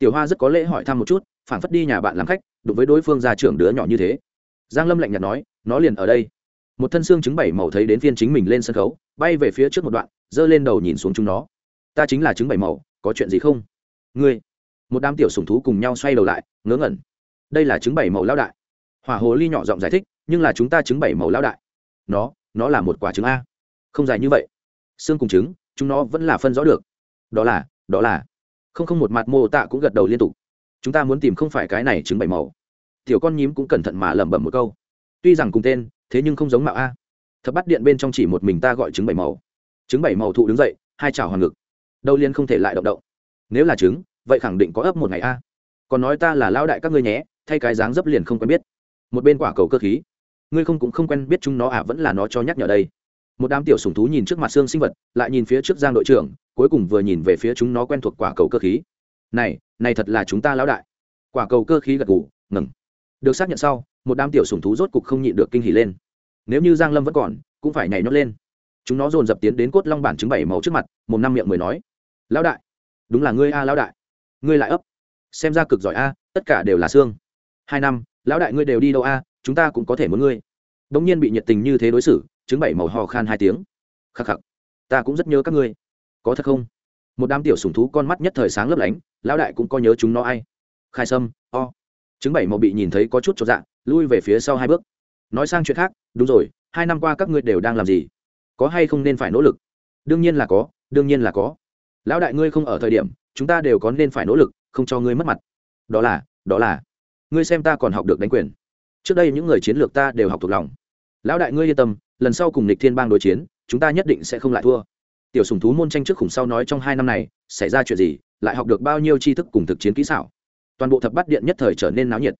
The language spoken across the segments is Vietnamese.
tiểu hoa rất có lễ hỏi thăm một chút phản phất đi nhà bạn làm khách đối với đối phương gia trưởng đứa nhỏ như thế. Giang lâm lạnh nhạt nói, nó liền ở đây. Một thân xương chứng bảy màu thấy đến phiên chính mình lên sân khấu, bay về phía trước một đoạn, giơ lên đầu nhìn xuống chúng nó. Ta chính là chứng bảy màu, có chuyện gì không? Ngươi. Một đám tiểu sủng thú cùng nhau xoay đầu lại, ngớ ngẩn. Đây là chứng bảy màu lao đại. Hỏa hồ ly nhỏ giọng giải thích, nhưng là chúng ta chứng bảy màu lao đại. Nó nó là một quả trứng a. Không dài như vậy. Xương cùng trứng, chúng nó vẫn là phân rõ được. Đó là đó là không không một mặt mô tạ cũng gật đầu liên tục. Chúng ta muốn tìm không phải cái này trứng bảy màu. Tiểu con nhím cũng cẩn thận mà lẩm bẩm một câu. Tuy rằng cùng tên, thế nhưng không giống mạo a. Thập bắt điện bên trong chỉ một mình ta gọi trứng bảy màu. Trứng bảy màu thụ đứng dậy, hai chảo hoàng ngực. Đâu liên không thể lại động động. Nếu là trứng, vậy khẳng định có ấp một ngày a. Còn nói ta là lao đại các ngươi nhé, thay cái dáng dấp liền không quen biết. Một bên quả cầu cơ khí. Ngươi không cũng không quen biết chúng nó à vẫn là nó cho nhắc nhở đây một đám tiểu sủng thú nhìn trước mặt xương sinh vật, lại nhìn phía trước giang đội trưởng, cuối cùng vừa nhìn về phía chúng nó quen thuộc quả cầu cơ khí. Này này thật là chúng ta lão đại. Quả cầu cơ khí gật gù, ngừng. Được xác nhận sau, một đám tiểu sủng thú rốt cục không nhịn được kinh hỉ lên. Nếu như giang lâm vẫn còn, cũng phải nhảy nhót lên. Chúng nó dồn dập tiến đến cốt long bản trứng bảy màu trước mặt một năm miệng mười nói, lão đại, đúng là ngươi a, lão đại. Ngươi lại ấp. Xem ra cực giỏi a, tất cả đều là xương. Hai năm, lão đại ngươi đều đi đâu a, chúng ta cũng có thể muốn ngươi. Đống nhiên bị nhiệt tình như thế đối xử chứng bảy màu ho khan hai tiếng. Khắc khắc ta cũng rất nhớ các ngươi. Có thật không? Một đám tiểu sủng thú con mắt nhất thời sáng lấp lánh lão đại cũng có nhớ chúng nó ai? Khai sâm o. Chứng bảy màu bị nhìn thấy có chút cho dạ, lui về phía sau hai bước. Nói sang chuyện khác đúng rồi hai năm qua các ngươi đều đang làm gì? Có hay không nên phải nỗ lực? Đương nhiên là có đương nhiên là có. Lão đại ngươi không ở thời điểm chúng ta đều có nên phải nỗ lực không cho ngươi mất mặt. Đó là đó là. Ngươi xem ta còn học được đánh quyền. Trước đây những người chiến lược ta đều học thuộc lòng. Lão đại ngươi yên tâm lần sau cùng lịch thiên bang đối chiến, chúng ta nhất định sẽ không lại thua. Tiểu sùng thú môn tranh trước khủng sau nói trong hai năm này, xảy ra chuyện gì, lại học được bao nhiêu tri thức cùng thực chiến kỹ xảo. Toàn bộ thập bát điện nhất thời trở nên náo nhiệt.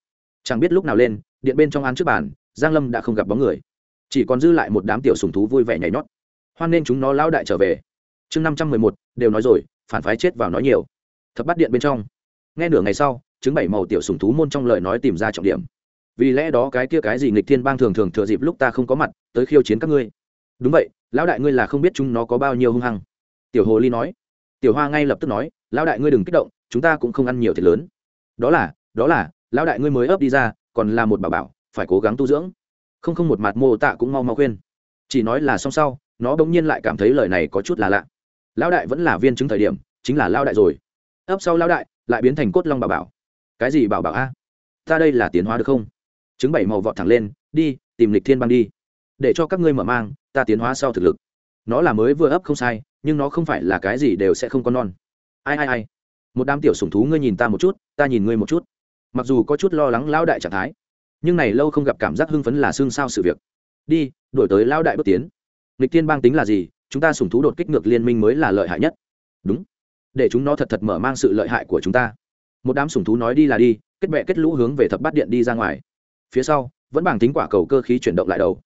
Chẳng biết lúc nào lên, điện bên trong án trước bàn, giang lâm đã không gặp bóng người. Chỉ còn dư lại một đám tiểu sùng thú vui vẻ nhảy nhót. Hoan nên chúng nó lão đại trở về. Chương năm trăm mười một, đều nói rồi, phản phái chết vào nói nhiều. Thập bát điện bên trong. Nghe nửa ngày sau chứng bảy màu tiểu sùng thú môn trong lời nói tìm ra trọng điểm vì lẽ đó cái kia cái gì nghịch thiên bang thường thường thừa dịp lúc ta không có mặt, tới khiêu chiến các ngươi. Đúng vậy, lão đại ngươi là không biết chúng nó có bao nhiêu hung hăng. Tiểu hồ ly nói. Tiểu hoa ngay lập tức nói, lão đại ngươi đừng kích động, chúng ta cũng không ăn nhiều thiệt lớn. Đó là đó là, lão đại ngươi mới ấp đi ra, còn là một bảo bảo, phải cố gắng tu dưỡng. Không không một mặt mô tạ cũng mau mau khuyên. Chỉ nói là xong sau, nó bỗng nhiên lại cảm thấy lời này có chút là lạ. Lão đại vẫn là viên chứng thời điểm, chính là lão đại rồi. Ấp sau lão đại, lại biến thành cốt long bảo bảo. Cái gì bảo bảo a? Ta đây là tiến hóa được không? Chứng bảy màu vọt thẳng lên, đi, tìm lịch thiên băng đi. Để cho các ngươi mở mang, ta tiến hóa sau thực lực. Nó là mới vừa ấp không sai, nhưng nó không phải là cái gì đều sẽ không có non. Ai ai ai? Một đám tiểu sủng thú ngươi nhìn ta một chút, ta nhìn ngươi một chút. Mặc dù có chút lo lắng lão đại trạng thái, nhưng này lâu không gặp cảm giác hưng phấn là xương sao sự việc. Đi, đổi tới lão đại bước tiến. Lịch thiên bang tính là gì? Chúng ta sủng thú đột kích ngược liên minh mới là lợi hại nhất. Đúng. Để chúng nó thật thật mở mang sự lợi hại của chúng ta. Một đám sủng thú nói đi là đi, kết bệ kết lũ hướng về thập bát điện đi ra ngoài phía sau, vẫn bằng tính quả cầu cơ khí chuyển động lại đầu.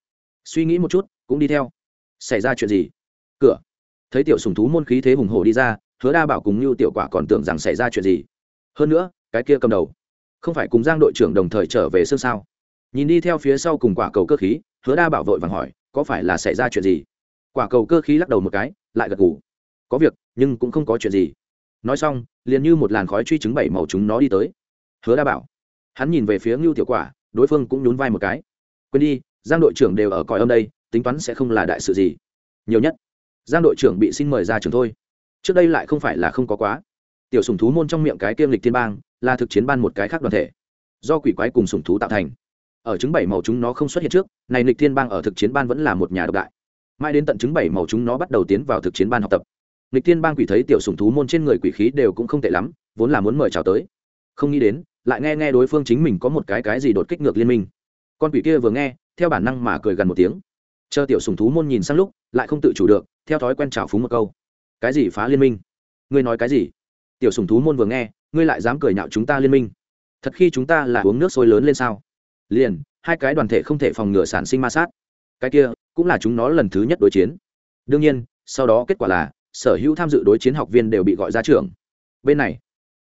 Suy nghĩ một chút, cũng đi theo. Xảy ra chuyện gì? Cửa. Thấy tiểu sùng thú môn khí thế hùng hồ đi ra, hứa đa bảo cùng như tiểu quả còn tưởng rằng xảy ra chuyện gì. Hơn nữa, cái kia cầm đầu, không phải cùng giang đội trưởng đồng thời trở về xương sao? Nhìn đi theo phía sau cùng quả cầu cơ khí, hứa đa bảo vội vàng hỏi, có phải là xảy ra chuyện gì? Quả cầu cơ khí lắc đầu một cái, lại gật ngủ có việc, nhưng cũng không có chuyện gì. Nói xong, liền như một làn khói truy chứng bảy màu chúng nó đi tới. Hứa đa bảo, hắn nhìn về phía ngưu tiểu quả đối phương cũng nhún vai một cái. Quên đi, giang đội trưởng đều ở cõi âm đây, tính toán sẽ không là đại sự gì. Nhiều nhất, giang đội trưởng bị xin mời ra trường thôi. Trước đây lại không phải là không có quá. Tiểu sùng thú môn trong miệng cái kiêm lịch thiên bang, là thực chiến ban một cái khác đoàn thể. Do quỷ quái cùng sùng thú tạo thành. Ở chứng bảy màu chúng nó không xuất hiện trước, này lịch thiên bang ở thực chiến ban vẫn là một nhà độc đại. Mãi đến tận chứng bảy màu chúng nó bắt đầu tiến vào thực chiến ban học tập. Lịch thiên bang quỷ thấy tiểu sùng thú môn trên người quỷ khí đều cũng không tệ lắm, vốn là muốn mời chào tới. Không nghĩ đến lại nghe nghe đối phương chính mình có một cái cái gì đột kích ngược liên minh. Con quỷ kia vừa nghe, theo bản năng mà cười gần một tiếng. Chờ tiểu sùng thú môn nhìn sang lúc, lại không tự chủ được, theo thói quen trào phúng một câu. Cái gì phá liên minh? Ngươi nói cái gì? Tiểu sùng thú môn vừa nghe, ngươi lại dám cười nhạo chúng ta liên minh. Thật khi chúng ta là uống nước sôi lớn lên sao? Liền, hai cái đoàn thể không thể phòng ngừa sản sinh ma sát. Cái kia, cũng là chúng nó lần thứ nhất đối chiến. Đương nhiên, sau đó kết quả là, sở hữu tham dự đối chiến học viên đều bị gọi ra trường bên này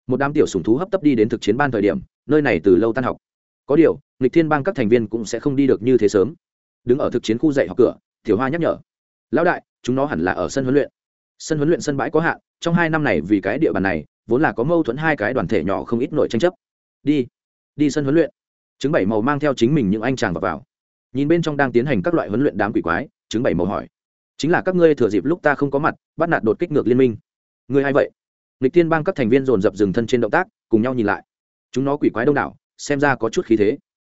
một đám tiểu sùng thú hấp tấp đi đến thực chiến ban thời điểm nơi này từ lâu tan học. Có điều nghịch thiên bang các thành viên cũng sẽ không đi được như thế sớm. Đứng ở thực chiến khu dạy học cửa tiểu hoa nhắc nhở. Lão đại chúng nó hẳn là ở sân huấn luyện. Sân huấn luyện sân bãi có hạn trong hai năm này vì cái địa bàn này vốn là có mâu thuẫn hai cái đoàn thể nhỏ không ít nội tranh chấp. Đi đi sân huấn luyện. Chứng bảy màu mang theo chính mình những anh chàng vào, vào. nhìn bên trong đang tiến hành các loại huấn luyện đám quỷ quái chứng bảy màu hỏi. Chính là các ngươi thừa dịp lúc ta không có mặt bắt nạt đột kích ngược liên minh. Ngươi hay vậy? Lịch tiên bang các thành viên dồn dập dừng thân trên động tác, cùng nhau nhìn lại. Chúng nó quỷ quái đông đảo, xem ra có chút khí thế.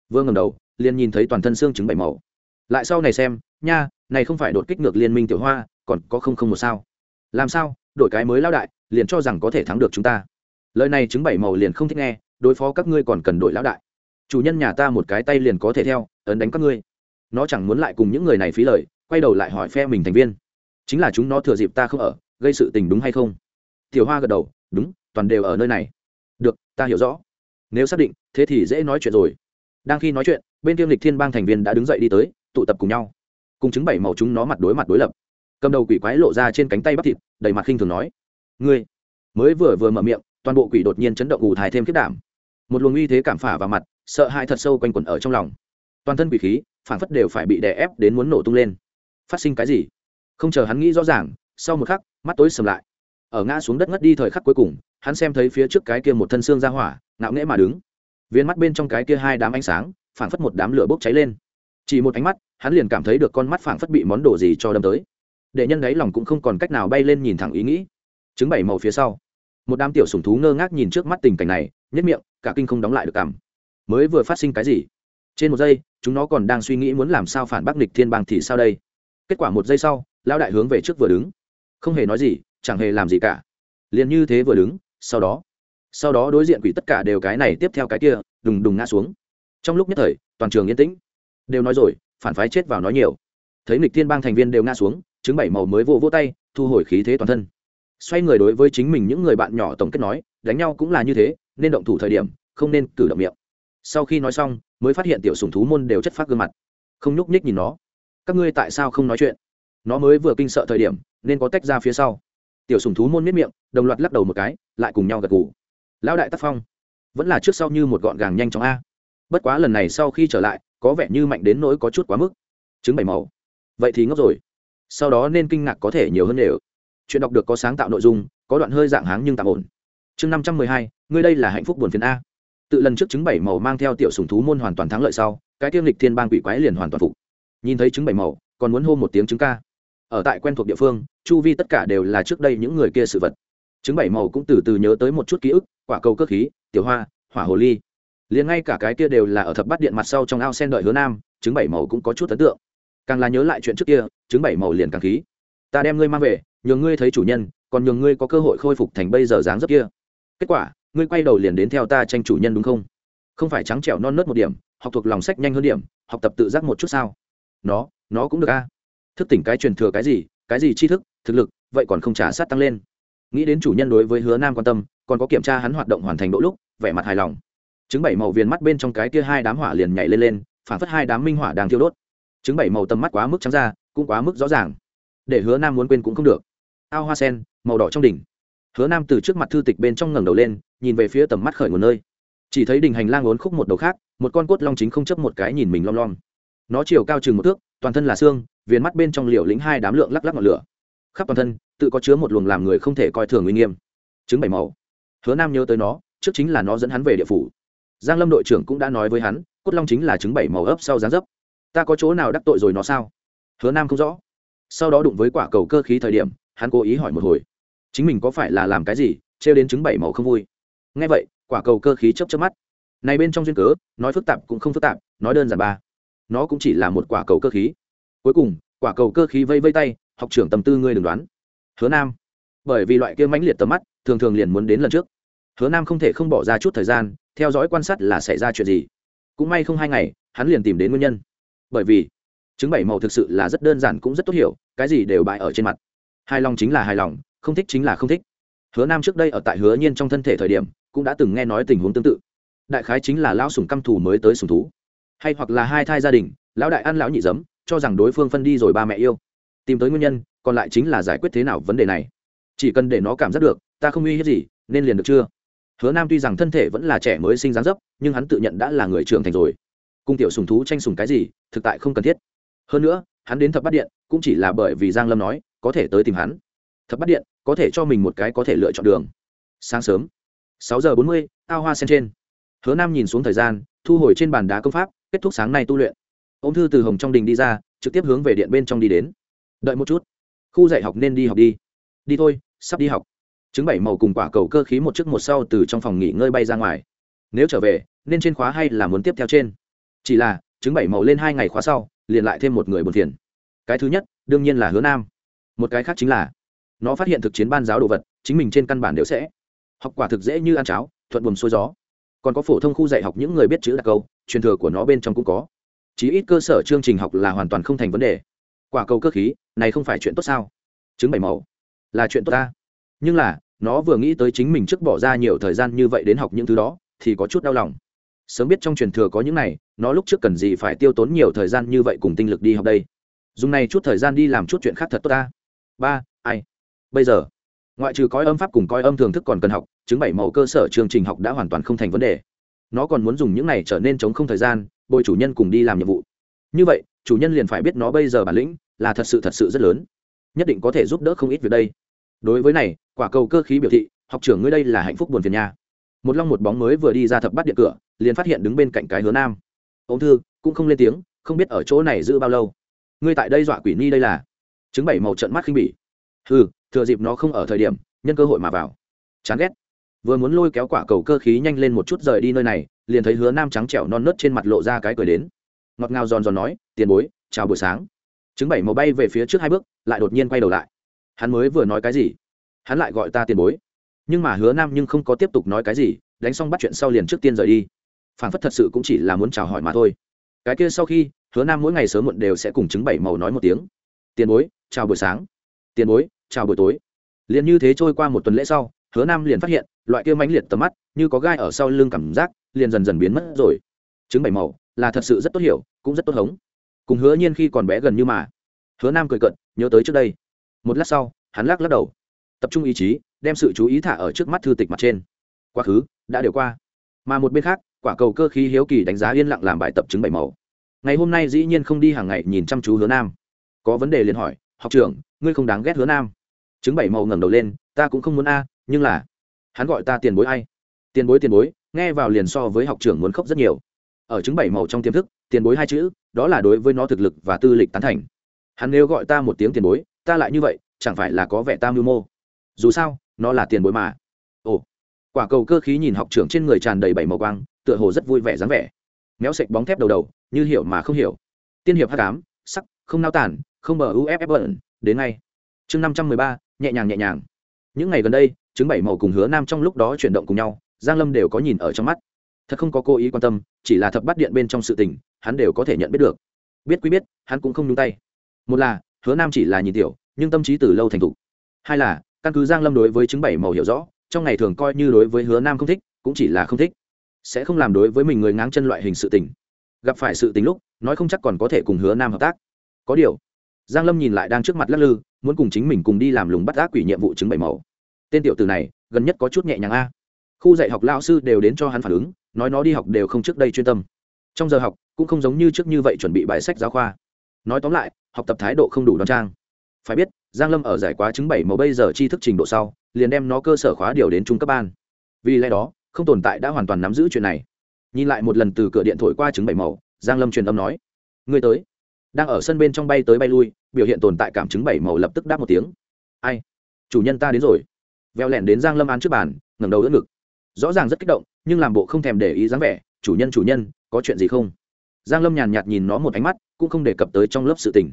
Vương ngầm đầu, liền nhìn thấy toàn thân xương trứng bảy màu. Lại sau này xem, nha, này không phải đột kích ngược liên minh tiểu hoa, còn có không không một sao. Làm sao, đổi cái mới lao đại, liền cho rằng có thể thắng được chúng ta. Lời này chứng bảy màu liền không thích nghe, đối phó các ngươi còn cần đổi lão đại. Chủ nhân nhà ta một cái tay liền có thể theo, ấn đánh các ngươi. Nó chẳng muốn lại cùng những người này phí lời, quay đầu lại hỏi phe mình thành viên. Chính là chúng nó thừa dịp ta không ở, gây sự tình đúng hay không? Tiểu hoa gật đầu, đúng, toàn đều ở nơi này. Được, ta hiểu rõ. Nếu xác định, thế thì dễ nói chuyện rồi. Đang khi nói chuyện, bên kiêm lịch thiên bang thành viên đã đứng dậy đi tới, tụ tập cùng nhau. Cùng chứng bảy màu chúng nó mặt đối mặt đối lập. Cầm đầu quỷ quái lộ ra trên cánh tay bắp thịt, đầy mặt khinh thường nói, ngươi. Mới vừa vừa mở miệng, toàn bộ quỷ đột nhiên chấn động ù thải thêm kết đảm. Một luồng uy thế cảm phả vào mặt, sợ hãi thật sâu quanh quẩn ở trong lòng. Toàn thân quỷ khí, phản phất đều phải bị đè ép đến muốn nổ tung lên. Phát sinh cái gì? Không chờ hắn nghĩ rõ ràng, sau một khắc, mắt tối sầm lại ở ngã xuống đất ngất đi thời khắc cuối cùng, hắn xem thấy phía trước cái kia một thân xương ra hỏa, ngạo nghễ mà đứng. Viên mắt bên trong cái kia hai đám ánh sáng, phảng phất một đám lửa bốc cháy lên. Chỉ một ánh mắt, hắn liền cảm thấy được con mắt phảng phất bị món đồ gì cho đâm tới. Đệ nhân đấy lòng cũng không còn cách nào bay lên nhìn thẳng ý nghĩ. Chứng bảy màu phía sau, một đám tiểu sùng thú ngơ ngác nhìn trước mắt tình cảnh này, nhất miệng, cả kinh không đóng lại được cảm. Mới vừa phát sinh cái gì? Trên một giây, chúng nó còn đang suy nghĩ muốn làm sao phản bác nịch thiên bang thì sao đây? Kết quả một giây sau, lão đại hướng về trước vừa đứng. Không hề nói gì chẳng hề làm gì cả. Liền như thế vừa đứng, sau đó sau đó đối diện quỷ tất cả đều cái này tiếp theo cái kia, đùng đùng ngã xuống. Trong lúc nhất thời, toàn trường yên tĩnh. Đều nói rồi, phản phái chết vào nói nhiều. Thấy nịch thiên bang thành viên đều ngã xuống chứng bảy màu mới vô vô tay, thu hồi khí thế toàn thân. Xoay người đối với chính mình những người bạn nhỏ tổng kết nói, đánh nhau cũng là như thế, nên động thủ thời điểm, không nên cử động miệng. Sau khi nói xong, mới phát hiện tiểu sùng thú môn đều chất phát gương mặt. Không nhúc nhích nhìn nó. Các ngươi tại sao không nói chuyện? Nó mới vừa kinh sợ thời điểm, nên có tách ra phía sau tiểu sùng thú môn miết miệng, đồng loạt lắc đầu một cái, lại cùng nhau gật gù. Lão đại tác phong, vẫn là trước sau như một gọn gàng nhanh chóng a. Bất quá lần này sau khi trở lại, có vẻ như mạnh đến nỗi có chút quá mức. Chứng bảy màu. Vậy thì ngốc rồi. Sau đó nên kinh ngạc có thể nhiều hơn đều. Chuyện đọc được có sáng tạo nội dung, có đoạn hơi dạng háng nhưng tạm ổn. Chương năm trăm mười hai, ngươi đây là hạnh phúc buồn phiền a. Tự lần trước chứng bảy màu mang theo tiểu sùng thú môn hoàn toàn thắng lợi sau, cái tiêm lịch thiên bang quỷ quái liền hoàn toàn phục. Nhìn thấy chứng bảy màu, còn muốn hô một tiếng chứng ca ở tại quen thuộc địa phương, chu vi tất cả đều là trước đây những người kia sự vật. Chứng bảy màu cũng từ từ nhớ tới một chút ký ức, quả cầu cơ khí, tiểu hoa, hỏa hồ ly. Liền ngay cả cái kia đều là ở thập bát điện mặt sau trong ao sen đợi hứa nam chứng bảy màu cũng có chút ấn tượng. Càng là nhớ lại chuyện trước kia chứng bảy màu liền càng khí. Ta đem ngươi mang về, nhường ngươi thấy chủ nhân, còn nhường ngươi có cơ hội khôi phục thành bây giờ dáng dấp kia. Kết quả, ngươi quay đầu liền đến theo ta tranh chủ nhân đúng không? Không phải trắng trẻo non nớt một điểm, học thuộc lòng sách nhanh hơn điểm, học tập tự giác một chút sao? Nó nó cũng được a thức tỉnh cái truyền thừa cái gì cái gì tri thức, thực lực, vậy còn không trả sát tăng lên. Nghĩ đến chủ nhân đối với hứa nam quan tâm, còn có kiểm tra hắn hoạt động hoàn thành độ lúc, vẻ mặt hài lòng. Chứng bảy màu viền mắt bên trong cái kia hai đám hỏa liền nhảy lên lên, phản phất hai đám minh hỏa đang thiêu đốt. Chứng bảy màu tầm mắt quá mức trắng ra, cũng quá mức rõ ràng. Để hứa nam muốn quên cũng không được. Ao hoa sen, màu đỏ trong đỉnh. Hứa nam từ trước mặt thư tịch bên trong ngẩng đầu lên, nhìn về phía tầm mắt khởi nguồn nơi. Chỉ thấy đình hành lang uốn khúc một đầu khác, một con cốt long chính không chấp một cái nhìn mình lom lom. Nó chiều cao chừng một thước toàn thân là xương, viền mắt bên trong liều lĩnh hai đám lượng lắc lắc ngọn lửa. Khắp toàn thân, tự có chứa một luồng làm người không thể coi thường uy nghiêm. Chứng bảy màu. Hứa nam nhớ tới nó, trước chính là nó dẫn hắn về địa phủ. Giang lâm đội trưởng cũng đã nói với hắn, cốt long chính là chứng bảy màu ấp sau gián dấp. Ta có chỗ nào đắc tội rồi nó sao? Hứa nam không rõ. Sau đó đụng với quả cầu cơ khí thời điểm, hắn cố ý hỏi một hồi. Chính mình có phải là làm cái gì, trêu đến chứng bảy màu không vui? Ngay vậy, quả cầu cơ khí chớp chớp mắt. Này bên trong duyên cớ, nói phức tạp cũng không phức tạp, nói đơn giản ba nó cũng chỉ là một quả cầu cơ khí. Cuối cùng, quả cầu cơ khí vây vây tay, học trưởng tầm tư ngươi đừng đoán. Hứa nam. Bởi vì loại kia mãnh liệt tầm mắt, thường thường liền muốn đến lần trước. Hứa nam không thể không bỏ ra chút thời gian, theo dõi quan sát là xảy ra chuyện gì. Cũng may không hai ngày, hắn liền tìm đến nguyên nhân. Bởi vì, chứng bảy màu thực sự là rất đơn giản cũng rất tốt hiểu, cái gì đều bại ở trên mặt. Hài lòng chính là hài lòng, không thích chính là không thích. Hứa nam trước đây ở tại hứa nhiên trong thân thể thời điểm, cũng đã từng nghe nói tình huống tương tự. Đại khái chính là lão sùng căm thù mới tới sùng thú hay hoặc là hai thai gia đình, lão đại ăn lão nhị giấm, cho rằng đối phương phân đi rồi ba mẹ yêu. Tìm tới nguyên nhân, còn lại chính là giải quyết thế nào vấn đề này. Chỉ cần để nó cảm giác được, ta không uy hiếp gì, nên liền được chưa? Hứa nam tuy rằng thân thể vẫn là trẻ mới sinh dáng dấp, nhưng hắn tự nhận đã là người trưởng thành rồi. Cung tiểu sùng thú tranh sùng cái gì, thực tại không cần thiết. Hơn nữa, hắn đến thập bắt điện, cũng chỉ là bởi vì giang lâm nói, có thể tới tìm hắn. Thập bắt điện, có thể cho mình một cái có thể lựa chọn đường. Sáng sớm, sáu giờ bốn mươi, ao hoa sen trên. Hứa nam nhìn xuống thời gian, thu hồi trên bàn đá công pháp kết thúc sáng nay tu luyện. Ô m thư từ hồng trong đình đi ra, trực tiếp hướng về điện bên trong đi đến. Đợi một chút. Khu dạy học nên đi học đi. Đi thôi, sắp đi học. Chứng bảy màu cùng quả cầu cơ khí một chiếc một sau từ trong phòng nghỉ ngơi bay ra ngoài. Nếu trở về, nên trên khóa hay là muốn tiếp theo trên? Chỉ là chứng bảy màu lên hai ngày khóa sau, liền lại thêm một người buồn phiền. Cái thứ nhất, đương nhiên là hứa nam. Một cái khác chính là, nó phát hiện thực chiến ban giáo đồ vật, chính mình trên căn bản đều sẽ. Học quả thực dễ như ăn cháo, thuận buồm xuôi gió còn có phổ thông khu dạy học những người biết chữ đặc câu, truyền thừa của nó bên trong cũng có. Chí ít cơ sở chương trình học là hoàn toàn không thành vấn đề. Quả cầu cơ khí, này không phải chuyện tốt sao? Chứng bảy màu, là chuyện tốt ta. Nhưng là, nó vừa nghĩ tới chính mình trước bỏ ra nhiều thời gian như vậy đến học những thứ đó, thì có chút đau lòng. Sớm biết trong truyền thừa có những này, nó lúc trước cần gì phải tiêu tốn nhiều thời gian như vậy cùng tinh lực đi học đây. Dùng này chút thời gian đi làm chút chuyện khác thật tốt ta. Ba, ai? Bây giờ ngoại trừ coi âm pháp cùng coi âm thường thức còn cần học, chứng bảy màu cơ sở chương trình học đã hoàn toàn không thành vấn đề. Nó còn muốn dùng những này trở nên chống không thời gian, bồi chủ nhân cùng đi làm nhiệm vụ. Như vậy, chủ nhân liền phải biết nó bây giờ bản lĩnh là thật sự thật sự rất lớn. Nhất định có thể giúp đỡ không ít việc đây. Đối với này, quả cầu cơ khí biểu thị, học trưởng ngươi đây là hạnh phúc buồn phiền nha. Một long một bóng mới vừa đi ra thập bắt điện cửa, liền phát hiện đứng bên cạnh cái hứa nam. Ông thư, cũng không lên tiếng, không biết ở chỗ này giữ bao lâu. Ngươi tại đây dọa quỷ ni đây là? Chứng bảy màu trận mắt khinh bỉ. Ừ thừa dịp nó không ở thời điểm, nhân cơ hội mà vào. Chán ghét. Vừa muốn lôi kéo quả cầu cơ khí nhanh lên một chút rời đi nơi này, liền thấy hứa nam trắng trẻo non nớt trên mặt lộ ra cái cười đến. Ngọt ngào giòn giòn nói, tiền bối, chào buổi sáng. Chứng bảy màu bay về phía trước hai bước, lại đột nhiên quay đầu lại. Hắn mới vừa nói cái gì, hắn lại gọi ta tiền bối. Nhưng mà hứa nam nhưng không có tiếp tục nói cái gì, đánh xong bắt chuyện sau liền trước tiên rời đi. Phản phất thật sự cũng chỉ là muốn chào hỏi mà thôi. Cái kia sau khi, hứa nam mỗi ngày sớm muộn đều sẽ cùng chứng bảy màu nói một tiếng. Tiền bối, chào buổi sáng. Tiền bối chào buổi tối. Liền như thế trôi qua một tuần lễ sau, hứa nam liền phát hiện, loại kia mãnh liệt tầm mắt, như có gai ở sau lưng cảm giác, liền dần dần biến mất rồi. Chứng bảy màu, là thật sự rất tốt hiểu, cũng rất tốt hống. Cùng hứa nhiên khi còn bé gần như mà. Hứa nam cười cận nhớ tới trước đây. Một lát sau, hắn lắc lắc đầu. Tập trung ý chí, đem sự chú ý thả ở trước mắt thư tịch mặt trên. Quá khứ, đã đều qua. Mà một bên khác, quả cầu cơ khí hiếu kỳ đánh giá yên lặng làm bài tập chứng bảy màu. Ngày hôm nay dĩ nhiên không đi hàng ngày nhìn chăm chú hứa nam. Có vấn đề liền hỏi, học trưởng, ngươi không đáng ghét hứa nam? Chứng bảy màu ngẩng đầu lên, ta cũng không muốn a, nhưng là, hắn gọi ta tiền bối ai? Tiền bối tiền bối, nghe vào liền so với học trưởng muốn khóc rất nhiều. Ở chứng bảy màu trong tiềm thức, tiền bối hai chữ, đó là đối với nó thực lực và tư lịch tán thành. Hắn nếu gọi ta một tiếng tiền bối, ta lại như vậy, chẳng phải là có vẻ ta mưu mô? Dù sao, nó là tiền bối mà. Ồ, quả cầu cơ khí nhìn học trưởng trên người tràn đầy bảy màu quang, tựa hồ rất vui vẻ dáng vẻ. Méo sạch bóng thép đầu đầu, như hiểu mà không hiểu. Tiên hiệp h tám sắc, không nao tản không bờ uff bẩn đến ngay. Chương năm trăm mười ba nhẹ nhàng nhẹ nhàng. Những ngày gần đây chứng bảy màu cùng hứa nam trong lúc đó chuyển động cùng nhau, giang lâm đều có nhìn ở trong mắt. Thật không có cố ý quan tâm, chỉ là thập bắt điện bên trong sự tình, hắn đều có thể nhận biết được. Biết quý biết, hắn cũng không nhúng tay. Một là, hứa nam chỉ là nhìn tiểu, nhưng tâm trí từ lâu thành thục. Hai là, căn cứ giang lâm đối với chứng bảy màu hiểu rõ, trong ngày thường coi như đối với hứa nam không thích, cũng chỉ là không thích. Sẽ không làm đối với mình người ngáng chân loại hình sự tình. Gặp phải sự tình lúc, nói không chắc còn có thể cùng hứa nam hợp tác. Có điều giang lâm nhìn lại đang trước mặt lắc lư, muốn cùng chính mình cùng đi làm lùng bắt ác quỷ nhiệm vụ chứng bảy màu. Tên tiểu tử này, gần nhất có chút nhẹ nhàng a. Khu dạy học lao sư đều đến cho hắn phản ứng, nói nó đi học đều không trước đây chuyên tâm. Trong giờ học, cũng không giống như trước như vậy chuẩn bị bài sách giáo khoa. Nói tóm lại, học tập thái độ không đủ đoan trang. Phải biết, giang lâm ở giải quá chứng bảy màu bây giờ tri thức trình độ sau, liền đem nó cơ sở khóa điều đến trung cấp ban. Vì lẽ đó, không tồn tại đã hoàn toàn nắm giữ chuyện này. Nhìn lại một lần từ cửa điện thổi qua chứng bảy màu, giang lâm truyền âm nói người tới đang ở sân bên trong bay tới bay lui, biểu hiện tồn tại cảm chứng bảy màu lập tức đáp một tiếng. Ai? Chủ nhân ta đến rồi. Veo lẻn đến giang lâm an trước bàn, ngẩng đầu đỡ ngực. Rõ ràng rất kích động, nhưng làm bộ không thèm để ý dáng vẻ, chủ nhân chủ nhân, có chuyện gì không? Giang lâm nhàn nhạt nhìn nó một ánh mắt, cũng không đề cập tới trong lớp sự tình.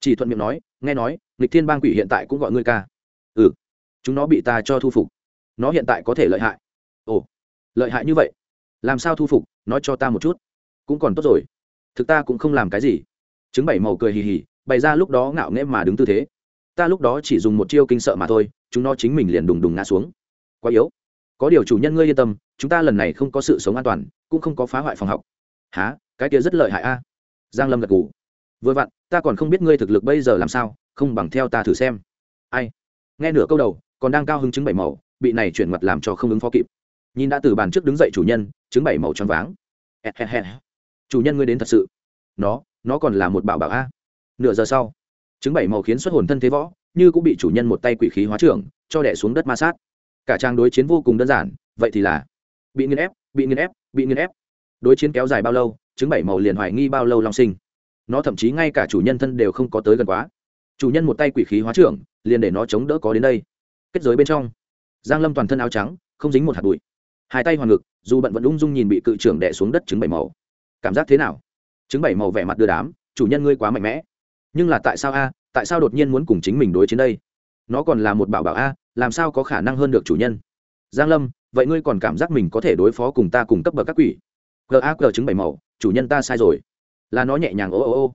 Chỉ thuận miệng nói, nghe nói, nghịch thiên bang quỷ hiện tại cũng gọi ngươi ca. Ừ chúng nó bị ta cho thu phục. Nó hiện tại có thể lợi hại. Ồ, lợi hại như vậy? Làm sao thu phục? Nói cho ta một chút. Cũng còn tốt rồi. Thực ta cũng không làm cái gì chứng bảy màu cười hì hì, bày ra lúc đó ngạo nghễ mà đứng tư thế. Ta lúc đó chỉ dùng một chiêu kinh sợ mà thôi, chúng nó chính mình liền đùng đùng ngã xuống. Quá yếu. Có điều chủ nhân ngươi yên tâm, chúng ta lần này không có sự sống an toàn, cũng không có phá hoại phòng học. Há cái kia rất lợi hại a. Giang lâm gật gù. Vừa vặn, ta còn không biết ngươi thực lực bây giờ làm sao, không bằng theo ta thử xem. Ai? Nghe nửa câu đầu, còn đang cao hứng chứng bảy màu, bị này chuyển mặt làm cho không ứng phó kịp. Nhìn đã từ bàn trước đứng dậy chủ nhân chứng bảy màu tròn váng. Chủ nhân ngươi đến thật sự. Nó nó còn là một bảo bảo a. Nửa giờ sau chứng bảy màu khiến xuất hồn thân thế võ, như cũng bị chủ nhân một tay quỷ khí hóa trưởng, cho đẻ xuống đất ma sát. Cả trang đối chiến vô cùng đơn giản, vậy thì là bị nghiền ép, bị nghiền ép, bị nghiền ép. Đối chiến kéo dài bao lâu chứng bảy màu liền hoài nghi bao lâu long sinh. Nó thậm chí ngay cả chủ nhân thân đều không có tới gần quá. Chủ nhân một tay quỷ khí hóa trưởng, liền để nó chống đỡ có đến đây. Kết giới bên trong, giang lâm toàn thân áo trắng, không dính một hạt bụi. Hai tay hoàn ngực, dù bận vẫn ung dung nhìn bị cự trưởng đẻ xuống đất trứng bảy màu. Cảm giác thế nào? Chứng bảy màu vẻ mặt đưa đám, chủ nhân ngươi quá mạnh mẽ. Nhưng là tại sao a? Tại sao đột nhiên muốn cùng chính mình đối chiến đây? Nó còn là một bảo bảo a, làm sao có khả năng hơn được chủ nhân? Giang lâm, vậy ngươi còn cảm giác mình có thể đối phó cùng ta cùng cấp bậc các quỷ? Gag chứng bảy màu, chủ nhân ta sai rồi. Là nó nhẹ nhàng ô ô ô.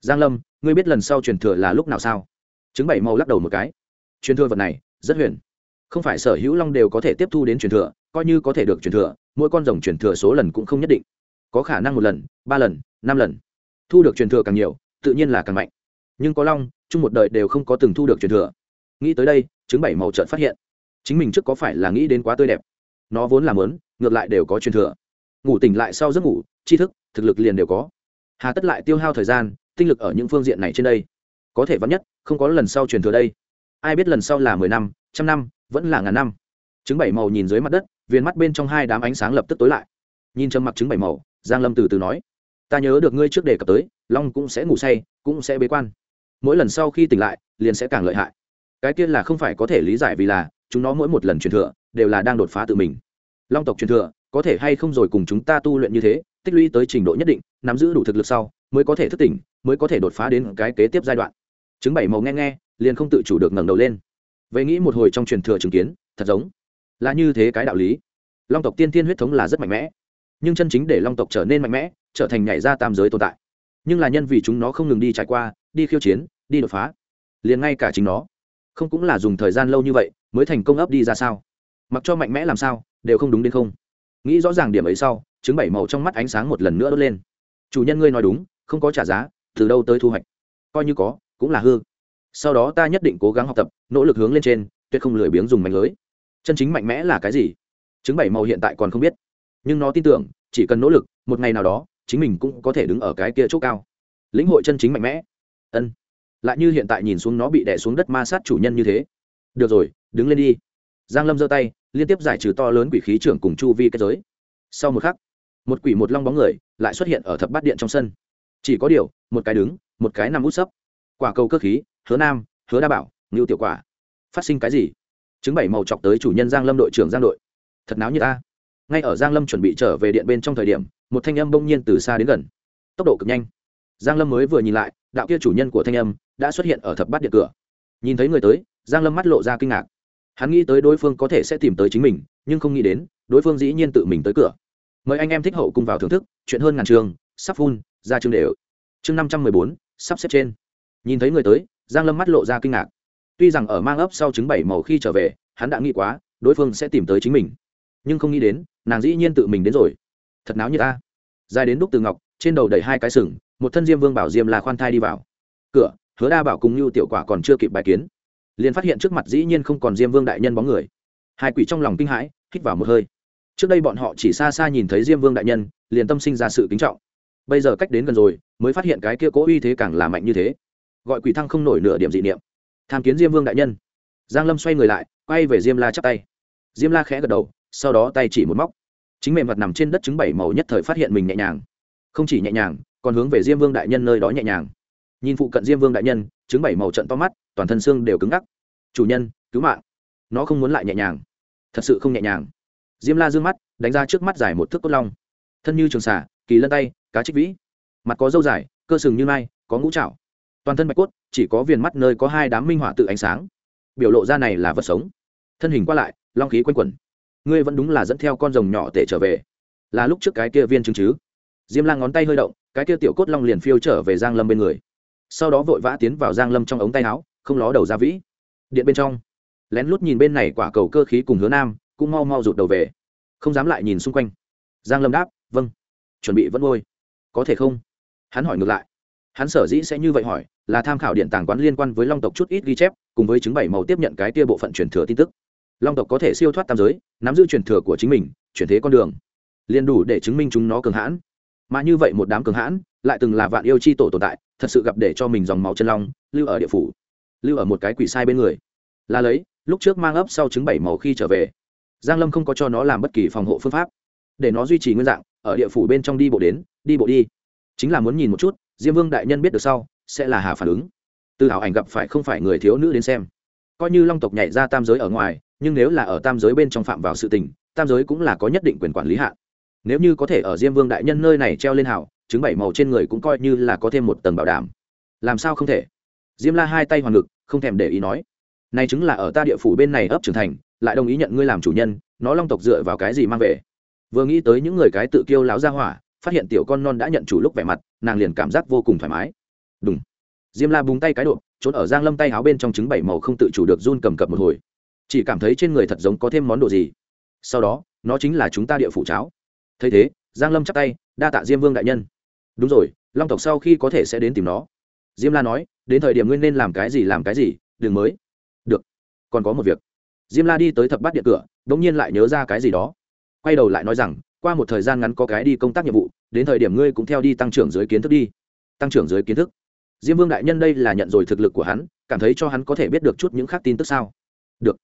Giang lâm, ngươi biết lần sau truyền thừa là lúc nào sao? Chứng bảy màu lắc đầu một cái. Truyền thừa vật này, rất huyền. Không phải sở hữu long đều có thể tiếp thu đến truyền thừa, coi như có thể được truyền thừa, mỗi con rồng truyền thừa số lần cũng không nhất định có khả năng một lần, ba lần, năm lần. Thu được truyền thừa càng nhiều, tự nhiên là càng mạnh. Nhưng có long, chung một đời đều không có từng thu được truyền thừa. Nghĩ tới đây chứng bảy màu trợn phát hiện. Chính mình trước có phải là nghĩ đến quá tươi đẹp. Nó vốn là lớn ngược lại đều có truyền thừa. Ngủ tỉnh lại sau giấc ngủ, tri thức, thực lực liền đều có. Hà tất lại tiêu hao thời gian, tinh lực ở những phương diện này trên đây. Có thể vắn nhất, không có lần sau truyền thừa đây. Ai biết lần sau là mười năm, trăm năm, vẫn là ngàn năm. Chứng bảy màu nhìn dưới mặt đất viên mắt bên trong hai đám ánh sáng lập tức tối lại. Nhìn trầm mặc chứng bảy màu giang lâm từ từ nói, ta nhớ được ngươi trước đề cập tới, long cũng sẽ ngủ say, cũng sẽ bế quan. Mỗi lần sau khi tỉnh lại, liền sẽ càng lợi hại. Cái kia là không phải có thể lý giải vì là, chúng nó mỗi một lần truyền thừa, đều là đang đột phá tự mình. Long tộc truyền thừa, có thể hay không rồi cùng chúng ta tu luyện như thế, tích lũy tới trình độ nhất định, nắm giữ đủ thực lực sau, mới có thể thức tỉnh, mới có thể đột phá đến cái kế tiếp giai đoạn. Chứng bảy màu nghe nghe, liền không tự chủ được ngẩng đầu lên. Vậy nghĩ một hồi trong truyền thừa chứng kiến, thật giống là như thế cái đạo lý. Long tộc tiên tiên huyết thống là rất mạnh mẽ nhưng chân chính để long tộc trở nên mạnh mẽ, trở thành nhảy ra tam giới tồn tại. Nhưng là nhân vì chúng nó không ngừng đi trải qua, đi khiêu chiến, đi đột phá, liền ngay cả chính nó, không cũng là dùng thời gian lâu như vậy mới thành công ấp đi ra sao? Mặc cho mạnh mẽ làm sao, đều không đúng đến không. Nghĩ rõ ràng điểm ấy sau chứng bảy màu trong mắt ánh sáng một lần nữa đốt lên. Chủ nhân ngươi nói đúng, không có trả giá, từ đâu tới thu hoạch? Coi như có, cũng là hư. Sau đó ta nhất định cố gắng học tập, nỗ lực hướng lên trên, tuyệt không lười biếng dùng mạnh lưới. Chân chính mạnh mẽ là cái gì? Chứng bảy màu hiện tại còn không biết nhưng nó tin tưởng, chỉ cần nỗ lực, một ngày nào đó, chính mình cũng có thể đứng ở cái kia chỗ cao. Lĩnh hội chân chính mạnh mẽ. Ân. Lại như hiện tại nhìn xuống nó bị đè xuống đất ma sát chủ nhân như thế. Được rồi, đứng lên đi. Giang lâm giơ tay, liên tiếp giải trừ to lớn quỷ khí trưởng cùng chu vi kết giới. Sau một khắc, một quỷ một long bóng người lại xuất hiện ở thập bát điện trong sân. Chỉ có điều, một cái đứng, một cái nằm út sấp. Quả cầu cơ khí, hứa nam, hứa đa bảo, ngưu tiểu quả. Phát sinh cái gì? Chứng bảy màu chọc tới chủ nhân giang lâm đội trưởng giang đội. Thật náo như ta ngay ở giang lâm chuẩn bị trở về điện bên trong thời điểm, một thanh âm bỗng nhiên từ xa đến gần. Tốc độ cực nhanh. Giang lâm mới vừa nhìn lại, đạo kia chủ nhân của thanh âm đã xuất hiện ở thập bát điện cửa. Nhìn thấy người tới, giang lâm mắt lộ ra kinh ngạc. Hắn nghĩ tới đối phương có thể sẽ tìm tới chính mình, nhưng không nghĩ đến, đối phương dĩ nhiên tự mình tới cửa. Mời anh em thích hậu cùng vào thưởng thức, chuyện hơn ngàn trường, sắp phun ra chương đều. Chương năm trăm mười bốn, sắp xếp trên. Nhìn thấy người tới, giang lâm mắt lộ ra kinh ngạc. Tuy rằng ở mang ấp sau chứng bảy màu khi trở về, hắn đã nghĩ quá, đối phương sẽ tìm tới chính mình. Nhưng không nghĩ đến nàng dĩ nhiên tự mình đến rồi. Thật náo như ta. Dài đến đúc từ ngọc, trên đầu đầy hai cái sừng, một thân diêm vương bảo diêm là khoan thai đi vào. Cửa, hứa đa bảo cùng như tiểu quả còn chưa kịp bài kiến, liền phát hiện trước mặt dĩ nhiên không còn diêm vương đại nhân bóng người. Hai quỷ trong lòng kinh hãi, hít vào một hơi. Trước đây bọn họ chỉ xa xa nhìn thấy diêm vương đại nhân, liền tâm sinh ra sự kính trọng. Bây giờ cách đến gần rồi, mới phát hiện cái kia cố uy thế càng là mạnh như thế. Gọi quỷ thăng không nổi nửa điểm dị niệm. Tham kiến diêm vương đại nhân. Giang lâm xoay người lại, quay về diêm la chắp tay. Diêm la khẽ gật đầu sau đó tay chỉ một móc. Chính mềm mặt nằm trên đất trứng bảy màu nhất thời phát hiện mình nhẹ nhàng. Không chỉ nhẹ nhàng, còn hướng về diêm vương đại nhân nơi đó nhẹ nhàng. Nhìn phụ cận diêm vương đại nhân, trứng bảy màu trận to mắt, toàn thân xương đều cứng ngắc. Chủ nhân, cứu mạng. Nó không muốn lại nhẹ nhàng. Thật sự không nhẹ nhàng. Diêm la d ư ơ n g mắt, đánh ra trước mắt dài một thước cốt long. Thân như trường xả kỳ lân tay, cá trích vĩ. Mặt có dâu dài, cơ sừng như mai, có ngũ trạo toàn thân bạch cốt, chỉ có viền mắt nơi có hai đám minh họa tự ánh sáng. Biểu lộ ra này là vật sống. Thân hình qua lại, long khí quanh quẩn ngươi vẫn đúng là dẫn theo con rồng nhỏ tể trở về. Là lúc trước cái kia viên chứng chứ? Diêm la ngón tay hơi động, cái kia tiểu cốt long liền phiêu trở về giang lâm bên người. Sau đó vội vã tiến vào giang lâm trong ống tay áo, không ló đầu ra vĩ. Điện bên trong. Lén lút nhìn bên này quả cầu cơ khí cùng hứa nam, cũng mau mau rụt đầu về. Không dám lại nhìn xung quanh. Giang lâm đáp vâng chuẩn bị vẫn ngôi có thể không? Hắn hỏi ngược lại. Hắn sở dĩ sẽ như vậy hỏi, là tham khảo điện tàng quán liên quan với long tộc chút ít ghi chép, cùng với chứng bảy màu tiếp nhận cái tia bộ phận truyền thừa tin tức long tộc có thể siêu thoát tam giới, nắm giữ truyền thừa của chính mình, chuyển thế con đường. Liền đủ để chứng minh chúng nó cường hãn. Mà như vậy một đám cường hãn, lại từng là vạn yêu chi tổ tồn tại, thật sự gặp để cho mình dòng máu chân long, lưu ở địa phủ, lưu ở một cái quỷ sai bên người. Là lấy, lúc trước mang ấp sau trứng bảy màu khi trở về, giang lâm không có cho nó làm bất kỳ phòng hộ phương pháp. Để nó duy trì nguyên dạng, ở địa phủ bên trong đi bộ đến, đi bộ đi. Chính là muốn nhìn một chút, diêm vương đại nhân biết được sau, sẽ là hà phản ứng. Từ hảo ảnh gặp phải không phải người thiếu nữ đến xem. Coi như long tộc nhảy ra tam giới ở ngoài nhưng nếu là ở tam giới bên trong phạm vào sự tình, tam giới cũng là có nhất định quyền quản lý hạn. Nếu như có thể ở diêm vương đại nhân nơi này treo lên hảo chứng bảy màu trên người cũng coi như là có thêm một tầng bảo đảm. Làm sao không thể? Diêm la hai tay hoàng ngực, không thèm để ý nói. Này chứng là ở ta địa phủ bên này ấp trưởng thành, lại đồng ý nhận ngươi làm chủ nhân, nó long tộc dựa vào cái gì mang về? Vừa nghĩ tới những người cái tự kiêu láo ra hỏa, phát hiện tiểu con non đã nhận chủ lúc vẻ mặt, nàng liền cảm giác vô cùng thoải mái. Đúng diêm la búng tay cái độ trốn ở giang lâm tay áo bên trong trứng bảy màu không tự chủ được run cầm cập một hồi chỉ cảm thấy trên người thật giống có thêm món đồ gì. Sau đó, nó chính là chúng ta địa phủ cháo. Thấy thế, giang lâm chắp tay, đa tạ diêm vương đại nhân. Đúng rồi, long tộc sau khi có thể sẽ đến tìm nó. Diêm la nói, đến thời điểm nguyên nên làm cái gì làm cái gì, đừng mới. Được, còn có một việc. Diêm la đi tới thập bát điện cửa đ ỗ n g nhiên lại nhớ ra cái gì đó. Quay đầu lại nói rằng, qua một thời gian ngắn có cái đi công tác nhiệm vụ, đến thời điểm ngươi cũng theo đi tăng trưởng dưới kiến thức đi. Tăng trưởng dưới kiến thức. Diêm vương đại nhân đây là nhận rồi thực lực của hắn, cảm thấy cho hắn có thể biết được chút những khác tin tức sao? Được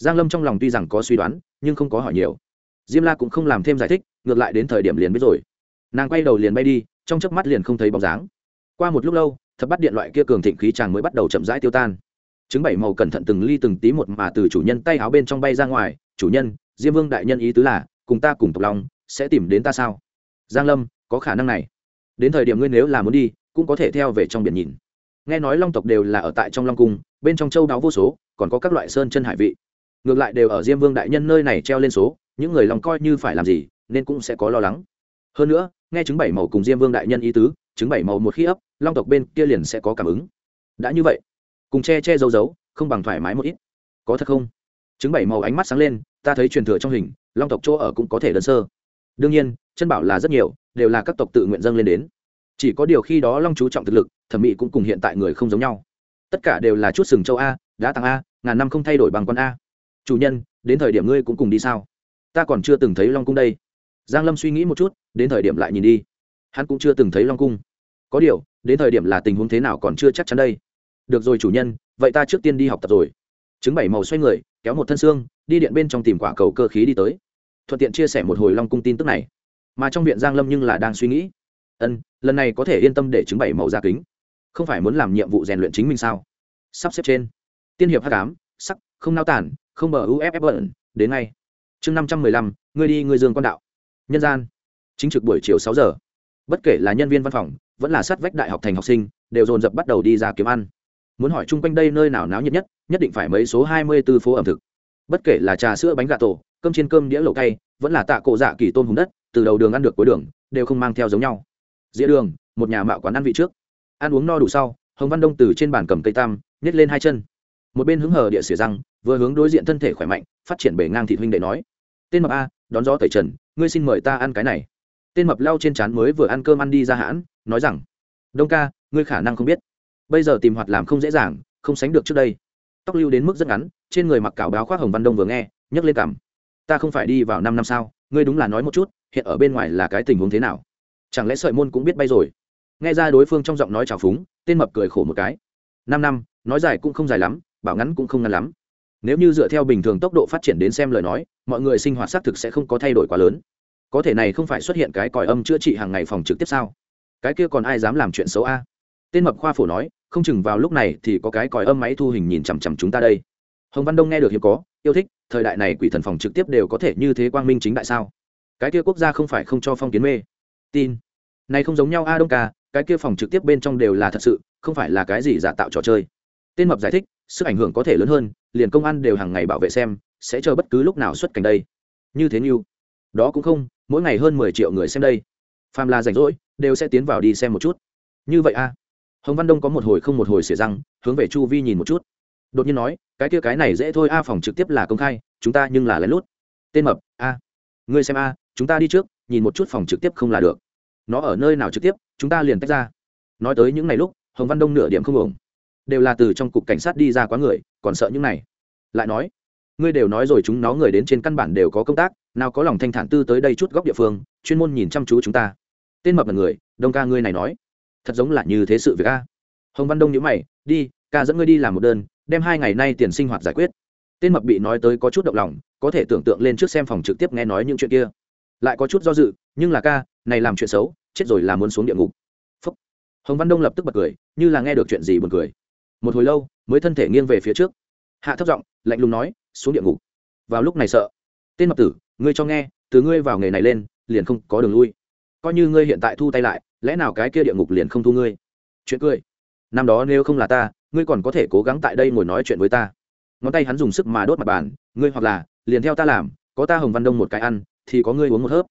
giang lâm trong lòng tuy rằng có suy đoán, nhưng không có hỏi nhiều. Diêm la cũng không làm thêm giải thích, ngược lại đến thời điểm liền biết rồi. Nàng quay đầu liền bay đi, trong chớp mắt liền không thấy bóng dáng. Qua một lúc lâu, thập bắt điện loại kia cường thịnh khí chàng mới bắt đầu chậm rãi tiêu tan. Chứng bảy màu cẩn thận từng ly từng tí một mà từ chủ nhân tay áo bên trong bay ra ngoài, chủ nhân, diêm vương đại nhân ý tứ là, cùng ta cùng tộc long, sẽ tìm đến ta sao? Giang lâm, có khả năng này. Đến thời điểm ngươi nếu là muốn đi, cũng có thể theo về trong biển nhìn. Nghe nói long tộc đều là ở tại trong long cung, bên trong châu đáo vô số, còn có các loại sơn chân hải vị ngược lại đều ở diêm vương đại nhân nơi này treo lên số, những người lòng coi như phải làm gì, nên cũng sẽ có lo lắng. Hơn nữa, nghe chứng bảy màu cùng diêm vương đại nhân ý tứ, chứng bảy màu một khi ấp, long tộc bên kia liền sẽ có cảm ứng. Đã như vậy, cùng che che giấu giấu, không bằng thoải mái một ít. Có thật không? Chứng bảy màu ánh mắt sáng lên, ta thấy truyền thừa trong hình, long tộc chỗ ở cũng có thể đơn sơ. Đương nhiên, chân bảo là rất nhiều, đều là các tộc tự nguyện dâng lên đến. Chỉ có điều khi đó long chú trọng thực lực, thẩm mỹ cũng cùng hiện tại người không giống nhau. Tất cả đều là chút sừng châu a, đá tàng a, ngàn năm không thay đổi bằng con a chủ nhân, đến thời điểm ngươi cũng cùng đi sao? Ta còn chưa từng thấy long cung đây. Giang lâm suy nghĩ một chút, đến thời điểm lại nhìn đi. Hắn cũng chưa từng thấy long cung. Có điều, đến thời điểm là tình huống thế nào còn chưa chắc chắn đây. Được rồi chủ nhân, vậy ta trước tiên đi học tập rồi. Chứng bảy màu xoay người, kéo một thân xương, đi điện bên trong tìm quả cầu cơ khí đi tới. Thuận tiện chia sẻ một hồi long cung tin tức này. Mà trong viện giang lâm nhưng là đang suy nghĩ. Ân, lần này có thể yên tâm để chứng bảy màu ra kính. Không phải muốn làm nhiệm vụ rèn luyện chính mình sao? Sắp xếp trên. Tiên hiệp hắc ám, sắc, không nao tản không bờ uff bận đến ngay. Chương năm trăm mười lăm, ngươi đi, ngươi dương quan đạo. Nhân gian. Chính trực buổi chiều sáu giờ. Bất kể là nhân viên văn phòng, vẫn là sát vách đại học thành học sinh, đều dồn dập bắt đầu đi ra kiếm ăn. Muốn hỏi chung quanh đây nơi nào náo nhiệt nhất nhất định phải mấy số hai mươi 24 phố ẩm thực. Bất kể là trà sữa bánh gà tổ, cơm chiên cơm đĩa lẩu cay, vẫn là tạ cổ dạ kỳ tôm hùng đất, từ đầu đường ăn được cuối đường, đều không mang theo giống nhau. Dĩa đường, một nhà mạo quán ăn vị trước. Ăn uống no đủ sau, hồng văn đông từ trên bàn cầm cây tam, nhét lên hai chân. Một bên hứng hờ địa xỉa răng vừa hướng đối diện thân thể khỏe mạnh, phát triển bể ngang thị huynh đệ nói, tên mập a, đón gió tẩy trần, ngươi xin mời ta ăn cái này. Tên mập lau trên trán mới vừa ăn cơm ăn đi ra hãn, nói rằng, đông ca, ngươi khả năng không biết. Bây giờ tìm hoạt làm không dễ dàng, không sánh được trước đây. Tóc lưu đến mức rất ngắn, trên người mặc cảo báo khoác hồng văn đông vừa nghe, nhấc lên cảm ta không phải đi vào năm năm sao, ngươi đúng là nói một chút, hiện ở bên ngoài là cái tình huống thế nào? Chẳng lẽ sợi môn cũng biết bay rồi? Nghe ra đối phương trong giọng nói trào phúng, tên mập cười khổ một cái. Năm năm, nói dài cũng không dài lắm, bảo ngắn cũng không ngắn lắm nếu như dựa theo bình thường tốc độ phát triển đến xem lời nói, mọi người sinh hoạt xác thực sẽ không có thay đổi quá lớn. Có thể này không phải xuất hiện cái còi âm chữa trị hàng ngày phòng trực tiếp sao? Cái kia còn ai dám làm chuyện xấu a? Tên mập khoa phổ nói, không chừng vào lúc này thì có cái còi âm máy thu hình nhìn chằm chằm chúng ta đây. Hồng văn đông nghe được hiếm có, yêu thích, thời đại này quỷ thần phòng trực tiếp đều có thể như thế quang minh chính đại sao? Cái kia quốc gia không phải không cho phong kiến mê. Tin. Này không giống nhau a đông ca, cái kia phòng trực tiếp bên trong đều là thật sự, không phải là cái gì giả tạo trò chơi. Tên mập giải thích sức ảnh hưởng có thể lớn hơn, liền công an đều hàng ngày bảo vệ xem, sẽ chờ bất cứ lúc nào xuất cảnh đây. Như thế như đó cũng không, mỗi ngày hơn mười triệu người xem đây. Phàm là rảnh rỗi, đều sẽ tiến vào đi xem một chút. Như vậy a hồng văn đông có một hồi không một hồi xỉa răng, hướng về chu vi nhìn một chút. Đột nhiên nói, cái kia cái này dễ thôi, a phòng trực tiếp là công khai, chúng ta nhưng là lén lút. Tên mập, a. Ngươi xem a, chúng ta đi trước, nhìn một chút phòng trực tiếp không là được. Nó ở nơi nào trực tiếp, chúng ta liền tách ra. Nói tới những ngày lúc, hồng văn đông nửa điểm không ổng đều là từ trong cục cảnh sát đi ra quá người, còn sợ những này. Lại nói, ngươi đều nói rồi chúng nó người đến trên căn bản đều có công tác, nào có lòng thanh thản tư tới đây chút góc địa phương, chuyên môn nhìn chăm chú chúng ta. Tên mập là người, đông ca ngươi này nói, thật giống là như thế sự việc a. Hồng văn đông nhữ mày, đi, ca dẫn ngươi đi làm một đơn, đem hai ngày nay tiền sinh hoạt giải quyết. Tên mập bị nói tới có chút động lòng, có thể tưởng tượng lên trước xem phòng trực tiếp nghe nói những chuyện kia. Lại có chút do dự, nhưng là ca, này làm chuyện xấu, chết rồi là muốn xuống địa ngục. Phúc. hồng văn đông lập tức bật cười, như là nghe được chuyện gì buồn cười một hồi lâu mới thân thể nghiêng về phía trước. Hạ thấp giọng, lạnh lùng nói, xuống địa ngục. Vào lúc này sợ. Tên mập tử, ngươi cho nghe, từ ngươi vào nghề này lên, liền không có đường lui. Coi như ngươi hiện tại thu tay lại, lẽ nào cái kia địa ngục liền không thu ngươi? Chuyện cười. Năm đó nếu không là ta, ngươi còn có thể cố gắng tại đây ngồi nói chuyện với ta. Ngón tay hắn dùng sức mà đốt mặt bàn, ngươi hoặc là, liền theo ta làm, có ta hồng văn đông một cái ăn, thì có ngươi uống một hớp.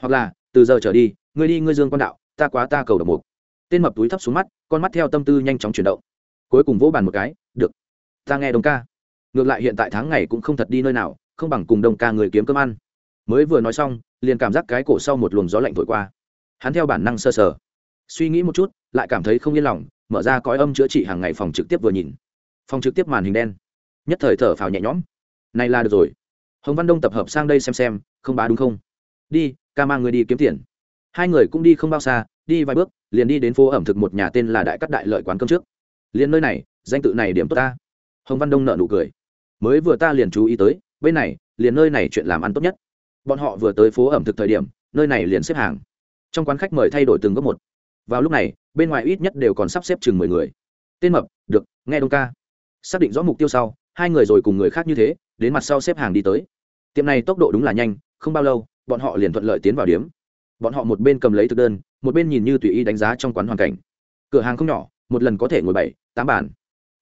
Hoặc là, từ giờ trở đi, ngươi đi ngươi dương quan đạo, ta quá ta cầu độc mục. Tên mập túi thấp xuống mắt, con mắt theo tâm tư nhanh chóng chuyển động cuối cùng vỗ bàn một cái, được, ta nghe đông ca. Ngược lại hiện tại tháng ngày cũng không thật đi nơi nào, không bằng cùng đông ca người kiếm cơm ăn. Mới vừa nói xong, liền cảm giác cái cổ sau một luồng gió lạnh thổi qua. Hắn theo bản năng sơ sờ, suy nghĩ một chút, lại cảm thấy không yên lòng, mở ra cõi âm chữa trị hàng ngày phòng trực tiếp vừa nhìn. Phòng trực tiếp màn hình đen. Nhất thời thở phào nhẹ nhõm. Này là được rồi. Hồng văn đông tập hợp sang đây xem xem, không bá đúng không? Đi, ca mang người đi kiếm tiền. Hai người cũng đi không bao xa, đi vài bước, liền đi đến phố ẩm thực một nhà tên là đại cắt đại lợi quán cơm trước liền nơi này, danh tự này điểm tốt ta. Hồng văn đông nợ nụ cười. Mới vừa ta liền chú ý tới, bên này, liền nơi này chuyện làm ăn tốt nhất. Bọn họ vừa tới phố ẩm thực thời điểm, nơi này liền xếp hàng. Trong quán khách mời thay đổi từng góc một. Vào lúc này, bên ngoài ít nhất đều còn sắp xếp chừng mười người. Tên mập, được, nghe đông ca. Xác định rõ mục tiêu sau, hai người rồi cùng người khác như thế, đến mặt sau xếp hàng đi tới. Tiệm này tốc độ đúng là nhanh, không bao lâu, bọn họ liền thuận lợi tiến vào điếm bọn họ một bên cầm lấy thực đơn, một bên nhìn như tùy ý đánh giá trong quán hoàn cảnh. Cửa hàng không nhỏ một lần có thể ngồi bảy, tám bàn.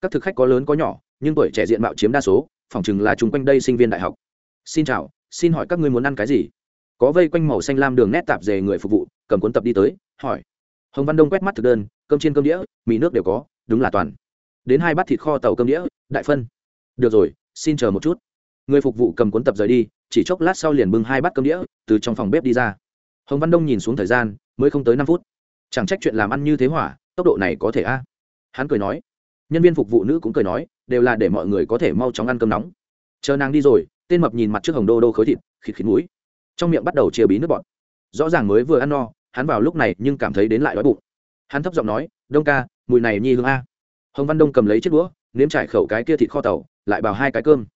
Các thực khách có lớn có nhỏ, nhưng tuổi trẻ diện mạo chiếm đa số, phỏng chừng là chung quanh đây sinh viên đại học. Xin chào, xin hỏi các ngươi muốn ăn cái gì? Có vây quanh màu xanh lam đường nét tạp dề người phục vụ, cầm cuốn tập đi tới, hỏi. Hồng văn đông quét mắt thực đơn, cơm chiên cơm đĩa, mì nước đều có, đúng là toàn. Đến hai bát thịt kho tàu cơm đĩa, đại phân. Được rồi, xin chờ một chút. Người phục vụ cầm cuốn tập rời đi, chỉ chốc lát sau liền bưng hai bát cơm đĩa, từ trong phòng bếp đi ra. Hồng văn đông nhìn xuống thời gian, mới không tới năm phút. Chẳng trách chuyện làm ăn như thế hỏa tốc độ này có thể a? Hắn cười nói. Nhân viên phục vụ nữ cũng cười nói, đều là để mọi người có thể mau chóng ăn cơm nóng. Chờ nàng đi rồi, tên mập nhìn mặt trước hồng đô đô khối thịt, khịt khịt mũi. Trong miệng bắt đầu chia bí nước bọt. Rõ ràng mới vừa ăn no, hắn vào lúc này nhưng cảm thấy đến lại đói bụng. Hắn thấp giọng nói, đông ca, mùi này nhi hương a. Hồng văn đông cầm lấy chiếc đũa, nếm trải khẩu cái kia thịt kho tàu, lại bào hai cái cơm.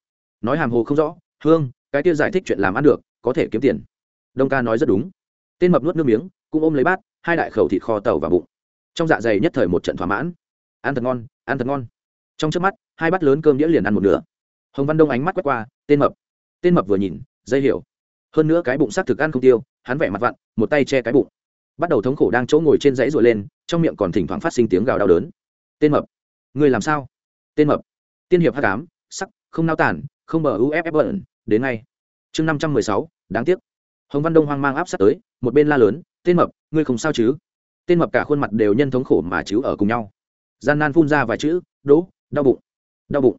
Nói hàm hồ không rõ, hương, cái kia giải thích chuyện làm ăn được, có thể kiếm tiền. Đông ca nói rất đúng. Tên mập nuốt nước miếng, cũng ôm lấy bát, hai đại khẩu thịt kho tàu vào bụng trong dạ dày nhất thời một trận thỏa mãn. Ăn thật ngon, ăn thật ngon. Trong trước mắt, hai bát lớn cơm đĩa liền ăn một nửa. Hồng văn đông ánh mắt quét qua, tên mập. Tên mập vừa nhìn, dây hiểu. Hơn nữa cái bụng xác thực ăn không tiêu, hắn vẻ mặt vặn, một tay che cái bụng. Bắt đầu thống khổ đang chỗ ngồi trên dãy rồi lên, trong miệng còn thỉnh thoảng phát sinh tiếng gào đau đớn. Tên mập. Người làm sao? Tên mập. Tiên hiệp h cám sắc, không nao tản, không bờ uff bẩn, đến ngay. Chương năm trăm mười sáu, đáng tiếc. Hồng văn đông hoang mang áp sát tới, một bên la lớn, tên mập, ngươi không sao chứ? Tên mập cả khuôn mặt đều nhân thống khổ mà chiếu ở cùng nhau. Gian nan phun ra vài chữ đỗ đau bụng đau bụng.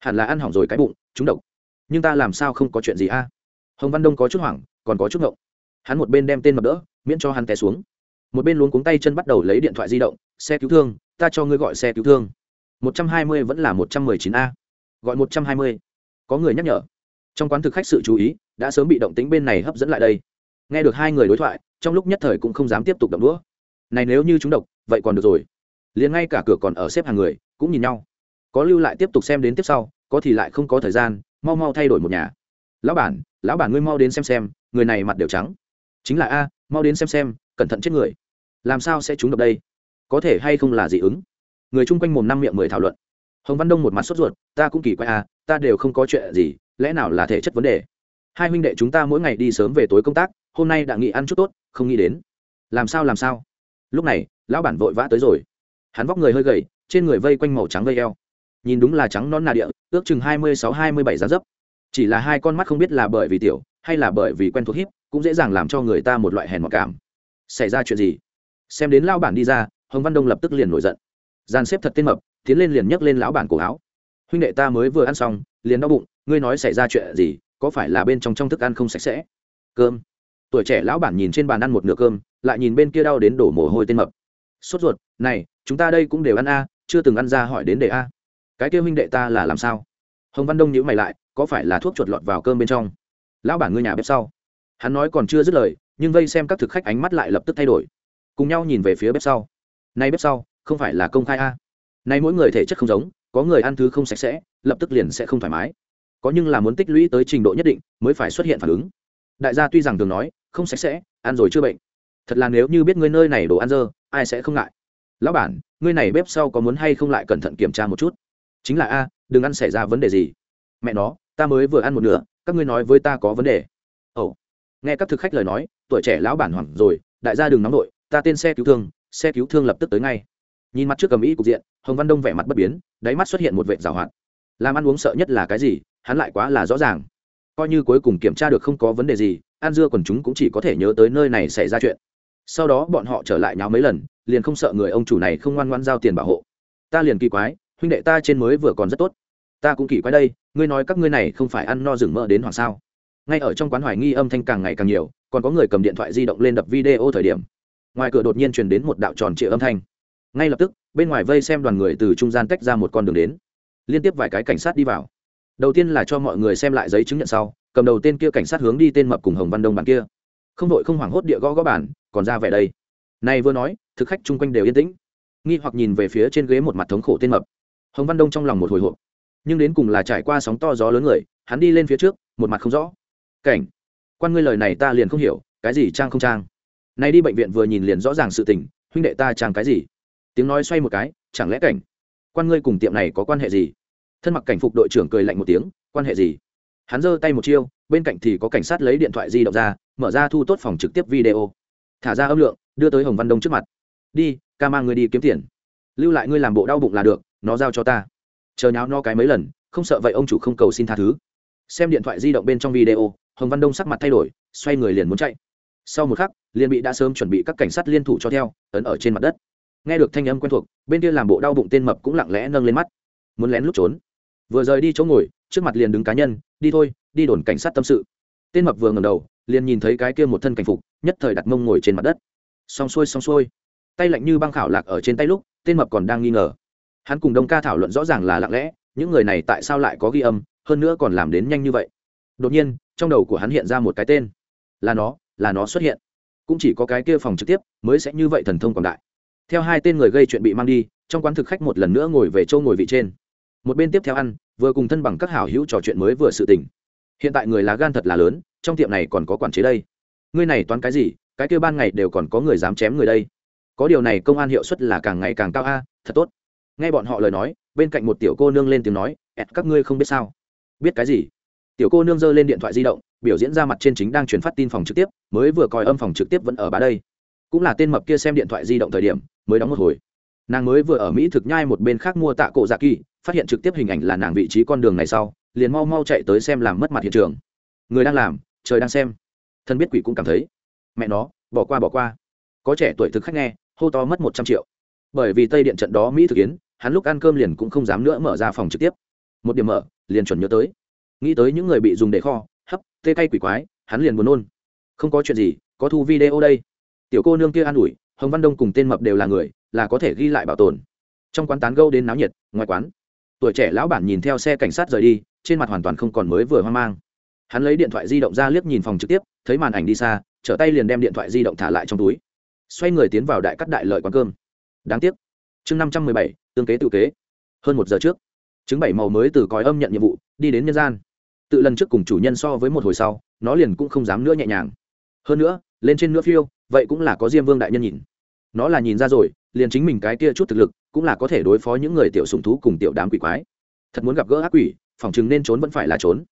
Hẳn là ăn hỏng rồi cái bụng, trúng độc. Nhưng ta làm sao không có chuyện gì a? Hồng văn đông có chút hoảng, còn có chút ngộng. Hắn một bên đem tên mập đỡ, miễn cho hắn té xuống. Một bên luống cuống tay chân bắt đầu lấy điện thoại di động, xe cứu thương, ta cho ngươi gọi xe cứu thương. Một trăm hai mươi vẫn là một trăm mười chín a. Gọi một trăm hai mươi. Có người nhắc nhở. Trong quán thực khách sự chú ý, đã sớm bị động tính bên này hấp dẫn lại đây. Nghe được hai người đối thoại, trong lúc nhất thời cũng không dám tiếp tục động đũa này nếu như chúng độc, vậy còn được rồi. Liền ngay cả cửa còn ở xếp hàng người, cũng nhìn nhau. Có lưu lại tiếp tục xem đến tiếp sau, có thì lại không có thời gian, mau mau thay đổi một nhà. Lão bản lão bản ngươi mau đến xem xem, người này mặt đều trắng. Chính là a, mau đến xem xem, cẩn thận chết người. Làm sao sẽ trúng độc đây? Có thể hay không là dị ứng? Người chung quanh mồm năm miệng mười thảo luận. Hồng văn đông một mặt sốt ruột, ta cũng kỳ quái a, ta đều không có chuyện gì, lẽ nào là thể chất vấn đề? Hai huynh đệ chúng ta mỗi ngày đi sớm về tối công tác, hôm nay đã nghỉ ăn chút tốt, không nghĩ đến. Làm sao làm sao? Lúc này, lão bản vội vã tới rồi. Hắn vóc người hơi gầy, trên người vây quanh màu trắng vây eo. Nhìn đúng là trắng non nà địa, ước chừng hai mươi sáu hai mươi bảy giá dấp. Chỉ là hai con mắt không biết là bởi vì tiểu, hay là bởi vì quen thuộc hiếp, cũng dễ dàng làm cho người ta một loại hèn mặc cảm. Xảy ra chuyện gì? Xem đến lão bản đi ra, hồng văn đông lập tức liền nổi giận. Gian xếp thật tên mập, tiến lên liền nhấc lên lão bản cổ áo. Huynh đệ ta mới vừa ăn xong, liền đau bụng, ngươi nói xảy ra chuyện gì, có phải là bên trong trong thức ăn không sạch sẽ? Cơm. Tuổi trẻ lão bản nhìn trên bàn ăn một nửa cơm lại nhìn bên kia đau đến đổ mồ hôi tên mập. Sốt ruột, này, chúng ta đây cũng đều ăn a, chưa từng ăn ra hỏi đến để a. Cái kia huynh đệ ta là làm sao? Hồng văn đông nhữ mày lại, có phải là thuốc chuột lọt vào cơm bên trong? Lão bản ngươi nhà bếp sau. Hắn nói còn chưa dứt lời, nhưng vây xem các thực khách ánh mắt lại lập tức thay đổi. Cùng nhau nhìn về phía bếp sau. Nay bếp sau, không phải là công khai a? Nay mỗi người thể chất không giống, có người ăn thứ không sạch sẽ, lập tức liền sẽ không thoải mái. Có nhưng là muốn tích lũy tới trình độ nhất định, mới phải xuất hiện phản ứng. Đại gia tuy rằng thường nói, không sạch sẽ, ăn rồi chưa bệnh thật là nếu như biết ngươi nơi này đồ ăn dơ, ai sẽ không ngại. Lão bản, ngươi này bếp sau có muốn hay không lại cẩn thận kiểm tra một chút? Chính là a, đừng ăn xảy ra vấn đề gì. Mẹ nó, ta mới vừa ăn một nửa, các ngươi nói với ta có vấn đề. Ồ. Nghe các thực khách lời nói, tuổi trẻ lão bản hoảng rồi, đại gia đừng nóng đội ta tên xe cứu thương, xe cứu thương lập tức tới ngay. Nhìn mặt trước cầm ý cục diện, hồng văn đông vẻ mặt bất biến, đáy mắt xuất hiện một vệ rào hoạt. Làm ăn uống sợ nhất là cái gì, hắn lại quá là rõ ràng. Coi như cuối cùng kiểm tra được không có vấn đề gì, ăn dưa còn chúng cũng chỉ có thể nhớ tới nơi này xảy ra chuyện sau đó bọn họ trở lại nháo mấy lần, liền không sợ người ông chủ này không ngoan ngoan giao tiền bảo hộ. Ta liền kỳ quái, huynh đệ ta trên mới vừa còn rất tốt. Ta cũng kỳ quái đây, ngươi nói các ngươi này không phải ăn no rừng mỡ đến hoàng sao? Ngay ở trong quán hoài nghi âm thanh càng ngày càng nhiều, còn có người cầm điện thoại di động lên đập video thời điểm. Ngoài cửa đột nhiên truyền đến một đạo tròn trịa âm thanh. Ngay lập tức, bên ngoài vây xem đoàn người từ trung gian tách ra một con đường đến. Liên tiếp vài cái cảnh sát đi vào. Đầu tiên là cho mọi người xem lại giấy chứng nhận sau, cầm đầu tên kia cảnh sát hướng đi tên mập cùng hồng văn đông bàn kia không đội không hoảng hốt địa gõ gõ bản còn ra vẻ đây. Này vừa nói, thực khách chung quanh đều yên tĩnh. Nghi hoặc nhìn về phía trên ghế một mặt thống khổ tên mập. Hồng văn đông trong lòng một hồi hộp. Nhưng đến cùng là trải qua sóng to gió lớn người, hắn đi lên phía trước, một mặt không rõ. Cảnh, quan ngươi lời này ta liền không hiểu, cái gì trang không trang? Nay đi bệnh viện vừa nhìn liền rõ ràng sự tình, huynh đệ ta trang cái gì? Tiếng nói xoay một cái, chẳng lẽ cảnh, quan ngươi cùng tiệm này có quan hệ gì? Thân mặc cảnh phục đội trưởng cười lạnh một tiếng, quan hệ gì? Hắn giơ tay một chiêu, bên cạnh thì có cảnh sát lấy điện thoại di động ra, mở ra thu tốt phòng trực tiếp video. Thả ra âm lượng, đưa tới hồng văn đông trước mặt. Đi, ca mang ngươi đi kiếm tiền. Lưu lại ngươi làm bộ đau bụng là được, nó giao cho ta. Chờ nháo no cái mấy lần, không sợ vậy ông chủ không cầu xin tha thứ. Xem điện thoại di động bên trong video, hồng văn đông sắc mặt thay đổi, xoay người liền muốn chạy. Sau một khắc, liền bị đã sớm chuẩn bị các cảnh sát liên thủ cho theo, ấn ở trên mặt đất. Nghe được thanh âm quen thuộc, bên kia làm bộ đau bụng tên mập cũng lặng lẽ nâng lên mắt. Muốn lén lút trốn. Vừa rời đi chỗ ngồi, trước mặt liền đứng cá nhân đi thôi, đi đồn cảnh sát tâm sự. Tên mập vừa ngầm đầu, liền nhìn thấy cái kia một thân cảnh phục, nhất thời đặt mông ngồi trên mặt đất. Xong xuôi xong xuôi. Tay lạnh như băng khảo lạc ở trên tay lúc, tên mập còn đang nghi ngờ. Hắn cùng đông ca thảo luận rõ ràng là lặng lẽ, những người này tại sao lại có ghi âm, hơn nữa còn làm đến nhanh như vậy. Đột nhiên, trong đầu của hắn hiện ra một cái tên. Là nó là nó xuất hiện. Cũng chỉ có cái kia phòng trực tiếp, mới sẽ như vậy thần thông quảng đại. Theo hai tên người gây chuyện bị mang đi, trong quán thực khách một lần nữa ngồi về châu ngồi vị trên. Một bên tiếp theo ăn vừa cùng thân bằng các hảo hữu trò chuyện mới vừa sự tình. Hiện tại người lá gan thật là lớn, trong tiệm này còn có quản chế đây. Ngươi này toán cái gì, cái kêu ban ngày đều còn có người dám chém người đây. Có điều này công an hiệu suất là càng ngày càng cao a, thật tốt. Nghe bọn họ lời nói, bên cạnh một tiểu cô nương lên tiếng nói, ẹt, các ngươi không biết sao? Biết cái gì? Tiểu cô nương giơ lên điện thoại di động, biểu diễn ra mặt trên chính đang truyền phát tin phòng trực tiếp, mới vừa coi âm phòng trực tiếp vẫn ở bá đây. Cũng là tên mập kia xem điện thoại di động thời điểm, mới đóng một hồi nàng mới vừa ở mỹ thực nhai một bên khác mua tạ cổ dạ kỳ, phát hiện trực tiếp hình ảnh là nàng vị trí con đường này sau, liền mau mau chạy tới xem làm mất mặt hiện trường. Người đang làm, trời đang xem. Thân biết quỷ cũng cảm thấy. Mẹ nó, bỏ qua bỏ qua. Có trẻ tuổi thực khách nghe, hô to mất một trăm triệu. Bởi vì tây điện trận đó mỹ thực yến hắn lúc ăn cơm liền cũng không dám nữa mở ra phòng trực tiếp. Một điểm mở, liền chuẩn nhớ tới. Nghĩ tới những người bị dùng để kho, hấp, tê cay quỷ quái, hắn liền buồn nôn. Không có chuyện gì, có thu video đây. Tiểu cô nương kia an ủi, hồng văn đông cùng tên mập đều là người là có thể ghi lại bảo tồn. Trong quán tán gâu đến náo nhiệt, ngoài quán, tuổi trẻ lão bản nhìn theo xe cảnh sát rời đi, trên mặt hoàn toàn không còn mới vừa hoang mang. Hắn lấy điện thoại di động ra liếc nhìn phòng trực tiếp, thấy màn ảnh đi xa, trở tay liền đem điện thoại di động thả lại trong túi. Xoay người tiến vào đại cắt đại lợi quán cơm. Đáng tiếc, chương năm trăm mười bảy, tương kế tự kế. Hơn một giờ trước chứng bảy màu mới từ còi âm nhận nhiệm vụ, đi đến nhân gian. Tự lần trước cùng chủ nhân so với một hồi sau, nó liền cũng không dám nữa nhẹ nhàng. Hơn nữa, lên trên nữa phiêu, vậy cũng là có diêm vương đại nhân nhìn. Nó là nhìn ra rồi liền chính mình cái kia chút thực lực, cũng là có thể đối phó những người tiểu sùng thú cùng tiểu đám quỷ quái. Thật muốn gặp gỡ ác quỷ, phòng chừng nên trốn vẫn phải là trốn.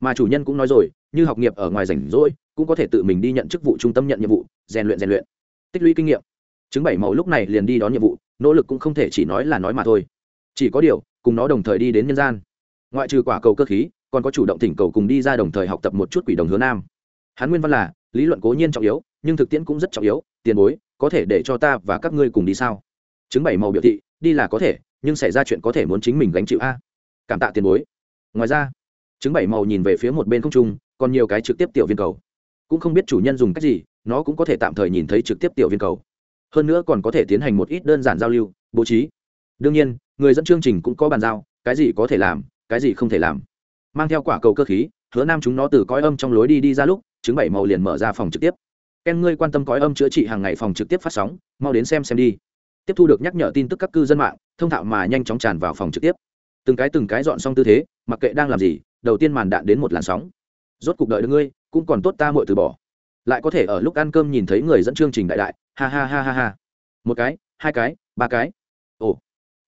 Mà chủ nhân cũng nói rồi, như học nghiệp ở ngoài rảnh rỗi, cũng có thể tự mình đi nhận chức vụ trung tâm nhận nhiệm vụ, rèn luyện rèn luyện. Tích lũy kinh nghiệm. Chứng bảy màu lúc này liền đi đón nhiệm vụ, nỗ lực cũng không thể chỉ nói là nói mà thôi. Chỉ có điều, cùng nó đồng thời đi đến nhân gian. Ngoại trừ quả cầu cơ khí, còn có chủ động thỉnh cầu cùng đi ra đồng thời học tập một chút quỷ đồng hướng nam. Hắn nguyên văn là, lý luận cố nhiên trọng yếu, nhưng thực tiễn cũng rất trọng yếu, tiền bối có thể để cho ta và các ngươi cùng đi sao? Chứng bảy màu biểu thị, đi là có thể, nhưng xảy ra chuyện có thể muốn chính mình gánh chịu a. Cảm tạ tiền bối. Ngoài ra chứng bảy màu nhìn về phía một bên không trung, còn nhiều cái trực tiếp tiểu viên cầu. Cũng không biết chủ nhân dùng cách gì, nó cũng có thể tạm thời nhìn thấy trực tiếp tiểu viên cầu. Hơn nữa còn có thể tiến hành một ít đơn giản giao lưu, bố trí. Đương nhiên, người dẫn chương trình cũng có bàn giao, cái gì có thể làm, cái gì không thể làm. Mang theo quả cầu cơ khí, hứa nam chúng nó từ cõi âm trong lối đi đi ra lúc chứng bảy màu liền mở ra phòng trực tiếp ken ngươi quan tâm cõi âm chữa trị hàng ngày phòng trực tiếp phát sóng, mau đến xem xem đi. Tiếp thu được nhắc nhở tin tức các cư dân mạng, thông thạo mà nhanh chóng tràn vào phòng trực tiếp. Từng cái từng cái dọn xong tư thế, mặc kệ đang làm gì, đầu tiên màn đạn đến một làn sóng. Rốt cuộc đợi được ngươi, cũng còn tốt ta muội từ bỏ. Lại có thể ở lúc ăn cơm nhìn thấy người dẫn chương trình đại đại, ha ha ha ha ha. Một cái, hai cái, ba cái. Ồ.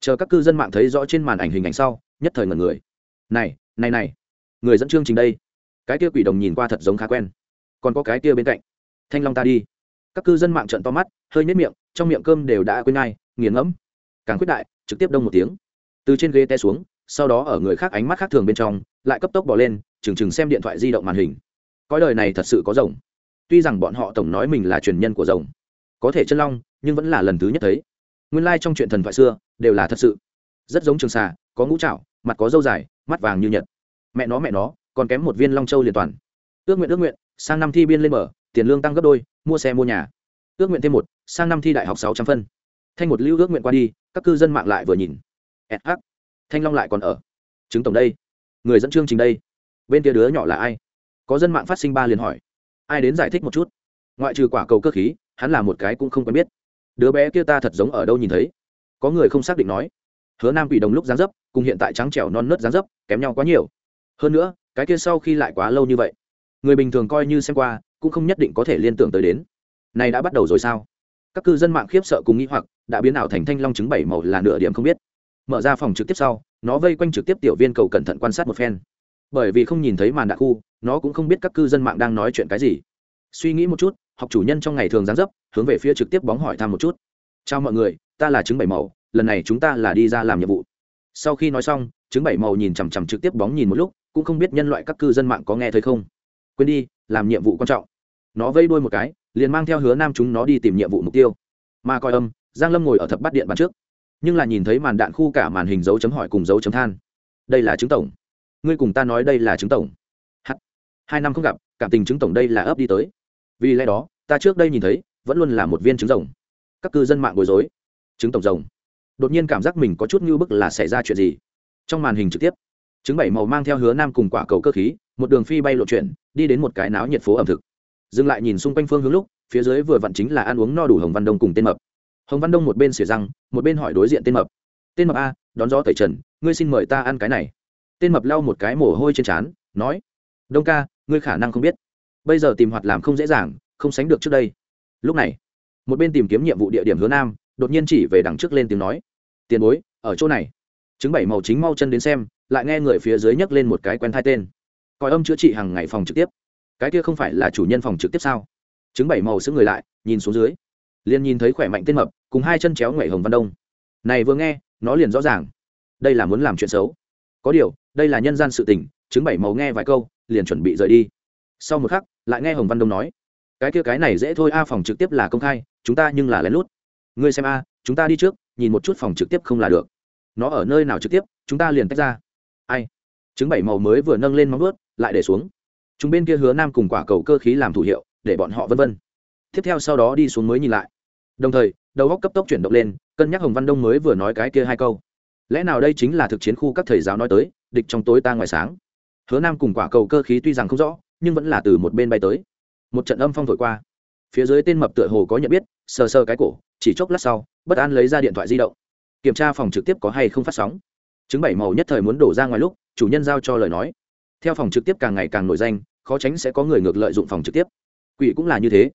Chờ các cư dân mạng thấy rõ trên màn ảnh hình ảnh sau, nhất thời ngần người. Này này này. Người dẫn chương trình đây. Cái kia quỷ đồng nhìn qua thật giống khá quen. Còn có cái kia bên cạnh thanh long ta đi. Các cư dân mạng trận to mắt, hơi nhếch miệng, trong miệng cơm đều đã quên ngay nghiền ngẫm. Càng quyết đại, trực tiếp đông một tiếng. Từ trên ghế té xuống, sau đó ở người khác ánh mắt khác thường bên trong, lại cấp tốc bỏ lên, chừng chừng xem điện thoại di động màn hình. Cõi đời này thật sự có rồng. Tuy rằng bọn họ tổng nói mình là truyền nhân của rồng, có thể chân long, nhưng vẫn là lần thứ nhất thấy. Nguyên lai、like、trong chuyện thần thoại xưa, đều là thật sự. Rất giống trường xà, có ngũ trạo mặt có dâu dài, mắt vàng như nhật. Mẹ nó mẹ nó, còn kém một viên long châu liền toàn. Ước nguyện ước nguyện, sang năm thi biên lên mở tiền lương tăng gấp đôi, mua xe, mua nhà. Ước nguyện thêm một, sang năm thi đại học sáu trăm phân. Thanh một lưu ước nguyện qua đi, các cư dân mạng lại vừa nhìn. Sh thanh long lại còn ở. Chứng tổng đây. Người dẫn chương trình đây. Bên kia đứa nhỏ là ai? Có dân mạng phát sinh ba liền hỏi. Ai đến giải thích một chút? Ngoại trừ quả cầu cơ khí, hắn là một cái cũng không quen biết. Đứa bé kia ta thật giống ở đâu nhìn thấy. Có người không xác định nói. Hứa nam quỷ đồng lúc dáng dấp, cùng hiện tại trắng trẻo non nớt dáng dấp, kém nhau quá nhiều. Hơn nữa, cái kia sau khi lại quá lâu như vậy. Người bình thường coi như xem qua cũng không nhất định có thể liên tưởng tới đến. Này đã bắt đầu rồi sao? Các cư dân mạng khiếp sợ cùng nghĩ hoặc, đã biến ảo thành thanh long trứng bảy màu là nửa điểm không biết. Mở ra phòng trực tiếp sau, nó vây quanh trực tiếp tiểu viên cầu cẩn thận quan sát một phen. Bởi vì không nhìn thấy màn đạ khu, nó cũng không biết các cư dân mạng đang nói chuyện cái gì. Suy nghĩ một chút, học chủ nhân trong ngày thường gián dấp, hướng về phía trực tiếp bóng hỏi thăm một chút. Chào mọi người, ta là trứng bảy màu, lần này chúng ta là đi ra làm nhiệm vụ. Sau khi nói xong, trứng bảy màu nhìn chằm chằm trực tiếp bóng nhìn một lúc, cũng không biết nhân loại các cư dân mạng có nghe thấy không. Quên đi, làm nhiệm vụ quan trọng nó vây đuôi một cái, liền mang theo hứa nam chúng nó đi tìm nhiệm vụ mục tiêu. Mà coi âm, giang lâm ngồi ở thập bát điện bàn trước. Nhưng là nhìn thấy màn đạn khu cả màn hình dấu chấm hỏi cùng dấu chấm than. Đây là chứng tổng. Ngươi cùng ta nói đây là chứng tổng. H hai năm không gặp, cảm tình chứng tổng đây là ấp đi tới. Vì lẽ đó, ta trước đây nhìn thấy, vẫn luôn là một viên trứng rồng. Các cư dân mạng bối rối. Trứng tổng rồng. Đột nhiên cảm giác mình có chút như bức là xảy ra chuyện gì? Trong màn hình trực tiếp, trứng bảy màu mang theo hứa nam cùng quả cầu cơ khí, một đường phi bay lộ chuyển, đi đến một cái náo nhiệt phố ẩm thực dừng lại nhìn xung quanh phương hướng lúc, phía dưới vừa vặn chính là ăn uống no đủ hồng văn đông cùng tên mập. Hồng văn đông một bên xỉa răng, một bên hỏi đối diện tên mập. Tên mập a, đón gió tẩy trần, ngươi xin mời ta ăn cái này. Tên mập lau một cái mồ hôi trên trán, nói, đông ca, ngươi khả năng không biết. Bây giờ tìm hoạt làm không dễ dàng, không sánh được trước đây. Lúc này, một bên tìm kiếm nhiệm vụ địa điểm hướng nam, đột nhiên chỉ về đằng trước lên tiếng nói, tiền bối, ở chỗ này. Chứng bảy màu chính mau chân đến xem, lại nghe người phía dưới nhấc lên một cái quen thai tên. Coi âm chữa trị hàng ngày phòng trực tiếp cái kia không phải là chủ nhân phòng trực tiếp sao? Chứng bảy màu xứng người lại, nhìn xuống dưới. Liền nhìn thấy khỏe mạnh tên mập, cùng hai chân chéo ngoại hồng văn đông. Này vừa nghe, nó liền rõ ràng. Đây là muốn làm chuyện xấu. Có điều, đây là nhân gian sự tình chứng bảy màu nghe vài câu, liền chuẩn bị rời đi. Sau một khắc, lại nghe hồng văn đông nói, cái kia cái này dễ thôi a, phòng trực tiếp là công khai, chúng ta nhưng là lén lút. Ngươi xem a, chúng ta đi trước, nhìn một chút phòng trực tiếp không là được. Nó ở nơi nào trực tiếp, chúng ta liền tách ra. Ai? Chứng bảy màu mới vừa nâng lên móng vuốt, lại để xuống chúng bên kia hứa nam cùng quả cầu cơ khí làm thủ hiệu, để bọn họ vân vân. Tiếp theo sau đó đi xuống mới nhìn lại. Đồng thời, đầu góc cấp tốc chuyển động lên, cân nhắc hồng văn đông mới vừa nói cái kia hai câu. Lẽ nào đây chính là thực chiến khu các thầy giáo nói tới, địch trong tối ta ngoài sáng. Hứa nam cùng quả cầu cơ khí tuy rằng không rõ, nhưng vẫn là từ một bên bay tới. Một trận âm phong thổi qua. Phía dưới tên mập tựa hồ có nhận biết, sờ sờ cái cổ, chỉ chốc lát sau, bất an lấy ra điện thoại di động. Kiểm tra phòng trực tiếp có hay không phát sóng. Chứng bảy màu nhất thời muốn đổ ra ngoài lúc, chủ nhân giao cho lời nói theo phòng trực tiếp càng ngày càng nổi danh, khó tránh sẽ có người ngược lợi dụng phòng trực tiếp. Quỷ cũng là như thế.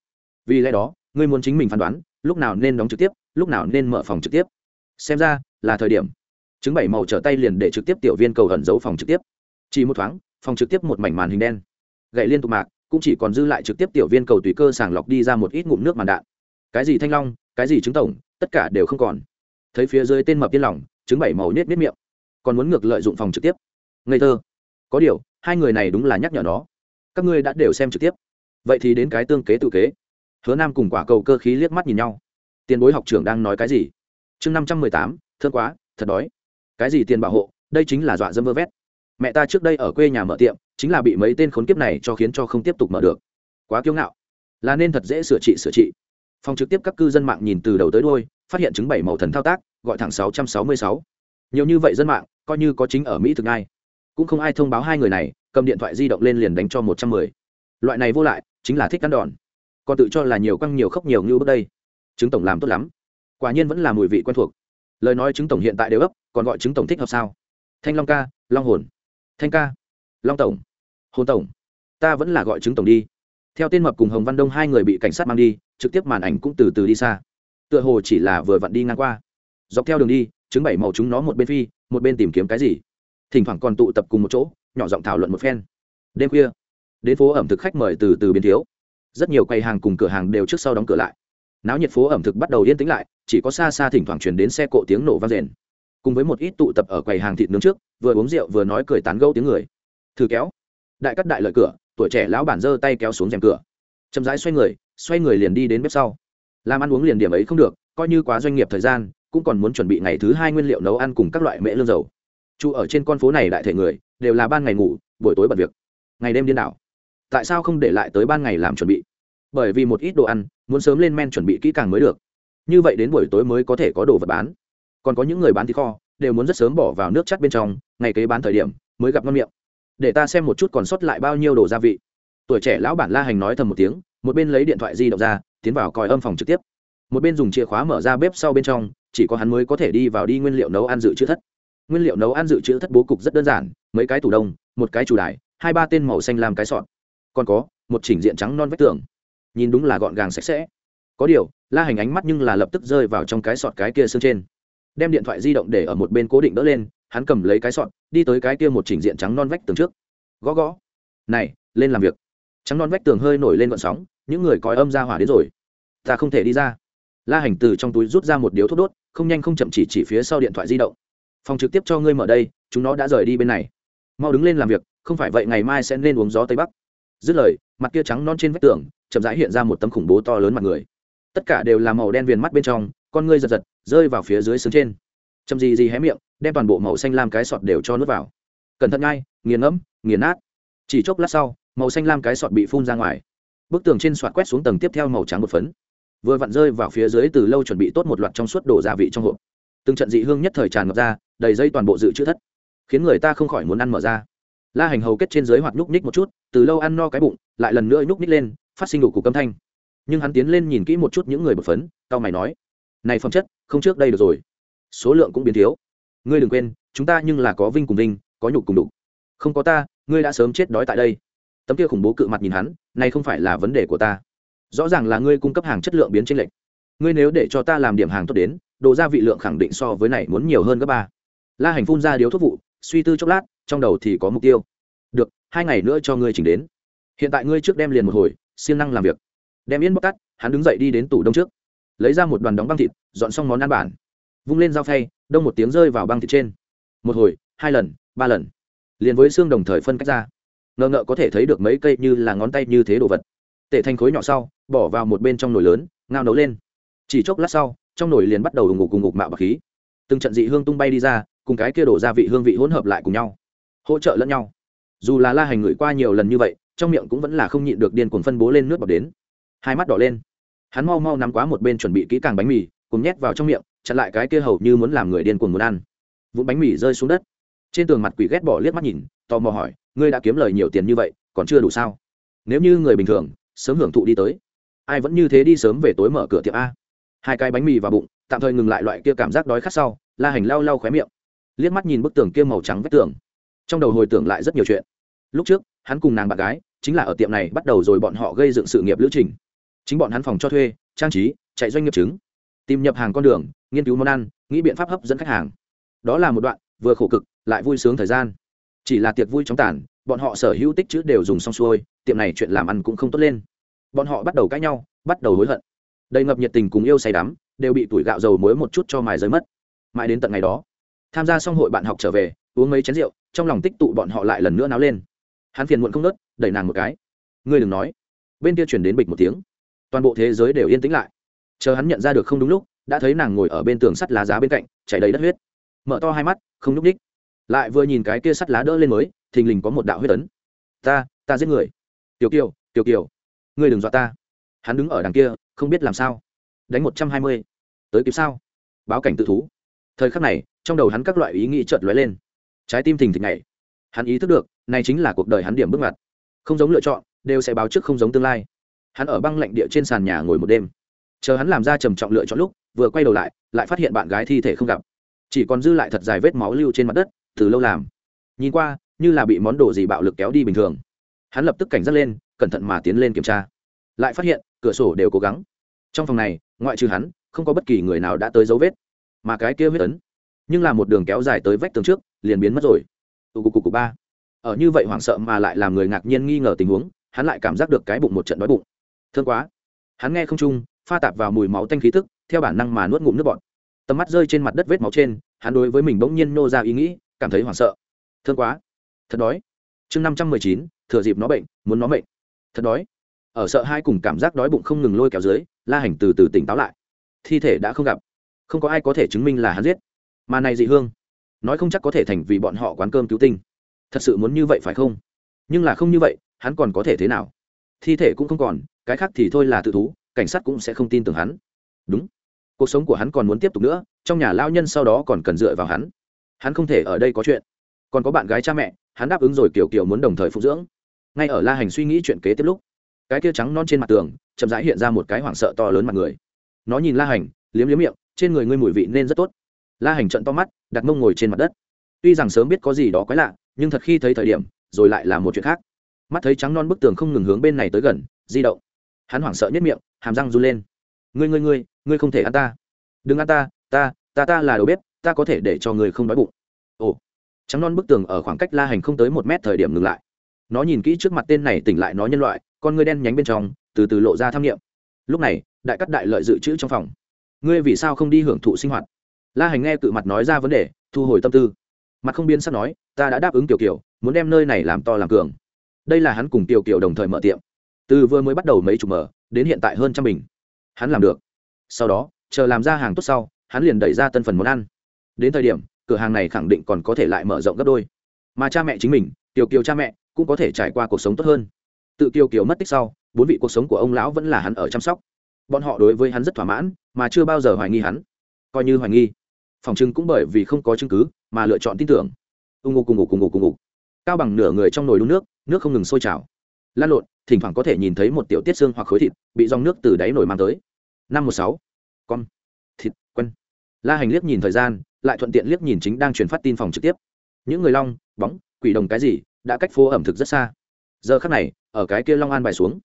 Vì lẽ đó, ngươi muốn chính mình phán đoán, lúc nào nên đóng trực tiếp, lúc nào nên mở phòng trực tiếp. Xem ra, là thời điểm. Chứng bảy màu trở tay liền để trực tiếp tiểu viên cầu hận giấu phòng trực tiếp. Chỉ một thoáng, phòng trực tiếp một mảnh màn hình đen. Gậy liên tục mạc, cũng chỉ còn dư lại trực tiếp tiểu viên cầu tùy cơ sàng lọc đi ra một ít ngụm nước màn đạn. Cái gì thanh long, cái gì chứng tổng, tất cả đều không còn. Thấy phía dưới tên mập yên lòng chứng bảy màu nết nết miệng. Còn muốn ngược lợi dụng phòng trực tiếp. Ngây thơ có điều, hai người này đúng là nhắc nhở nó. Các ngươi đã đều xem trực tiếp. Vậy thì đến cái tương kế tự kế. Hứa nam cùng quả cầu cơ khí liếc mắt nhìn nhau. Tiền bối học trưởng đang nói cái gì? Chương năm trăm mười tám, thương quá, thật đói. Cái gì tiền bảo hộ? Đây chính là dọa dâm vơ vét. Mẹ ta trước đây ở quê nhà mở tiệm, chính là bị mấy tên khốn kiếp này cho khiến cho không tiếp tục mở được. Quá kiêu ngạo. Là nên thật dễ sửa trị sửa trị. Phòng trực tiếp các cư dân mạng nhìn từ đầu tới đôi phát hiện chứng bảy màu thần thao tác, gọi thẳng sáu trăm sáu mươi sáu. Nhiều như vậy dân mạng, coi như có chính ở mỹ thực ngay cũng không ai thông báo hai người này, cầm điện thoại di động lên liền đánh cho một trăm mười. Loại này vô lại, chính là thích cắn đòn. Còn tự cho là nhiều căng nhiều khóc nhiều như bước đây. Chứng tổng làm tốt lắm. Quả nhiên vẫn là mùi vị quen thuộc. Lời nói chứng tổng hiện tại đều ấp, còn gọi chứng tổng thích hợp sao? Thanh long ca, long hồn. Thanh ca, long tổng. Hồn tổng. Ta vẫn là gọi chứng tổng đi. Theo tên mập cùng hồng văn đông hai người bị cảnh sát mang đi, trực tiếp màn ảnh cũng từ từ đi xa. Tựa hồ chỉ là vừa vặn đi ngang qua. Dọc theo đường đi chứng bảy màu chúng nó một bên phi, một bên tìm kiếm cái gì? Thỉnh thoảng còn tụ tập cùng một chỗ, nhỏ giọng thảo luận một phen. Đêm khuya, đến phố ẩm thực khách mời từ từ biến thiếu. Rất nhiều quầy hàng cùng cửa hàng đều trước sau đóng cửa lại. Náo nhiệt phố ẩm thực bắt đầu yên tĩnh lại, chỉ có xa xa thỉnh thoảng chuyển đến xe cộ tiếng nổ vang rền. Cùng với một ít tụ tập ở quầy hàng thịt nướng trước, vừa uống rượu vừa nói cười tán gâu tiếng người. Thử kéo, đại cắt đại lợi cửa, tuổi trẻ lão bản giơ tay kéo xuống rèm cửa. Chậm rãi xoay người xoay người liền đi đến bếp sau. Làm ăn uống liền điểm ấy không được, coi như quá doanh nghiệp thời gian, cũng còn muốn chuẩn bị ngày thứ hai nguyên liệu nấu ăn cùng các loại mễ lương dầu. Chủ ở trên con phố này đại thể người, đều là ban ngày ngủ, buổi tối bật việc. Ngày đêm điên đảo. Tại sao không để lại tới ban ngày làm chuẩn bị? Bởi vì một ít đồ ăn, muốn sớm lên men chuẩn bị kỹ càng mới được. Như vậy đến buổi tối mới có thể có đồ vật bán. Còn có những người bán thịt kho, đều muốn rất sớm bỏ vào nước chắt bên trong, ngày kế bán thời điểm, mới gặp ngon miệng. Để ta xem một chút còn sót lại bao nhiêu đồ gia vị. Tuổi trẻ lão bản la hành nói thầm một tiếng, một bên lấy điện thoại di động ra, tiến vào còi âm phòng trực tiếp. Một bên dùng chìa khóa mở ra bếp sau bên trong, chỉ có hắn mới có thể đi vào đi nguyên liệu nấu ăn dự trữ thất nguyên liệu nấu ăn dự trữ thất bố cục rất đơn giản, mấy cái tủ đông, một cái chủ đài, hai ba tên màu xanh làm cái sọt. Còn có, một chỉnh diện trắng non vách tường. Nhìn đúng là gọn gàng sạch sẽ. Có điều, la hành ánh mắt nhưng là lập tức rơi vào trong cái sọt cái kia xương trên. Đem điện thoại di động để ở một bên cố định đỡ lên, hắn cầm lấy cái sọt, đi tới cái kia một chỉnh diện trắng non vách tường trước. Gõ gõ. Này, lên làm việc. Trắng non vách tường hơi nổi lên vận sóng, những người còi âm ra hỏa đến rồi. Ta không thể đi ra. La hành từ trong túi rút ra một điếu thuốc đốt, không nhanh không chậm chỉ chỉ phía sau điện thoại di động phòng trực tiếp cho ngươi mở đây, chúng nó đã rời đi bên này. Mau đứng lên làm việc, không phải vậy ngày mai sẽ nên uống gió tây bắc. Dứt lời, mặt kia trắng non trên vách tường, chậm rãi hiện ra một tấm khủng bố to lớn mặt người. Tất cả đều là màu đen viền mắt bên trong, con ngươi giật giật, rơi vào phía dưới sướng trên. Chậm gì gì hé miệng, đem toàn bộ màu xanh lam cái sọt đều cho nước vào. Cẩn thận ngay, nghiền ngẫm, nghiền nát. Chỉ chốc lát sau, màu xanh lam cái sọt bị phun ra ngoài. Bức tường trên soạt quét xuống tầng tiếp theo màu trắng một phấn. Vừa vặn rơi vào phía dưới từ lâu chuẩn bị tốt một loạt trong suốt đồ gia vị trong hộp từng trận dị hương nhất thời tràn ngập ra, đầy dây toàn bộ dự trữ thất, khiến người ta không khỏi muốn ăn mở ra. La hành hầu kết trên dưới hoạt nhúc ních một chút, từ lâu ăn no cái bụng, lại lần nữa nhúc ních lên, phát sinh đủ cục âm thanh. Nhưng hắn tiến lên nhìn kỹ một chút những người bật phấn cao mày nói, này phẩm chất, không trước đây được rồi. Số lượng cũng biến thiếu. Ngươi đừng quên, chúng ta nhưng là có vinh cùng vinh, có nhục cùng đục không có ta, ngươi đã sớm chết đói tại đây. Tấm kia khủng bố cự mặt nhìn hắn, này không phải là vấn đề của ta. Rõ ràng là ngươi cung cấp hàng chất lượng biến tranh lệch. Ngươi nếu để cho ta làm điểm hàng tốt đến đồ gia vị lượng khẳng định so với này muốn nhiều hơn gấp ba. La hành phun ra điếu thuốc vụ, suy tư chốc lát, trong đầu thì có mục tiêu. Được, hai ngày nữa cho ngươi chỉnh đến. Hiện tại ngươi trước đem liền một hồi, siêng năng làm việc. Đem yên bóc tắt, hắn đứng dậy đi đến tủ đông trước. Lấy ra một đoàn đóng băng thịt, dọn xong món ăn bản. Vung lên dao phay, đông một tiếng rơi vào băng thịt trên. Một hồi, hai lần, ba lần. Liền với xương đồng thời phân cách ra. Ngờ ngợ có thể thấy được mấy cây như là ngón tay như thế đồ vật. Tệ thành khối nhỏ sau, bỏ vào một bên trong nồi lớn, ngao nấu lên. Chỉ chốc lát sau trong nồi liền bắt đầu ngục cùng ngục mạo bạc khí. Từng trận dị hương tung bay đi ra, cùng cái kia đổ gia vị hương vị hỗn hợp lại cùng nhau, hỗ trợ lẫn nhau. Dù là la hành ngửi qua nhiều lần như vậy, trong miệng cũng vẫn là không nhịn được điên cuồng phân bố lên nước bọt đến. Hai mắt đỏ lên. Hắn mau mau nắm quá một bên chuẩn bị kỹ càng bánh mì, cùng nhét vào trong miệng, chặn lại cái kia hầu như muốn làm người điên cuồng muốn ăn. Vụn bánh mì rơi xuống đất. Trên tường mặt quỷ ghét bỏ liếc mắt nhìn, tò mò hỏi, ngươi đã kiếm lời nhiều tiền như vậy, còn chưa đủ sao? Nếu như người bình thường, sớm hưởng thụ đi tới. Ai vẫn như thế đi sớm về tối mở cửa tiệm a hai cái bánh mì vào bụng, tạm thời ngừng lại loại kia cảm giác đói khát sau, la hành lau lau khóe miệng, liếc mắt nhìn bức tường kia màu trắng vách tường. Trong đầu hồi tưởng lại rất nhiều chuyện. Lúc trước, hắn cùng nàng bạn gái, chính là ở tiệm này bắt đầu rồi bọn họ gây dựng sự nghiệp lữ trình. Chính bọn hắn phòng cho thuê, trang trí, chạy doanh nghiệp chứng, tìm nhập hàng con đường, nghiên cứu món ăn, nghĩ biện pháp hấp dẫn khách hàng. Đó là một đoạn vừa khổ cực, lại vui sướng thời gian. Chỉ là tiệc vui chóng tàn, bọn họ sở hữu tích chữ đều dùng xong xuôi, tiệm này chuyện làm ăn cũng không tốt lên. Bọn họ bắt đầu cãi nhau, bắt đầu hối hận đầy ngập nhiệt tình cùng yêu say đắm, đều bị tuổi gạo dầu muối một chút cho mài rơi mất. Mãi đến tận ngày đó, tham gia xong hội bạn học trở về, uống mấy chén rượu, trong lòng tích tụ bọn họ lại lần nữa náo lên. Hắn phiền muộn không nớt, đẩy nàng một cái. Ngươi đừng nói. Bên kia chuyển đến bịch một tiếng. Toàn bộ thế giới đều yên tĩnh lại. Chờ hắn nhận ra được không đúng lúc, đã thấy nàng ngồi ở bên tường sắt lá giá bên cạnh, chảy đầy đất huyết. Mở to hai mắt, không nhúc ních lại vừa nhìn cái kia sắt lá đỡ lên mới, thình lình có một đạo huyết ấn. Ta ta giết người. Tiểu kiều tiểu kiều, ngươi đừng dọa ta. Hắn đứng ở đằng kia không biết làm sao. Đánh một trăm hai mươi. Tới kịp sao? Báo cảnh tự thú. Thời khắc này, trong đầu hắn các loại ý nghĩ chợt lóe lên. Trái tim thình thịch nhảy. Hắn ý thức được, này chính là cuộc đời hắn điểm bước ngoặt. Không giống lựa chọn, đều sẽ báo trước không giống tương lai. Hắn ở băng lạnh địa trên sàn nhà ngồi một đêm. Chờ hắn làm ra trầm trọng lựa chọn lúc, vừa quay đầu lại lại phát hiện bạn gái thi thể không gặp. Chỉ còn dư lại thật dài vết máu lưu trên mặt đất, từ lâu làm. Nhìn qua, như là bị món đồ gì bạo lực kéo đi bình thường. Hắn lập tức cảnh giác lên, cẩn thận mà tiến lên kiểm tra. Lại phát hiện cửa sổ đều cố gắng. Trong phòng này, ngoại trừ hắn, không có bất kỳ người nào đã tới dấu vết. Mà cái kia huyết ấn, nhưng là một đường kéo dài tới vách tường trước, liền biến mất rồi. Tụ cục cục cục ba. Ở như vậy hoảng sợ mà lại làm người ngạc nhiên nghi ngờ tình huống, hắn lại cảm giác được cái bụng một trận đói bụng. Thương quá. Hắn nghe không trung pha tạp vào mùi máu tanh khí tức, theo bản năng mà nuốt ngụm nước bọt. Tầm mắt rơi trên mặt đất vết máu trên, hắn đối với mình bỗng nhiên nô ra ý nghĩ, cảm thấy hoảng sợ. Thương quá. Thật đói. Chương năm trăm mười chín, thừa dịp nó bệnh, muốn nó bệnh thật đói ở sợ hai cùng cảm giác đói bụng không ngừng lôi kéo dưới, la hành từ từ tỉnh táo lại. Thi thể đã không gặp. Không có ai có thể chứng minh là hắn giết. Mà này dị hương, nói không chắc có thể thành vì bọn họ quán cơm cứu tinh. Thật sự muốn như vậy phải không? Nhưng là không như vậy, hắn còn có thể thế nào? Thi thể cũng không còn, cái khác thì thôi là tự thú, cảnh sát cũng sẽ không tin tưởng hắn. Đúng. Cuộc sống của hắn còn muốn tiếp tục nữa, trong nhà lao nhân sau đó còn cần dựa vào hắn. Hắn không thể ở đây có chuyện. Còn có bạn gái cha mẹ, hắn đáp ứng rồi kiểu kiểu muốn đồng thời phụ dưỡng. Ngay ở la hành suy nghĩ chuyện kế tiếp lúc cái kia trắng non trên mặt tường, chậm rãi hiện ra một cái hoảng sợ to lớn mặt người. Nó nhìn la hành, liếm liếm miệng, trên người ngươi mùi vị nên rất tốt. La hành trận to mắt, đặt mông ngồi trên mặt đất. Tuy rằng sớm biết có gì đó quái lạ, nhưng thật khi thấy thời điểm, rồi lại là một chuyện khác. Mắt thấy trắng non bức tường không ngừng hướng bên này tới gần, di động. Hắn hoảng sợ nhất miệng, hàm răng run lên. Ngươi ngươi ngươi ngươi không thể ăn ta. Đừng ăn ta ta ta ta là đầu bếp, ta có thể để cho người không đói bụng. Ồ. Trắng non bức tường ở khoảng cách la hành không tới một mét thời điểm ngừng lại nó nhìn kỹ trước mặt tên này tỉnh lại nó nhân loại, con ngươi đen nhánh bên trong, từ từ lộ ra tham nghiệm lúc này, đại cắt đại lợi dự trữ trong phòng. Ngươi vì sao không đi hưởng thụ sinh hoạt? La hành nghe cự mặt nói ra vấn đề, thu hồi tâm tư. Mặt không biên sắp nói, ta đã đáp ứng tiểu kiều, muốn đem nơi này làm to làm cường. Đây là hắn cùng tiểu kiều đồng thời mở tiệm. Từ vừa mới bắt đầu mấy chục mở, đến hiện tại hơn trăm bình. Hắn làm được. Sau đó, chờ làm ra hàng tốt sau, hắn liền đẩy ra tân phần món ăn. Đến thời điểm, cửa hàng này khẳng định còn có thể lại mở rộng gấp đôi. Mà cha mẹ chính mình, tiểu kiều cha mẹ cũng có thể trải qua cuộc sống tốt hơn. Tự kiều kiều mất tích sau, bốn vị cuộc sống của ông lão vẫn là hắn ở chăm sóc. Bọn họ đối với hắn rất thỏa mãn, mà chưa bao giờ hoài nghi hắn. Coi như hoài nghi, phòng chứng cũng bởi vì không có chứng cứ mà lựa chọn tin tưởng. Ưng ngục cùng ngục cùng ngục cùng ngục cao bằng nửa người trong nồi đun nước nước không ngừng sôi trào. Lan lộn, thỉnh thoảng có thể nhìn thấy một tiểu tiết xương hoặc khối thịt bị dòng nước từ đáy nồi mang tới. Năm một sáu, con, thịt, quân. la hành liếc nhìn thời gian, lại thuận tiện liếc nhìn chính đang truyền phát tin phòng trực tiếp. Những người long, bóng, quỷ đồng cái gì đã cách phố ẩm thực rất xa. Giờ khắc này, ở cái kia long an bài xuống,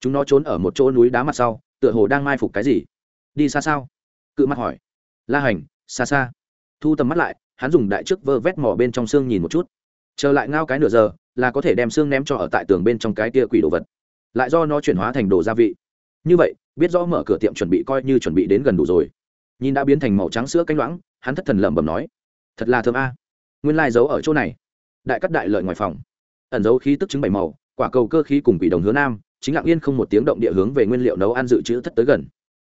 chúng nó trốn ở một chỗ núi đá mặt sau, tựa hồ đang mai phục cái gì. Đi xa sao? Cự mặt hỏi. La hành, xa xa. Thu tầm mắt lại, hắn dùng đại trước vơ vét mỏ bên trong xương nhìn một chút. Chờ lại ngao cái nửa giờ, là có thể đem xương ném cho ở tại tường bên trong cái kia quỷ đồ vật. Lại do nó chuyển hóa thành đồ gia vị. Như vậy, biết rõ mở cửa tiệm chuẩn bị coi như chuẩn bị đến gần đủ rồi. Nhìn đã biến thành màu trắng sữa cánh loãng, hắn thất thần lẩm bẩm nói, thật là thơm a. Nguyên lai giấu ở chỗ này đại cắt đại lợi ngoài phòng. Ẩn dấu khí tức chứng bảy màu, quả cầu cơ khí cùng quỷ đồng hướng nam, chính lặng yên không một tiếng động địa hướng về nguyên liệu nấu ăn dự trữ thất tới gần.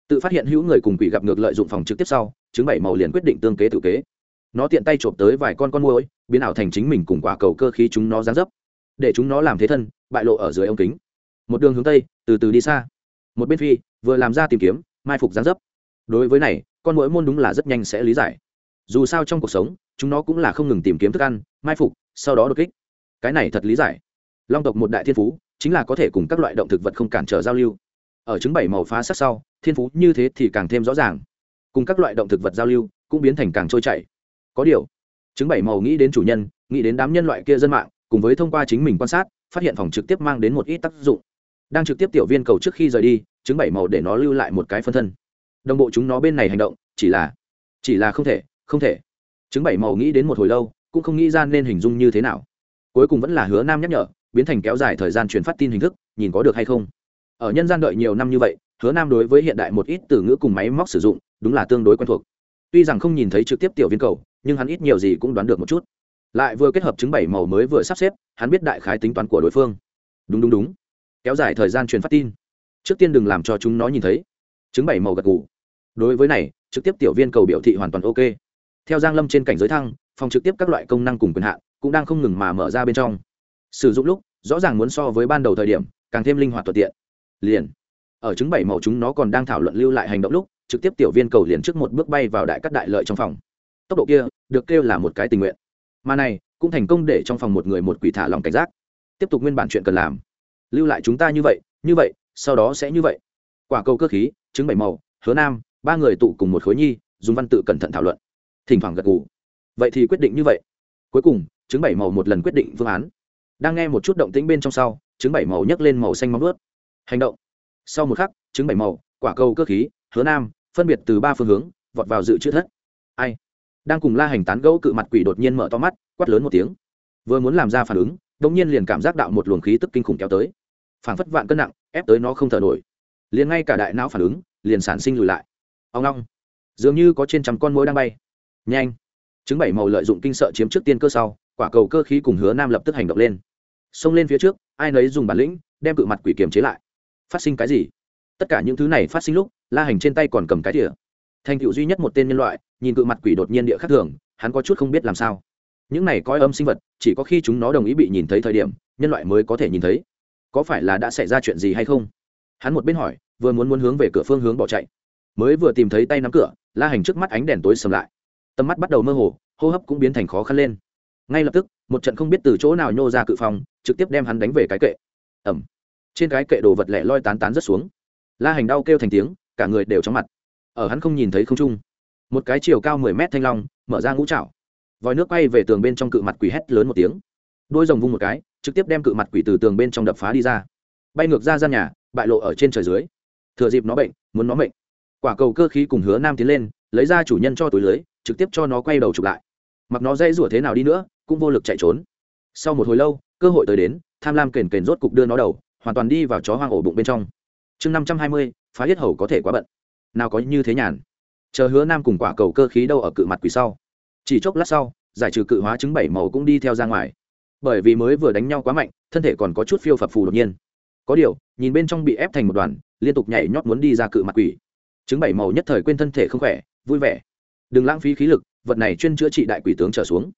Tự phát hiện hữu người cùng quỷ gặp ngược lợi dụng phòng trực tiếp sau, chứng bảy màu liền quyết định tương kế tự kế. Nó tiện tay trộm tới vài con con môi biến ảo thành chính mình cùng quả cầu cơ khí chúng nó gián dấp. Để chúng nó làm thế thân, bại lộ ở dưới ống kính. Một đường hướng tây, từ từ đi xa. Một bên phi, vừa làm ra tìm kiếm, mai phục gián dấp. Đối với này, con mỗi môn đúng là rất nhanh sẽ lý giải. Dù sao trong cuộc sống, chúng nó cũng là không ngừng tìm kiếm thức ăn, mai phục sau đó đột kích. Cái này thật lý giải. Long tộc một đại thiên phú, chính là có thể cùng các loại động thực vật không cản trở giao lưu. Ở chứng bảy màu phá sắc sau, thiên phú như thế thì càng thêm rõ ràng. Cùng các loại động thực vật giao lưu cũng biến thành càng trôi chảy. Có điều chứng bảy màu nghĩ đến chủ nhân, nghĩ đến đám nhân loại kia dân mạng, cùng với thông qua chính mình quan sát, phát hiện phòng trực tiếp mang đến một ít tác dụng. Đang trực tiếp tiểu viên cầu trước khi rời đi chứng bảy màu để nó lưu lại một cái phân thân. Đồng bộ chúng nó bên này hành động, chỉ là chỉ là không thể không thể. Chứng bảy màu nghĩ đến một hồi lâu cũng không nghĩ ra nên hình dung như thế nào. Cuối cùng vẫn là hứa nam nhắc nhở, biến thành kéo dài thời gian truyền phát tin hình thức, nhìn có được hay không. Ở nhân gian đợi nhiều năm như vậy, hứa nam đối với hiện đại một ít từ ngữ cùng máy móc sử dụng, đúng là tương đối quen thuộc. Tuy rằng không nhìn thấy trực tiếp tiểu viên cầu, nhưng hắn ít nhiều gì cũng đoán được một chút. Lại vừa kết hợp chứng bảy màu mới vừa sắp xếp, hắn biết đại khái tính toán của đối phương. Đúng đúng đúng. Kéo dài thời gian truyền phát tin. Trước tiên đừng làm cho chúng nó nhìn thấy. Chứng bảy màu gật gù. Đối với này, trực tiếp tiểu viên cầu biểu thị hoàn toàn ok. Theo giang lâm trên cảnh giới thăng phòng trực tiếp các loại công năng cùng quyền hạn cũng đang không ngừng mà mở ra bên trong. Sử dụng lúc, rõ ràng muốn so với ban đầu thời điểm, càng thêm linh hoạt thuận tiện. Liền, ở chứng bảy màu chúng nó còn đang thảo luận lưu lại hành động lúc, trực tiếp tiểu viên cầu liền trước một bước bay vào đại cắt đại lợi trong phòng. Tốc độ kia, được kêu là một cái tình nguyện. Mà này, cũng thành công để trong phòng một người một quỷ thả lòng cảnh giác. Tiếp tục nguyên bản chuyện cần làm. Lưu lại chúng ta như vậy như vậy, sau đó sẽ như vậy. Quả cầu cơ khí chứng bảy màu, hứa nam, ba người tụ cùng một khối nhi, dùng văn tự cẩn thận thảo luận. Thỉnh thoảng gật gù vậy thì quyết định như vậy. Cuối cùng chứng bảy màu một lần quyết định phương án. Đang nghe một chút động tĩnh bên trong sau chứng bảy màu nhấc lên màu xanh móng ướt hành động. Sau một khắc chứng bảy màu, quả cầu cơ khí, hứa nam, phân biệt từ ba phương hướng, vọt vào dự trữ thất. Ai? Đang cùng la hành tán gẫu cự mặt quỷ đột nhiên mở to mắt, quát lớn một tiếng. Vừa muốn làm ra phản ứng đông nhiên liền cảm giác đạo một luồng khí tức kinh khủng kéo tới. Phảng phất vạn cân nặng, ép tới nó không thở nổi. Liền ngay cả đại não phản ứng, liền sản sinh lùi lại. Ông long. Dường như có trên trăm con mối đang bay. Nhanh chứng bảy màu lợi dụng kinh sợ chiếm trước tiên cơ sau, quả cầu cơ khí cùng hứa nam lập tức hành động lên. Xông lên phía trước, ai nấy dùng bản lĩnh, đem cự mặt quỷ kiềm chế lại. Phát sinh cái gì? Tất cả những thứ này phát sinh lúc, la hành trên tay còn cầm cái tỉa thành tựu duy nhất một tên nhân loại, nhìn cự mặt quỷ đột nhiên địa khắc thường, hắn có chút không biết làm sao. Những này coi âm sinh vật, chỉ có khi chúng nó đồng ý bị nhìn thấy thời điểm, nhân loại mới có thể nhìn thấy. Có phải là đã xảy ra chuyện gì hay không? Hắn một bên hỏi, vừa muốn muốn hướng về cửa phương hướng bỏ chạy. Mới vừa tìm thấy tay nắm cửa, la hành trước mắt ánh đèn tối sầm lại tầm mắt bắt đầu mơ hồ, hô hấp cũng biến thành khó khăn lên. Ngay lập tức, một trận không biết từ chỗ nào nhô ra cự phòng trực tiếp đem hắn đánh về cái kệ. Ẩm trên cái kệ đồ vật lẻ loi tán tán rất xuống. La hành đau kêu thành tiếng, cả người đều chóng mặt. Ở hắn không nhìn thấy không trung. Một cái chiều cao mười mét thanh long, mở ra ngũ trạo vòi nước quay về tường bên trong cự mặt quỷ hét lớn một tiếng. Đôi rồng vung một cái, trực tiếp đem cự mặt quỷ từ tường bên trong đập phá đi ra. Bay ngược ra gian nhà, bại lộ ở trên trời dưới. Thừa dịp nó bệnh, muốn nó bệnh quả cầu cơ khí cùng hứa nam tiến lên, lấy ra chủ nhân cho túi lưới trực tiếp cho nó quay đầu chụp lại. Mặc nó dây rủa thế nào đi nữa, cũng vô lực chạy trốn. Sau một hồi lâu, cơ hội tới đến, tham lam kền kền rốt cục đưa nó đầu, hoàn toàn đi vào chó hoang ổ bụng bên trong. Chương năm trăm hai mươi, phá hết hầu có thể quá bận. Nào có như thế nhàn. Chờ hứa nam cùng quả cầu cơ khí đâu ở cự mặt quỷ sau. Chỉ chốc lát sau, giải trừ cự hóa chứng bảy màu cũng đi theo ra ngoài. Bởi vì mới vừa đánh nhau quá mạnh, thân thể còn có chút phiêu phập phù đột nhiên. Có điều, nhìn bên trong bị ép thành một đoàn, liên tục nhảy nhót muốn đi ra cự mặt quỷ. Chứng bảy màu nhất thời quên thân thể không khỏe, vui vẻ đừng lãng phí khí lực, vật này chuyên chữa trị đại quỷ tướng trở xuống.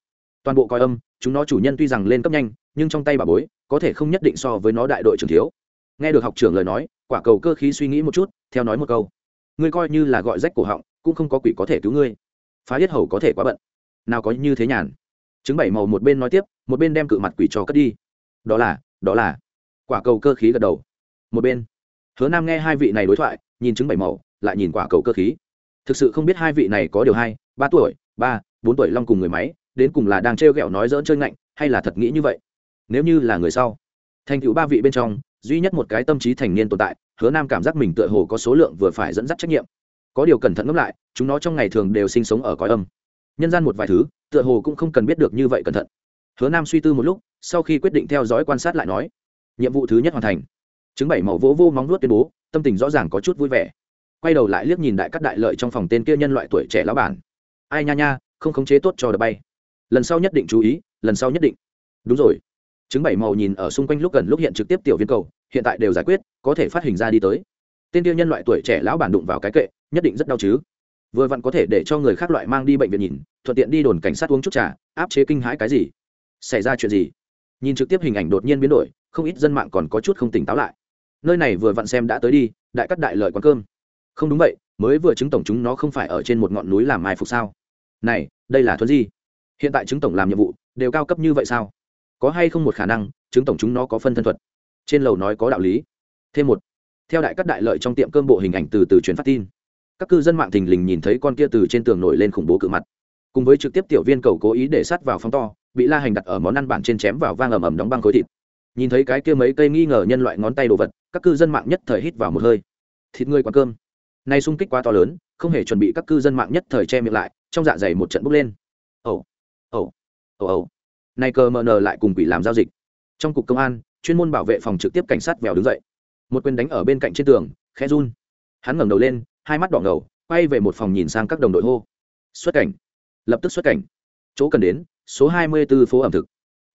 Toàn bộ coi âm, chúng nó chủ nhân tuy rằng lên cấp nhanh, nhưng trong tay bà bối, có thể không nhất định so với nó đại đội trưởng thiếu. Nghe được học trưởng lời nói, quả cầu cơ khí suy nghĩ một chút, theo nói một câu. Ngươi coi như là gọi rách cổ họng, cũng không có quỷ có thể cứu ngươi. Phá hết hầu có thể quá bận. Nào có như thế nhàn. Chứng bảy màu một bên nói tiếp, một bên đem cự mặt quỷ cho cất đi. Đó là đó là. Quả cầu cơ khí gật đầu. Một bên. Hứa nam nghe hai vị này đối thoại, nhìn chứng bảy màu, lại nhìn quả cầu cơ khí thực sự không biết hai vị này có điều hai, ba tuổi, ba, bốn tuổi long cùng người máy, đến cùng là đang trêu ghẹo nói dỡn chơi ngạnh, hay là thật nghĩ như vậy? Nếu như là người sau, thành tựu ba vị bên trong, duy nhất một cái tâm trí thành niên tồn tại, hứa nam cảm giác mình tựa hồ có số lượng vừa phải dẫn dắt trách nhiệm. Có điều cẩn thận ngẫm lại, chúng nó trong ngày thường đều sinh sống ở cõi âm. Nhân gian một vài thứ, tựa hồ cũng không cần biết được như vậy cẩn thận. Hứa nam suy tư một lúc, sau khi quyết định theo dõi quan sát lại nói, nhiệm vụ thứ nhất hoàn thành. Chứng bảy màu vỗ vô móng nuốt tuyên bố, tâm tình rõ ràng có chút vui vẻ quay đầu lại liếc nhìn đại các đại lợi trong phòng tên kia nhân loại tuổi trẻ lão bản. Ai nha nha, không khống chế tốt cho đợt bay. Lần sau nhất định chú ý, lần sau nhất định. Đúng rồi. Chứng bảy màu nhìn ở xung quanh lúc gần lúc hiện trực tiếp tiểu viên cầu, hiện tại đều giải quyết, có thể phát hình ra đi tới. Tên kia nhân loại tuổi trẻ lão bản đụng vào cái kệ, nhất định rất đau chứ. Vừa vặn có thể để cho người khác loại mang đi bệnh viện nhìn, thuận tiện đi đồn cảnh sát uống chút trà, áp chế kinh hãi cái gì? Xảy ra chuyện gì? Nhìn trực tiếp hình ảnh đột nhiên biến đổi, không ít dân mạng còn có chút không tỉnh táo lại. Nơi này vừa vặn xem đã tới đi, đại cắt đại lợi quán cơm không đúng vậy, mới vừa chứng tổng chúng nó không phải ở trên một ngọn núi làm mai phục sao? Này, đây là thuấn gì hiện tại chứng tổng làm nhiệm vụ, đều cao cấp như vậy sao? Có hay không một khả năng, chứng tổng chúng nó có phân thân thuật? Trên lầu nói có đạo lý. Thêm một, theo đại cắt đại lợi trong tiệm cơm bộ hình ảnh từ từ truyền phát tin. Các cư dân mạng thình lình nhìn thấy con kia từ trên tường nổi lên khủng bố cự mặt. Cùng với trực tiếp tiểu viên cầu cố ý để sắt vào phóng to, bị la hành đặt ở món ăn bản trên chém vào vang ầm ầm đóng băng khối thịt. Nhìn thấy cái kia mấy cây nghi ngờ nhân loại ngón tay đồ vật, các cư dân mạng nhất thời hít vào một hơi. Thịt ngươi quán cơm nay xung kích quá to lớn, không hề chuẩn bị các cư dân mạng nhất thời che miệng lại, trong dạ dày một trận bốc lên. Ẩu ẩu ẩu ẩu nay cờ mờ nờ lại cùng quỷ làm giao dịch. Trong cục công an, chuyên môn bảo vệ phòng trực tiếp cảnh sát vèo đứng dậy. Một quyền đánh ở bên cạnh trên tường, khẽ run. Hắn ngẩng đầu lên, hai mắt đỏ ngầu, quay về một phòng nhìn sang các đồng đội hô. Xuất cảnh. Lập tức xuất cảnh. Chỗ cần đến, số hai mươi 24 phố ẩm thực.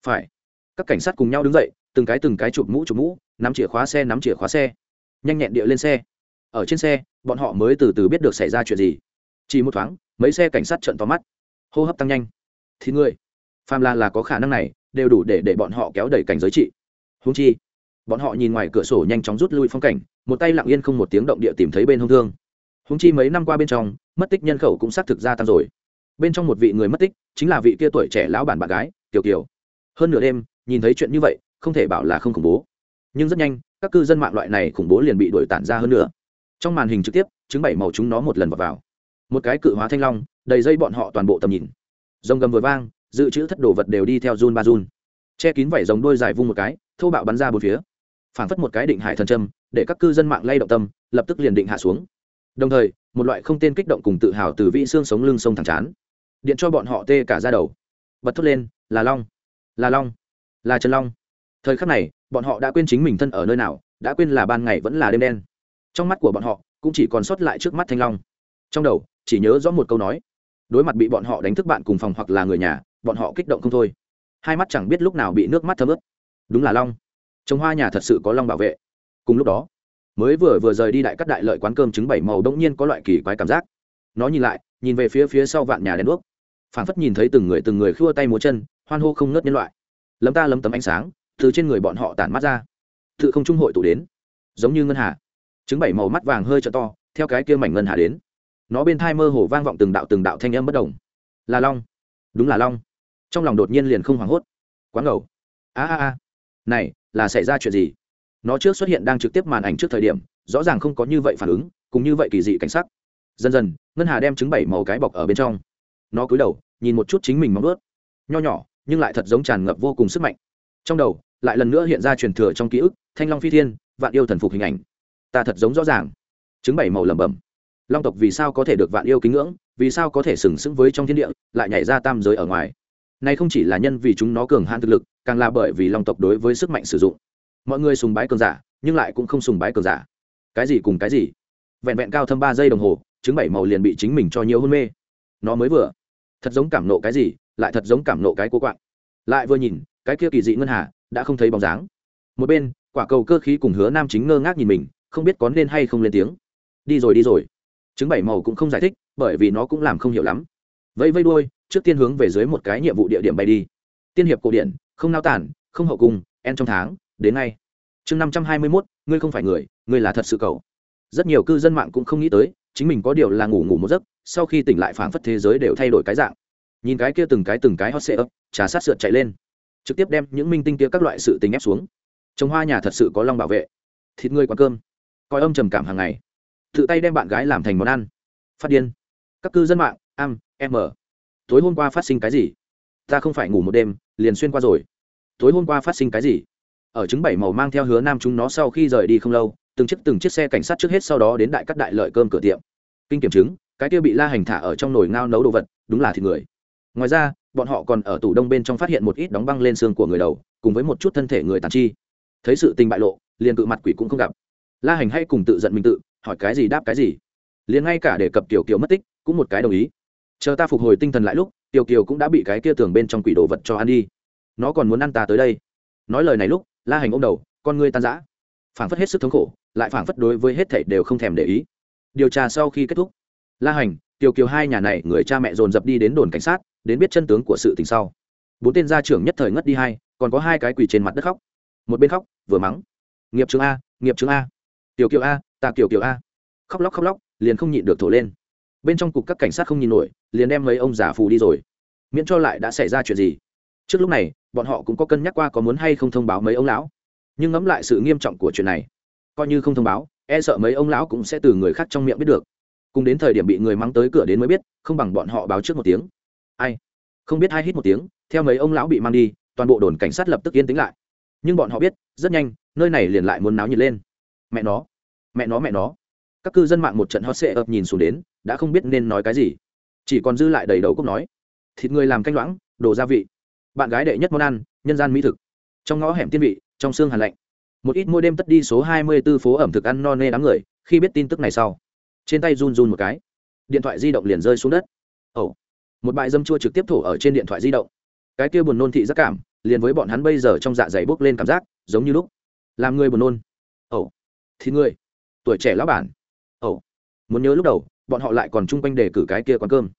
Phải. Các cảnh sát cùng nhau đứng dậy, từng cái từng cái chụp mũ chụp mũ, nắm chìa khóa xe, nắm chìa khóa xe. Nhanh nhẹn địa lên xe. Ở trên xe bọn họ mới từ từ biết được xảy ra chuyện gì. Chỉ một thoáng, mấy xe cảnh sát trận to mắt. Hô hấp tăng nhanh. Thì người phàm là là có khả năng này, đều đủ để để bọn họ kéo đẩy cảnh giới trị. Húng chi, bọn họ nhìn ngoài cửa sổ nhanh chóng rút lui phong cảnh, một tay lặng yên không một tiếng động địa tìm thấy bên hông thương. Húng chi mấy năm qua bên trong, mất tích nhân khẩu cũng xác thực gia tăng rồi. Bên trong một vị người mất tích, chính là vị kia tuổi trẻ lão bản bạn gái, tiểu kiều. Hơn nửa đêm, nhìn thấy chuyện như vậy, không thể bảo là không khủng bố. Nhưng rất nhanh, các cư dân mạng loại này khủng bố liền bị đuổi tản ra hơn nữa trong màn hình trực tiếp chứng bảy màu chúng nó một lần vào, vào. một cái cự hóa thanh long đầy dây bọn họ toàn bộ tầm nhìn. Rồng gầm vừa vang dự trữ thất đồ vật đều đi theo run ba run. Che kín vảy rồng đôi dài vung một cái thô bạo bắn ra bốn phía. Phảng phất một cái định hải thần châm để các cư dân mạng lay động tâm lập tức liền định hạ xuống. Đồng thời một loại không tên kích động cùng tự hào từ vị xương sống lưng sông thẳng chán. Điện cho bọn họ tê cả ra đầu. Bật thốt lên là long là long là trần long. Thời khắc này bọn họ đã quên chính mình thân ở nơi nào đã quên là ban ngày vẫn là đêm đen trong mắt của bọn họ, cũng chỉ còn sót lại trước mắt thanh long. Trong đầu, chỉ nhớ rõ một câu nói. Đối mặt bị bọn họ đánh thức bạn cùng phòng hoặc là người nhà, bọn họ kích động không thôi. Hai mắt chẳng biết lúc nào bị nước mắt thấm ướt. Đúng là long. Trồng hoa nhà thật sự có long bảo vệ. Cùng lúc đó, mới vừa vừa rời đi đại cắt đại lợi quán cơm trứng bảy màu đông nhiên có loại kỳ quái cảm giác. Nó nhìn lại, nhìn về phía phía sau vạn nhà đèn đuốc. Phảng phất nhìn thấy từng người từng người khua tay múa chân, hoan hô không ngớt nhân loại. Lấm ta lấm tấm ánh sáng từ trên người bọn họ tản mắt ra. Tự không trung hội tụ đến. Giống như ngân hà chứng bảy màu mắt vàng hơi trợ to, theo cái kia mảnh ngân hà đến. Nó bên thai mơ hồ vang vọng từng đạo từng đạo thanh âm bất đồng là long. Đúng là long. Trong lòng đột nhiên liền không hoảng hốt. Quán ngầu. A a a. Này, là xảy ra chuyện gì? Nó trước xuất hiện đang trực tiếp màn ảnh trước thời điểm, rõ ràng không có như vậy phản ứng cũng như vậy kỳ dị cảnh sắc. Dần dần, ngân hà đem trứng bảy màu cái bọc ở bên trong. Nó cúi đầu, nhìn một chút chính mình móng ướt nho nhỏ, nhưng lại thật giống tràn ngập vô cùng sức mạnh. Trong đầu, lại lần nữa hiện ra truyền thừa trong ký ức, thanh long phi thiên, vạn yêu thần phục hình ảnh ta thật giống rõ ràng. Chứng bảy màu lẩm bẩm. Long tộc vì sao có thể được vạn yêu kính ngưỡng, vì sao có thể sừng sững với trong thiên địa, lại nhảy ra tam giới ở ngoài? Nay không chỉ là nhân vì chúng nó cường hạn thực lực, càng là bởi vì long tộc đối với sức mạnh sử dụng. Mọi người sùng bái cường giả, nhưng lại cũng không sùng bái cường giả. Cái gì cùng cái gì? Vẹn vẹn cao thâm ba giây đồng hồ chứng bảy màu liền bị chính mình cho nhiều hôn mê. Nó mới vừa. Thật giống cảm nộ cái gì, lại thật giống cảm nộ cái cố quạng. Lại vừa nhìn, cái kia kỳ dị ngân hà, đã không thấy bóng dáng. Một bên, quả cầu cơ khí cùng hứa nam chính ngơ ngác nhìn mình không biết có nên hay không lên tiếng. Đi rồi đi rồi. Chứng bảy màu cũng không giải thích, bởi vì nó cũng làm không hiểu lắm. Vẫy vây đuôi, trước tiên hướng về dưới một cái nhiệm vụ địa điểm bay đi. Tiên hiệp cổ điển, không nao tản, không hậu cung, en trong tháng, đến ngay. Chương năm trăm hai mươi mốt, ngươi không phải người, ngươi là thật sự cầu rất nhiều cư dân mạng cũng không nghĩ tới, chính mình có điều là ngủ ngủ một giấc, sau khi tỉnh lại phảng phất thế giới đều thay đổi cái dạng. Nhìn cái kia từng cái từng cái hot sệ ấp trà sát sượt chạy lên. Trực tiếp đem những minh tinh kia các loại sự tình ép xuống. Trồng hoa nhà thật sự có long bảo vệ. Thịt ngươi quán cơm coi âm trầm cảm hàng ngày. Tự tay đem bạn gái làm thành món ăn. Phát điên. Các cư dân mạng, am, em ở tối hôm qua phát sinh cái gì? Ta không phải ngủ một đêm, liền xuyên qua rồi. Tối hôm qua phát sinh cái gì? Ở chứng bảy màu mang theo hứa nam chúng nó sau khi rời đi không lâu, từng chiếc từng chiếc xe cảnh sát trước hết sau đó đến đại cắt đại lợi cơm cửa tiệm. Kinh kiểm chứng, cái kia bị la hành thả ở trong nồi ngao nấu đồ vật, đúng là thịt người. Ngoài ra, bọn họ còn ở tủ đông bên trong phát hiện một ít đóng băng lên xương của người đầu, cùng với một chút thân thể người tàn chi. Thấy sự tình bại lộ, liền cự mặt quỷ cũng không gặp la hành hay cùng tự giận mình tự, hỏi cái gì đáp cái gì. Liền ngay cả để cập kiểu kiểu mất tích, cũng một cái đồng ý. Chờ ta phục hồi tinh thần lại lúc, tiểu kiều cũng đã bị cái kia tường bên trong quỷ đồ vật cho ăn đi. Nó còn muốn ăn ta tới đây. Nói lời này lúc, la hành ôm đầu, con ngươi tan rã. Phảng phất hết sức thống khổ, lại phảng phất đối với hết thảy đều không thèm để ý. Điều tra sau khi kết thúc, la hành, tiểu kiều hai nhà này, người cha mẹ dồn dập đi đến đồn cảnh sát, đến biết chân tướng của sự tình sau. Bốn tên gia trưởng nhất thời ngất đi hai, còn có hai cái quỳ trên mặt đất khóc. Một bên khóc, vừa mắng. Nghiệp trường a, nghiệp trường a tiểu kiều a, ta kiều kiều a. Khóc lóc khóc lóc, liền không nhịn được thổ lên. Bên trong cục các cảnh sát không nhìn nổi, liền đem mấy ông giả phù đi rồi. Miễn cho lại đã xảy ra chuyện gì. Trước lúc này, bọn họ cũng có cân nhắc qua có muốn hay không thông báo mấy ông lão. Nhưng ngẫm lại sự nghiêm trọng của chuyện này, coi như không thông báo e sợ mấy ông lão cũng sẽ từ người khác trong miệng biết được. Cùng đến thời điểm bị người mắng tới cửa đến mới biết, không bằng bọn họ báo trước một tiếng. Ai? Không biết ai hít một tiếng, theo mấy ông lão bị mang đi, toàn bộ đồn cảnh sát lập tức yên tĩnh lại. Nhưng bọn họ biết, rất nhanh, nơi này liền lại muốn náo nhiệt lên. Mẹ nó mẹ nó mẹ nó. Các cư dân mạng một trận hot sệ ập nhìn xuống đến, đã không biết nên nói cái gì. Chỉ còn dư lại đầy đầu cốc nói, thịt người làm canh loãng, đồ gia vị. Bạn gái đệ nhất món ăn, nhân gian mỹ thực. Trong ngõ hẻm tiên vị, trong xương hàn lạnh. Một ít mỗi đêm tất đi số hai mươi 24 phố ẩm thực ăn no nê đám người, khi biết tin tức này sau, trên tay run run một cái. Điện thoại di động liền rơi xuống đất. Ồ, một bãi dâm chua trực tiếp thổ ở trên điện thoại di động. Cái kia buồn nôn thị giác cảm, liền với bọn hắn bây giờ trong dạ dày bốc lên cảm giác, giống như lúc làm người buồn nôn. Ồ thì người tuổi trẻ lão bản. Ồ, muốn nhớ lúc đầu, bọn họ lại còn chung quanh đề cử cái kia quán cơm.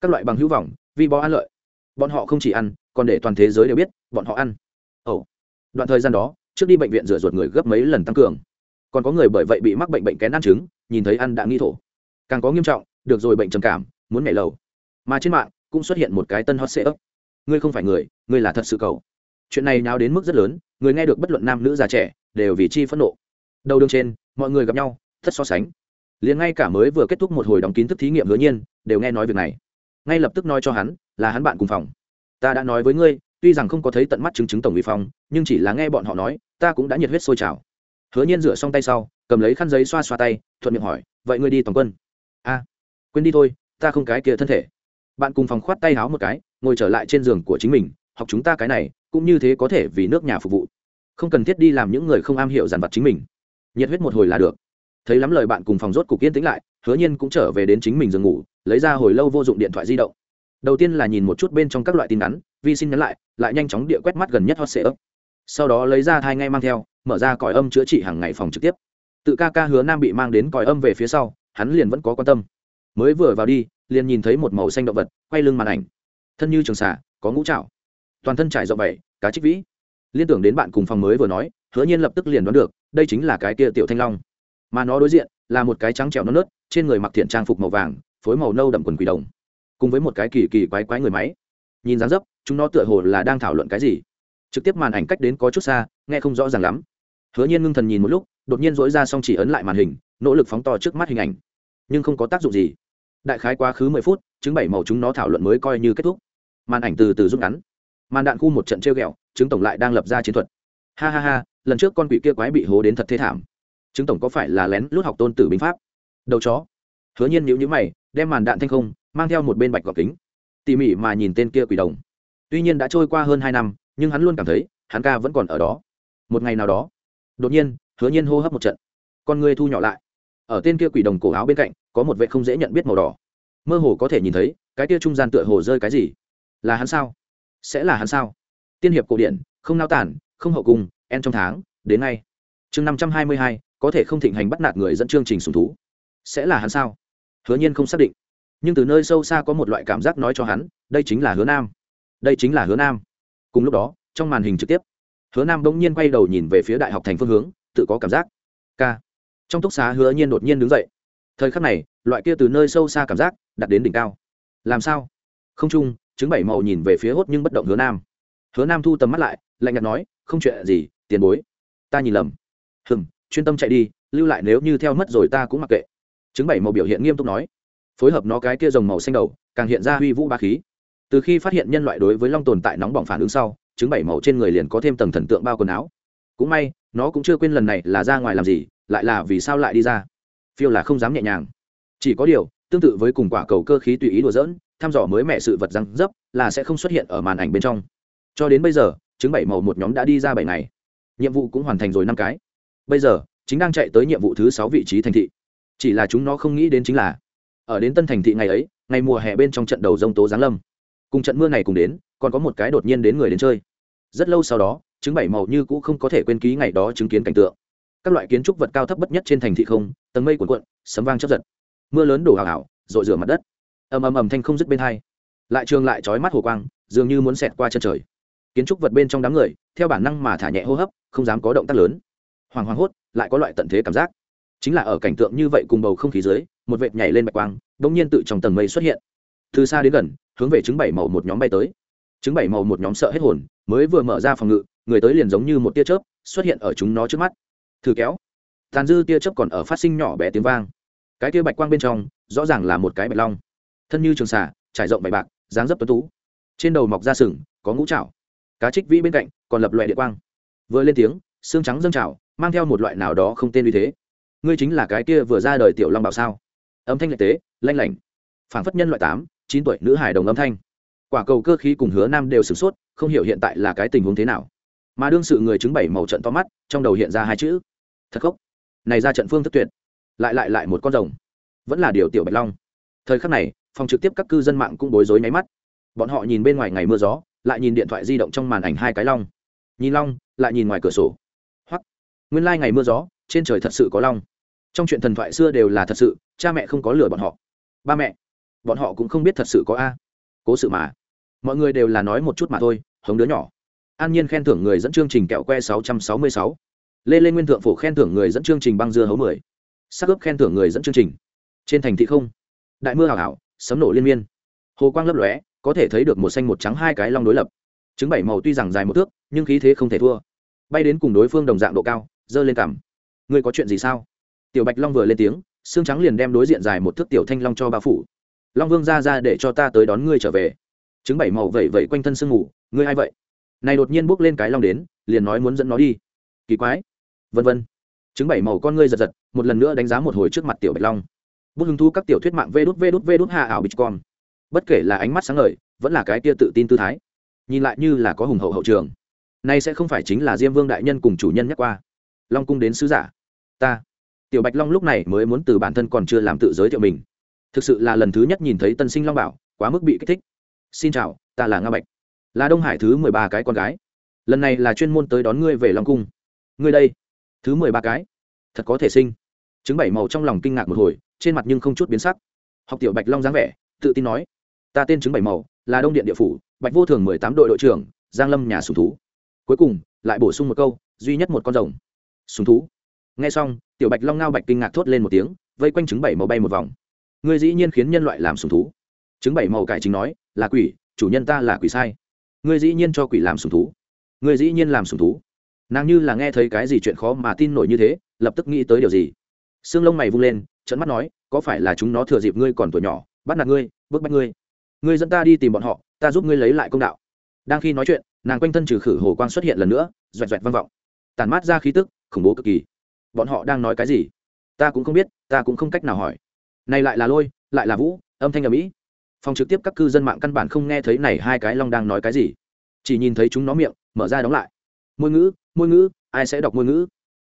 Các loại bằng hữu vọng, vi bó ăn lợi. Bọn họ không chỉ ăn, còn để toàn thế giới đều biết, bọn họ ăn. Ồ, đoạn thời gian đó, trước đi bệnh viện rửa ruột người gấp mấy lần tăng cường. Còn có người bởi vậy bị mắc bệnh bệnh kén ăn trứng nhìn thấy ăn đã nghi thổ. Càng có nghiêm trọng, được rồi bệnh trầm cảm, muốn nhảy lầu. Mà trên mạng, cũng xuất hiện một cái tân hot ấp ngươi không phải người, ngươi là thật sự cầu chuyện này nháo đến mức rất lớn, người nghe được bất luận nam nữ già trẻ, đều vì chi phẫn nộ đầu đường trên, mọi người gặp nhau thất so sánh. Liền ngay cả mới vừa kết thúc một hồi đóng kín thức thí nghiệm hứa nhiên, đều nghe nói việc này. Ngay lập tức nói cho hắn, là hắn bạn cùng phòng. Ta đã nói với ngươi, tuy rằng không có thấy tận mắt chứng chứng tổng uy phong nhưng chỉ là nghe bọn họ nói, ta cũng đã nhiệt huyết sôi trào. Hứa nhiên rửa xong tay sau, cầm lấy khăn giấy xoa xoa tay, thuận miệng hỏi, vậy ngươi đi toàn quân? A, quên đi thôi, ta không cái kia thân thể. Bạn cùng phòng khoát tay háo một cái, ngồi trở lại trên giường của chính mình, học chúng ta cái này, cũng như thế có thể vì nước nhà phục vụ. Không cần thiết đi làm những người không am hiểu dàn vặt chính mình nhiệt huyết một hồi là được. Thấy lắm lời bạn cùng phòng rốt cục yên tĩnh lại hứa nhiên cũng trở về đến chính mình giường ngủ lấy ra hồi lâu vô dụng điện thoại di động. Đầu tiên là nhìn một chút bên trong các loại tin nhắn vi xin nhắn lại lại nhanh chóng địa quét mắt gần nhất hot sệ ấp. Sau đó lấy ra thai ngay mang theo mở ra còi âm chữa trị hàng ngày phòng trực tiếp. Tự ca ca hứa nam bị mang đến còi âm về phía sau hắn liền vẫn có quan tâm. Mới vừa vào đi liền nhìn thấy một màu xanh động vật quay lưng màn ảnh. Thân như trường xà, có ngũ trạo toàn thân trải rộng bảy cá trích vĩ. Liên tưởng đến bạn cùng phòng mới vừa nói hứa nhiên lập tức liền đoán được, đây chính là cái kia tiểu thanh long. Mà nó đối diện là một cái trắng trẻo non nớt, trên người mặc thiện trang phục màu vàng, phối màu nâu đậm quần quỳ đồng, cùng với một cái kỳ kỳ quái quái người máy. Nhìn dáng dấp, chúng nó tựa hồ là đang thảo luận cái gì. Trực tiếp màn ảnh cách đến có chút xa, nghe không rõ ràng lắm. Hứa nhiên ngưng thần nhìn một lúc, đột nhiên dỗi ra xong chỉ ấn lại màn hình, nỗ lực phóng to trước mắt hình ảnh. Nhưng không có tác dụng gì. Đại khái quá khứ mười phút chứng bảy màu chúng nó thảo luận mới coi như kết thúc. Màn ảnh từ từ rút ngắn. Màn đạn khu một trận treo ghẹo chứng tổng lại đang lập ra chiến thuật. Ha ha ha lần trước con quỷ kia quái bị hố đến thật thế thảm. Chứng tổng có phải là lén lút học tôn tử binh pháp? Đầu chó. Hứa nhiên nhíu nhíu mày, đem màn đạn thanh không, mang theo một bên bạch gọc kính. Tỉ mỉ mà nhìn tên kia quỷ đồng. Tuy nhiên đã trôi qua hơn hai năm, nhưng hắn luôn cảm thấy, hắn ca vẫn còn ở đó. Một ngày nào đó, đột nhiên, hứa nhiên hô hấp một trận. Con người thu nhỏ lại. Ở tên kia quỷ đồng cổ áo bên cạnh, có một vệ không dễ nhận biết màu đỏ. Mơ hồ có thể nhìn thấy, cái kia trung gian tựa hồ rơi cái gì? Là hắn sao? Sẽ là hắn sao? Tiên hiệp cổ điển, không nao tản, không hậu cung en trong tháng, đến ngay chương năm trăm hai mươi hai, có thể không thịnh hành bắt nạt người dẫn chương trình sùng thú. Sẽ là hắn sao? Hứa nhiên không xác định. Nhưng từ nơi sâu xa có một loại cảm giác nói cho hắn, đây chính là hứa nam. Đây chính là hứa nam. Cùng lúc đó, trong màn hình trực tiếp, hứa nam bỗng nhiên quay đầu nhìn về phía đại học thành phương hướng, tự có cảm giác. K trong túc xá hứa nhiên đột nhiên đứng dậy. Thời khắc này, loại kia từ nơi sâu xa cảm giác đặt đến đỉnh cao. Làm sao? Không chung chứng bảy màu nhìn về phía hốt nhưng bất động hứa nam. Hứa nam thu tầm mắt lại, lạnh nhạt nói không chuyện gì, tiền bối. Ta nhìn lầm. Hừng chuyên tâm chạy đi, lưu lại nếu như theo mất rồi ta cũng mặc kệ. Chứng bảy màu biểu hiện nghiêm túc nói. Phối hợp nó cái kia rồng màu xanh đầu, càng hiện ra huy vũ ba khí. Từ khi phát hiện nhân loại đối với long tồn tại nóng bỏng phản ứng sau chứng bảy màu trên người liền có thêm tầng thần tượng bao quần áo. Cũng may, nó cũng chưa quên lần này là ra ngoài làm gì, lại là vì sao lại đi ra. Phiêu là không dám nhẹ nhàng. Chỉ có điều, tương tự với cùng quả cầu cơ khí tùy ý đùa dỡn thăm dò mới mẹ sự vật răng dấp là sẽ không xuất hiện ở màn ảnh bên trong. Cho đến bây giờ chứng bảy màu một nhóm đã đi ra bảy ngày. Nhiệm vụ cũng hoàn thành rồi năm cái. Bây giờ, chính đang chạy tới nhiệm vụ thứ sáu vị trí thành thị. Chỉ là chúng nó không nghĩ đến chính là, ở đến tân thành thị ngày ấy, ngày mùa hè bên trong trận đầu dông tố giáng lâm. Cùng trận mưa này cùng đến, còn có một cái đột nhiên đến người đến chơi. Rất lâu sau đó chứng bảy màu như cũ không có thể quên ký ngày đó chứng kiến cảnh tượng. Các loại kiến trúc vật cao thấp bất nhất trên thành thị không, tầng mây cuộn cuộn, sấm vang chấp giật. Mưa lớn đổ hào hào rội rửa mặt đất. Ầm ầm ầm thanh không dứt bên hai. Lại trường lại trói mắt hồ quang, dường như muốn xẹt qua chân trời kiến trúc vật bên trong đám người, theo bản năng mà thả nhẹ hô hấp, không dám có động tác lớn. Hoàng hoàng hốt, lại có loại tận thế cảm giác. Chính là ở cảnh tượng như vậy cùng bầu không khí dưới, một vệt nhảy lên bạch quang đ ỗ n g nhiên tự trong tầng mây xuất hiện. Từ xa đến gần, hướng về chứng bảy màu một nhóm bay tới. Chứng bảy màu một nhóm sợ hết hồn, mới vừa mở ra phòng ngự, người tới liền giống như một tia chớp, xuất hiện ở chúng nó trước mắt. Thử kéo. Tàn dư tia chớp còn ở phát sinh nhỏ bé tiếng vang. Cái tia bạch quang bên trong, rõ ràng là một cái bạch long. Thân như trường xả trải rộng bạch bạc, dáng dấp tuấn tú. Trên đầu mọc ra sừng, có ngũ trạo cá trích vĩ bên cạnh còn lập loại địa quang. Vừa lên tiếng, xương trắng dâng trào, mang theo một loại nào đó không tên uy thế. Ngươi chính là cái kia vừa ra đời tiểu long bảo sao? Âm thanh lệ tế, lanh lảnh. Phản phất nhân loại tám, chín tuổi nữ hải đồng âm thanh. Quả cầu cơ khí cùng hứa nam đều sửng sốt, không hiểu hiện tại là cái tình huống thế nào. Mà đương sự người chứng bảy màu trận to mắt, trong đầu hiện ra hai chữ. Thật khốc. Này ra trận phương thất tuyệt. Lại lại lại một con rồng. Vẫn là điều tiểu bạch long. Thời khắc này, phòng trực tiếp các cư dân mạng cũng bối rối nháy mắt. Bọn họ nhìn bên ngoài ngày mưa gió lại nhìn điện thoại di động trong màn ảnh hai cái long. Nhìn long, lại nhìn ngoài cửa sổ. Hoặc nguyên lai、like、ngày mưa gió, trên trời thật sự có long. Trong chuyện thần thoại xưa đều là thật sự, cha mẹ không có lừa bọn họ. Ba mẹ. Bọn họ cũng không biết thật sự có a. Cố sự mà. Mọi người đều là nói một chút mà thôi, hống đứa nhỏ. An nhiên khen thưởng người dẫn chương trình kẹo que sáu trăm sáu mươi sáu. Lê lê nguyên thượng phổ khen thưởng người dẫn chương trình băng dưa hấu mười. Sắc ướp khen thưởng người dẫn chương trình. Trên thành thị không. Đại mưa hào hảo, sấm nổ liên miên. Hồ quang lấp lóe có thể thấy được một xanh một trắng hai cái long đối lập. Trứng bảy màu tuy rằng dài một thước, nhưng khí thế không thể thua. Bay đến cùng đối phương đồng dạng độ cao, giơ lên cằm. Ngươi có chuyện gì sao? Tiểu bạch long vừa lên tiếng, xương trắng liền đem đối diện dài một thước tiểu thanh long cho bao phủ. Long vương ra ra để cho ta tới đón ngươi trở về. Trứng bảy màu vẩy vẩy quanh thân sương ngủ ngươi a i vậy? Này đột nhiên bước lên cái long đến, liền nói muốn dẫn nó đi. Kỳ quái. Vân vân. Trứng bảy màu con ngươi giật giật, một lần nữa đánh giá một hồi trước mặt tiểu bạch long. Bút hứng thu các tiểu thuyết mạng vê đút vê đút vê đút hạ ảo bitcom bất kể là ánh mắt sáng ngời, vẫn là cái tia tự tin tư thái. Nhìn lại như là có hùng hậu hậu trường. Nay sẽ không phải chính là diêm vương đại nhân cùng chủ nhân nhắc qua. Long cung đến sứ giả. Ta. Tiểu bạch long lúc này mới muốn từ bản thân còn chưa làm tự giới thiệu mình. Thực sự là lần thứ nhất nhìn thấy tân sinh long bảo, quá mức bị kích thích. Xin chào, ta là nga bạch. Là đông hải thứ mười ba cái con gái. Lần này là chuyên môn tới đón ngươi về long cung. Ngươi đây. Thứ mười ba cái. Thật có thể sinh. Chứng bảy màu trong lòng kinh ngạc một hồi, trên mặt nhưng không chút biến sắc. Học tiểu bạch long dáng vẻ, tự tin nói ta tên chứng bảy màu, là đông điện địa phủ, bạch vô thường mười tám đội đội trưởng, giang lâm nhà sùng thú. Cuối cùng, lại bổ sung một câu, duy nhất một con rồng. Sùng thú. Nghe xong, tiểu bạch long ngao bạch kinh ngạc thốt lên một tiếng, vây quanh trứng bảy màu bay một vòng. Ngươi dĩ nhiên khiến nhân loại làm sùng thú. Trứng bảy màu cải chính nói, là quỷ, chủ nhân ta là quỷ sai. Ngươi dĩ nhiên cho quỷ làm sùng thú. Ngươi dĩ nhiên làm sùng thú. Nàng như là nghe thấy cái gì chuyện khó mà tin nổi như thế, lập tức nghĩ tới điều gì. Xương lông mày vung lên trận mắt nói, có phải là chúng nó thừa dịp ngươi còn tuổi nhỏ, bắt nạt ngươi, bức bách ngươi? Ngươi dẫn ta đi tìm bọn họ, ta giúp ngươi lấy lại công đạo. Đang khi nói chuyện, nàng quanh thân trừ khử hồ quang xuất hiện lần nữa doẹt doẹt vang vọng. Tàn mát ra khí tức, khủng bố cực kỳ. Bọn họ đang nói cái gì? Ta cũng không biết, ta cũng không cách nào hỏi. Này lại là lôi, lại là vũ, âm thanh ở mỹ phòng trực tiếp các cư dân mạng căn bản không nghe thấy này hai cái long đang nói cái gì. Chỉ nhìn thấy chúng nó miệng, mở ra đóng lại. Môi ngữ môi ngữ, ai sẽ đọc môi ngữ?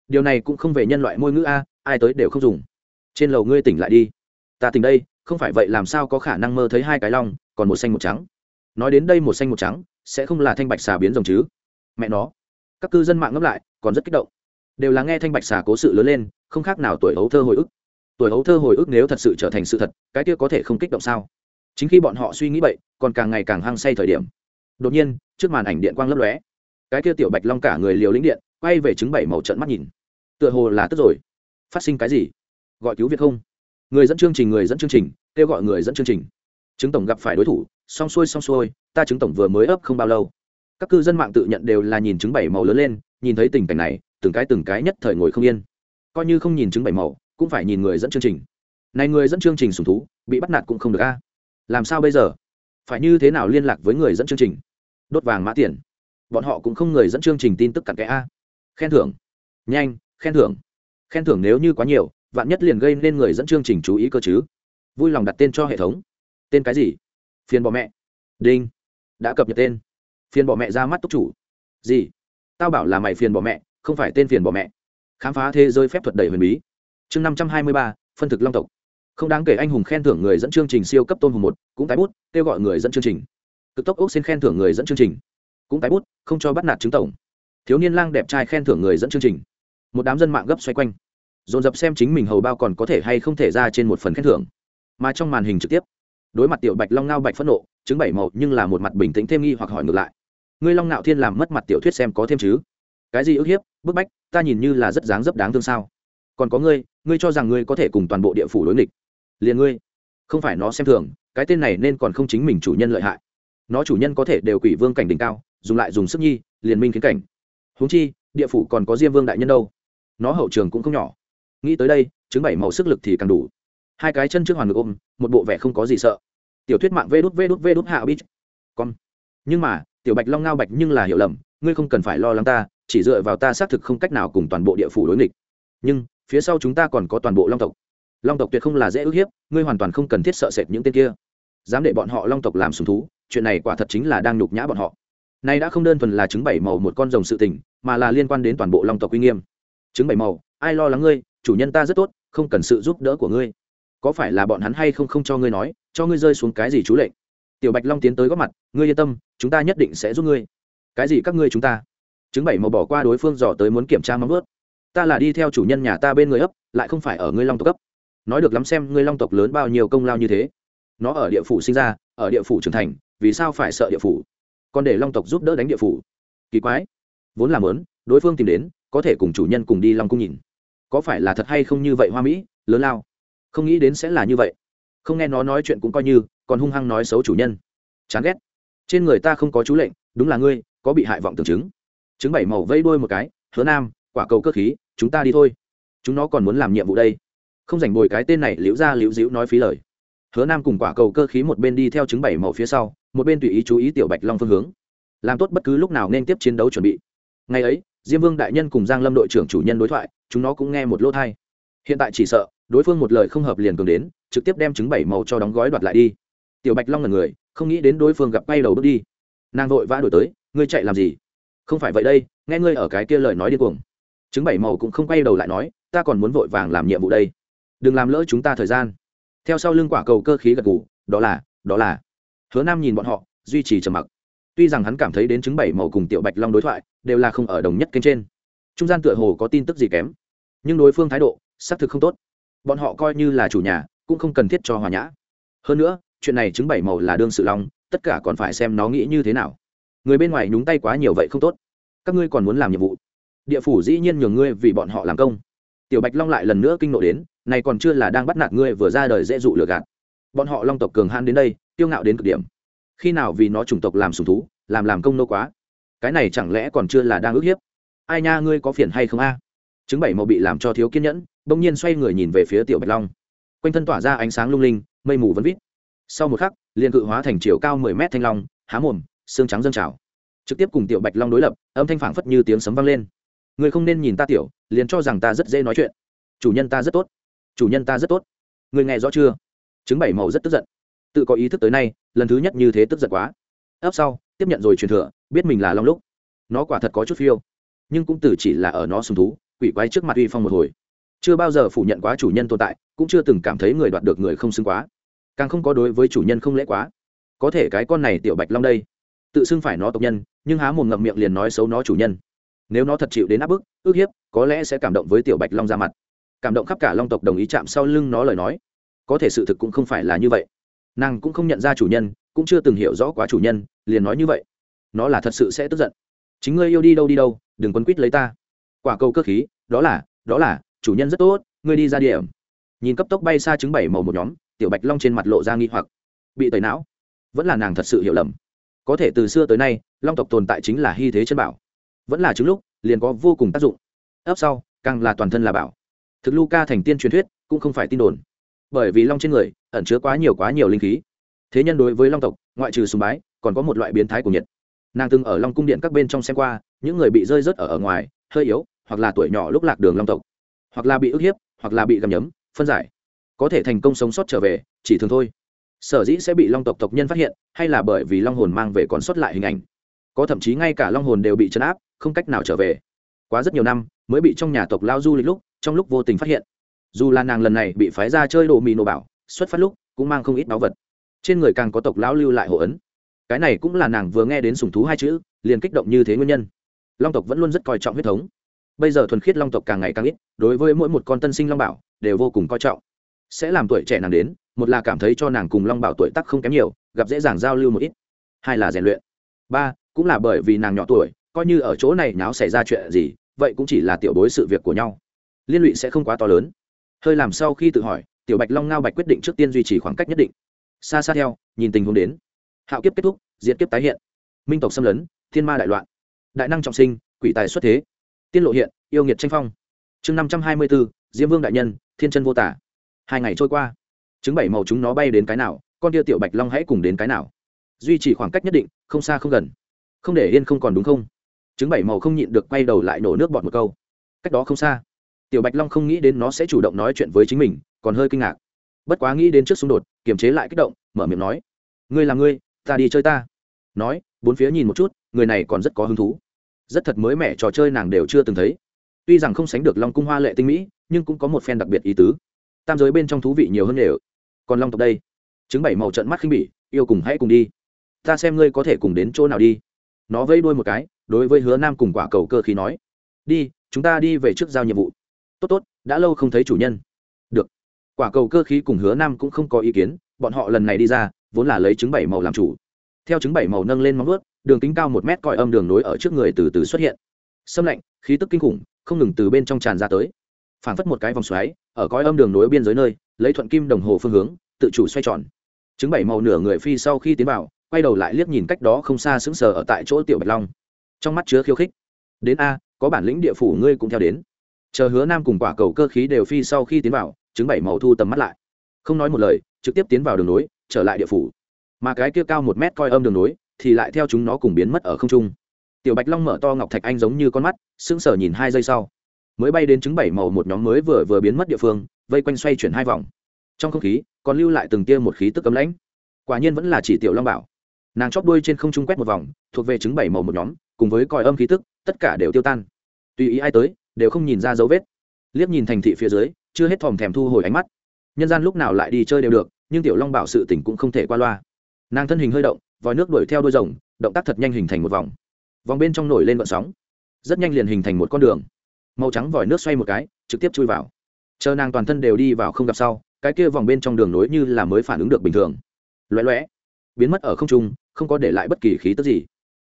Điều này cũng không về nhân loại môi ngữ a, ai tới đều không dùng. Trên lầu ngươi tỉnh lại đi. Ta tỉnh đây không phải vậy làm sao có khả năng mơ thấy hai cái long, còn một xanh một trắng? Nói đến đây một xanh một trắng, sẽ không là thanh bạch xà biến rồng chứ? Mẹ nó. Các cư dân mạng ngấp lại, còn rất kích động. Đều là nghe thanh bạch xà cố sự lớn lên, không khác nào tuổi hấu thơ hồi ức. Tuổi hấu thơ hồi ức nếu thật sự trở thành sự thật, cái kia có thể không kích động sao? Chính khi bọn họ suy nghĩ vậy còn càng ngày càng hăng say thời điểm. Đột nhiên, trước màn ảnh điện quang lấp lóe. Cái kia tiểu bạch long cả người liều lĩnh điện, quay về chứng bảy màu trận mắt nhìn. Tựa hồ là tức rồi. Phát sinh cái gì? Gọi cứu việc không? Người dẫn chương trình, người dẫn chương trình, kêu gọi người dẫn chương trình. Chứng tổng gặp phải đối thủ, xong xuôi xong xuôi, ta chứng tổng vừa mới ấp không bao lâu. Các cư dân mạng tự nhận đều là nhìn chứng bảy màu lớn lên, nhìn thấy tình cảnh này, từng cái từng cái nhất thời ngồi không yên. Coi như không nhìn chứng bảy màu, cũng phải nhìn người dẫn chương trình. Này người dẫn chương trình sùng thú, bị bắt nạt cũng không được a. Làm sao bây giờ? Phải như thế nào liên lạc với người dẫn chương trình? Đốt vàng mã tiền. Bọn họ cũng không người dẫn chương trình tin tức cặn kẽ a. Khen thưởng. Nhanh, khen thưởng. Khen thưởng nếu như quá nhiều vạn nhất liền gây nên người dẫn chương trình chú ý cơ chứ? Vui lòng đặt tên cho hệ thống. Tên cái gì? Phiền bỏ mẹ. Đinh. Đã cập nhật tên. Phiền bỏ mẹ ra mắt túc chủ. Gì? Tao bảo là mày phiền bỏ mẹ, không phải tên phiền bỏ mẹ. Khám phá thế giới phép thuật đầy huyền bí. Chương năm trăm hai mươi ba, phân thực long tộc. Không đáng kể anh hùng khen thưởng người dẫn chương trình siêu cấp tôn hùng một, cũng tái bút, kêu gọi người dẫn chương trình. Cực tốc ốc xin khen thưởng người dẫn chương trình. Cũng tái bút, không cho bắt nạt chứng tổng. Thiếu niên lang đẹp trai khen thưởng người dẫn chương trình. Một đám dân mạng gấp xoay quanh dồn dập xem chính mình hầu bao còn có thể hay không thể ra trên một phần khen thưởng. Mà trong màn hình trực tiếp, đối mặt tiểu bạch long ngao bạch phẫn nộ chứng bảy màu nhưng là một mặt bình tĩnh thêm nghi hoặc hỏi ngược lại. Ngươi long nạo thiên làm mất mặt tiểu thuyết xem có thêm chứ? Cái gì ức hiếp, bức bách, ta nhìn như là rất dáng dấp đáng thương sao? Còn có ngươi ngươi cho rằng ngươi có thể cùng toàn bộ địa phủ đối nghịch. Liền ngươi, không phải nó xem thường, cái tên này nên còn không chính mình chủ nhân lợi hại. Nó chủ nhân có thể đều quỷ vương cảnh đỉnh cao, dùng lại dùng sức nhi, liền minh kiến cảnh. Huống chi, địa phủ còn có diêm vương đại nhân đâu? Nó hậu trường cũng không nhỏ nghĩ tới đây chứng bảy màu sức lực thì càng đủ. Hai cái chân trước hoàn ngực ôm, một bộ vẻ không có gì sợ. Tiểu thuyết mạng vê đút vê đút vê đút hạ bít con nhưng mà, tiểu bạch long ngao bạch nhưng là hiểu lầm, ngươi không cần phải lo lắng ta, chỉ dựa vào ta xác thực không cách nào cùng toàn bộ địa phủ đối nghịch. Nhưng, phía sau chúng ta còn có toàn bộ long tộc. Long tộc tuyệt không là dễ ức hiếp, ngươi hoàn toàn không cần thiết sợ sệt những tên kia. Dám để bọn họ long tộc làm sùng thú, chuyện này quả thật chính là đang nhục nhã bọn họ. Nay đã không đơn thuần là chứng bảy màu một con rồng sự tình, mà là liên quan đến toàn bộ long tộc uy nghiêm. Chứng bảy màu, ai lo lắng ngươi chủ nhân ta rất tốt, không cần sự giúp đỡ của ngươi. Có phải là bọn hắn hay không không cho ngươi nói, cho ngươi rơi xuống cái gì chú lệnh? Tiểu bạch long tiến tới góp mặt, ngươi yên tâm, chúng ta nhất định sẽ giúp ngươi. Cái gì các ngươi chúng ta? Chứng bảy màu bỏ qua đối phương dò tới muốn kiểm tra móng ướt ta là đi theo chủ nhân nhà ta bên người ấp, lại không phải ở ngươi long tộc cấp nói được lắm xem ngươi long tộc lớn bao nhiêu công lao như thế. Nó ở địa phủ sinh ra, ở địa phủ trưởng thành, vì sao phải sợ địa phủ? Còn để long tộc giúp đỡ đánh địa phủ. Kỳ quái. Vốn làm lớn đối phương tìm đến, có thể cùng chủ nhân cùng đi long cung nhìn có phải là thật hay không như vậy hoa mỹ, lớn lao? Không nghĩ đến sẽ là như vậy. Không nghe nó nói chuyện cũng coi như, còn hung hăng nói xấu chủ nhân. Chán ghét. Trên người ta không có chú lệnh, đúng là ngươi, có bị hại vọng tưởng chứng. Chứng bảy màu vây đuôi một cái, hứa nam, quả cầu cơ khí, chúng ta đi thôi. Chúng nó còn muốn làm nhiệm vụ đây. Không dành bồi cái tên này liễu ra liễu dĩu nói phí lời. Hứa nam cùng quả cầu cơ khí một bên đi theo chứng bảy màu phía sau, một bên tùy ý chú ý tiểu bạch long phương hướng. Làm tốt bất cứ lúc nào nên tiếp chiến đấu chuẩn bị. Ngày ấy, diêm vương đại nhân cùng giang lâm đội trưởng chủ nhân đối thoại chúng nó cũng nghe một lỗ thai. Hiện tại chỉ sợ, đối phương một lời không hợp liền cường đến, trực tiếp đem trứng bảy màu cho đóng gói đoạt lại đi. Tiểu bạch long là người, không nghĩ đến đối phương gặp bay đầu bước đi. Nàng vội vã đổi tới, ngươi chạy làm gì? Không phải vậy đây, nghe ngươi ở cái kia lời nói điên cuồng. Trứng bảy màu cũng không quay đầu lại nói, ta còn muốn vội vàng làm nhiệm vụ đây. Đừng làm lỡ chúng ta thời gian. Theo sau lưng quả cầu cơ khí gật gù, đó là đó là. Hứa nam nhìn bọn họ, duy trì trầm mặc. Tuy rằng hắn cảm thấy đến chứng bảy màu cùng tiểu bạch long đối thoại, đều là không ở đồng nhất kênh trên trung gian tựa hồ có tin tức gì kém. Nhưng đối phương thái độ, xác thực không tốt. Bọn họ coi như là chủ nhà, cũng không cần thiết cho hòa nhã. Hơn nữa, chuyện này chứng bảy màu là đương sự long tất cả còn phải xem nó nghĩ như thế nào. Người bên ngoài nhúng tay quá nhiều vậy không tốt. Các ngươi còn muốn làm nhiệm vụ? Địa phủ dĩ nhiên nhường ngươi vì bọn họ làm công. Tiểu bạch long lại lần nữa kinh nộ đến, này còn chưa là đang bắt nạt ngươi vừa ra đời dễ dụ lừa gạt. Bọn họ long tộc cường han đến đây tiêu ngạo đến cực điểm. Khi nào vì nó chủng tộc làm sùng thú, làm làm công nô quá? Cái này chẳng lẽ còn chưa là đang ước hiếp? Ai nha, ngươi có phiền hay không a? À? chứng bảy màu bị làm cho thiếu kiên nhẫn, bỗng nhiên xoay người nhìn về phía tiểu bạch long. Quanh thân tỏa ra ánh sáng lung linh, mây mù vẫn vít. Sau một khắc, liền cự hóa thành chiều cao mười mét thanh long, há mồm, xương trắng dâng trào. Trực tiếp cùng tiểu bạch long đối lập, âm thanh phảng phất như tiếng sấm vang lên. Người không nên nhìn ta tiểu, liền cho rằng ta rất dễ nói chuyện. Chủ nhân ta rất tốt. Chủ nhân ta rất tốt. Người nghe rõ chưa? Chứng bảy màu rất tức giận. Tự có ý thức tới nay, lần thứ nhất như thế tức giận quá. Ấp sau, tiếp nhận rồi truyền thừa, biết mình là long lúc. Nó quả thật có chút phiêu nhưng cũng từ chỉ là ở nó sùng thú, quỷ quái trước mặt uy phong một hồi. Chưa bao giờ phủ nhận quá chủ nhân tồn tại, cũng chưa từng cảm thấy người đoạt được người không xứng quá. Càng không có đối với chủ nhân không lễ quá. Có thể cái con này tiểu bạch long đây, tự xưng phải nó tộc nhân, nhưng há mồm ngậm miệng liền nói xấu nó chủ nhân. Nếu nó thật chịu đến áp bức, ước hiếp, có lẽ sẽ cảm động với tiểu bạch long ra mặt. Cảm động khắp cả long tộc đồng ý chạm sau lưng nó lời nói. Có thể sự thực cũng không phải là như vậy. Nàng cũng không nhận ra chủ nhân, cũng chưa từng hiểu rõ quá chủ nhân, liền nói như vậy. Nó là thật sự sẽ tức giận chính ngươi yêu đi đâu đi đâu, đừng quấn quýt lấy ta. Quả cầu cơ khí, đó là đó là, chủ nhân rất tốt, ngươi đi ra điểm. Nhìn cấp tốc bay xa trứng bảy màu một nhóm, tiểu bạch long trên mặt lộ ra nghi hoặc. Bị tẩy não. Vẫn là nàng thật sự hiểu lầm. Có thể từ xưa tới nay, long tộc tồn tại chính là hy thế chân bảo. Vẫn là trứng lúc, liền có vô cùng tác dụng. Ấp sau, càng là toàn thân là bảo. Thực lu ca thành tiên truyền thuyết, cũng không phải tin đồn. Bởi vì long trên người, ẩn chứa quá nhiều quá nhiều linh khí. Thế nhân đối với long tộc, ngoại trừ sùng bái, còn có một loại biến thái của nhiệt nàng từng ở long cung điện các bên trong xem qua những người bị rơi rớt ở, ở ngoài hơi yếu hoặc là tuổi nhỏ lúc lạc đường long tộc hoặc là bị ức hiếp hoặc là bị gầm nhấm phân giải. Có thể thành công sống sót trở về chỉ thường thôi. Sở dĩ sẽ bị long tộc tộc nhân phát hiện hay là bởi vì long hồn mang về còn sót lại hình ảnh. Có thậm chí ngay cả long hồn đều bị chấn áp không cách nào trở về. Quá rất nhiều năm mới bị trong nhà tộc lao du lịch lúc trong lúc vô tình phát hiện. Dù là nàng lần này bị phái ra chơi đồ mì nổ bảo xuất phát lúc cũng mang không ít báu vật. Trên người càng có tộc lão lưu lại hộ ấn cái này cũng là nàng vừa nghe đến sùng thú hai chữ, liền kích động như thế nguyên nhân. Long tộc vẫn luôn rất coi trọng huyết thống. Bây giờ thuần khiết long tộc càng ngày càng ít, đối với mỗi một con tân sinh long bảo đều vô cùng coi trọng. Sẽ làm tuổi trẻ nàng đến, một là cảm thấy cho nàng cùng long bảo tuổi tắc không kém nhiều, gặp dễ dàng giao lưu một ít. Hai là rèn luyện. Ba, cũng là bởi vì nàng nhỏ tuổi, coi như ở chỗ này nháo xảy ra chuyện gì, vậy cũng chỉ là tiểu bối sự việc của nhau. Liên lụy sẽ không quá to lớn. Hơi làm sau khi tự hỏi, tiểu bạch long ngao bạch quyết định trước tiên duy trì khoảng cách nhất định. Xa xa theo, nhìn tình huống đến hạo kiếp kết thúc diễn kiếp tái hiện. Minh tộc xâm lấn, thiên ma đại loạn. Đại năng trọng sinh, quỷ tài xuất thế. Tiên lộ hiện, yêu nghiệt tranh phong. Chương năm trăm hai mươi bốn diễm vương đại nhân, thiên chân vô tả. Hai ngày trôi qua. Chứng bảy màu chúng nó bay đến cái nào, con tia tiểu bạch long hãy cùng đến cái nào. Duy trì khoảng cách nhất định, không xa không gần. Không để yên không còn đúng không? Chứng bảy màu không nhịn được quay đầu lại nổ nước bọt một câu. Cách đó không xa. Tiểu bạch long không nghĩ đến nó sẽ chủ động nói chuyện với chính mình, còn hơi kinh ngạc. Bất quá nghĩ đến trước xung đột, kiềm chế lại kích động, mở miệng nói. Ngươi là ngươi ta đi chơi ta. Nói, bốn phía nhìn một chút, người này còn rất có hứng thú. Rất thật mới mẻ trò chơi nàng đều chưa từng thấy. Tuy rằng không sánh được long cung hoa lệ tinh mỹ, nhưng cũng có một phen đặc biệt ý tứ. Tam giới bên trong thú vị nhiều hơn đều. Còn long tộc đây chứng bảy màu trận mắt khinh bỉ, yêu cùng hãy cùng đi. Ta xem ngươi có thể cùng đến chỗ nào đi. Nó vây đuôi một cái, đối với hứa nam cùng quả cầu cơ khí nói. Đi, chúng ta đi về trước giao nhiệm vụ. Tốt tốt, đã lâu không thấy chủ nhân. Được. Quả cầu cơ khí cùng hứa nam cũng không có ý kiến, bọn họ lần này đi ra vốn là lấy trứng bảy màu làm chủ. Theo trứng bảy màu nâng lên móng vớt đường kính cao một mét coi âm đường nối ở trước người từ từ xuất hiện. Xâm lạnh, khí tức kinh khủng, không ngừng từ bên trong tràn ra tới. Phảng phất một cái vòng xoáy, ở coi âm đường nối biên giới nơi, lấy thuận kim đồng hồ phương hướng, tự chủ xoay tròn. Trứng bảy màu nửa người phi sau khi tiến vào, quay đầu lại liếc nhìn cách đó không xa sững sờ ở tại chỗ tiểu bạch long. Trong mắt chứa khiêu khích. Đến a, có bản lĩnh địa phủ ngươi cũng theo đến. Chờ hứa nam cùng quả cầu cơ khí đều phi sau khi tiến vào, trứng bảy màu thu tầm mắt lại. Không nói một lời, trực tiếp tiến vào đường nối trở lại địa phủ. Mà cái kia cao một mét coi âm đường nối, thì lại theo chúng nó cùng biến mất ở không trung. Tiểu bạch long mở to ngọc thạch anh giống như con mắt, sững sờ nhìn hai giây sau. Mới bay đến trứng bảy màu một nhóm mới vừa vừa biến mất địa phương, vây quanh xoay chuyển hai vòng. Trong không khí, còn lưu lại từng tia một khí tức cấm lãnh. Quả nhiên vẫn là chỉ tiểu long bảo. Nàng chóp đuôi trên không trung quét một vòng, thuộc về trứng bảy màu một nhóm, cùng với còi âm khí tức, tất cả đều tiêu tan. Tùy ý ai tới, đều không nhìn ra dấu vết. Liếc nhìn thành thị phía dưới, chưa hết thòm thèm thu hồi ánh mắt. Nhân gian lúc nào lại đi chơi đều được nhưng tiểu long bảo sự tỉnh cũng không thể qua loa. Nàng thân hình hơi động, vòi nước đuổi theo đôi rồng, động tác thật nhanh hình thành một vòng. Vòng bên trong nổi lên vận sóng. Rất nhanh liền hình thành một con đường. Màu trắng vòi nước xoay một cái, trực tiếp chui vào. Chờ nàng toàn thân đều đi vào không gặp sau, cái kia vòng bên trong đường nối như là mới phản ứng được bình thường. Loé loé. Biến mất ở không trung, không có để lại bất kỳ khí tức gì.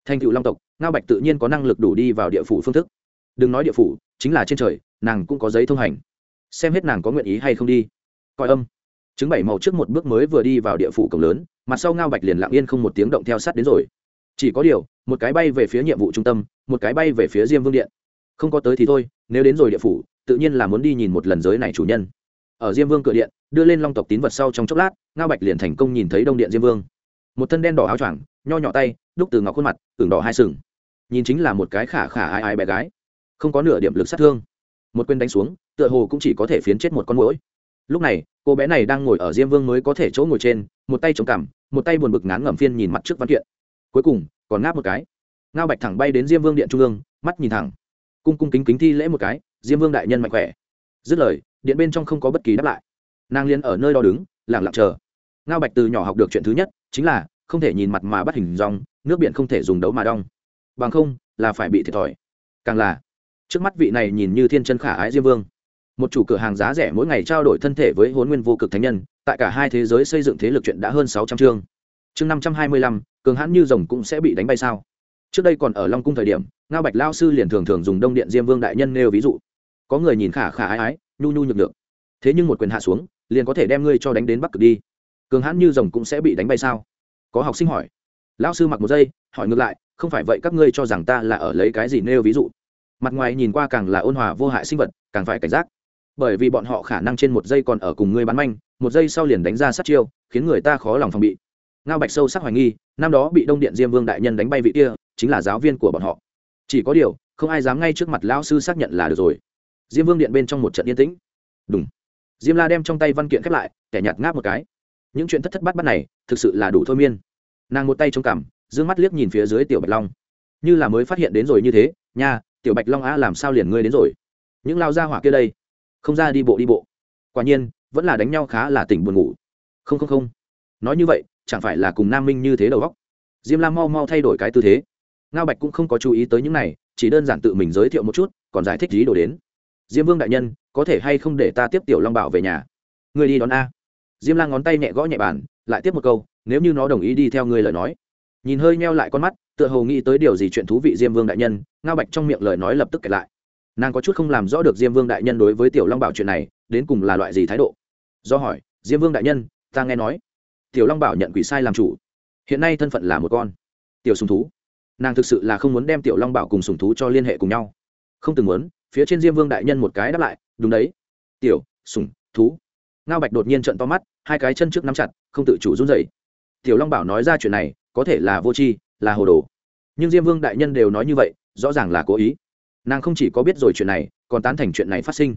Thành cựu long tộc, ngao bạch tự nhiên có năng lực đủ đi vào địa phủ phương thức. Đừng nói địa phủ, chính là trên trời, nàng cũng có giấy thông hành. Xem hết nàng có nguyện ý hay không đi. Coi âm chứng bảy màu trước một bước mới vừa đi vào địa phủ cổng lớn, mặt sau ngao bạch liền lặng yên không một tiếng động theo sát đến rồi. Chỉ có điều, một cái bay về phía nhiệm vụ trung tâm, một cái bay về phía diêm vương điện. Không có tới thì thôi, nếu đến rồi địa phủ, tự nhiên là muốn đi nhìn một lần giới này chủ nhân. Ở diêm vương cửa điện, đưa lên long tộc tín vật sau trong chốc lát, ngao bạch liền thành công nhìn thấy đông điện diêm vương. Một thân đen đỏ áo choàng, nho nhỏ tay, đúc từ ngọc khuôn mặt tưởng đỏ hai sừng. Nhìn chính là một cái khả khả ai ai bé gái. Không có nửa điểm lực sát thương. Một quyền đánh xuống, tựa hồ cũng chỉ có thể phiến chết một con mũi lúc này, cô bé này đang ngồi ở diêm vương mới có thể chỗ ngồi trên, một tay chống cằm, một tay buồn bực ngán ngẩm phiên nhìn mặt trước văn kiện. Cuối cùng, còn ngáp một cái. Ngao bạch thẳng bay đến diêm vương điện trung ương, mắt nhìn thẳng. Cung cung kính kính thi lễ một cái, diêm vương đại nhân mạnh khỏe. Dứt lời, điện bên trong không có bất kỳ đáp lại. Nàng liên ở nơi đó đứng lẳng lặng chờ. Ngao bạch từ nhỏ học được chuyện thứ nhất, chính là không thể nhìn mặt mà bắt hình dòng nước biển không thể dùng đấu mà đong. Bằng không, là phải bị thiệt thòi. Càng là, trước mắt vị này nhìn như thiên chân khả ái diêm vương một chủ cửa hàng giá rẻ mỗi ngày trao đổi thân thể với hôn nguyên vô cực thánh nhân, tại cả hai thế giới xây dựng thế lực chuyện đã hơn sáu trăm chương. Chương năm trăm hai mươi lăm, cường hãn như rồng cũng sẽ bị đánh bay sao? Trước đây còn ở long cung thời điểm, ngao bạch lao sư liền thường thường dùng đông điện diêm vương đại nhân nêu ví dụ. Có người nhìn khả khả ái ái, nhu nhu nhược được thế nhưng một quyền hạ xuống, liền có thể đem ngươi cho đánh đến bắc cực đi. Cường hãn như rồng cũng sẽ bị đánh bay sao? Có học sinh hỏi. Lao sư mặc một giây, hỏi ngược lại, không phải vậy các ngươi cho rằng ta là ở lấy cái gì nêu ví dụ? Mặt ngoài nhìn qua càng là ôn hòa vô hại sinh vật, càng phải cảnh giác bởi vì bọn họ khả năng trên một giây còn ở cùng ngươi bán manh, một giây sau liền đánh ra sát chiêu, khiến người ta khó lòng phòng bị. Ngao bạch sâu sắc hoài nghi, năm đó bị đông điện diêm vương đại nhân đánh bay vị kia, chính là giáo viên của bọn họ. Chỉ có điều, không ai dám ngay trước mặt lão sư xác nhận là được rồi. Diêm vương điện bên trong một trận yên tĩnh. Đúng diêm la đem trong tay văn kiện khép lại, kẻ nhạt ngáp một cái. Những chuyện thất thất bát bát này, thực sự là đủ thôi miên. Nàng một tay trong cằm d ư ơ n g mắt liếc nhìn phía dưới tiểu bạch long. Như là mới phát hiện đến rồi như thế, nha, tiểu bạch long a làm sao liền ngươi đến rồi? Những lao gia hỏa kia đây không ra đi bộ đi bộ. Quả nhiên, vẫn là đánh nhau khá là tỉnh buồn ngủ. Không không không. Nói như vậy, chẳng phải là cùng nam minh như thế đầu góc diêm la mau mau thay đổi cái tư thế. Ngao bạch cũng không có chú ý tới những này, chỉ đơn giản tự mình giới thiệu một chút, còn giải thích lý đồ đến. Diêm vương đại nhân, có thể hay không để ta tiếp tiểu long bảo về nhà? Người đi đón a. Diêm la ngón tay nhẹ gõ nhẹ bàn, lại tiếp một câu, nếu như nó đồng ý đi theo người lời nói. Nhìn hơi meo lại con mắt, tựa hồ nghĩ tới điều gì chuyện thú vị diêm vương đại nhân, ngao bạch trong miệng lời nói lập tức kể lại nàng có chút không làm rõ được diêm vương đại nhân đối với tiểu long bảo chuyện này, đến cùng là loại gì thái độ? Do hỏi, diêm vương đại nhân, ta nghe nói, tiểu long bảo nhận quỷ sai làm chủ. Hiện nay thân phận là một con tiểu sùng thú. Nàng thực sự là không muốn đem tiểu long bảo cùng sùng thú cho liên hệ cùng nhau. Không từng muốn. Phía trên diêm vương đại nhân một cái đáp lại, đúng đấy. Tiểu, sùng, thú. Ngao bạch đột nhiên trận to mắt, hai cái chân trước nắm chặt, không tự chủ run dậy tiểu long bảo nói ra chuyện này, có thể là vô tri, là hồ đồ. Nhưng diêm vương đại nhân đều nói như vậy, rõ ràng là cố ý nàng không chỉ có biết rồi chuyện này, còn tán thành chuyện này phát sinh.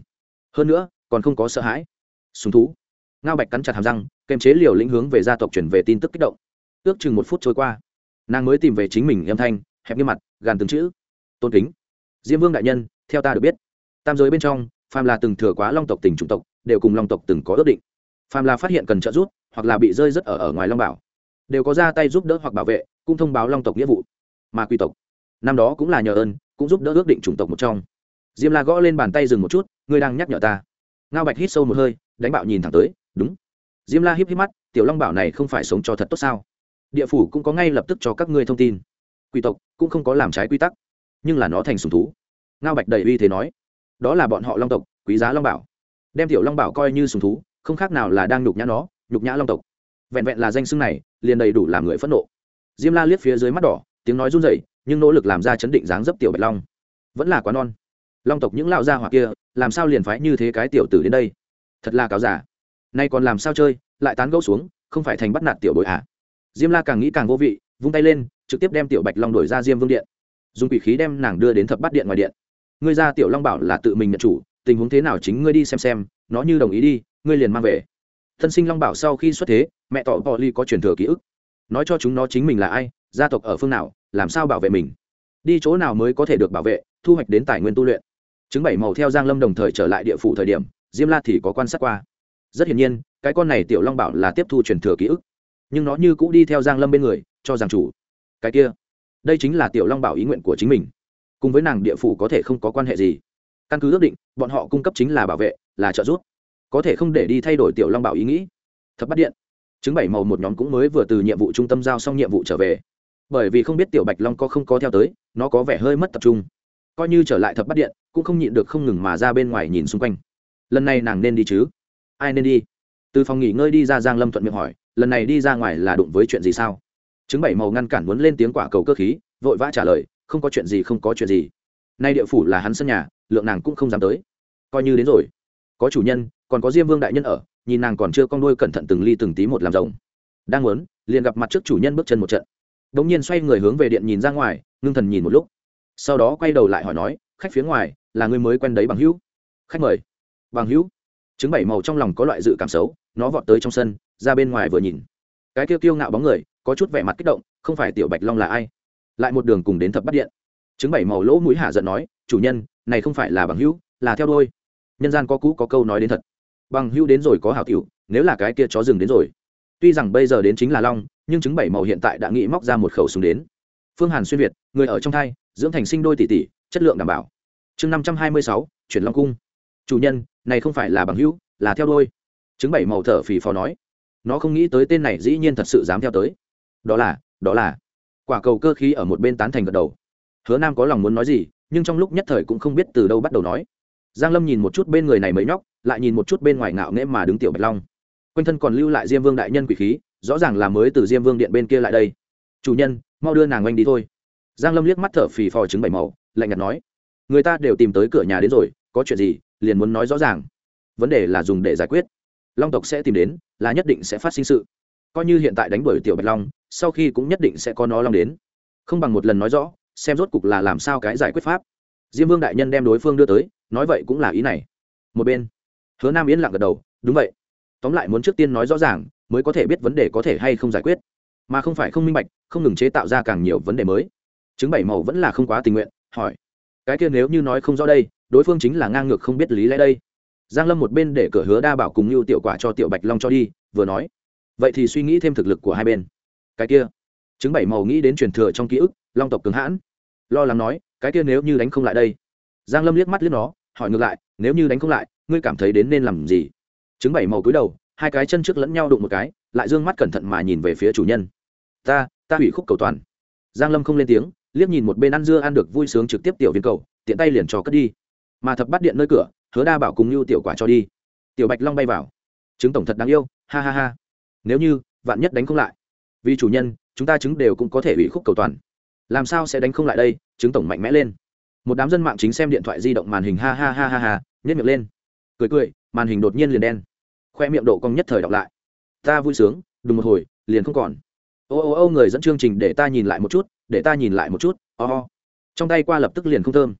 Hơn nữa, còn không có sợ hãi. Súng thú. Ngao bạch cắn chặt hàm răng kèm chế liều lĩnh hướng về gia tộc chuyển về tin tức kích động. Ước chừng một phút trôi qua, nàng mới tìm về chính mình âm thanh, hẹp như mặt, gàn từng chữ. Tôn kính. Diêm vương đại nhân, theo ta được biết, tam giới bên trong, phàm là từng thừa quá long tộc tỉnh chủng tộc, đều cùng long tộc từng có ước định. Phàm là phát hiện cần trợ giúp, hoặc là bị rơi rất ở ở ngoài long bảo, đều có ra tay giúp đỡ hoặc bảo vệ, cũng thông báo long tộc nghĩa vụ. Mà quy tộc. Năm đó cũng là nhờ ơn cũng giúp đỡ ước định chủng tộc một trong. Diêm la gõ lên bàn tay dừng một chút, ngươi đang nhắc nhở ta. Ngao bạch hít sâu một hơi, đánh bạo nhìn thẳng tới, đúng. Diêm la híp híp mắt, tiểu long bảo này không phải sống cho thật tốt sao? Địa phủ cũng có ngay lập tức cho các ngươi thông tin. Quy tộc cũng không có làm trái quy tắc, nhưng là nó thành sùng thú. Ngao bạch đầy uy thế nói, đó là bọn họ long tộc, quý giá long bảo. Đem tiểu long bảo coi như sùng thú, không khác nào là đang nhục nhã nó, nhục nhã long tộc. Vẹn vẹn là danh xưng này, liền đầy đủ làm người phẫn nộ. Diêm la liếc phía dưới mắt đỏ tiếng nói run rẩy, nhưng nỗ lực làm ra chấn định dáng dấp tiểu bạch long. Vẫn là quá non. Long tộc những lão gia hỏa kia, làm sao liền phái như thế cái tiểu tử đến đây? Thật là cáo giả. Nay còn làm sao chơi, lại tán gẫu xuống, không phải thành bắt nạt tiểu bội à? Diêm la càng nghĩ càng vô vị, vung tay lên, trực tiếp đem tiểu bạch long đổi ra diêm vương điện. Dùng quỷ khí đem nàng đưa đến thập bát điện ngoài điện. Ngươi ra tiểu long bảo là tự mình nhận chủ, tình huống thế nào chính ngươi đi xem xem, nó như đồng ý đi, ngươi liền mang về. Thân sinh long bảo sau khi xuất thế, mẹ tỏ bò ly có truyền thừa ký ức. Nói cho chúng nó chính mình là ai gia tộc ở phương nào, làm sao bảo vệ mình? Đi chỗ nào mới có thể được bảo vệ, thu hoạch đến tài nguyên tu luyện? Chứng bảy màu theo giang lâm đồng thời trở lại địa phủ thời điểm, diêm la thì có quan sát qua. Rất hiển nhiên, cái con này tiểu long bảo là tiếp thu truyền thừa ký ức. Nhưng nó như cũ đi theo giang lâm bên người, cho rằng chủ. Cái kia, đây chính là tiểu long bảo ý nguyện của chính mình. Cùng với nàng địa phủ có thể không có quan hệ gì. Căn cứ ước định, bọn họ cung cấp chính là bảo vệ, là trợ giúp. Có thể không để đi thay đổi tiểu long bảo ý nghĩ. Thập bắt điện. Chứng bảy màu một nhóm cũng mới vừa từ nhiệm vụ trung tâm giao xong nhiệm vụ trở về bởi vì không biết tiểu bạch long có không có theo tới, nó có vẻ hơi mất tập trung. Coi như trở lại thập bắt điện, cũng không nhịn được không ngừng mà ra bên ngoài nhìn xung quanh. Lần này nàng nên đi chứ? Ai nên đi? Từ phòng nghỉ ngơi đi ra giang lâm thuận miệng hỏi, lần này đi ra ngoài là đụng với chuyện gì sao? Chứng bảy màu ngăn cản muốn lên tiếng quả cầu cơ khí, vội vã trả lời, không có chuyện gì, không có chuyện gì. Nay địa phủ là hắn sân nhà, lượng nàng cũng không dám tới. Coi như đến rồi. Có chủ nhân, còn có diêm vương đại nhân ở, nhìn nàng còn chưa con đuôi cẩn thận từng ly từng tí một làm rồng đang muốn, liền gặp mặt trước chủ nhân bước chân một trận đ ỗ n g nhiên xoay người hướng về điện nhìn ra ngoài, ngưng thần nhìn một lúc. Sau đó quay đầu lại hỏi nói, khách phía ngoài, là người mới quen đấy bằng hữu? Khách mời. Bằng hữu? Chứng bảy màu trong lòng có loại dự cảm xấu, nó vọt tới trong sân, ra bên ngoài vừa nhìn. Cái kêu kiêu ngạo bóng người, có chút vẻ mặt kích động, không phải tiểu bạch long là ai? Lại một đường cùng đến thập bắt điện. Chứng bảy màu lỗ mũi hạ giận nói, chủ nhân, này không phải là bằng hữu, là theo đôi. Nhân gian có cũ có câu nói đến thật. Bằng hữu đến rồi có hảo tiểu, nếu là cái kia chó rừng đến rồi. Tuy rằng bây giờ đến chính là long nhưng chứng bảy màu hiện tại đã nghĩ móc ra một khẩu súng đến. Phương hàn xuyên việt, người ở trong thai, dưỡng thành sinh đôi tỷ tỷ, chất lượng đảm bảo. Chương năm trăm hai mươi sáu, chuyển long cung. Chủ nhân, này không phải là bằng hữu, là theo đôi. Chứng bảy màu thở phì phò nói. Nó không nghĩ tới tên này dĩ nhiên thật sự dám theo tới. Đó là đó là. Quả cầu cơ khí ở một bên tán thành gật đầu. Hứa nam có lòng muốn nói gì, nhưng trong lúc nhất thời cũng không biết từ đâu bắt đầu nói. Giang lâm nhìn một chút bên người này mới nhóc, lại nhìn một chút bên ngoài ngạo nghễ mà đứng tiểu bạch long. Quanh thân còn lưu lại diêm vương đại nhân quỷ khí rõ ràng là mới từ diêm vương điện bên kia lại đây. Chủ nhân, mau đưa nàng oanh đi thôi. Giang lâm liếc mắt thở phì phò trứng bảy màu, lạnh nhạt nói, người ta đều tìm tới cửa nhà đến rồi, có chuyện gì, liền muốn nói rõ ràng. Vấn đề là dùng để giải quyết. Long tộc sẽ tìm đến, là nhất định sẽ phát sinh sự. Coi như hiện tại đánh bởi tiểu bạch long, sau khi cũng nhất định sẽ có nó long đến. Không bằng một lần nói rõ, xem rốt cục là làm sao cái giải quyết pháp. Diêm vương đại nhân đem đối phương đưa tới, nói vậy cũng là ý này. Một bên, hứa nam yên lặng gật đầu, đúng vậy. Tóm lại muốn trước tiên nói rõ ràng mới có thể biết vấn đề có thể hay không giải quyết. Mà không phải không minh bạch, không ngừng chế tạo ra càng nhiều vấn đề mới. Chứng bảy màu vẫn là không quá tình nguyện, hỏi. Cái kia nếu như nói không rõ đây, đối phương chính là ngang ngược không biết lý lẽ đây. Giang lâm một bên để cửa hứa đa bảo cùng lưu tiểu quả cho tiểu bạch long cho đi, vừa nói. Vậy thì suy nghĩ thêm thực lực của hai bên. Cái kia. Chứng bảy màu nghĩ đến truyền thừa trong ký ức, long tộc cứng hãn. Lo lắng nói, cái kia nếu như đánh không lại đây. Giang lâm liếc mắt liếc nó, hỏi ngược lại, nếu như đánh không lại, ngươi cảm thấy đến nên làm gì? Chứng bảy màu cúi đầu hai cái chân trước lẫn nhau đụng một cái, lại d ư ơ n g mắt cẩn thận mà nhìn về phía chủ nhân. Ta ta hủy khúc cầu toàn. Giang lâm không lên tiếng, liếc nhìn một bên ăn dưa ăn được vui sướng trực tiếp tiểu viên cầu, tiện tay liền cho cất đi. Mà thập bắt điện nơi cửa, hứa đa bảo cùng lưu tiểu quả cho đi. Tiểu bạch long bay vào. Chứng tổng thật đáng yêu, ha ha ha. Nếu như, vạn nhất đánh không lại. Vì chủ nhân, chúng ta chứng đều cũng có thể hủy khúc cầu toàn. Làm sao sẽ đánh không lại đây? Chứng tổng mạnh mẽ lên. Một đám dân mạng chính xem điện thoại di động màn hình, ha ha ha ha ha nhất miệng lên. Cười cười, màn hình đột nhiên liền đen khoe miệng độ cong nhất thời đọc lại. Ta vui sướng, đùng một hồi, liền không còn. Ô ô ô, người dẫn chương trình để ta nhìn lại một chút, để ta nhìn lại một chút ô ô trong tay qua lập tức liền không thơm.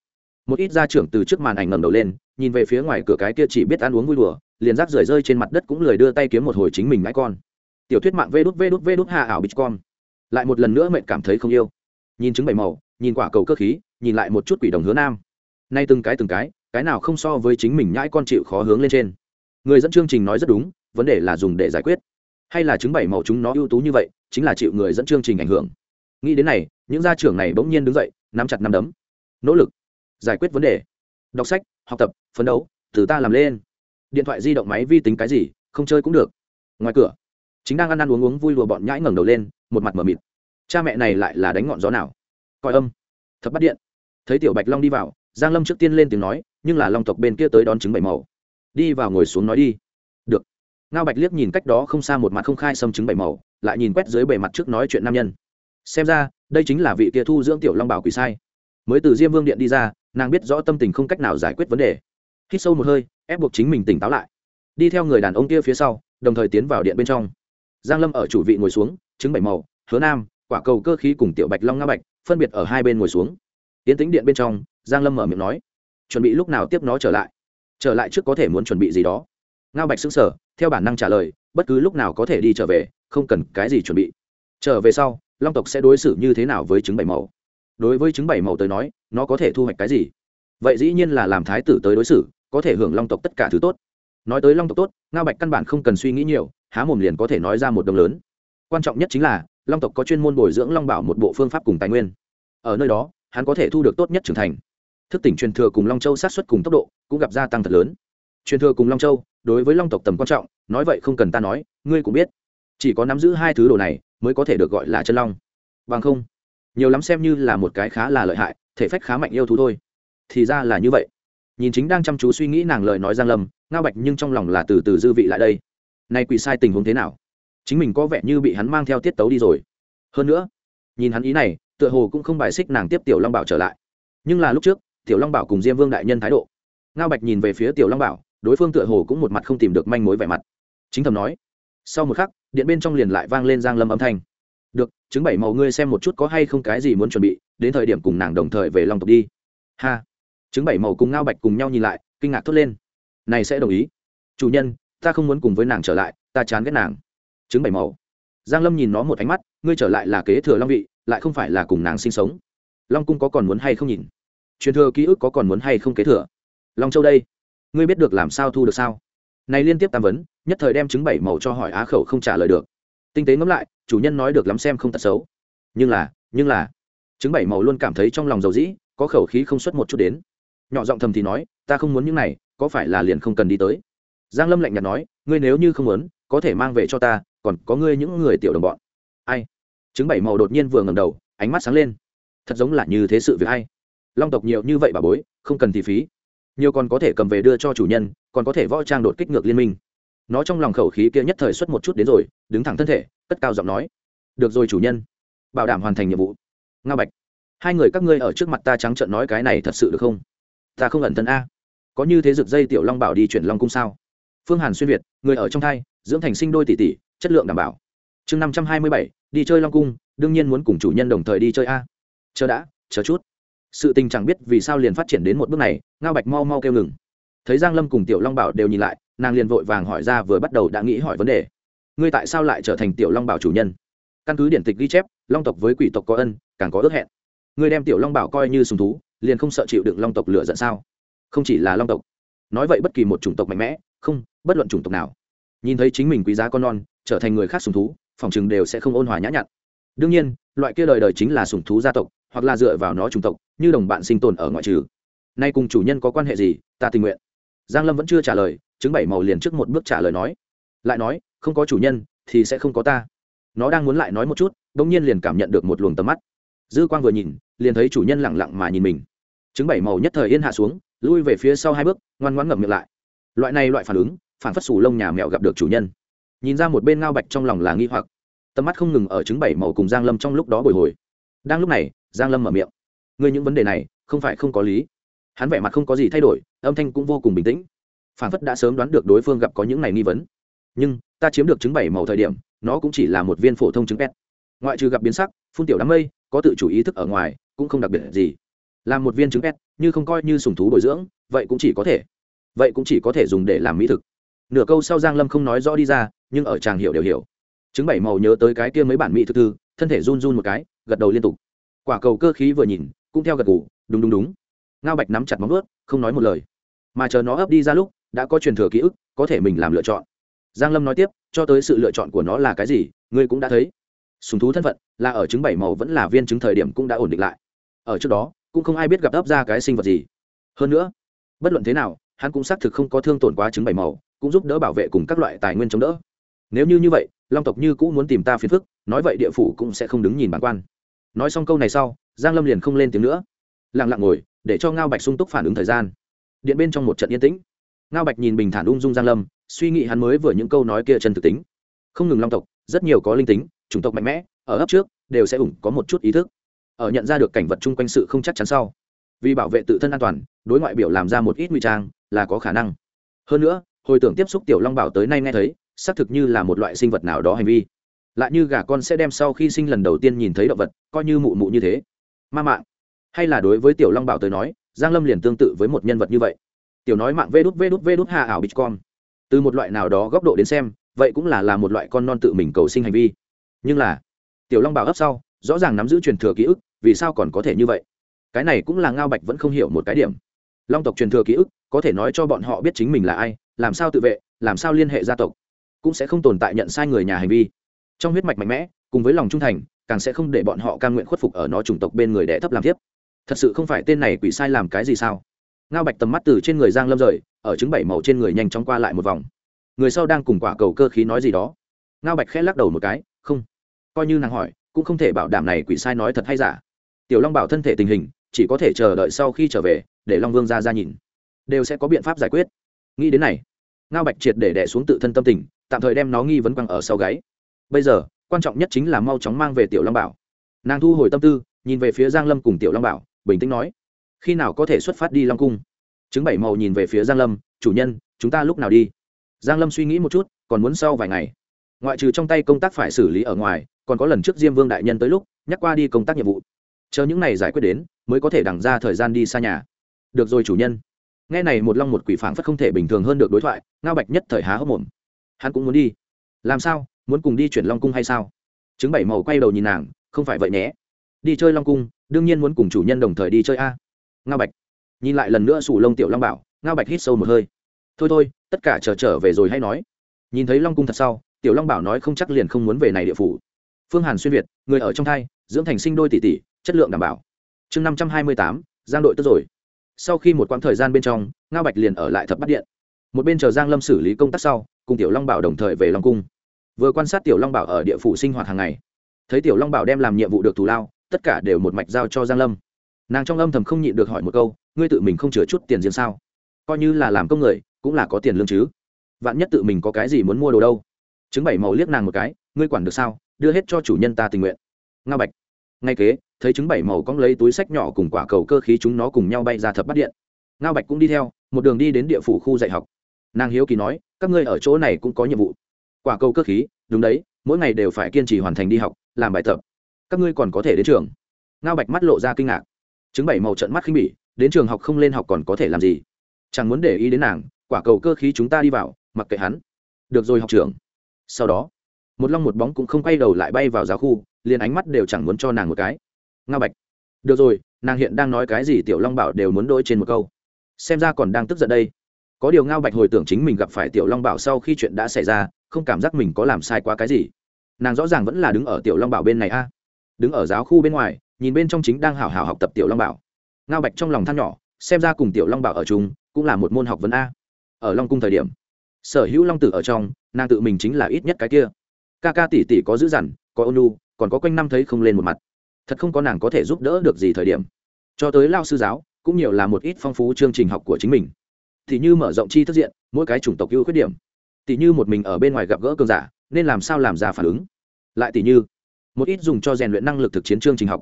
Một ít gia trưởng từ trước màn ảnh ngẩng đầu lên, nhìn về phía ngoài cửa cái kia chỉ biết ăn uống vui đùa, liền rác rưởi rơi trên mặt đất cũng lười đưa tay kiếm một hồi chính mình ngãi con. Tiểu thuyết mạng vê đút vê đút vê đút hạ ảo bitcom lại một lần nữa mệnh cảm thấy không yêu. Nhìn chứng bảy màu, nhìn quả cầu cơ khí, nhìn lại một chút quỷ đồng hứa nam. Nay từng cái từng cái cái nào không so với chính mình nhãi con chịu khó hướng lên trên người dẫn chương trình nói rất đúng, vấn đề là dùng để giải quyết. Hay là chứng bảy màu chúng nó ưu tú như vậy, chính là chịu người dẫn chương trình ảnh hưởng. Nghĩ đến này, những gia trưởng này bỗng nhiên đứng dậy, nắm chặt nắm đấm. Nỗ lực, giải quyết vấn đề. Đọc sách, học tập, phấn đấu, từ ta làm lên. Điện thoại di động, máy vi tính cái gì, không chơi cũng được. Ngoài cửa, chính đang ăn ăn uống uống vui lùa bọn nhãi ngẩng đầu lên, một mặt m ở mịt. Cha mẹ này lại là đánh ngọn gió nào? Coi âm. Thập bắt điện. Thấy tiểu bạch long đi vào, giang lâm trước tiên lên tiếng nói, nhưng là long tộc bên kia tới đón chứng bảy màu đi vào ngồi xuống nói đi. Được. Ngao bạch liếc nhìn cách đó không xa một mặt không khai xâm chứng bảy màu, lại nhìn quét dưới bề mặt trước nói chuyện nam nhân. Xem ra, đây chính là vị kia thu dưỡng tiểu long bảo quỷ sai. Mới từ diêm vương điện đi ra, nàng biết rõ tâm tình không cách nào giải quyết vấn đề. Hít sâu một hơi, ép buộc chính mình tỉnh táo lại. Đi theo người đàn ông kia phía sau, đồng thời tiến vào điện bên trong. Giang lâm ở chủ vị ngồi xuống, chứng bảy màu, hứa nam, quả cầu cơ khí cùng tiểu bạch long nga bạch phân biệt ở hai bên ngồi xuống. Tiến tính điện bên trong, giang lâm mở miệng nói, chuẩn bị lúc nào tiếp nó trở lại? Trở lại trước có thể muốn chuẩn bị gì đó. Ngao bạch xứng sở theo bản năng trả lời, bất cứ lúc nào có thể đi trở về, không cần cái gì chuẩn bị. Trở về sau, long tộc sẽ đối xử như thế nào với trứng bảy màu? Đối với trứng bảy màu tới nói, nó có thể thu hoạch cái gì? Vậy dĩ nhiên là làm thái tử tới đối xử, có thể hưởng long tộc tất cả thứ tốt. Nói tới long tộc tốt, ngao bạch căn bản không cần suy nghĩ nhiều, há mồm liền có thể nói ra một đồng lớn. Quan trọng nhất chính là, long tộc có chuyên môn bồi dưỡng long bảo một bộ phương pháp cùng tài nguyên. Ở nơi đó, hắn có thể thu được tốt nhất trưởng thành thức tỉnh truyền thừa cùng long châu sát xuất cùng tốc độ cũng gặp gia tăng thật lớn. Truyền thừa cùng long châu, đối với long tộc tầm quan trọng, nói vậy không cần ta nói, ngươi cũng biết. Chỉ có nắm giữ hai thứ đồ này mới có thể được gọi là chân long. Bằng không, nhiều lắm xem như là một cái khá là lợi hại, thể phách khá mạnh yêu thú thôi. Thì ra là như vậy. Nhìn chính đang chăm chú suy nghĩ nàng lời nói giang lâm, ngao bạch nhưng trong lòng là từ từ dư vị lại đây. Nay quỷ sai tình huống thế nào? Chính mình có vẻ như bị hắn mang theo tiết tấu đi rồi. Hơn nữa, nhìn hắn ý này, tựa hồ cũng không bài xích nàng tiếp tiểu long bảo trở lại. Nhưng là lúc trước tiểu long bảo cùng diêm vương đại nhân thái độ. Ngao bạch nhìn về phía tiểu long bảo, đối phương tựa hồ cũng một mặt không tìm được manh mối vẻ mặt. Chính thầm nói, sau một khắc, điện bên trong liền lại vang lên giang lâm âm thanh. Được chứng bảy màu ngươi xem một chút có hay không cái gì muốn chuẩn bị, đến thời điểm cùng nàng đồng thời về long tộc đi. Ha. Chứng bảy màu cùng ngao bạch cùng nhau nhìn lại, kinh ngạc thốt lên. Này sẽ đồng ý. Chủ nhân, ta không muốn cùng với nàng trở lại, ta chán ghét nàng. Chứng bảy màu. Giang lâm nhìn nó một ánh mắt, ngươi trở lại là kế thừa long vị, lại không phải là cùng nàng sinh sống. Long cung có còn muốn hay không nhìn? Truyền thừa ký ức có còn muốn hay không kế thừa? Long châu đây, ngươi biết được làm sao thu được sao? Này liên tiếp tam vấn, nhất thời đem chứng bảy màu cho hỏi á khẩu không trả lời được. Tinh tế ngẫm lại, chủ nhân nói được lắm xem không tật xấu. Nhưng là nhưng là chứng bảy màu luôn cảm thấy trong lòng dầu dĩ, có khẩu khí không xuất một chút đến. Nhỏ giọng thầm thì nói, ta không muốn những này, có phải là liền không cần đi tới? Giang lâm lạnh nhạt nói, ngươi nếu như không muốn, có thể mang về cho ta, còn có ngươi những người tiểu đồng bọn. Ai? Chứng bảy màu đột nhiên vừa ngầm đầu, ánh mắt sáng lên. Thật giống là như thế sự việc hay long tộc nhiều như vậy bà bối, không cần thì phí. Nhiều còn có thể cầm về đưa cho chủ nhân, còn có thể võ trang đột kích ngược liên minh. Nó trong lòng khẩu khí kia nhất thời xuất một chút đến rồi, đứng thẳng thân thể, cất cao giọng nói. Được rồi chủ nhân. Bảo đảm hoàn thành nhiệm vụ. Nga bạch. Hai người các ngươi ở trước mặt ta trắng trợn nói cái này thật sự được không? Ta không ẩn thân a. Có như thế rực dây tiểu long bảo đi chuyển long cung sao? Phương hàn xuyên việt, người ở trong thai, dưỡng thành sinh đôi tỷ tỷ, chất lượng đảm bảo. Chương năm trăm hai mươi bảy, đi chơi long cung, đương nhiên muốn cùng chủ nhân đồng thời đi chơi a. Chờ đã, chờ chút sự tình chẳng biết vì sao liền phát triển đến một bước này, ngao bạch mau mau kêu ngừng. Thấy giang lâm cùng tiểu long bảo đều nhìn lại, nàng liền vội vàng hỏi ra vừa bắt đầu đã nghĩ hỏi vấn đề. Ngươi tại sao lại trở thành tiểu long bảo chủ nhân? Căn cứ điển tịch ghi chép, long tộc với quỷ tộc có ân, càng có ước hẹn. Ngươi đem tiểu long bảo coi như sùng thú, liền không sợ chịu đựng long tộc lựa giận sao? Không chỉ là long tộc. Nói vậy bất kỳ một chủng tộc mạnh mẽ, không, bất luận chủng tộc nào. Nhìn thấy chính mình quý giá con non, trở thành người khác sùng thú, phòng chừng đều sẽ không ôn hòa nhã nhặn đương nhiên, loại kia đời đời chính là sùng thú gia tộc, hoặc là dựa vào nó chủng tộc, như đồng bạn sinh tồn ở ngoại trừ. Nay cùng chủ nhân có quan hệ gì, ta tình nguyện. Giang lâm vẫn chưa trả lời chứng bảy màu liền trước một bước trả lời nói. Lại nói, không có chủ nhân, thì sẽ không có ta. Nó đang muốn lại nói một chút, bỗng nhiên liền cảm nhận được một luồng tầm mắt. Dư quang vừa nhìn, liền thấy chủ nhân lẳng lặng mà nhìn mình. Chứng bảy màu nhất thời yên hạ xuống, lui về phía sau hai bước, ngoan ngoãn ngậm miệng lại. Loại này loại phản ứng, phản phất sủ lông nhà mèo gặp được chủ nhân. Nhìn ra một bên ngao bạch trong lòng là nghi hoặc tầm mắt không ngừng ở chứng bảy màu cùng giang lâm trong lúc đó bồi hồi. Đang lúc này, giang lâm mở miệng. Ngươi những vấn đề này, không phải không có lý. Hắn vẻ mặt không có gì thay đổi, âm thanh cũng vô cùng bình tĩnh. Phản phất đã sớm đoán được đối phương gặp có những này nghi vấn. Nhưng, ta chiếm được chứng bảy màu thời điểm, nó cũng chỉ là một viên phổ thông chứng pet. Ngoại trừ gặp biến sắc, phun tiểu đám mây, có tự chủ ý thức ở ngoài, cũng không đặc biệt gì. Làm một viên trứng pet, như không coi như sùng thú bồi dưỡng, vậy cũng chỉ có thể. Vậy cũng chỉ có thể dùng để làm mỹ thực. Nửa câu sau giang lâm không nói rõ đi ra, nhưng ở chàng hiểu đều hiểu chứng bảy màu nhớ tới cái kia mấy bản mỹ thực thư, thân thể run run một cái, gật đầu liên tục. Quả cầu cơ khí vừa nhìn, cũng theo gật ngủ đúng đúng đúng. Ngao bạch nắm chặt móng ướt không nói một lời. Mà chờ nó ấp đi ra lúc, đã có truyền thừa ký ức, có thể mình làm lựa chọn. Giang lâm nói tiếp, cho tới sự lựa chọn của nó là cái gì, ngươi cũng đã thấy. Sùng thú thân phận, là ở chứng bảy màu vẫn là viên chứng thời điểm cũng đã ổn định lại. Ở trước đó, cũng không ai biết gặp ấp ra cái sinh vật gì. Hơn nữa, bất luận thế nào, hắn cũng xác thực không có thương tổn quá chứng bảy màu, cũng giúp đỡ bảo vệ cùng các loại tài nguyên chống đỡ. Nếu như như vậy long tộc như cũ muốn tìm ta phiền phức, nói vậy địa phủ cũng sẽ không đứng nhìn bản quan. Nói xong câu này sau, giang lâm liền không lên tiếng nữa. Lặng lặng ngồi, để cho ngao bạch sung túc phản ứng thời gian. Điện bên trong một trận yên tĩnh. Ngao bạch nhìn bình thản ung dung giang lâm, suy nghĩ hắn mới vừa những câu nói kia chân thực tính. Không ngừng long tộc, rất nhiều có linh tính, chủng tộc mạnh mẽ, ở ấp trước, đều sẽ ủng có một chút ý thức. Ở nhận ra được cảnh vật chung quanh sự không chắc chắn sau, vì bảo vệ tự thân an toàn, đối ngoại biểu làm ra một ít nguy trang là có khả năng. Hơn nữa, hồi tưởng tiếp xúc tiểu long bảo tới nay nghe thấy xác thực như là một loại sinh vật nào đó hành vi. Lại như gà con sẽ đem sau khi sinh lần đầu tiên nhìn thấy động vật, coi như mụ mụ như thế. Ma mạng. Hay là đối với tiểu long bảo tới nói, giang lâm liền tương tự với một nhân vật như vậy. Tiểu nói mạng vê đút vê đút vê đút hạ ảo bitcoin từ một loại nào đó góc độ đến xem, vậy cũng là là một loại con non tự mình cầu sinh hành vi. Nhưng là, tiểu long bảo gấp sau, rõ ràng nắm giữ truyền thừa ký ức, vì sao còn có thể như vậy? Cái này cũng là ngao bạch vẫn không hiểu một cái điểm. Long tộc truyền thừa ký ức, có thể nói cho bọn họ biết chính mình là ai, làm sao tự vệ, làm sao liên hệ gia tộc cũng sẽ không tồn tại nhận sai người nhà hành vi. Trong huyết mạch mạnh mẽ, cùng với lòng trung thành, càng sẽ không để bọn họ cam nguyện khuất phục ở nó chủng tộc bên người đẻ thấp làm tiếp thật sự không phải tên này quỷ sai làm cái gì sao? Ngao bạch tầm mắt từ trên người giang lâm rời, ở chứng bảy màu trên người nhanh chóng qua lại một vòng. Người sau đang cùng quả cầu cơ khí nói gì đó. Ngao bạch khẽ lắc đầu một cái, không. Coi như nàng hỏi, cũng không thể bảo đảm này quỷ sai nói thật hay giả. Tiểu long bảo thân thể tình hình, chỉ có thể chờ đợi sau khi trở về, để long vương ra ra nhìn. Đều sẽ có biện pháp giải quyết. Nghĩ đến này, ngao bạch triệt để đẻ xuống tự thân tâm tình tạm thời đem nó nghi vấn quăng ở sau gáy. Bây giờ, quan trọng nhất chính là mau chóng mang về tiểu long bảo. Nàng thu hồi tâm tư, nhìn về phía giang lâm cùng tiểu long bảo, bình tĩnh nói, khi nào có thể xuất phát đi long cung? Chứng bảy màu nhìn về phía giang lâm, chủ nhân, chúng ta lúc nào đi? Giang lâm suy nghĩ một chút, còn muốn sau vài ngày. Ngoại trừ trong tay công tác phải xử lý ở ngoài, còn có lần trước diêm vương đại nhân tới lúc, nhắc qua đi công tác nhiệm vụ. Chờ những này giải quyết đến, mới có thể đằng ra thời gian đi xa nhà. Được rồi chủ nhân. Nghe này một long một quỷ phảng phất không thể bình thường hơn được đối thoại, ngao bạch nhất thời há hốc mồm hắn cũng muốn đi. Làm sao? Muốn cùng đi chuyển long cung hay sao? Chứng bảy màu quay đầu nhìn nàng không phải vậy nhé. Đi chơi long cung đương nhiên muốn cùng chủ nhân đồng thời đi chơi a. Ngao bạch. Nhìn lại lần nữa sủ lông tiểu long bảo ngao bạch hít sâu một hơi. Thôi thôi tất cả chờ trở, trở về rồi hay nói. Nhìn thấy long cung thật sau tiểu long bảo nói không chắc liền không muốn về này địa phủ. Phương hàn xuyên việt người ở trong thai dưỡng thành sinh đôi tỷ tỷ chất lượng đảm bảo. Chương năm trăm hai mươi tám giang đội tức rồi. Sau khi một quãng thời gian bên trong ngao bạch liền ở lại thập bắt điện một bên chờ giang lâm xử lý công tác sau, cùng tiểu long bảo đồng thời về long cung. Vừa quan sát tiểu long bảo ở địa phủ sinh hoạt hàng ngày, thấy tiểu long bảo đem làm nhiệm vụ được thù lao, tất cả đều một mạch giao cho giang lâm. Nàng trong âm thầm không nhịn được hỏi một câu, ngươi tự mình không chừa chút tiền riêng sao? Coi như là làm công người, cũng là có tiền lương chứ. Vạn nhất tự mình có cái gì muốn mua đồ đâu? Chứng bảy màu liếc nàng một cái, ngươi quản được sao? Đưa hết cho chủ nhân ta tình nguyện. Ngao bạch. Ngay kế, thấy chứng bảy màu cong lấy túi sách nhỏ cùng quả cầu cơ khí chúng nó cùng nhau bay ra thập bắt điện. Ngao bạch cũng đi theo, một đường đi đến địa phủ khu dạy học nàng hiếu kỳ nói, các ngươi ở chỗ này cũng có nhiệm vụ. Quả cầu cơ khí, đúng đấy, mỗi ngày đều phải kiên trì hoàn thành đi học, làm bài tập. Các ngươi còn có thể đến trường. Ngao bạch mắt lộ ra kinh ngạc. Chứng bảy màu trận mắt khinh bỉ, đến trường học không lên học còn có thể làm gì? Chẳng muốn để ý đến nàng, quả cầu cơ khí chúng ta đi vào, mặc kệ hắn. Được rồi học trưởng. Sau đó, một long một bóng cũng không quay đầu lại bay vào giáo khu, liền ánh mắt đều chẳng muốn cho nàng một cái. Ngao bạch, được rồi, nàng hiện đang nói cái gì tiểu long bảo đều muốn đôi trên một câu. Xem ra còn đang tức giận đây có điều ngao bạch hồi tưởng chính mình gặp phải tiểu long bảo sau khi chuyện đã xảy ra, không cảm giác mình có làm sai quá cái gì. Nàng rõ ràng vẫn là đứng ở tiểu long bảo bên này a. Đứng ở giáo khu bên ngoài, nhìn bên trong chính đang hào hào học tập tiểu long bảo. Ngao bạch trong lòng than nhỏ, xem ra cùng tiểu long bảo ở chung cũng là một môn học vấn a. Ở long cung thời điểm, sở hữu long tử ở trong, nàng tự mình chính là ít nhất cái kia. Ca ca tỷ tỷ có dữ dằn, có ônu còn có quanh năm thấy không lên một mặt. Thật không có nàng có thể giúp đỡ được gì thời điểm. Cho tới lao sư giáo, cũng nhiều là một ít phong phú chương trình học của chính mình thì như mở rộng chi thức diện, mỗi cái chủng tộc ưu khuyết điểm. Tỷ như một mình ở bên ngoài gặp gỡ cường giả, nên làm sao làm ra phản ứng? Lại tỷ như, một ít dùng cho rèn luyện năng lực thực chiến chương trình học.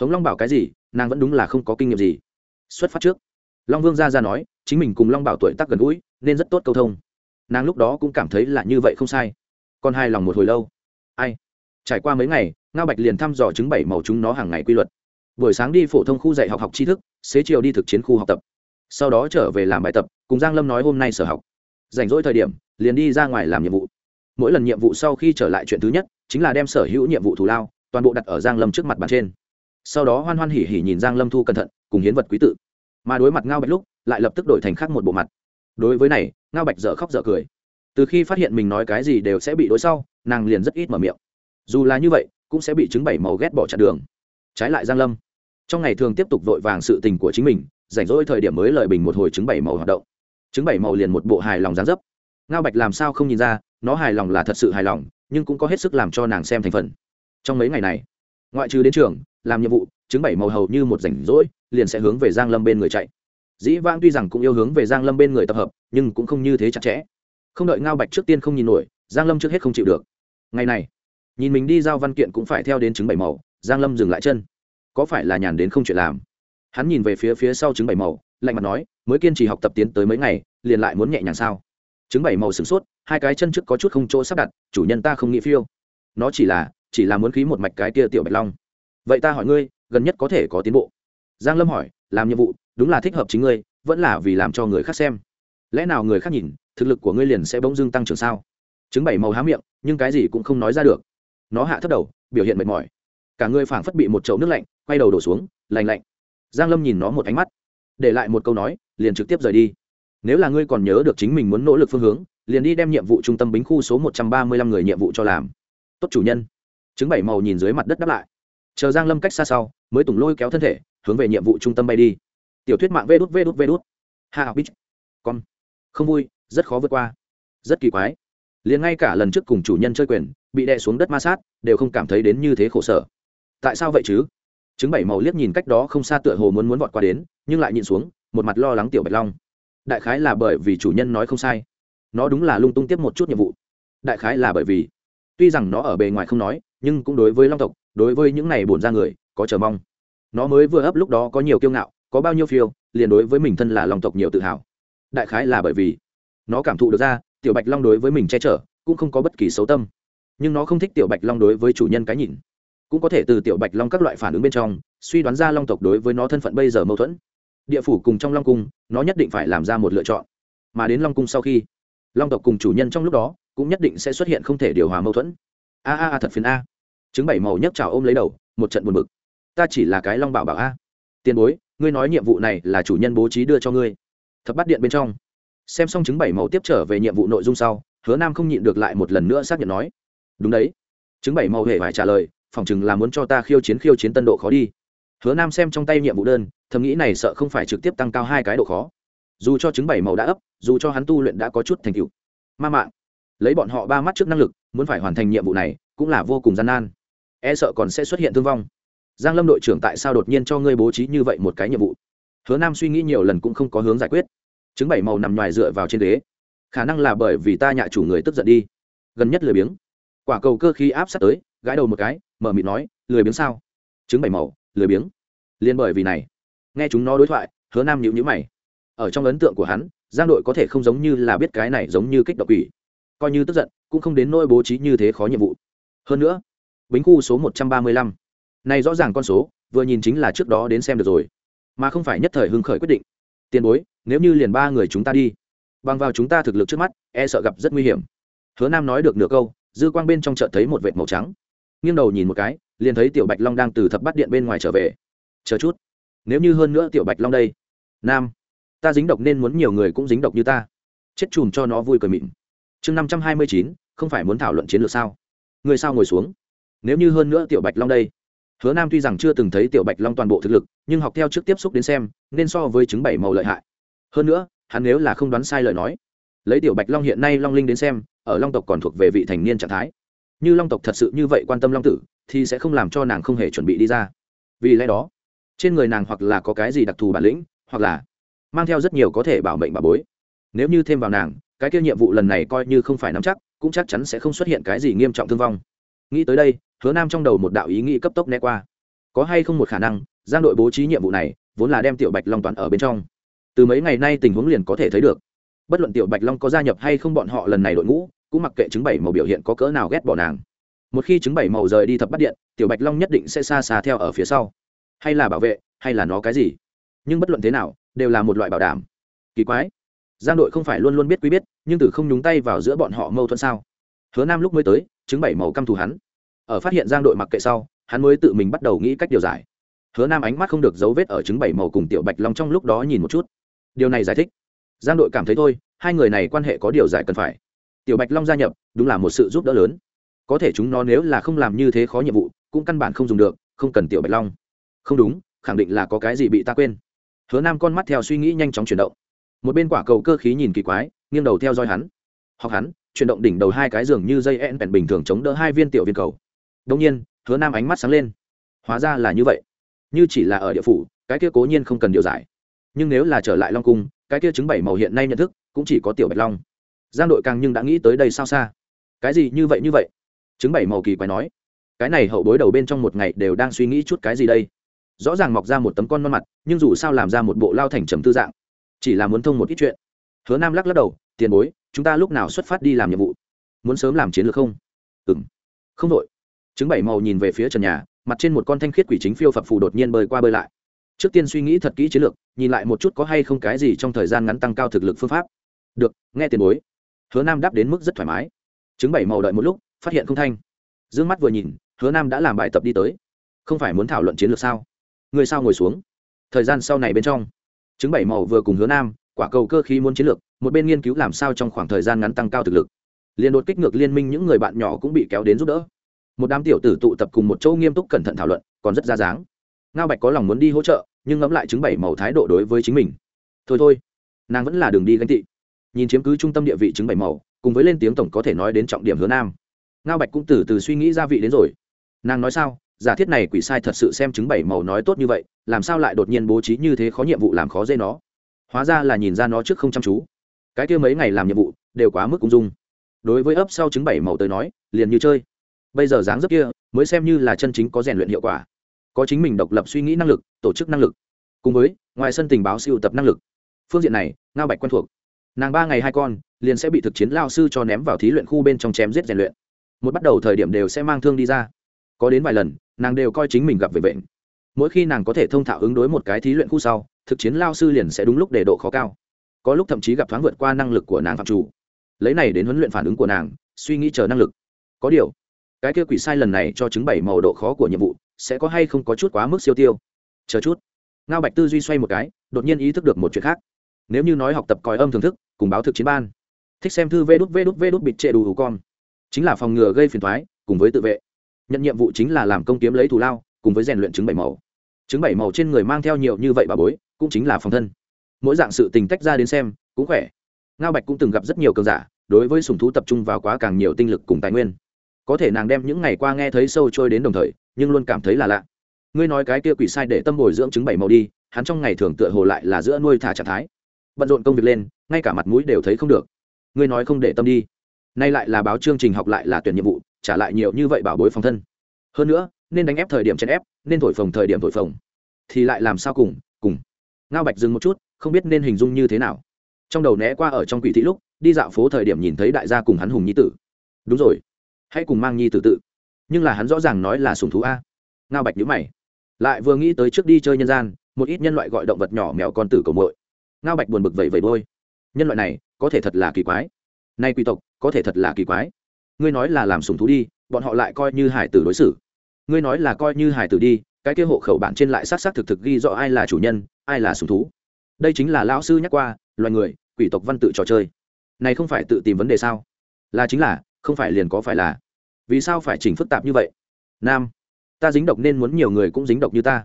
Hống long bảo cái gì, nàng vẫn đúng là không có kinh nghiệm gì. Xuất phát trước, long vương gia ra nói, chính mình cùng long bảo tuổi tác gần gũi, nên rất tốt câu thông. Nàng lúc đó cũng cảm thấy là như vậy không sai. Còn hài lòng một hồi lâu. Ai? Trải qua mấy ngày, ngao bạch liền thăm dò chứng bảy màu chúng nó hàng ngày quy luật. Buổi sáng đi phổ thông khu dạy học học tri thức, xế chiều đi thực chiến khu học tập. Sau đó trở về làm bài tập cùng giang lâm nói hôm nay sở học. Rảnh rỗi thời điểm, liền đi ra ngoài làm nhiệm vụ. Mỗi lần nhiệm vụ sau khi trở lại chuyện thứ nhất, chính là đem sở hữu nhiệm vụ thù lao, toàn bộ đặt ở giang lâm trước mặt bàn trên. Sau đó hoan hoan hỉ hỉ nhìn giang lâm thu cẩn thận, cùng hiến vật quý tự. Mà đối mặt ngao bạch lúc, lại lập tức đổi thành khác một bộ mặt. Đối với này, ngao bạch dở khóc dở cười. Từ khi phát hiện mình nói cái gì đều sẽ bị đối sau, nàng liền rất ít mở miệng. Dù là như vậy, cũng sẽ bị chứng bảy màu ghét bỏ chặn đường. Trái lại giang lâm, trong ngày thường tiếp tục vội vàng sự tình của chính mình, rảnh rỗi thời điểm mới lợi bình một hồi chứng bảy màu hoạt động chứng bảy màu liền một bộ hài lòng dáng dấp. Ngao bạch làm sao không nhìn ra, nó hài lòng là thật sự hài lòng, nhưng cũng có hết sức làm cho nàng xem thành phần. Trong mấy ngày này, ngoại trừ đến trường, làm nhiệm vụ chứng bảy màu hầu như một rảnh rỗi, liền sẽ hướng về giang lâm bên người chạy. Dĩ vãng tuy rằng cũng yêu hướng về giang lâm bên người tập hợp, nhưng cũng không như thế chặt chẽ. Không đợi ngao bạch trước tiên không nhìn nổi, giang lâm trước hết không chịu được. Ngày này, nhìn mình đi giao văn kiện cũng phải theo đến chứng bảy màu, giang lâm dừng lại chân. Có phải là nhàn đến không chuyện làm? Hắn nhìn về phía phía sau chứng bảy màu lạnh mặt nói, mới kiên trì học tập tiến tới mấy ngày, liền lại muốn nhẹ nhàng sao? Chứng bảy màu sửng sốt, hai cái chân trước có chút không chỗ sắp đặt, chủ nhân ta không nghĩ phiêu. Nó chỉ là chỉ là muốn khí một mạch cái kia tiểu bạch long. Vậy ta hỏi ngươi, gần nhất có thể có tiến bộ? Giang lâm hỏi, làm nhiệm vụ, đúng là thích hợp chính ngươi, vẫn là vì làm cho người khác xem. Lẽ nào người khác nhìn, thực lực của ngươi liền sẽ bỗng dưng tăng trưởng sao? Chứng bảy màu há miệng, nhưng cái gì cũng không nói ra được. Nó hạ thấp đầu, biểu hiện mệt mỏi. Cả người phảng phất bị một chậu nước lạnh, quay đầu đổ xuống lành lạnh. Giang lâm nhìn nó một ánh mắt để lại một câu nói, liền trực tiếp rời đi. Nếu là ngươi còn nhớ được chính mình muốn nỗ lực phương hướng, liền đi đem nhiệm vụ trung tâm bính khu số một trăm ba mươi lăm người nhiệm vụ cho làm. Tốt chủ nhân. Chứng bảy màu nhìn dưới mặt đất đáp lại. Chờ giang lâm cách xa sau, mới tùng lôi kéo thân thể, hướng về nhiệm vụ trung tâm bay đi. Tiểu thuyết mạng vê đút vê đút vê đút. Ha bích con. Không vui, rất khó vượt qua. Rất kỳ quái. Liền ngay cả lần trước cùng chủ nhân chơi quyền, bị đè xuống đất ma sát, đều không cảm thấy đến như thế khổ sở. Tại sao vậy chứ? Chứng bảy màu liếc nhìn cách đó không xa tựa hồ muốn muốn vọt qua đến, nhưng lại nhìn xuống, một mặt lo lắng tiểu bạch long. Đại khái là bởi vì chủ nhân nói không sai. Nó đúng là lung tung tiếp một chút nhiệm vụ. Đại khái là bởi vì, tuy rằng nó ở bề ngoài không nói, nhưng cũng đối với long tộc, đối với những này bổn ra người, có chờ mong. Nó mới vừa ấp lúc đó có nhiều kiêu ngạo, có bao nhiêu phiêu, liền đối với mình thân là long tộc nhiều tự hào. Đại khái là bởi vì, nó cảm thụ được ra, tiểu bạch long đối với mình che chở, cũng không có bất kỳ xấu tâm. Nhưng nó không thích tiểu bạch long đối với chủ nhân cái nhìn cũng có thể từ tiểu bạch long các loại phản ứng bên trong, suy đoán ra long tộc đối với nó thân phận bây giờ mâu thuẫn. Địa phủ cùng trong long cung, nó nhất định phải làm ra một lựa chọn. Mà đến long cung sau khi, long tộc cùng chủ nhân trong lúc đó, cũng nhất định sẽ xuất hiện không thể điều hòa mâu thuẫn. A a a, thật phiền a. Chứng bảy màu nhấc trào ôm lấy đầu, một trận buồn bực. Ta chỉ là cái long bảo bảo a. Tiền bối, ngươi nói nhiệm vụ này là chủ nhân bố trí đưa cho ngươi. Thập bắt điện bên trong. Xem xong chứng bảy màu tiếp trở về nhiệm vụ nội dung sau, hứa nam không nhịn được lại một lần nữa xác nhận nói. Đúng đấy. Chứng bảy màu hề phải trả lời phỏng chừng là muốn cho ta khiêu chiến khiêu chiến tân độ khó đi. Hứa nam xem trong tay nhiệm vụ đơn, thầm nghĩ này sợ không phải trực tiếp tăng cao hai cái độ khó. Dù cho chứng bảy màu đã ấp, dù cho hắn tu luyện đã có chút thành tựu. Ma mạng. Lấy bọn họ ba mắt trước năng lực, muốn phải hoàn thành nhiệm vụ này, cũng là vô cùng gian nan. E sợ còn sẽ xuất hiện thương vong. Giang lâm đội trưởng tại sao đột nhiên cho ngươi bố trí như vậy một cái nhiệm vụ? Hứa nam suy nghĩ nhiều lần cũng không có hướng giải quyết. Chứng bảy màu nằm ngoài dựa vào trên ghế. Khả năng là bởi vì ta nhạ chủ người tức giận đi. Gần nhất lười biếng. Quả cầu cơ khí áp sát tới, gãi đầu một cái mở mịt nói, lười biếng sao? Chứng bảy màu, lười biếng. Liên bởi vì này, nghe chúng nó đối thoại, hứa nam nhịu nhữ mày. Ở trong ấn tượng của hắn, giang đội có thể không giống như là biết cái này giống như kích động ủy coi như tức giận, cũng không đến nỗi bố trí như thế khó nhiệm vụ. Hơn nữa, bính khu số một trăm ba mươi lăm. Này rõ ràng con số, vừa nhìn chính là trước đó đến xem được rồi. Mà không phải nhất thời hưng khởi quyết định. Tiền bối, nếu như liền ba người chúng ta đi, bằng vào chúng ta thực lực trước mắt e sợ gặp rất nguy hiểm. Hứa nam nói được nửa câu, dư quang bên trong chợ thấy một vệt màu trắng nghiêng đầu nhìn một cái, liền thấy tiểu bạch long đang từ thập bắt điện bên ngoài trở về. Chờ chút, nếu như hơn nữa tiểu bạch long đây, nam, ta dính độc nên muốn nhiều người cũng dính độc như ta. Chết chùm cho nó vui cười mịn. Chương năm trăm hai mươi chín, không phải muốn thảo luận chiến lược sao? Người sao ngồi xuống? Nếu như hơn nữa tiểu bạch long đây, hứa nam tuy rằng chưa từng thấy tiểu bạch long toàn bộ thực lực, nhưng học theo trước tiếp xúc đến xem, nên so với chứng bảy màu lợi hại. Hơn nữa, hắn nếu là không đoán sai lời nói, lấy tiểu bạch long hiện nay long linh đến xem, ở long tộc còn thuộc về vị thành niên trạng thái như long tộc thật sự như vậy quan tâm long tử, thì sẽ không làm cho nàng không hề chuẩn bị đi ra. Vì lẽ đó, trên người nàng hoặc là có cái gì đặc thù bản lĩnh, hoặc là mang theo rất nhiều có thể bảo mệnh bà bối. Nếu như thêm vào nàng, cái kia nhiệm vụ lần này coi như không phải nắm chắc, cũng chắc chắn sẽ không xuất hiện cái gì nghiêm trọng thương vong. Nghĩ tới đây, hứa nam trong đầu một đạo ý nghĩ cấp tốc né qua. Có hay không một khả năng, giang đội bố trí nhiệm vụ này, vốn là đem tiểu bạch long toàn ở bên trong. Từ mấy ngày nay tình huống liền có thể thấy được. Bất luận tiểu bạch long có gia nhập hay không bọn họ lần này đội ngũ cũng mặc kệ chứng bảy màu biểu hiện có cỡ nào ghét bỏ nàng. Một khi chứng bảy màu rời đi thập bắt điện, tiểu bạch long nhất định sẽ xa xa theo ở phía sau. Hay là bảo vệ, hay là nó cái gì? Nhưng bất luận thế nào, đều là một loại bảo đảm. Kỳ quái. Giang đội không phải luôn luôn biết quý biết, nhưng từ không nhúng tay vào giữa bọn họ mâu thuẫn sao? Hứa nam lúc mới tới chứng bảy màu căm thù hắn. Ở phát hiện giang đội mặc kệ sau, hắn mới tự mình bắt đầu nghĩ cách điều giải. Hứa nam ánh mắt không được dấu vết ở chứng bảy màu cùng tiểu bạch long trong lúc đó nhìn một chút. Điều này giải thích. Giang đội cảm thấy thôi, hai người này quan hệ có điều giải cần phải tiểu bạch long gia nhập, đúng là một sự giúp đỡ lớn. Có thể chúng nó nếu là không làm như thế khó nhiệm vụ, cũng căn bản không dùng được, không cần tiểu bạch long. Không đúng, khẳng định là có cái gì bị ta quên. Hứa nam con mắt theo suy nghĩ nhanh chóng chuyển động. Một bên quả cầu cơ khí nhìn kỳ quái, nghiêng đầu theo dõi hắn. Hoặc hắn, chuyển động đỉnh đầu hai cái giường như dây en bèn bình thường chống đỡ hai viên tiểu viên cầu. Đông nhiên, hứa nam ánh mắt sáng lên. Hóa ra là như vậy. Như chỉ là ở địa phủ, cái kia cố nhiên không cần điều giải. Nhưng nếu là trở lại long cung, cái kia chứng bảy màu hiện nay nhận thức, cũng chỉ có tiểu bạch long giang đội càng nhưng đã nghĩ tới đây sao xa? Cái gì như vậy như vậy? Chứng bảy màu kỳ quái nói. Cái này hậu bối đầu bên trong một ngày đều đang suy nghĩ chút cái gì đây? Rõ ràng mọc ra một tấm con non mặt, nhưng dù sao làm ra một bộ lao thành trầm tư dạng, chỉ là muốn thông một ít chuyện. Hứa nam lắc lắc đầu, tiền bối, chúng ta lúc nào xuất phát đi làm nhiệm vụ? Muốn sớm làm chiến lược không? Ừ m không đội. Chứng bảy màu nhìn về phía trần nhà, mặt trên một con thanh khiết quỷ chính phiêu phập phù đột nhiên bơi qua bơi lại. Trước tiên suy nghĩ thật kỹ chiến lược, nhìn lại một chút có hay không cái gì trong thời gian ngắn tăng cao thực lực phương pháp. Được, nghe tiền bối hứa nam đáp đến mức rất thoải mái. Chứng bảy màu đợi một lúc, phát hiện không thanh. D ư ơ n g mắt vừa nhìn, hứa nam đã làm bài tập đi tới. Không phải muốn thảo luận chiến lược sao? Người sao ngồi xuống? Thời gian sau này bên trong. Chứng bảy màu vừa cùng hứa nam, quả cầu cơ khí muốn chiến lược, một bên nghiên cứu làm sao trong khoảng thời gian ngắn tăng cao thực lực. Liền đột kích ngược liên minh những người bạn nhỏ cũng bị kéo đến giúp đỡ. Một đám tiểu tử tụ tập cùng một chỗ nghiêm túc cẩn thận thảo luận, còn rất ra dáng. Ngao bạch có lòng muốn đi hỗ trợ, nhưng ngẫm lại chứng bảy màu thái độ đối với chính mình. Thôi thôi, nàng vẫn là đường đi gánh tị nhìn chiếm cứ trung tâm địa vị chứng bảy màu, cùng với lên tiếng tổng có thể nói đến trọng điểm hứa nam. Ngao bạch cũng từ từ suy nghĩ gia vị đến rồi. Nàng nói sao? Giả thiết này quỷ sai thật sự xem chứng bảy màu nói tốt như vậy, làm sao lại đột nhiên bố trí như thế khó nhiệm vụ làm khó dễ nó? Hóa ra là nhìn ra nó trước không chăm chú. Cái kia mấy ngày làm nhiệm vụ, đều quá mức cung dung. Đối với ấp sau chứng bảy màu tới nói, liền như chơi. Bây giờ dáng dấp kia, mới xem như là chân chính có rèn luyện hiệu quả. Có chính mình độc lập suy nghĩ năng lực, tổ chức năng lực. Cùng với, ngoài sân tình báo siêu tập năng lực. Phương diện này, ngao bạch quen thuộc nàng ba ngày hai con, liền sẽ bị thực chiến lao sư cho ném vào thí luyện khu bên trong chém giết rèn luyện. Một bắt đầu thời điểm đều sẽ mang thương đi ra. Có đến vài lần, nàng đều coi chính mình gặp về bệnh mỗi khi nàng có thể thông thạo ứng đối một cái thí luyện khu sau, thực chiến lao sư liền sẽ đúng lúc để độ khó cao. Có lúc thậm chí gặp thoáng vượt qua năng lực của nàng phạm chủ. Lấy này đến huấn luyện phản ứng của nàng, suy nghĩ chờ năng lực. Có điều, cái kia quỷ sai lần này cho chứng bảy màu độ khó của nhiệm vụ, sẽ có hay không có chút quá mức siêu tiêu? Chờ chút. Ngao bạch tư duy xoay một cái, đột nhiên ý thức được một chuyện khác. Nếu như nói học tập còi âm thưởng thức cùng báo thực chiến ban. Thích xem thư vê đút vê đút vê đút bịt trệ đủ con. Chính là phòng ngừa gây phiền thoái cùng với tự vệ. Nhận nhiệm vụ chính là làm công kiếm lấy thù lao, cùng với rèn luyện chứng bảy màu. Chứng bảy màu trên người mang theo nhiều như vậy bà bối, cũng chính là phòng thân. Mỗi dạng sự tình tách ra đến xem, cũng khỏe. Ngao bạch cũng từng gặp rất nhiều cường giả, đối với sùng thú tập trung vào quá càng nhiều tinh lực cùng tài nguyên. Có thể nàng đem những ngày qua nghe thấy sâu trôi đến đồng thời, nhưng luôn cảm thấy là lạ. Ngươi nói cái kia quỷ sai để tâm bồi dưỡng chứng bảy màu đi, hắn trong ngày thường tựa hồ lại là giữa nuôi thả trạng thái bận rộn công việc lên, ngay cả mặt mũi đều thấy không được. Ngươi nói không để tâm đi. Nay lại là báo chương trình học lại là tuyển nhiệm vụ, trả lại nhiều như vậy bảo bối phòng thân. Hơn nữa, nên đánh ép thời điểm chèn ép, nên thổi phồng thời điểm thổi phồng. Thì lại làm sao cùng cùng. Ngao bạch dừng một chút, không biết nên hình dung như thế nào. Trong đầu né qua ở trong quỷ thị lúc, đi dạo phố thời điểm nhìn thấy đại gia cùng hắn hùng nhi tử. Đúng rồi. Hãy cùng mang nhi tử tự. Nhưng là hắn rõ ràng nói là sùng thú a. Ngao bạch nhữ mày. Lại vừa nghĩ tới trước đi chơi nhân gian, một ít nhân loại gọi động vật nhỏ mèo con tử cầu mội ngao bạch buồn bực vẩy vẩy đôi nhân loại này, có thể thật là kỳ quái. Nay quy tộc, có thể thật là kỳ quái. Ngươi nói là làm sùng thú đi, bọn họ lại coi như hải tử đối xử. Ngươi nói là coi như hải tử đi, cái kia hộ khẩu bản trên lại xác xác thực thực ghi rõ ai là chủ nhân, ai là sùng thú. Đây chính là lão sư nhắc qua, loài người, quỷ tộc văn tự trò chơi. Này không phải tự tìm vấn đề sao? Là chính là, không phải liền có phải là. Vì sao phải chỉnh phức tạp như vậy? Nam, ta dính độc nên muốn nhiều người cũng dính độc như ta.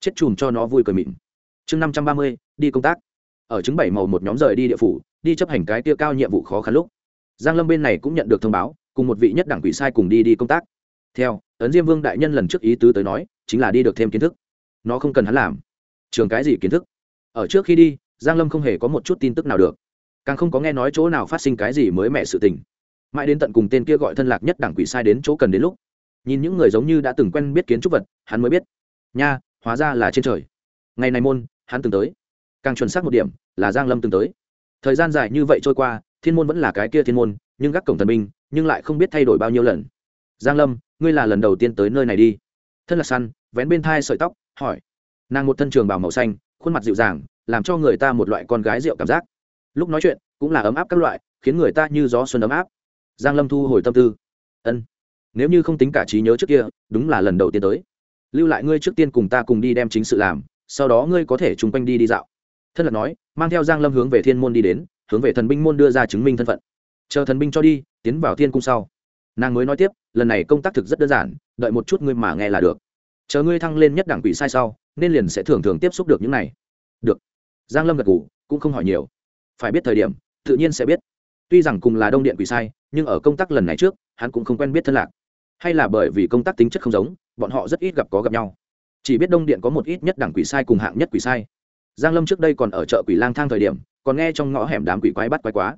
Chết chùm cho nó vui cười mịn. Chương năm trăm ba mươi, đi công tác ở chứng bảy màu một nhóm rời đi địa phủ, đi chấp hành cái tia cao nhiệm vụ khó khăn lúc. Giang lâm bên này cũng nhận được thông báo, cùng một vị nhất đảng quỷ sai cùng đi đi công tác. Theo, ấn diêm vương đại nhân lần trước ý tứ tới nói, chính là đi được thêm kiến thức. Nó không cần hắn làm. Trường cái gì kiến thức? Ở trước khi đi, giang lâm không hề có một chút tin tức nào được. Càng không có nghe nói chỗ nào phát sinh cái gì mới mẹ sự tình. Mãi đến tận cùng tên kia gọi thân lạc nhất đảng quỷ sai đến chỗ cần đến lúc, nhìn những người giống như đã từng quen biết kiến trúc vật, hắn mới biết. Nha, hóa ra là trên trời. Ngày này môn, hắn từng tới càng chuẩn xác một điểm là giang lâm từng tới. Thời gian dài như vậy trôi qua, thiên môn vẫn là cái kia thiên môn, nhưng gác cổng thần binh, nhưng lại không biết thay đổi bao nhiêu lần. Giang lâm, ngươi là lần đầu tiên tới nơi này đi. Thân là săn, vén bên thai sợi tóc, hỏi. Nàng một thân trường bào màu xanh, khuôn mặt dịu dàng, làm cho người ta một loại con gái rượu cảm giác. Lúc nói chuyện, cũng là ấm áp các loại, khiến người ta như gió xuân ấm áp. Giang lâm thu hồi tâm tư. Ân. Nếu như không tính cả trí nhớ trước kia, đúng là lần đầu tiên tới. Lưu lại ngươi trước tiên cùng ta cùng đi đem chính sự làm, sau đó ngươi có thể chung quanh đi đi dạo thân là nói, mang theo giang lâm hướng về thiên môn đi đến, hướng về thần binh môn đưa ra chứng minh thân phận. Chờ thần binh cho đi, tiến vào thiên cung sau. Nàng mới nói tiếp, lần này công tác thực rất đơn giản, đợi một chút ngươi mà nghe là được. Chờ ngươi thăng lên nhất đảng quỷ sai sau, nên liền sẽ thường thường tiếp xúc được những này. Được. Giang lâm gật ngủ cũng không hỏi nhiều. Phải biết thời điểm, tự nhiên sẽ biết. Tuy rằng cùng là đông điện quỷ sai, nhưng ở công tác lần này trước, hắn cũng không quen biết thân lạc. Hay là bởi vì công tác tính chất không giống, bọn họ rất ít gặp có gặp nhau. Chỉ biết đông điện có một ít nhất đẳng quỷ sai cùng hạng nhất quỷ sai giang lâm trước đây còn ở chợ quỷ lang thang thời điểm, còn nghe trong ngõ hẻm đám quỷ quái bắt quái quá.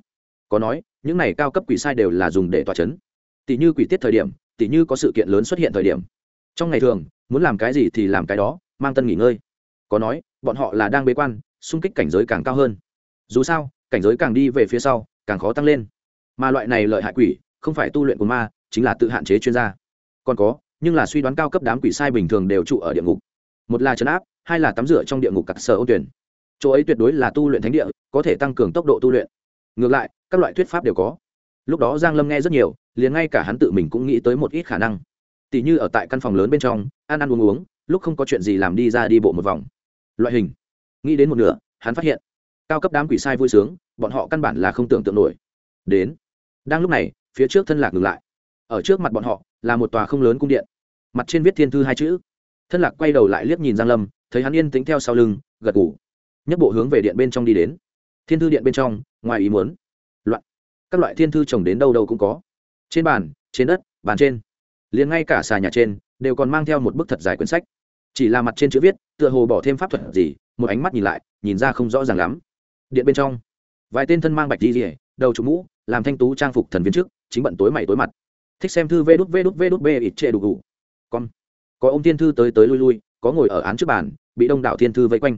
Có nói, những này cao cấp quỷ sai đều là dùng để tỏa chấn. Tỷ như quỷ tiết thời điểm, tỷ như có sự kiện lớn xuất hiện thời điểm. Trong ngày thường, muốn làm cái gì thì làm cái đó, mang tân nghỉ ngơi. Có nói, bọn họ là đang bế quan, xung kích cảnh giới càng cao hơn. Dù sao, cảnh giới càng đi về phía sau, càng khó tăng lên. Mà loại này lợi hại quỷ, không phải tu luyện của ma, chính là tự hạn chế chuyên gia. Còn có, nhưng là suy đoán cao cấp đám quỷ sai bình thường đều trụ ở địa ngục. Một là trấn áp hai là tắm rửa trong địa ngục cặc sở ôn tuyển. Chỗ ấy tuyệt đối là tu luyện thánh địa, có thể tăng cường tốc độ tu luyện. Ngược lại, các loại thuyết pháp đều có. Lúc đó giang lâm nghe rất nhiều, liền ngay cả hắn tự mình cũng nghĩ tới một ít khả năng. Tỷ như ở tại căn phòng lớn bên trong, ăn ăn uống uống, lúc không có chuyện gì làm đi ra đi bộ một vòng. Loại hình. Nghĩ đến một nửa, hắn phát hiện, cao cấp đám quỷ sai vui sướng, bọn họ căn bản là không tưởng tượng nổi. Đến. Đang lúc này, phía trước thân lạc ngừng lại. Ở trước mặt bọn họ, là một tòa không lớn cung điện. Mặt trên viết thiên thư hai chữ. Thân lạc quay đầu lại liếc nhìn giang lâm thấy hắn yên tĩnh theo sau lưng, gật ngủ nhất bộ hướng về điện bên trong đi đến. Thiên thư điện bên trong, ngoài ý muốn, loạn. Các loại thiên thư trồng đến đâu đâu cũng có. Trên bàn, trên đất, bàn trên, liền ngay cả xà nhà trên, đều còn mang theo một bức thật dài quyển sách. Chỉ là mặt trên chữ viết, tựa hồ bỏ thêm pháp thuật gì, một ánh mắt nhìn lại, nhìn ra không rõ ràng lắm. Điện bên trong, vài tên thân mang bạch đi rỉa đầu trụ mũ, làm thanh tú trang phục thần viên trước, chính bận tối mày tối mặt. Thích xem thư vê đút vê đút vê đút bê ít chê đủ gù. Con, có ông tiên thư tới tới lui lui có ngồi ở án trước bàn, bị đông đảo thiên thư vây quanh.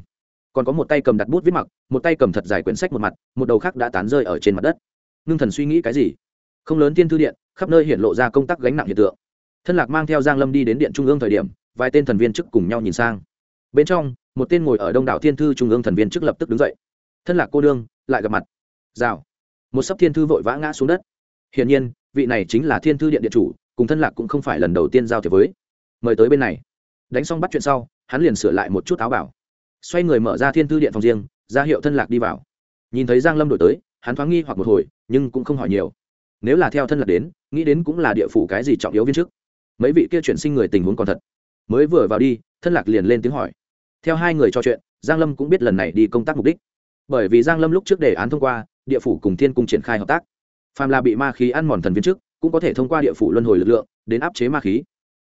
Còn có một tay cầm đặt bút viết mặc, một tay cầm thật dài quyển sách một mặt, một đầu khác đã tán rơi ở trên mặt đất. Ngưng thần suy nghĩ cái gì? Không lớn thiên thư điện, khắp nơi hiện lộ ra công tác gánh nặng hiện tượng. Thân lạc mang theo giang lâm đi đến điện trung ương thời điểm, vài tên thần viên chức cùng nhau nhìn sang. Bên trong, một tên ngồi ở đông đảo thiên thư trung ương thần viên chức lập tức đứng dậy. Thân lạc cô đương lại gặp mặt. Rào. Một sấp thiên thư vội vã ngã xuống đất. Hiển nhiên, vị này chính là thiên thư điện điện chủ, cùng thân lạc cũng không phải lần đầu tiên giao thiệp với. Mời tới bên này đánh xong bắt chuyện sau, hắn liền sửa lại một chút áo bảo. Xoay người mở ra thiên thư điện phòng riêng, ra hiệu thân lạc đi vào. Nhìn thấy giang lâm đổi tới, hắn thoáng nghi hoặc một hồi, nhưng cũng không hỏi nhiều. Nếu là theo thân lạc đến, nghĩ đến cũng là địa phủ cái gì trọng yếu viên chức. Mấy vị kia chuyển sinh người tình huống còn thật. Mới vừa vào đi, thân lạc liền lên tiếng hỏi. Theo hai người trò chuyện, giang lâm cũng biết lần này đi công tác mục đích. Bởi vì giang lâm lúc trước đề án thông qua, địa phủ cùng thiên cung triển khai hợp tác. Phàm là bị ma khí ăn mòn thần viên chức, cũng có thể thông qua địa phủ luân hồi lực lượng, đến áp chế ma khí.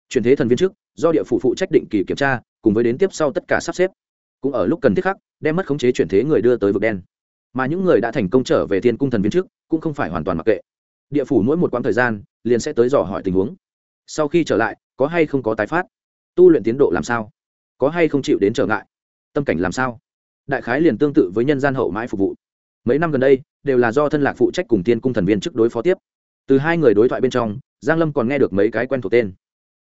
Chuyển thế thần viên chức do địa phủ phụ trách định kỳ kiểm tra, cùng với đến tiếp sau tất cả sắp xếp. Cũng ở lúc cần thiết khắc đem mất khống chế chuyển thế người đưa tới vực đen. Mà những người đã thành công trở về thiên cung thần viên trước, cũng không phải hoàn toàn mặc kệ. Địa phủ mỗi một quãng thời gian, liền sẽ tới dò hỏi tình huống. Sau khi trở lại, có hay không có tái phát? Tu luyện tiến độ làm sao? Có hay không chịu đến trở ngại? Tâm cảnh làm sao? Đại khái liền tương tự với nhân gian hậu mãi phục vụ. Mấy năm gần đây, đều là do thân lạc phụ trách cùng tiên cung thần viên trước đối phó tiếp. Từ hai người đối thoại bên trong, giang lâm còn nghe được mấy cái quen thuộc tên.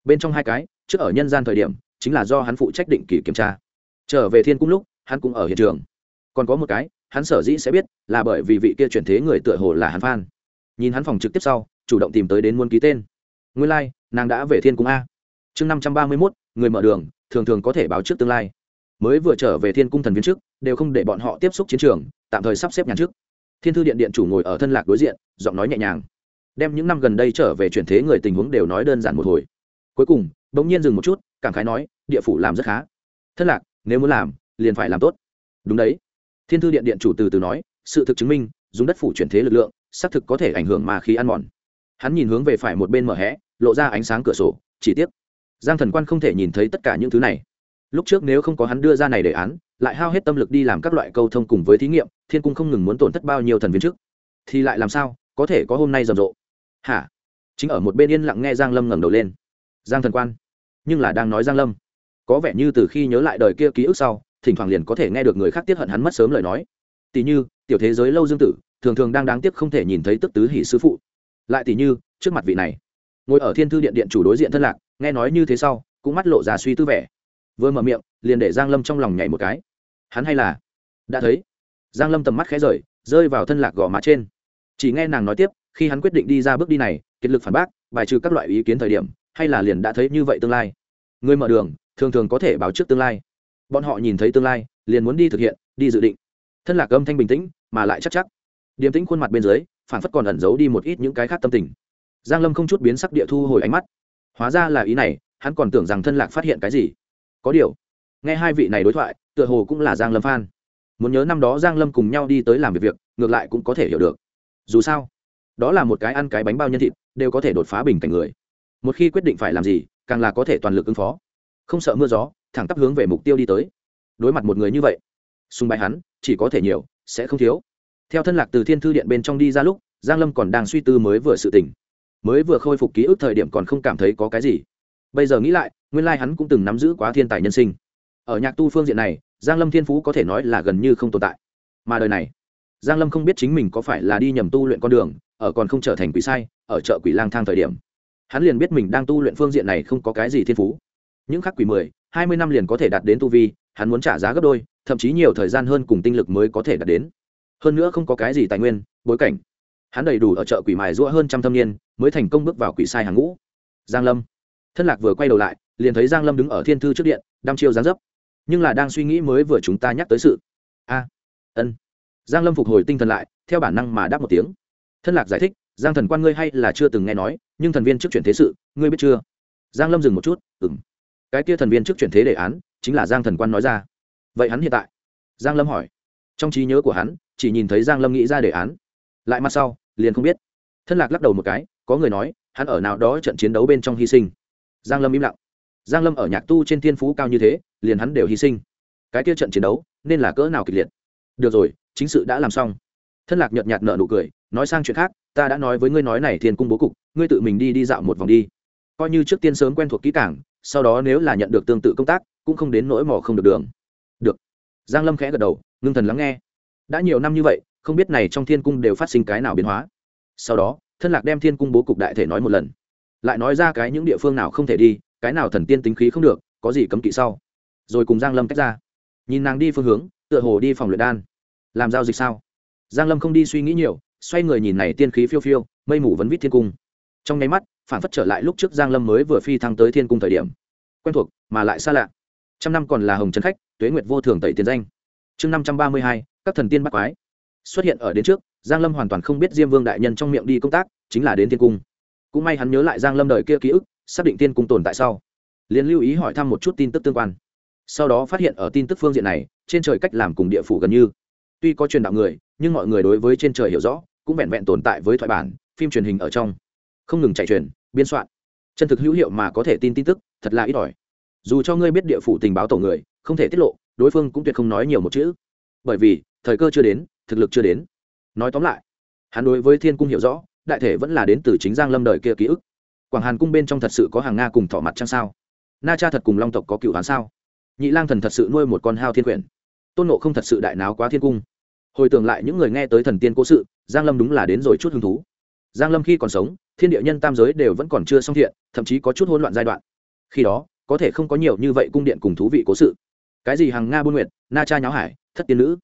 Bên trong hai cái trước ở nhân gian thời điểm chính là do hắn phụ trách định kỳ kiểm tra. Trở về thiên cung lúc hắn cũng ở hiện trường. Còn có một cái hắn sở dĩ sẽ biết là bởi vì vị kia chuyển thế người tựa hồ là hắn phan. Nhìn hắn phòng trực tiếp sau chủ động tìm tới đến muôn ký tên. Nguyên lai、like, nàng đã về thiên cung a. Chương năm trăm ba mươi mốt người mở đường thường thường có thể báo trước tương lai. Mới vừa trở về thiên cung thần viên trước đều không để bọn họ tiếp xúc chiến trường tạm thời sắp xếp nhàn trước. Thiên thư điện điện chủ ngồi ở thân lạc đối diện giọng nói nhẹ nhàng. Đem những năm gần đây trở về chuyển thế người tình huống đều nói đơn giản một hồi. Cuối cùng bỗng nhiên dừng một chút, cảm khái nói, địa phủ làm rất khá. Thất lạc, nếu muốn làm, liền phải làm tốt. Đúng đấy. Thiên thư điện điện chủ từ từ nói, sự thực chứng minh, dùng đất phủ chuyển thế lực lượng, xác thực có thể ảnh hưởng mà khí ăn mòn. Hắn nhìn hướng về phải một bên mở hẽ lộ ra ánh sáng cửa sổ, chỉ tiếc, giang thần quan không thể nhìn thấy tất cả những thứ này. Lúc trước nếu không có hắn đưa ra này đề án, lại hao hết tâm lực đi làm các loại câu thông cùng với thí nghiệm, thiên cung không ngừng muốn tổn thất bao nhiêu thần viên trước. Thì lại làm sao, có thể có hôm nay rầm rộ. Hả? Chính ở một bên yên lặng nghe giang lâm ngẩng đầu lên. Giang thần quan nhưng là đang nói giang lâm. Có vẻ như từ khi nhớ lại đời kia ký ức sau, thỉnh thoảng liền có thể nghe được người khác tiết hận hắn mất sớm lời nói. Tỷ như, tiểu thế giới lâu dương tử, thường thường đang đáng tiếc không thể nhìn thấy tức tứ hỷ sư phụ. Lại tỷ như, trước mặt vị này, ngồi ở thiên thư điện điện chủ đối diện thân lạc, nghe nói như thế sau, cũng mắt lộ ra suy tư vẻ. Vừa mở miệng, liền để giang lâm trong lòng nhảy một cái. Hắn hay là, đã thấy. Giang lâm tầm mắt khẽ rời, rơi vào thân lạc gò má trên. Chỉ nghe nàng nói tiếp, khi hắn quyết định đi ra bước đi này, kiệt lực phản bác, bài trừ các loại ý kiến thời điểm hay là liền đã thấy như vậy tương lai? Người mở đường, thường thường có thể báo trước tương lai. Bọn họ nhìn thấy tương lai, liền muốn đi thực hiện, đi dự định. Thân lạc âm thanh bình tĩnh, mà lại chắc chắc. Điềm tĩnh khuôn mặt bên dưới phản phất còn ẩn giấu đi một ít những cái khác tâm tình. Giang lâm không chút biến sắc địa thu hồi ánh mắt. Hóa ra là ý này, hắn còn tưởng rằng thân lạc phát hiện cái gì. Có điều, nghe hai vị này đối thoại, tựa hồ cũng là giang lâm phan muốn nhớ năm đó giang lâm cùng nhau đi tới làm việc việc, ngược lại cũng có thể hiểu được. Dù sao, đó là một cái ăn cái bánh bao nhân thịt, đều có thể đột phá bình cảnh người một khi quyết định phải làm gì, càng là có thể toàn lực ứng phó. Không sợ mưa gió, thẳng tắp hướng về mục tiêu đi tới. Đối mặt một người như vậy xung bái hắn, chỉ có thể nhiều, sẽ không thiếu. Theo thân lạc từ thiên thư điện bên trong đi ra lúc, giang lâm còn đang suy tư mới vừa sự tỉnh mới vừa khôi phục ký ức thời điểm còn không cảm thấy có cái gì. Bây giờ nghĩ lại, nguyên lai hắn cũng từng nắm giữ quá thiên tài nhân sinh. Ở nhạc tu phương diện này, giang lâm thiên phú có thể nói là gần như không tồn tại. Mà đời này, giang lâm không biết chính mình có phải là đi nhầm tu luyện con đường, ở còn không trở thành quỷ sai, ở chợ quỷ lang thang thời điểm hắn liền biết mình đang tu luyện phương diện này không có cái gì thiên phú. Những khắc quỷ mười, hai mươi năm liền có thể đạt đến tu vi, hắn muốn trả giá gấp đôi, thậm chí nhiều thời gian hơn cùng tinh lực mới có thể đạt đến. Hơn nữa không có cái gì tài nguyên, bối cảnh. Hắn đầy đủ ở chợ quỷ mài giũa hơn trăm thâm niên, mới thành công bước vào quỷ sai hàng ngũ. Giang lâm. Thân lạc vừa quay đầu lại, liền thấy giang lâm đứng ở thiên thư trước điện, đăm chiêu giáng dấp. Nhưng là đang suy nghĩ mới vừa chúng ta nhắc tới sự. A. Ân. Giang lâm phục hồi tinh thần lại, theo bản năng mà đáp một tiếng. Thân lạc giải thích giang thần quan ngươi hay là chưa từng nghe nói, nhưng thần viên trước chuyển thế sự, ngươi biết chưa? Giang lâm dừng một chút, ừm. Cái kia thần viên trước chuyển thế đề án, chính là giang thần quan nói ra. Vậy hắn hiện tại? Giang lâm hỏi. Trong trí nhớ của hắn, chỉ nhìn thấy giang lâm nghĩ ra đề án. Lại mặt sau, liền không biết. Thân lạc lắc đầu một cái, có người nói, hắn ở nào đó trận chiến đấu bên trong hy sinh. Giang lâm im lặng. Giang lâm ở nhạc tu trên thiên phú cao như thế, liền hắn đều hy sinh. Cái kia trận chiến đấu, nên là cỡ nào kịch liệt? Được rồi, chính sự đã làm xong. Thân lạc nhợt nhạt nợ nụ cười, nói sang chuyện khác ta đã nói với ngươi nói này thiên cung bố cục, ngươi tự mình đi đi dạo một vòng đi. Coi như trước tiên sớm quen thuộc kỹ cảng sau đó nếu là nhận được tương tự công tác, cũng không đến nỗi mò không được đường. Được. Giang lâm khẽ gật đầu, ngưng thần lắng nghe. Đã nhiều năm như vậy, không biết này trong thiên cung đều phát sinh cái nào biến hóa. Sau đó, thân lạc đem thiên cung bố cục đại thể nói một lần. Lại nói ra cái những địa phương nào không thể đi, cái nào thần tiên tính khí không được, có gì cấm kỵ sau. Rồi cùng giang lâm tách ra. Nhìn nàng đi phương hướng, tựa hồ đi phòng luyện đan. Làm giao dịch sao? Giang lâm không đi suy nghĩ nhiều xoay người nhìn này tiên khí phiêu phiêu, mây mù vấn vít thiên cung. Trong nháy mắt, phản phất trở lại lúc trước giang lâm mới vừa phi thăng tới thiên cung thời điểm. Quen thuộc, mà lại xa lạ. Trăm năm còn là hồng trần khách, tuế nguyệt vô thường tẩy tiền danh. Chương năm trăm ba mươi hai, các thần tiên bắt quái. Xuất hiện ở đến trước, giang lâm hoàn toàn không biết diêm vương đại nhân trong miệng đi công tác, chính là đến thiên cung. Cũng may hắn nhớ lại giang lâm đời kia ký ức, xác định tiên cung tồn tại sau, liền lưu ý hỏi thăm một chút tin tức tương quan. Sau đó phát hiện ở tin tức phương diện này, trên trời cách làm cùng địa phủ gần như. Tuy có truyền đạo người nhưng mọi người đối với trên trời hiểu rõ, cũng vẹn vẹn tồn tại với thoại bản, phim truyền hình ở trong. Không ngừng chạy truyền, biên soạn. Chân thực hữu hiệu mà có thể tin tin tức, thật là ít ỏi. Dù cho ngươi biết địa phủ tình báo tổ người, không thể tiết lộ, đối phương cũng tuyệt không nói nhiều một chữ. Bởi vì, thời cơ chưa đến, thực lực chưa đến. Nói tóm lại, hắn đối với thiên cung hiểu rõ, đại thể vẫn là đến từ chính giang lâm đời kia ký ức. Quảng hàn cung bên trong thật sự có hàng nga cùng thọ mặt trăng sao? Na cha thật cùng long tộc có cựu hắn sao? Nhị lang thần thật sự nuôi một con hao thiên quyển. Tôn nộ không thật sự đại náo quá thiên cung hồi tưởng lại những người nghe tới thần tiên cố sự, giang lâm đúng là đến rồi chút hứng thú. Giang lâm khi còn sống, thiên địa nhân tam giới đều vẫn còn chưa xong thiện, thậm chí có chút hỗn loạn giai đoạn. Khi đó, có thể không có nhiều như vậy cung điện cùng thú vị cố sự. Cái gì hàng nga buôn nguyện na cha nháo hải, thất tiên nữ?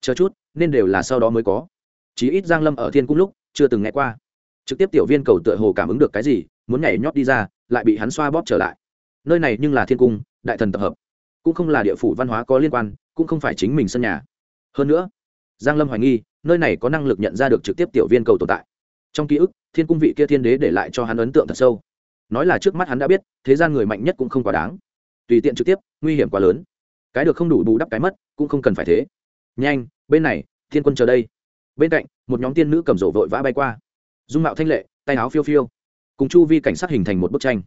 Chờ chút, nên đều là sau đó mới có. Chí ít giang lâm ở thiên cung lúc, chưa từng nghe qua. Trực tiếp tiểu viên cầu tựa hồ cảm ứng được cái gì, muốn nhảy nhót đi ra, lại bị hắn xoa bóp trở lại. Nơi này nhưng là thiên cung, đại thần tập hợp. Cũng không là địa phủ văn hóa có liên quan, cũng không phải chính mình sân nhà. Hơn nữa giang lâm hoài nghi, nơi này có năng lực nhận ra được trực tiếp tiểu viên cầu tồn tại. Trong ký ức, thiên cung vị kia thiên đế để lại cho hắn ấn tượng thật sâu. Nói là trước mắt hắn đã biết, thế gian người mạnh nhất cũng không quá đáng. Tùy tiện trực tiếp, nguy hiểm quá lớn. Cái được không đủ bù đắp cái mất, cũng không cần phải thế. Nhanh, bên này, thiên quân chờ đây. Bên cạnh, một nhóm tiên nữ cầm rổ vội vã bay qua. Dung mạo thanh lệ, tay áo phiêu phiêu. Cùng chu vi cảnh sát hình thành một bức tranh.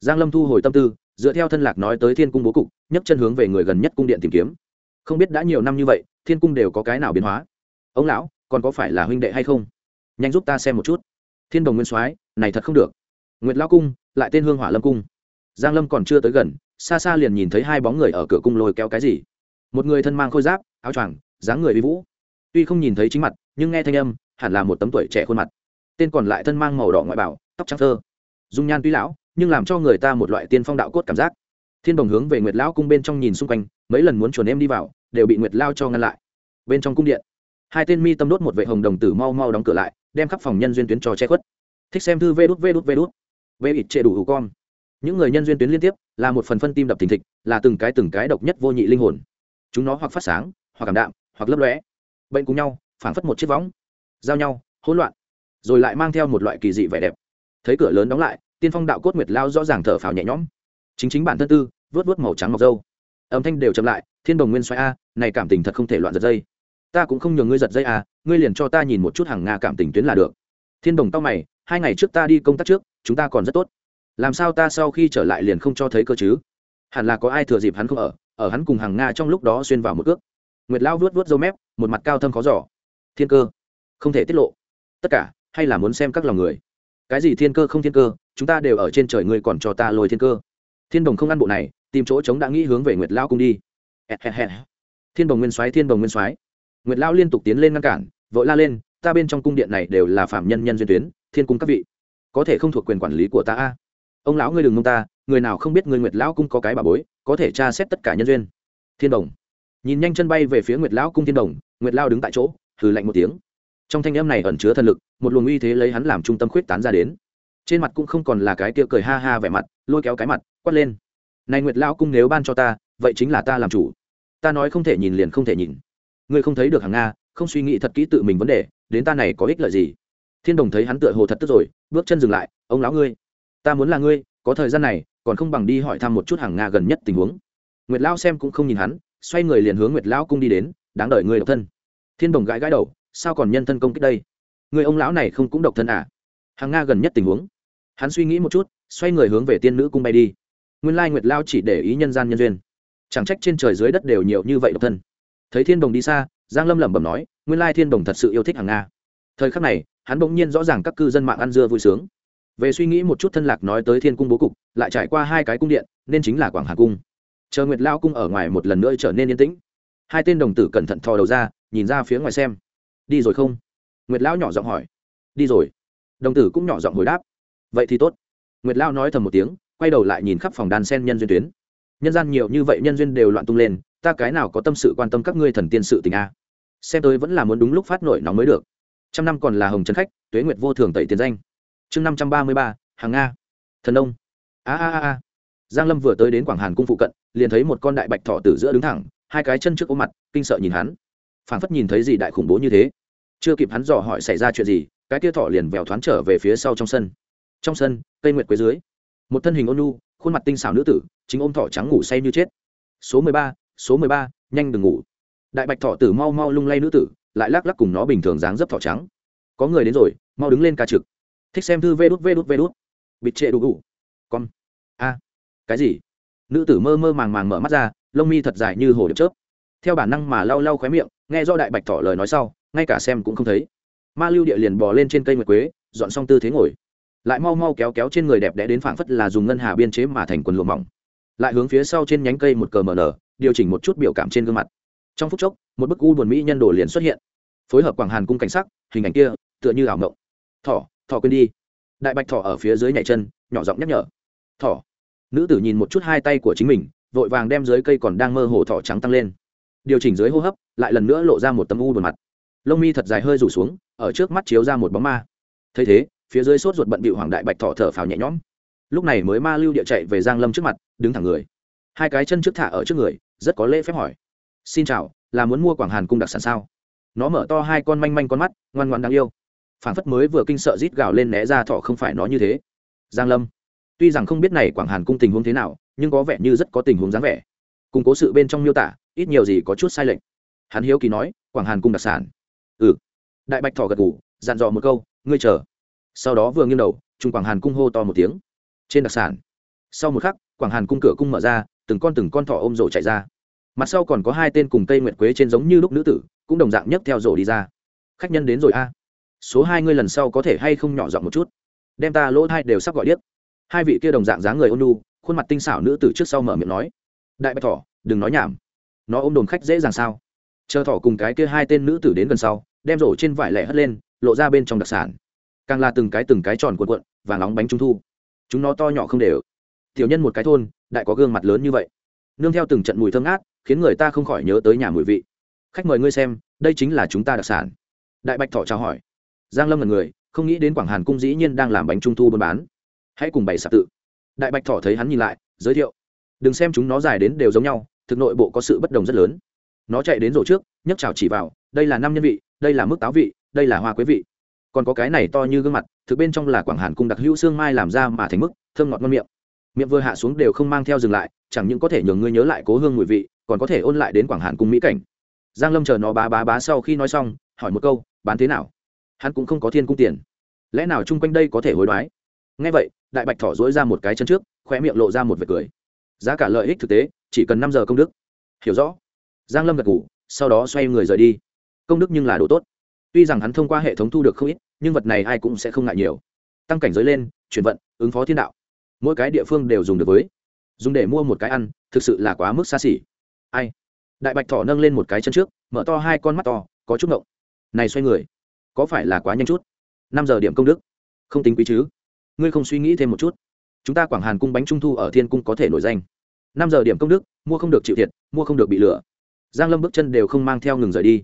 Giang lâm thu hồi tâm tư, dựa theo thân lạc nói tới thiên cung bố cục, nhấc chân hướng về người gần nhất cung điện tìm kiếm không biết đã nhiều năm như vậy, thiên cung đều có cái nào biến hóa? Ông lão, còn có phải là huynh đệ hay không? Nhanh giúp ta xem một chút. Thiên đồng nguyên soái, này thật không được. Nguyệt lao cung, lại tên hương hỏa lâm cung. Giang lâm còn chưa tới gần, xa xa liền nhìn thấy hai bóng người ở cửa cung lôi kéo cái gì. Một người thân mang khôi giáp, áo choàng, dáng người vi vũ. Tuy không nhìn thấy chính mặt, nhưng nghe thanh âm, hẳn là một tấm tuổi trẻ khuôn mặt. Tên còn lại thân mang màu đỏ ngoại bảo, tóc trắng thơ. Dung nhan tuy lão, nhưng làm cho người ta một loại tiên phong đạo cốt cảm giác thiên đồng hướng về nguyệt lão cung bên trong nhìn xung quanh, mấy lần muốn chuồn em đi vào, đều bị nguyệt lao cho ngăn lại. Bên trong cung điện, hai tên mi tâm đốt một vệ hồng đồng tử mau mau đóng cửa lại, đem khắp phòng nhân duyên tuyến cho che khuất. Thích xem thư vê đút vê đút vê đút. Vê ít trệ đủ hữu con. Những người nhân duyên tuyến liên tiếp, là một phần phân tim đập thình thịch, là từng cái từng cái độc nhất vô nhị linh hồn. Chúng nó hoặc phát sáng, hoặc cảm đạm, hoặc lấp lóe. Bệnh cùng nhau, phảng phất một chiếc võng, giao nhau, hỗn loạn, rồi lại mang theo một loại kỳ dị vẻ đẹp. Thấy cửa lớn đóng lại, tiên phong đạo cốt nguyệt lao rõ ràng thở phào nhẹ nhõm chính chính bản thân tư, vớt vớt màu trắng ngọc dâu. Âm thanh đều chậm lại, thiên đồng nguyên xoay a, này cảm tình thật không thể loạn giật dây. Ta cũng không nhường ngươi giật dây a ngươi liền cho ta nhìn một chút hàng nga cảm tình tuyến là được. Thiên đồng tao mày, hai ngày trước ta đi công tác trước, chúng ta còn rất tốt. Làm sao ta sau khi trở lại liền không cho thấy cơ chứ? Hẳn là có ai thừa dịp hắn không ở ở hắn cùng hàng nga trong lúc đó xuyên vào một cước. Nguyệt lao vuốt vuốt dâu mép, một mặt cao thâm khó giỏ thiên cơ, không thể tiết lộ. Tất cả, hay là muốn xem các lòng người. Cái gì thiên cơ không thiên cơ, chúng ta đều ở trên trời ngươi còn cho ta lôi thiên cơ thiên đồng không ăn bộ này, tìm chỗ chống đã nghĩ hướng về nguyệt lao cung đi. Thiên đồng nguyên soái, thiên đồng nguyên soái. Nguyệt lao liên tục tiến lên ngăn cản, vội la lên, ta bên trong cung điện này đều là phạm nhân nhân duyên tuyến, thiên cung các vị, có thể không thuộc quyền quản lý của ta a? Ông lão ngươi đừng mông ta, người nào không biết người nguyệt lão cung có cái bà bối, có thể tra xét tất cả nhân duyên. Thiên đồng. Nhìn nhanh chân bay về phía nguyệt lão cung thiên đồng, nguyệt lao đứng tại chỗ, hừ lạnh một tiếng. Trong thanh âm này ẩn chứa thần lực, một luồng uy thế lấy hắn làm trung tâm khuyết tán ra đến. Trên mặt cũng không còn là cái kia cười ha ha vẻ mặt, lôi kéo cái mặt quát lên. Này nguyệt lão cung nếu ban cho ta, vậy chính là ta làm chủ. Ta nói không thể nhìn liền không thể nhìn. Ngươi không thấy được hàng nga, không suy nghĩ thật kỹ tự mình vấn đề, đến ta này có ích lợi gì? Thiên đồng thấy hắn tựa hồ thật tức rồi, bước chân dừng lại, ông lão ngươi, ta muốn là ngươi, có thời gian này, còn không bằng đi hỏi thăm một chút hàng nga gần nhất tình huống. Nguyệt lão xem cũng không nhìn hắn, xoay người liền hướng nguyệt lão cung đi đến, đáng đợi ngươi độc thân. Thiên đồng gãi gãi đầu, sao còn nhân thân công kích đây? Người ông lão này không cũng độc thân à? Hàng nga gần nhất tình huống. Hắn suy nghĩ một chút, xoay người hướng về tiên nữ cung bay đi nguyên lai nguyệt lao chỉ để ý nhân gian nhân duyên. Chẳng trách trên trời dưới đất đều nhiều như vậy độc thân. Thấy thiên đồng đi xa, giang lâm lẩm bẩm nói, nguyên lai thiên đồng thật sự yêu thích hàng nga. Thời khắc này, hắn bỗng nhiên rõ ràng các cư dân mạng ăn dưa vui sướng. Về suy nghĩ một chút thân lạc nói tới thiên cung bố cục, lại trải qua hai cái cung điện, nên chính là quảng hà cung. Chờ nguyệt lao cung ở ngoài một lần nữa trở nên yên tĩnh. Hai tên đồng tử cẩn thận thò đầu ra, nhìn ra phía ngoài xem. Đi rồi không? Nguyệt lão nhỏ giọng hỏi. Đi rồi. Đồng tử cũng nhỏ giọng hồi đáp. Vậy thì tốt. Nguyệt lão nói thầm một tiếng quay đầu lại nhìn khắp phòng đàn sen nhân duyên tuyến. Nhân gian nhiều như vậy nhân duyên đều loạn tung lên, ta cái nào có tâm sự quan tâm các ngươi thần tiên sự tình a? Xem tôi vẫn là muốn đúng lúc phát nổi nóng mới được. Trăm năm còn là hồng trần khách, tuế nguyệt vô thường tẩy tiền danh. Chương năm trăm ba mươi ba, hàng nga. Thần đông a a a giang lâm vừa tới đến quảng hàn cung phụ cận, liền thấy một con đại bạch thọ tử giữa đứng thẳng, hai cái chân trước ôm mặt, kinh sợ nhìn hắn. Phảng phất nhìn thấy gì đại khủng bố như thế. Chưa kịp hắn dò hỏi xảy ra chuyện gì, cái kia thọ liền vèo thoáng trở về phía sau trong sân. Trong sân, cây nguyệt quế dưới một thân hình ôn nhu, khuôn mặt tinh xảo nữ tử, chính ôm thỏ trắng ngủ say như chết. Số mười ba, số mười ba, nhanh đừng ngủ. Đại bạch thỏ tử mau mau lung lay nữ tử, lại lắc lắc cùng nó bình thường dáng dấp thỏ trắng. Có người đến rồi, mau đứng lên ca trực. Thích xem thư vê đút vê đút vê đút. Bịt trệ đủ đủ. Con. A. Cái gì? Nữ tử mơ mơ màng màng mở mắt ra, lông mi thật dài như hồ điệp chớp. Theo bản năng mà lau lau khóe miệng, nghe do đại bạch thỏ lời nói sau, ngay cả xem cũng không thấy. Ma lưu địa liền bò lên trên cây nguyệt quế, dọn xong tư thế ngồi lại mau mau kéo kéo trên người đẹp đẽ đến phảng phất là dùng ngân hà biên chế mà thành quần lụa mỏng. Lại hướng phía sau trên nhánh cây một cờ mờ nở, điều chỉnh một chút biểu cảm trên gương mặt. Trong phút chốc, một bức u buồn mỹ nhân đồ liền xuất hiện. Phối hợp quảng hàn cung cảnh sắc, hình ảnh kia, tựa như ảo ngộng thỏ thỏ quên đi. Đại bạch thỏ ở phía dưới nhảy chân, nhỏ giọng nhắc nhở. Thỏ. Nữ tử nhìn một chút hai tay của chính mình, vội vàng đem dưới cây còn đang mơ hồ thỏ trắng tăng lên. Điều chỉnh dưới hô hấp, lại lần nữa lộ ra một tấm u buồn mặt. Lông mi thật dài hơi rủ xuống, ở trước mắt chiếu ra một bóng ma. Thấy thế phía dưới sốt ruột bận bị hoàng đại bạch thọ thở phào nhẹ nhõm. Lúc này mới ma lưu địa chạy về giang lâm trước mặt, đứng thẳng người. Hai cái chân trước thả ở trước người, rất có lễ phép hỏi. Xin chào, là muốn mua quảng hàn cung đặc sản sao? Nó mở to hai con manh manh con mắt, ngoan ngoan đáng yêu. Phản phất mới vừa kinh sợ rít gào lên né ra thọ không phải nó như thế. Giang lâm, tuy rằng không biết này quảng hàn cung tình huống thế nào, nhưng có vẻ như rất có tình huống dáng vẻ. Cùng cố sự bên trong miêu tả, ít nhiều gì có chút sai lệch. Hắn hiếu kỳ nói, quảng hàn cung đặc sản? Ừ. Đại bạch thọ gật gù, dặn dò một câu, ngươi chờ sau đó vừa nghiêng đầu, trung quảng hàn cung hô to một tiếng. Trên đặc sản, sau một khắc, quảng hàn cung cửa cung mở ra, từng con từng con thỏ ôm rổ chạy ra. Mặt sau còn có hai tên cùng cây nguyệt quế trên giống như lúc nữ tử, cũng đồng dạng nhấc theo rổ đi ra. Khách nhân đến rồi a. Số hai ngươi lần sau có thể hay không nhỏ giọng một chút? Đem ta lỗ hai đều sắp gọi điếc. Hai vị kia đồng dạng dáng người ôn nu khuôn mặt tinh xảo nữ tử trước sau mở miệng nói. Đại bạch thỏ, đừng nói nhảm. Nó ôm đồn khách dễ dàng sao? Chờ thỏ cùng cái kia hai tên nữ tử đến gần sau, đem rổ trên vải lẻ hất lên, lộ ra bên trong đặc sản càng là từng cái từng cái tròn cuộn cuộn, và nóng bánh trung thu. Chúng nó to nhỏ không đều. Tiểu nhân một cái thôn, đại có gương mặt lớn như vậy. Nương theo từng trận mùi thơm ngát, khiến người ta không khỏi nhớ tới nhà mùi vị. Khách mời ngươi xem, đây chính là chúng ta đặc sản. Đại bạch thọ chào hỏi. Giang lâm là người, không nghĩ đến quảng hàn cung dĩ nhiên đang làm bánh trung thu buôn bán. Hãy cùng bày sạp tự. Đại bạch thọ thấy hắn nhìn lại, giới thiệu. Đừng xem chúng nó dài đến đều giống nhau, thực nội bộ có sự bất đồng rất lớn. Nó chạy đến rổ trước, nhấc chào chỉ vào, đây là năm nhân vị, đây là mức táo vị, đây là hoa quế vị còn có cái này to như gương mặt, thực bên trong là quảng hàn cung đặc hữu xương mai làm ra mà thành mức, thơm ngọt ngon miệng. Miệng vừa hạ xuống đều không mang theo dừng lại, chẳng những có thể nhường ngươi nhớ lại cố hương mùi vị, còn có thể ôn lại đến quảng hàn cung mỹ cảnh. Giang lâm chờ nó bá bá bá sau khi nói xong, hỏi một câu, bán thế nào? Hắn cũng không có thiên cung tiền. Lẽ nào chung quanh đây có thể hối đoái? Nghe vậy, đại bạch thỏ dối ra một cái chân trước khoe miệng lộ ra một vệt cười. Giá cả lợi ích thực tế, chỉ cần năm giờ công đức. Hiểu rõ. Giang lâm gật ngủ sau đó xoay người rời đi. Công đức nhưng là đồ tốt tuy rằng hắn thông qua hệ thống thu được không ít, nhưng vật này ai cũng sẽ không ngại nhiều. Tăng cảnh giới lên, chuyển vận, ứng phó thiên đạo. Mỗi cái địa phương đều dùng được với. Dùng để mua một cái ăn, thực sự là quá mức xa xỉ. Ai? Đại bạch thỏ nâng lên một cái chân trước, mở to hai con mắt to, có chút ngộng. Này xoay người, có phải là quá nhanh chút? Năm giờ điểm công đức. Không tính quý chứ. Ngươi không suy nghĩ thêm một chút. Chúng ta quảng hàn cung bánh trung thu ở thiên cung có thể nổi danh. Năm giờ điểm công đức, mua không được chịu thiệt, mua không được bị lừa. Giang lâm bước chân đều không mang theo ngừng rời đi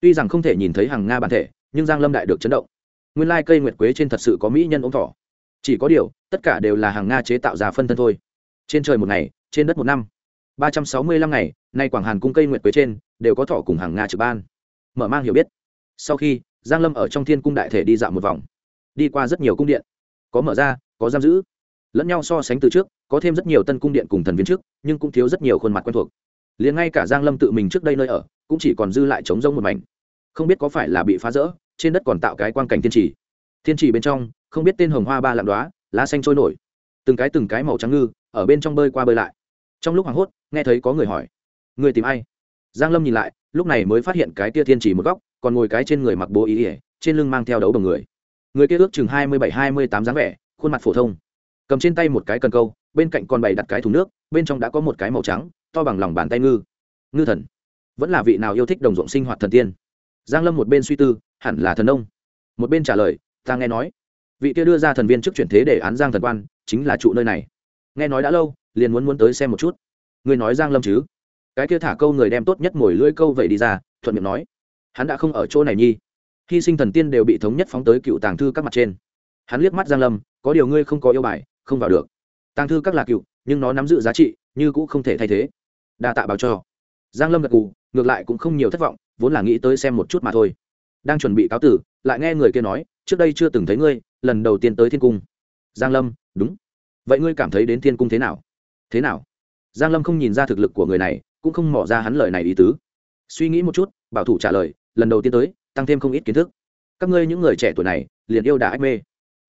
tuy rằng không thể nhìn thấy hàng nga bản thể, nhưng giang lâm đại được chấn động. Nguyên lai cây nguyệt quế trên thật sự có mỹ nhân ống thỏ. Chỉ có điều, tất cả đều là hàng nga chế tạo ra phân thân thôi. Trên trời một ngày, trên đất một năm. Ba trăm sáu mươi lăm ngày, nay quảng hàn cung cây nguyệt quế trên, đều có thỏ cùng hàng nga trực ban. Mở mang hiểu biết. Sau khi, giang lâm ở trong thiên cung đại thể đi dạo một vòng. Đi qua rất nhiều cung điện. Có mở ra, có giam giữ. Lẫn nhau so sánh từ trước, có thêm rất nhiều tân cung điện cùng thần viên trước, nhưng cũng thiếu rất nhiều khuôn mặt quen thuộc liền ngay cả giang lâm tự mình trước đây nơi ở, cũng chỉ còn dư lại trống rông một mảnh. Không biết có phải là bị phá rỡ, trên đất còn tạo cái quang cảnh thiên trì. Thiên trì bên trong, không biết tên hồng hoa ba lạng đóa, lá xanh trôi nổi. Từng cái từng cái màu trắng ngư, ở bên trong bơi qua bơi lại. Trong lúc hoảng hốt, nghe thấy có người hỏi, người tìm ai? Giang lâm nhìn lại, lúc này mới phát hiện cái tia thiên trì một góc, còn ngồi cái trên người mặc bố ý ỉa trên lưng mang theo đấu đồng người. Người kia ước chừng hai mươi bảy, hai mươi tám dáng vẻ, khuôn mặt phổ thông. Cầm trên tay một cái cần câu, bên cạnh còn bày đặt cái thùng nước, bên trong đã có một cái màu trắng to bằng lòng bàn tay ngư. Ngư thần. Vẫn là vị nào yêu thích đồng ruộng sinh hoạt thần tiên? Giang lâm một bên suy tư, hẳn là thần ông một bên trả lời, ta nghe nói. Vị kia đưa ra thần viên trước chuyển thế để án giang thần quan, chính là trụ nơi này. Nghe nói đã lâu, liền muốn muốn tới xem một chút. Người nói giang lâm chứ? Cái kia thả câu người đem tốt nhất ngồi lưỡi câu vậy đi ra, thuận miệng nói. Hắn đã không ở chỗ này nhi. Hy sinh thần tiên đều bị thống nhất phóng tới cựu tàng thư các mặt trên. Hắn liếc mắt giang lâm, có điều ngươi không có yêu bài, không vào được. Tàng thư các là cựu, nhưng nó nắm giữ giá trị, như cũng không thể thay thế đa tạ báo cho. Giang lâm gật gù, ngược lại cũng không nhiều thất vọng, vốn là nghĩ tới xem một chút mà thôi. Đang chuẩn bị cáo tử, lại nghe người kia nói, trước đây chưa từng thấy ngươi, lần đầu tiên tới thiên cung. Giang lâm, đúng. Vậy ngươi cảm thấy đến thiên cung thế nào? Thế nào? Giang lâm không nhìn ra thực lực của người này, cũng không mỏ ra hắn lời này ý tứ. Suy nghĩ một chút, bảo thủ trả lời, lần đầu tiên tới, tăng thêm không ít kiến thức. Các ngươi những người trẻ tuổi này, liền yêu đã ách mê.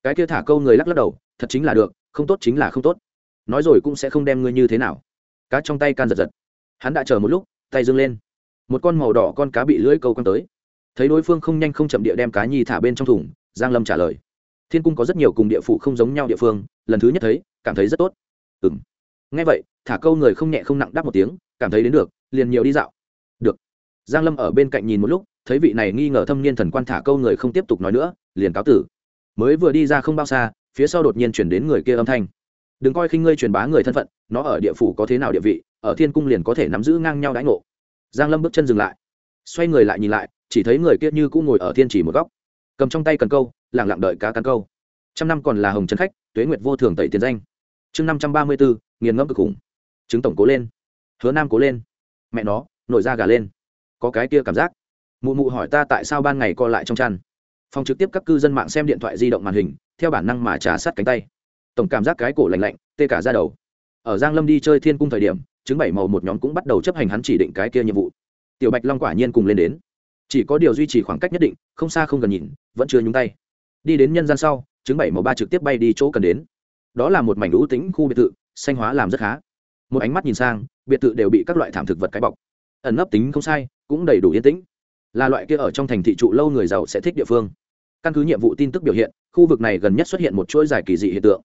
Cái kia thả câu người lắc lắc đầu, thật chính là được, không tốt chính là không tốt. Nói rồi cũng sẽ không đem ngươi như thế nào. Cá trong tay can giật giật hắn đã chờ một lúc, tay dâng lên. Một con màu đỏ con cá bị lưỡi câu con tới. Thấy đối phương không nhanh không chậm địa đem cá nhi thả bên trong thùng, giang lâm trả lời. Thiên cung có rất nhiều cùng địa phủ không giống nhau địa phương, lần thứ nhất thấy, cảm thấy rất tốt. Ừng ngay vậy, thả câu người không nhẹ không nặng đáp một tiếng, cảm thấy đến được, liền nhiều đi dạo. Được. Giang lâm ở bên cạnh nhìn một lúc, thấy vị này nghi ngờ thâm niên thần quan thả câu người không tiếp tục nói nữa, liền cáo tử. Mới vừa đi ra không bao xa, phía sau đột nhiên chuyển đến người kia âm thanh. Đừng coi khi ngươi truyền bá người thân phận nó ở địa phủ có thế nào địa vị, ở thiên cung liền có thể nắm giữ ngang nhau đãi ngộ. Giang lâm bước chân dừng lại, xoay người lại nhìn lại, chỉ thấy người kia như cũng ngồi ở thiên chỉ một góc, cầm trong tay cần câu lẳng lặng đợi cá cắn câu. Trăm năm còn là hồng trấn khách, tuế nguyệt vô thường tẩy tiền danh. Chương năm trăm ba mươi bốn, nghiền ngẫm cực khủng. Chứng tổng cố lên, hứa nam cố lên. Mẹ nó, nổi da gà lên. Có cái kia cảm giác. Mụ mụ hỏi ta tại sao ban ngày co lại trong chăn. Phòng trực tiếp các cư dân mạng xem điện thoại di động màn hình, theo bản năng mà trà sát cánh tay. Tổng cảm giác cái cổ lạnh lạnh, tê cả ra đầu ở giang lâm đi chơi thiên cung thời điểm chứng bảy màu một nhóm cũng bắt đầu chấp hành hắn chỉ định cái kia nhiệm vụ. Tiểu bạch long quả nhiên cùng lên đến. Chỉ có điều duy trì khoảng cách nhất định, không xa không gần nhìn, vẫn chưa nhúng tay. Đi đến nhân gian sau chứng bảy màu ba trực tiếp bay đi chỗ cần đến. Đó là một mảnh lũ tính khu biệt thự, xanh hóa làm rất khá. Một ánh mắt nhìn sang, biệt thự đều bị các loại thảm thực vật cái bọc. Ẩn nấp tính không sai, cũng đầy đủ yên tĩnh. Là loại kia ở trong thành thị trụ lâu người giàu sẽ thích địa phương. Căn cứ nhiệm vụ tin tức biểu hiện, khu vực này gần nhất xuất hiện một chuỗi dài kỳ dị hiện tượng.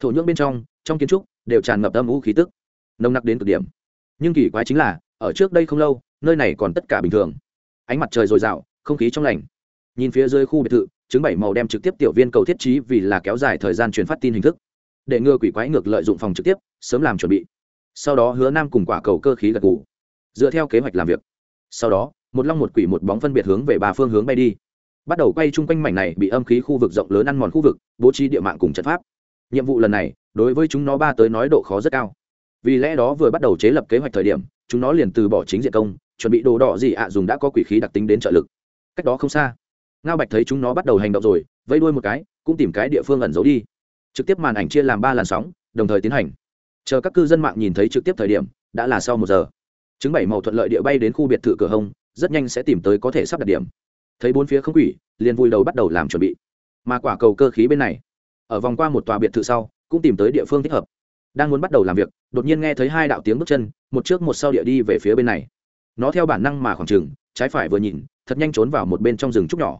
Thổ nhưỡng bên trong trong kiến trúc đều tràn ngập âm u khí tức, nồng nặc đến cực điểm. Nhưng kỳ quái chính là, ở trước đây không lâu, nơi này còn tất cả bình thường. Ánh mặt trời dồi dào, không khí trong lành. Nhìn phía dưới khu biệt thự chứng bảy màu đem trực tiếp tiểu viên cầu thiết trí vì là kéo dài thời gian truyền phát tin hình thức. Để ngừa quỷ quái ngược lợi dụng phòng trực tiếp, sớm làm chuẩn bị. Sau đó hứa nam cùng quả cầu cơ khí gật ngủ dựa theo kế hoạch làm việc. Sau đó, một long một quỷ một bóng phân biệt hướng về ba phương hướng bay đi. Bắt đầu quay chung quanh mảnh này bị âm khí khu vực rộng lớn ăn mòn khu vực, bố trí địa mạng cùng trận pháp nhiệm vụ lần này, đối với chúng nó ba tới nói độ khó rất cao. Vì lẽ đó vừa bắt đầu chế lập kế hoạch thời điểm, chúng nó liền từ bỏ chính diện công, chuẩn bị đồ đỏ gì ạ, dùng đã có quỷ khí đặc tính đến trợ lực. Cách đó không xa, ngao bạch thấy chúng nó bắt đầu hành động rồi vây đuôi một cái, cũng tìm cái địa phương ẩn giấu đi. Trực tiếp màn ảnh chia làm ba làn sóng, đồng thời tiến hành. Chờ các cư dân mạng nhìn thấy trực tiếp thời điểm, đã là sau một giờ. Chứng bảy màu thuận lợi địa bay đến khu biệt thự cửa hông, rất nhanh sẽ tìm tới có thể sắp đặt điểm. Thấy bốn phía không quỷ, liền vui đầu bắt đầu làm chuẩn bị. Mà quả cầu cơ khí bên này ở vòng qua một tòa biệt thự sau, cũng tìm tới địa phương thích hợp. Đang muốn bắt đầu làm việc, đột nhiên nghe thấy hai đạo tiếng bước chân, một trước một sau địa đi về phía bên này. Nó theo bản năng mà khoảng trừng trái phải vừa nhìn, thật nhanh trốn vào một bên trong rừng trúc nhỏ.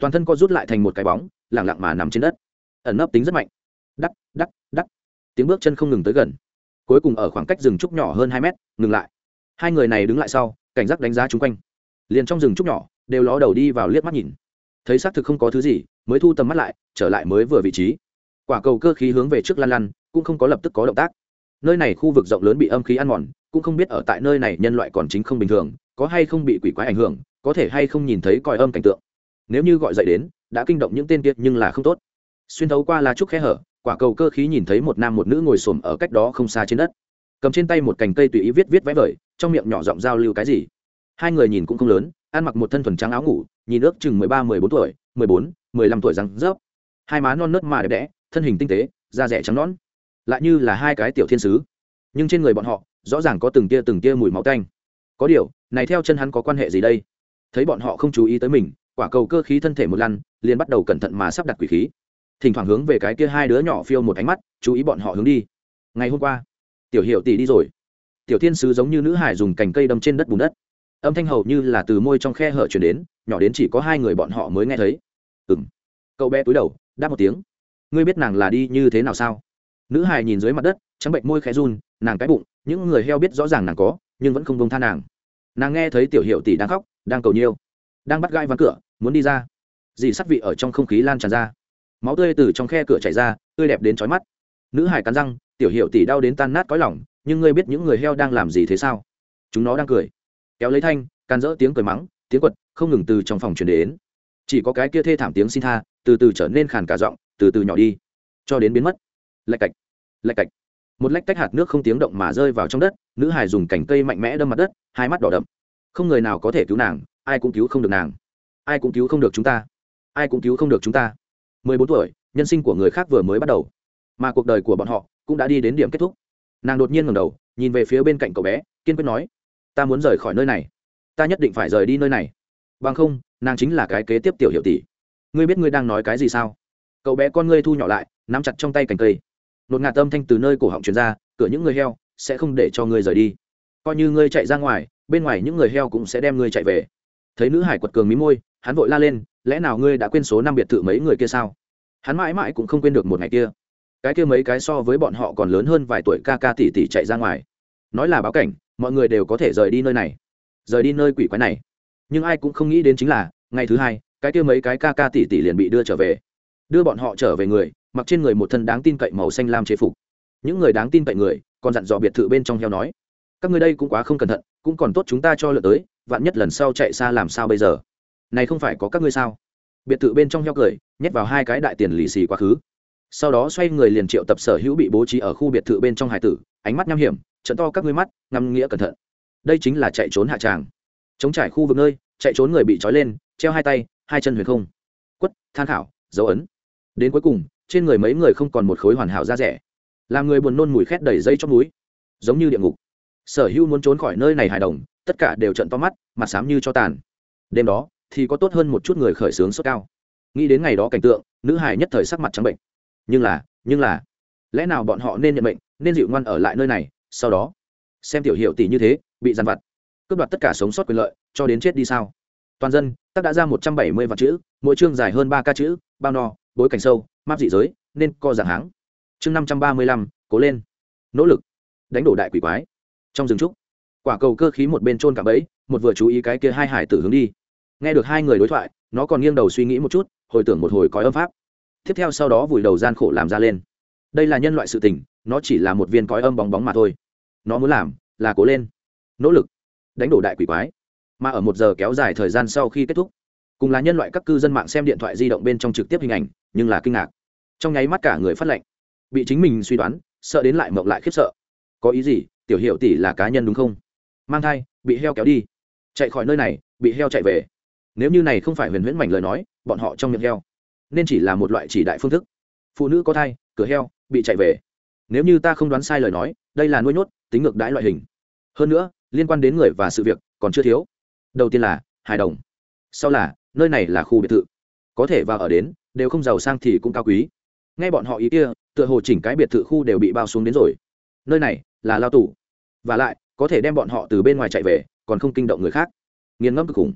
Toàn thân co rút lại thành một cái bóng, lẳng lặng mà nằm trên đất. Ẩn nấp tính rất mạnh. Đắc đắc đắc. Tiếng bước chân không ngừng tới gần. Cuối cùng ở khoảng cách rừng trúc nhỏ hơn hai mét, ngừng lại. Hai người này đứng lại sau, cảnh giác đánh giá chung quanh. Liền trong rừng trúc nhỏ, đều ló đầu đi vào liếc mắt nhìn. Thấy xác thực không có thứ gì, mới thu tầm mắt lại, trở lại mới vừa vị trí quả cầu cơ khí hướng về trước lăn lăn, cũng không có lập tức có động tác. Nơi này khu vực rộng lớn bị âm khí ăn mòn, cũng không biết ở tại nơi này nhân loại còn chính không bình thường, có hay không bị quỷ quái ảnh hưởng, có thể hay không nhìn thấy còi âm cảnh tượng. Nếu như gọi dậy đến, đã kinh động những tên kiệt nhưng là không tốt. Xuyên thấu qua lá trúc khe hở, quả cầu cơ khí nhìn thấy một nam một nữ ngồi xổm ở cách đó không xa trên đất. Cầm trên tay một cành cây tùy ý viết viết vẽ vời, trong miệng nhỏ giọng giao lưu cái gì. Hai người nhìn cũng không lớn, ăn mặc một thân thuần trắng áo ngủ, nhìn ước chừng mười ba, mười bốn tuổi, mười bốn, mười lăm tuổi răng rớp. Hai má non nớt mà đẹp đẽ thân hình tinh tế, da rẻ trắng nón lại như là hai cái tiểu thiên sứ. Nhưng trên người bọn họ, rõ ràng có từng tia từng tia mùi máu tanh. Có điều, này theo chân hắn có quan hệ gì đây? Thấy bọn họ không chú ý tới mình, quả cầu cơ khí thân thể một lăn, liền bắt đầu cẩn thận mà sắp đặt quỷ khí. Thỉnh thoảng hướng về cái kia hai đứa nhỏ phiêu một ánh mắt, chú ý bọn họ hướng đi. Ngày hôm qua, tiểu hiệu tỷ đi rồi. Tiểu thiên sứ giống như nữ hải dùng cành cây đâm trên đất bùn đất. Âm thanh hầu như là từ môi trong khe hở chuyển đến, nhỏ đến chỉ có hai người bọn họ mới nghe thấy. Ừ m cậu bé túi đầu, đáp một tiếng ngươi biết nàng là đi như thế nào sao? Nữ hải nhìn dưới mặt đất, trắng bệnh môi khẽ run, nàng cái bụng, những người heo biết rõ ràng nàng có, nhưng vẫn không bông tha nàng. Nàng nghe thấy tiểu hiệu tỷ đang khóc, đang cầu nhiêu, đang bắt gai ván cửa, muốn đi ra. Dì sắt vị ở trong không khí lan tràn ra. Máu tươi từ trong khe cửa chảy ra, tươi đẹp đến trói mắt. Nữ hải cắn răng, tiểu hiệu tỷ đau đến tan nát cõi lỏng nhưng ngươi biết những người heo đang làm gì thế sao? Chúng nó đang cười. Kéo lấy thanh, can dỡ tiếng cười mắng, tiếng quật, không ngừng từ trong phòng truyền đến. Chỉ có cái kia thê thảm tiếng xin tha, từ từ trở nên khàn cả giọng từ từ nhỏ đi, cho đến biến mất. Lạch cạch lạch cạch. Một lách tách hạt nước không tiếng động mà rơi vào trong đất, nữ hải dùng cành cây mạnh mẽ đâm mặt đất, hai mắt đỏ đậm. Không người nào có thể cứu nàng, ai cũng cứu không được nàng. Ai cũng cứu không được chúng ta. Ai cũng cứu không được chúng ta. Mười bốn tuổi, nhân sinh của người khác vừa mới bắt đầu. Mà cuộc đời của bọn họ cũng đã đi đến điểm kết thúc. Nàng đột nhiên ngầm đầu, nhìn về phía bên cạnh cậu bé, kiên quyết nói, ta muốn rời khỏi nơi này. Ta nhất định phải rời đi nơi này. Bằng không, nàng chính là cái kế tiếp tiểu hiệu tỷ. Ngươi biết ngươi đang nói cái gì sao? Cậu bé con ngươi thu nhỏ lại, nắm chặt trong tay cành cây. Nột ngạt tâm thanh từ nơi cổ họng truyền ra, cửa những người heo sẽ không để cho ngươi rời đi. Coi như ngươi chạy ra ngoài, bên ngoài những người heo cũng sẽ đem ngươi chạy về. Thấy nữ hải quật cường mí môi, hắn vội la lên, lẽ nào ngươi đã quên số năm biệt thự mấy người kia sao? Hắn mãi mãi cũng không quên được một ngày kia. Cái kia mấy cái so với bọn họ còn lớn hơn vài tuổi ca ca tỷ tỷ chạy ra ngoài. Nói là báo cảnh, mọi người đều có thể rời đi nơi này. Rời đi nơi quỷ quái này. Nhưng ai cũng không nghĩ đến chính là, ngày thứ hai, cái kia mấy cái ca ca tỷ tỷ liền bị đưa trở về đưa bọn họ trở về người, mặc trên người một thân đáng tin cậy màu xanh lam chế phục. Những người đáng tin cậy người, còn dặn dò biệt thự bên trong heo nói, các người đây cũng quá không cẩn thận, cũng còn tốt chúng ta cho lượt tới, vạn nhất lần sau chạy xa làm sao bây giờ? Này không phải có các ngươi sao? Biệt thự bên trong heo cười, nhét vào hai cái đại tiền lì xì quá khứ. Sau đó xoay người liền triệu tập sở hữu bị bố trí ở khu biệt thự bên trong hải tử, ánh mắt nham hiểm trận to các ngươi mắt, ngắm nghĩa cẩn thận. Đây chính là chạy trốn hạ tràng. Chống trải khu vực nơi, chạy trốn người bị trói lên, treo hai tay, hai chân huyền không. Quất, than khảo, dấu ấn đến cuối cùng, trên người mấy người không còn một khối hoàn hảo da rẻ. Làm người buồn nôn mùi khét đầy dây trong núi giống như địa ngục. Sở hữu muốn trốn khỏi nơi này hài đồng, tất cả đều trận to mắt, mặt xám như cho tàn. Đêm đó, thì có tốt hơn một chút người khởi xướng sốt cao. Nghĩ đến ngày đó cảnh tượng, nữ hài nhất thời sắc mặt trắng bệnh. Nhưng là nhưng là, lẽ nào bọn họ nên nhận bệnh nên dịu ngoan ở lại nơi này, sau đó? Xem tiểu hiệu tỷ như thế, bị dằn vặt. Cướp đoạt tất cả sống sót quyền lợi, cho đến chết đi sao? Toàn dân tác đã ra một trăm bảy mươi vạn chữ, mỗi chương dài hơn ba ca chữ, bao no bối cảnh sâu, map dị giới, nên co dạng háng. Chương năm trăm ba mươi lăm, cố lên. Nỗ lực. Đánh đổ đại quỷ quái. Trong rừng trúc, quả cầu cơ khí một bên trôn cả bẫy, một vừa chú ý cái kia hai hải tử hướng đi. Nghe được hai người đối thoại, nó còn nghiêng đầu suy nghĩ một chút, hồi tưởng một hồi có âm pháp. Tiếp theo sau đó vùi đầu gian khổ làm ra lên. Đây là nhân loại sự tình, nó chỉ là một viên cói âm bóng bóng mà thôi. Nó muốn làm là cố lên. Nỗ lực. Đánh đổ đại quỷ quái. Mà ở một giờ kéo dài thời gian sau khi kết thúc cùng là nhân loại các cư dân mạng xem điện thoại di động bên trong trực tiếp hình ảnh, nhưng là kinh ngạc. Trong nháy mắt cả người phát lệnh bị chính mình suy đoán, sợ đến lại mộng lại khiếp sợ. Có ý gì? Tiểu hiệu tỷ là cá nhân đúng không? Mang thai, bị heo kéo đi. Chạy khỏi nơi này, bị heo chạy về. Nếu như này không phải huyền huyễn mảnh lời nói, bọn họ trong miệng heo. Nên chỉ là một loại chỉ đại phương thức. Phụ nữ có thai, cửa heo, bị chạy về. Nếu như ta không đoán sai lời nói, đây là nuôi nhốt, tính ngược đãi loại hình. Hơn nữa, liên quan đến người và sự việc còn chưa thiếu. Đầu tiên là hài đồng. Sau là nơi này là khu biệt thự. Có thể vào ở đến, đều không giàu sang thì cũng cao quý. Nghe bọn họ ý kia, tựa hồ chỉnh cái biệt thự khu đều bị bao xuống đến rồi. Nơi này là lao tù. Và lại, có thể đem bọn họ từ bên ngoài chạy về, còn không kinh động người khác. Nghiền ngẫm cực khủng.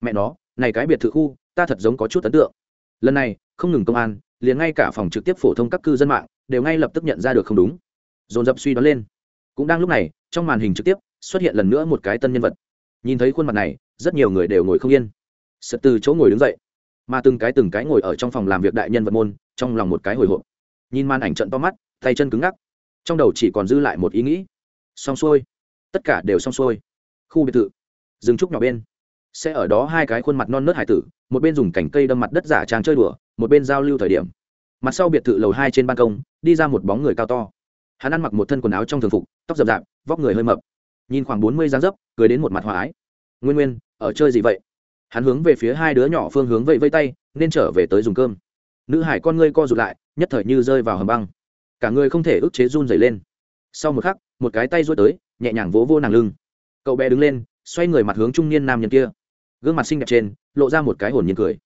Mẹ nó, này cái biệt thự khu, ta thật giống có chút ấn tượng. Lần này, không ngừng công an, liền ngay cả phòng trực tiếp phổ thông các cư dân mạng, đều ngay lập tức nhận ra được không đúng. Dồn dập suy đoán lên. Cũng đang lúc này, trong màn hình trực tiếp, xuất hiện lần nữa một cái tân nhân vật. Nhìn thấy khuôn mặt này, rất nhiều người đều ngồi không yên sật từ chỗ ngồi đứng dậy. Mà từng cái từng cái ngồi ở trong phòng làm việc đại nhân vật môn, trong lòng một cái hồi hộp. Nhìn màn ảnh trận to mắt, tay chân cứng ngắc. Trong đầu chỉ còn dư lại một ý nghĩ. Xong xuôi. Tất cả đều xong xuôi. Khu biệt thự. Dừng trúc nhỏ bên. Sẽ ở đó hai cái khuôn mặt non nớt hải tử, một bên dùng cành cây đâm mặt đất giả trang chơi đùa, một bên giao lưu thời điểm. Mặt sau biệt thự lầu hai trên ban công, đi ra một bóng người cao to. Hắn ăn mặc một thân quần áo trong thường phục, tóc rậm rạp, vóc người hơi mập. Nhìn khoảng bốn mươi dáng dấp, cười đến một mặt hòa ái. Nguyên nguyên, ở chơi gì vậy? Hắn hướng về phía hai đứa nhỏ phương hướng vẫy vây tay, nên trở về tới dùng cơm. Nữ hải con ngươi co rụt lại, nhất thời như rơi vào hầm băng. Cả người không thể ức chế run dày lên. Sau một khắc, một cái tay rối tới, nhẹ nhàng vỗ vô nàng lưng. Cậu bé đứng lên, xoay người mặt hướng trung niên nam nhân kia. Gương mặt xinh đẹp trên, lộ ra một cái hồn nhiên cười.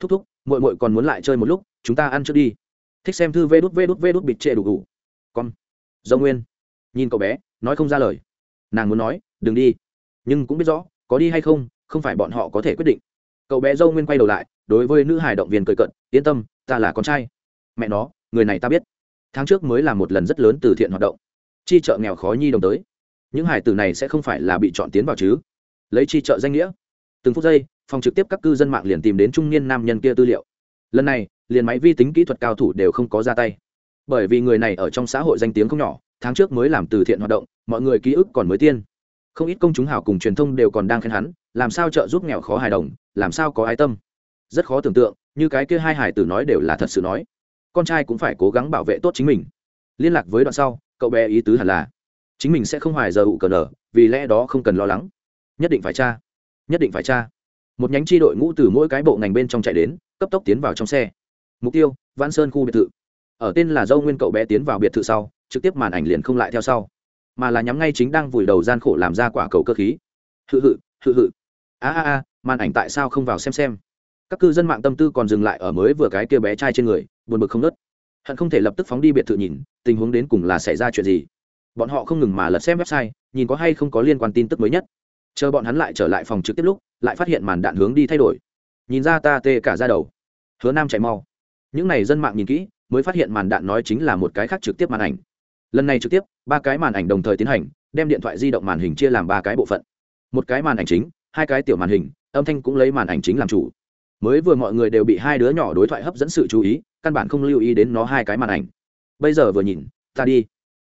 Thúc thúc mội mội còn muốn lại chơi một lúc, chúng ta ăn trước đi. Thích xem thư vê đút vê đút vê đút bịt trệ đủ đủ. Con. Do nguyên. Nhìn cậu bé, nói không ra lời. Nàng muốn nói, đừng đi. Nhưng cũng biết rõ, có đi hay không không phải bọn họ có thể quyết định. Cậu bé dâu nguyên quay đầu lại, đối với nữ hải động viên cười cận yên tâm, ta là con trai. Mẹ nó, người này ta biết. Tháng trước mới là một lần rất lớn từ thiện hoạt động. Chi trợ nghèo khó nhi đồng tới. Những hải tử này sẽ không phải là bị chọn tiến vào chứ. Lấy chi trợ danh nghĩa. Từng phút giây, phòng trực tiếp các cư dân mạng liền tìm đến trung niên nam nhân kia tư liệu. Lần này, liền máy vi tính kỹ thuật cao thủ đều không có ra tay. Bởi vì người này ở trong xã hội danh tiếng không nhỏ, tháng trước mới làm từ thiện hoạt động, mọi người ký ức còn mới tiên. Không ít công chúng hào cùng truyền thông đều còn đang khen hắn làm sao trợ giúp nghèo khó hài đồng, làm sao có ái tâm. Rất khó tưởng tượng, như cái kia hai hải tử nói đều là thật sự nói. Con trai cũng phải cố gắng bảo vệ tốt chính mình. Liên lạc với đoạn sau, cậu bé ý tứ hẳn là, chính mình sẽ không hoài giờ ụ cờ nở, vì lẽ đó không cần lo lắng. Nhất định phải tra, nhất định phải tra. Một nhánh tri đội ngũ từ mỗi cái bộ ngành bên trong chạy đến, cấp tốc tiến vào trong xe. Mục tiêu văn sơn khu biệt thự. Ở tên là dâu nguyên cậu bé tiến vào biệt thự sau, trực tiếp màn ảnh liền không lại theo sau, mà là nhắm ngay chính đang vùi đầu gian khổ làm ra quả cầu cơ khí. Hự hự hự hự a a a, màn ảnh tại sao không vào xem xem? Các cư dân mạng tâm tư còn dừng lại ở mới vừa cái kia bé trai trên người, buồn bực không nớt hận không thể lập tức phóng đi biệt thự nhìn, tình huống đến cùng là xảy ra chuyện gì. Bọn họ không ngừng mà lật xem website, nhìn có hay không có liên quan tin tức mới nhất. Chờ bọn hắn lại trở lại phòng trực tiếp lúc, lại phát hiện màn đạn hướng đi thay đổi. Nhìn ra ta tê cả ra đầu. Hứa nam chạy mau. Những n à y dân mạng nhìn kỹ, mới phát hiện màn đạn nói chính là một cái khác trực tiếp màn ảnh. Lần này trực tiếp, ba cái màn ảnh đồng thời tiến hành, đem điện thoại di động màn hình chia làm ba cái bộ phận. Một cái màn ảnh chính hai cái tiểu màn hình, âm thanh cũng lấy màn ảnh chính làm chủ. Mới vừa mọi người đều bị hai đứa nhỏ đối thoại hấp dẫn sự chú ý, căn bản không lưu ý đến nó hai cái màn ảnh. Bây giờ vừa nhìn, ta đi.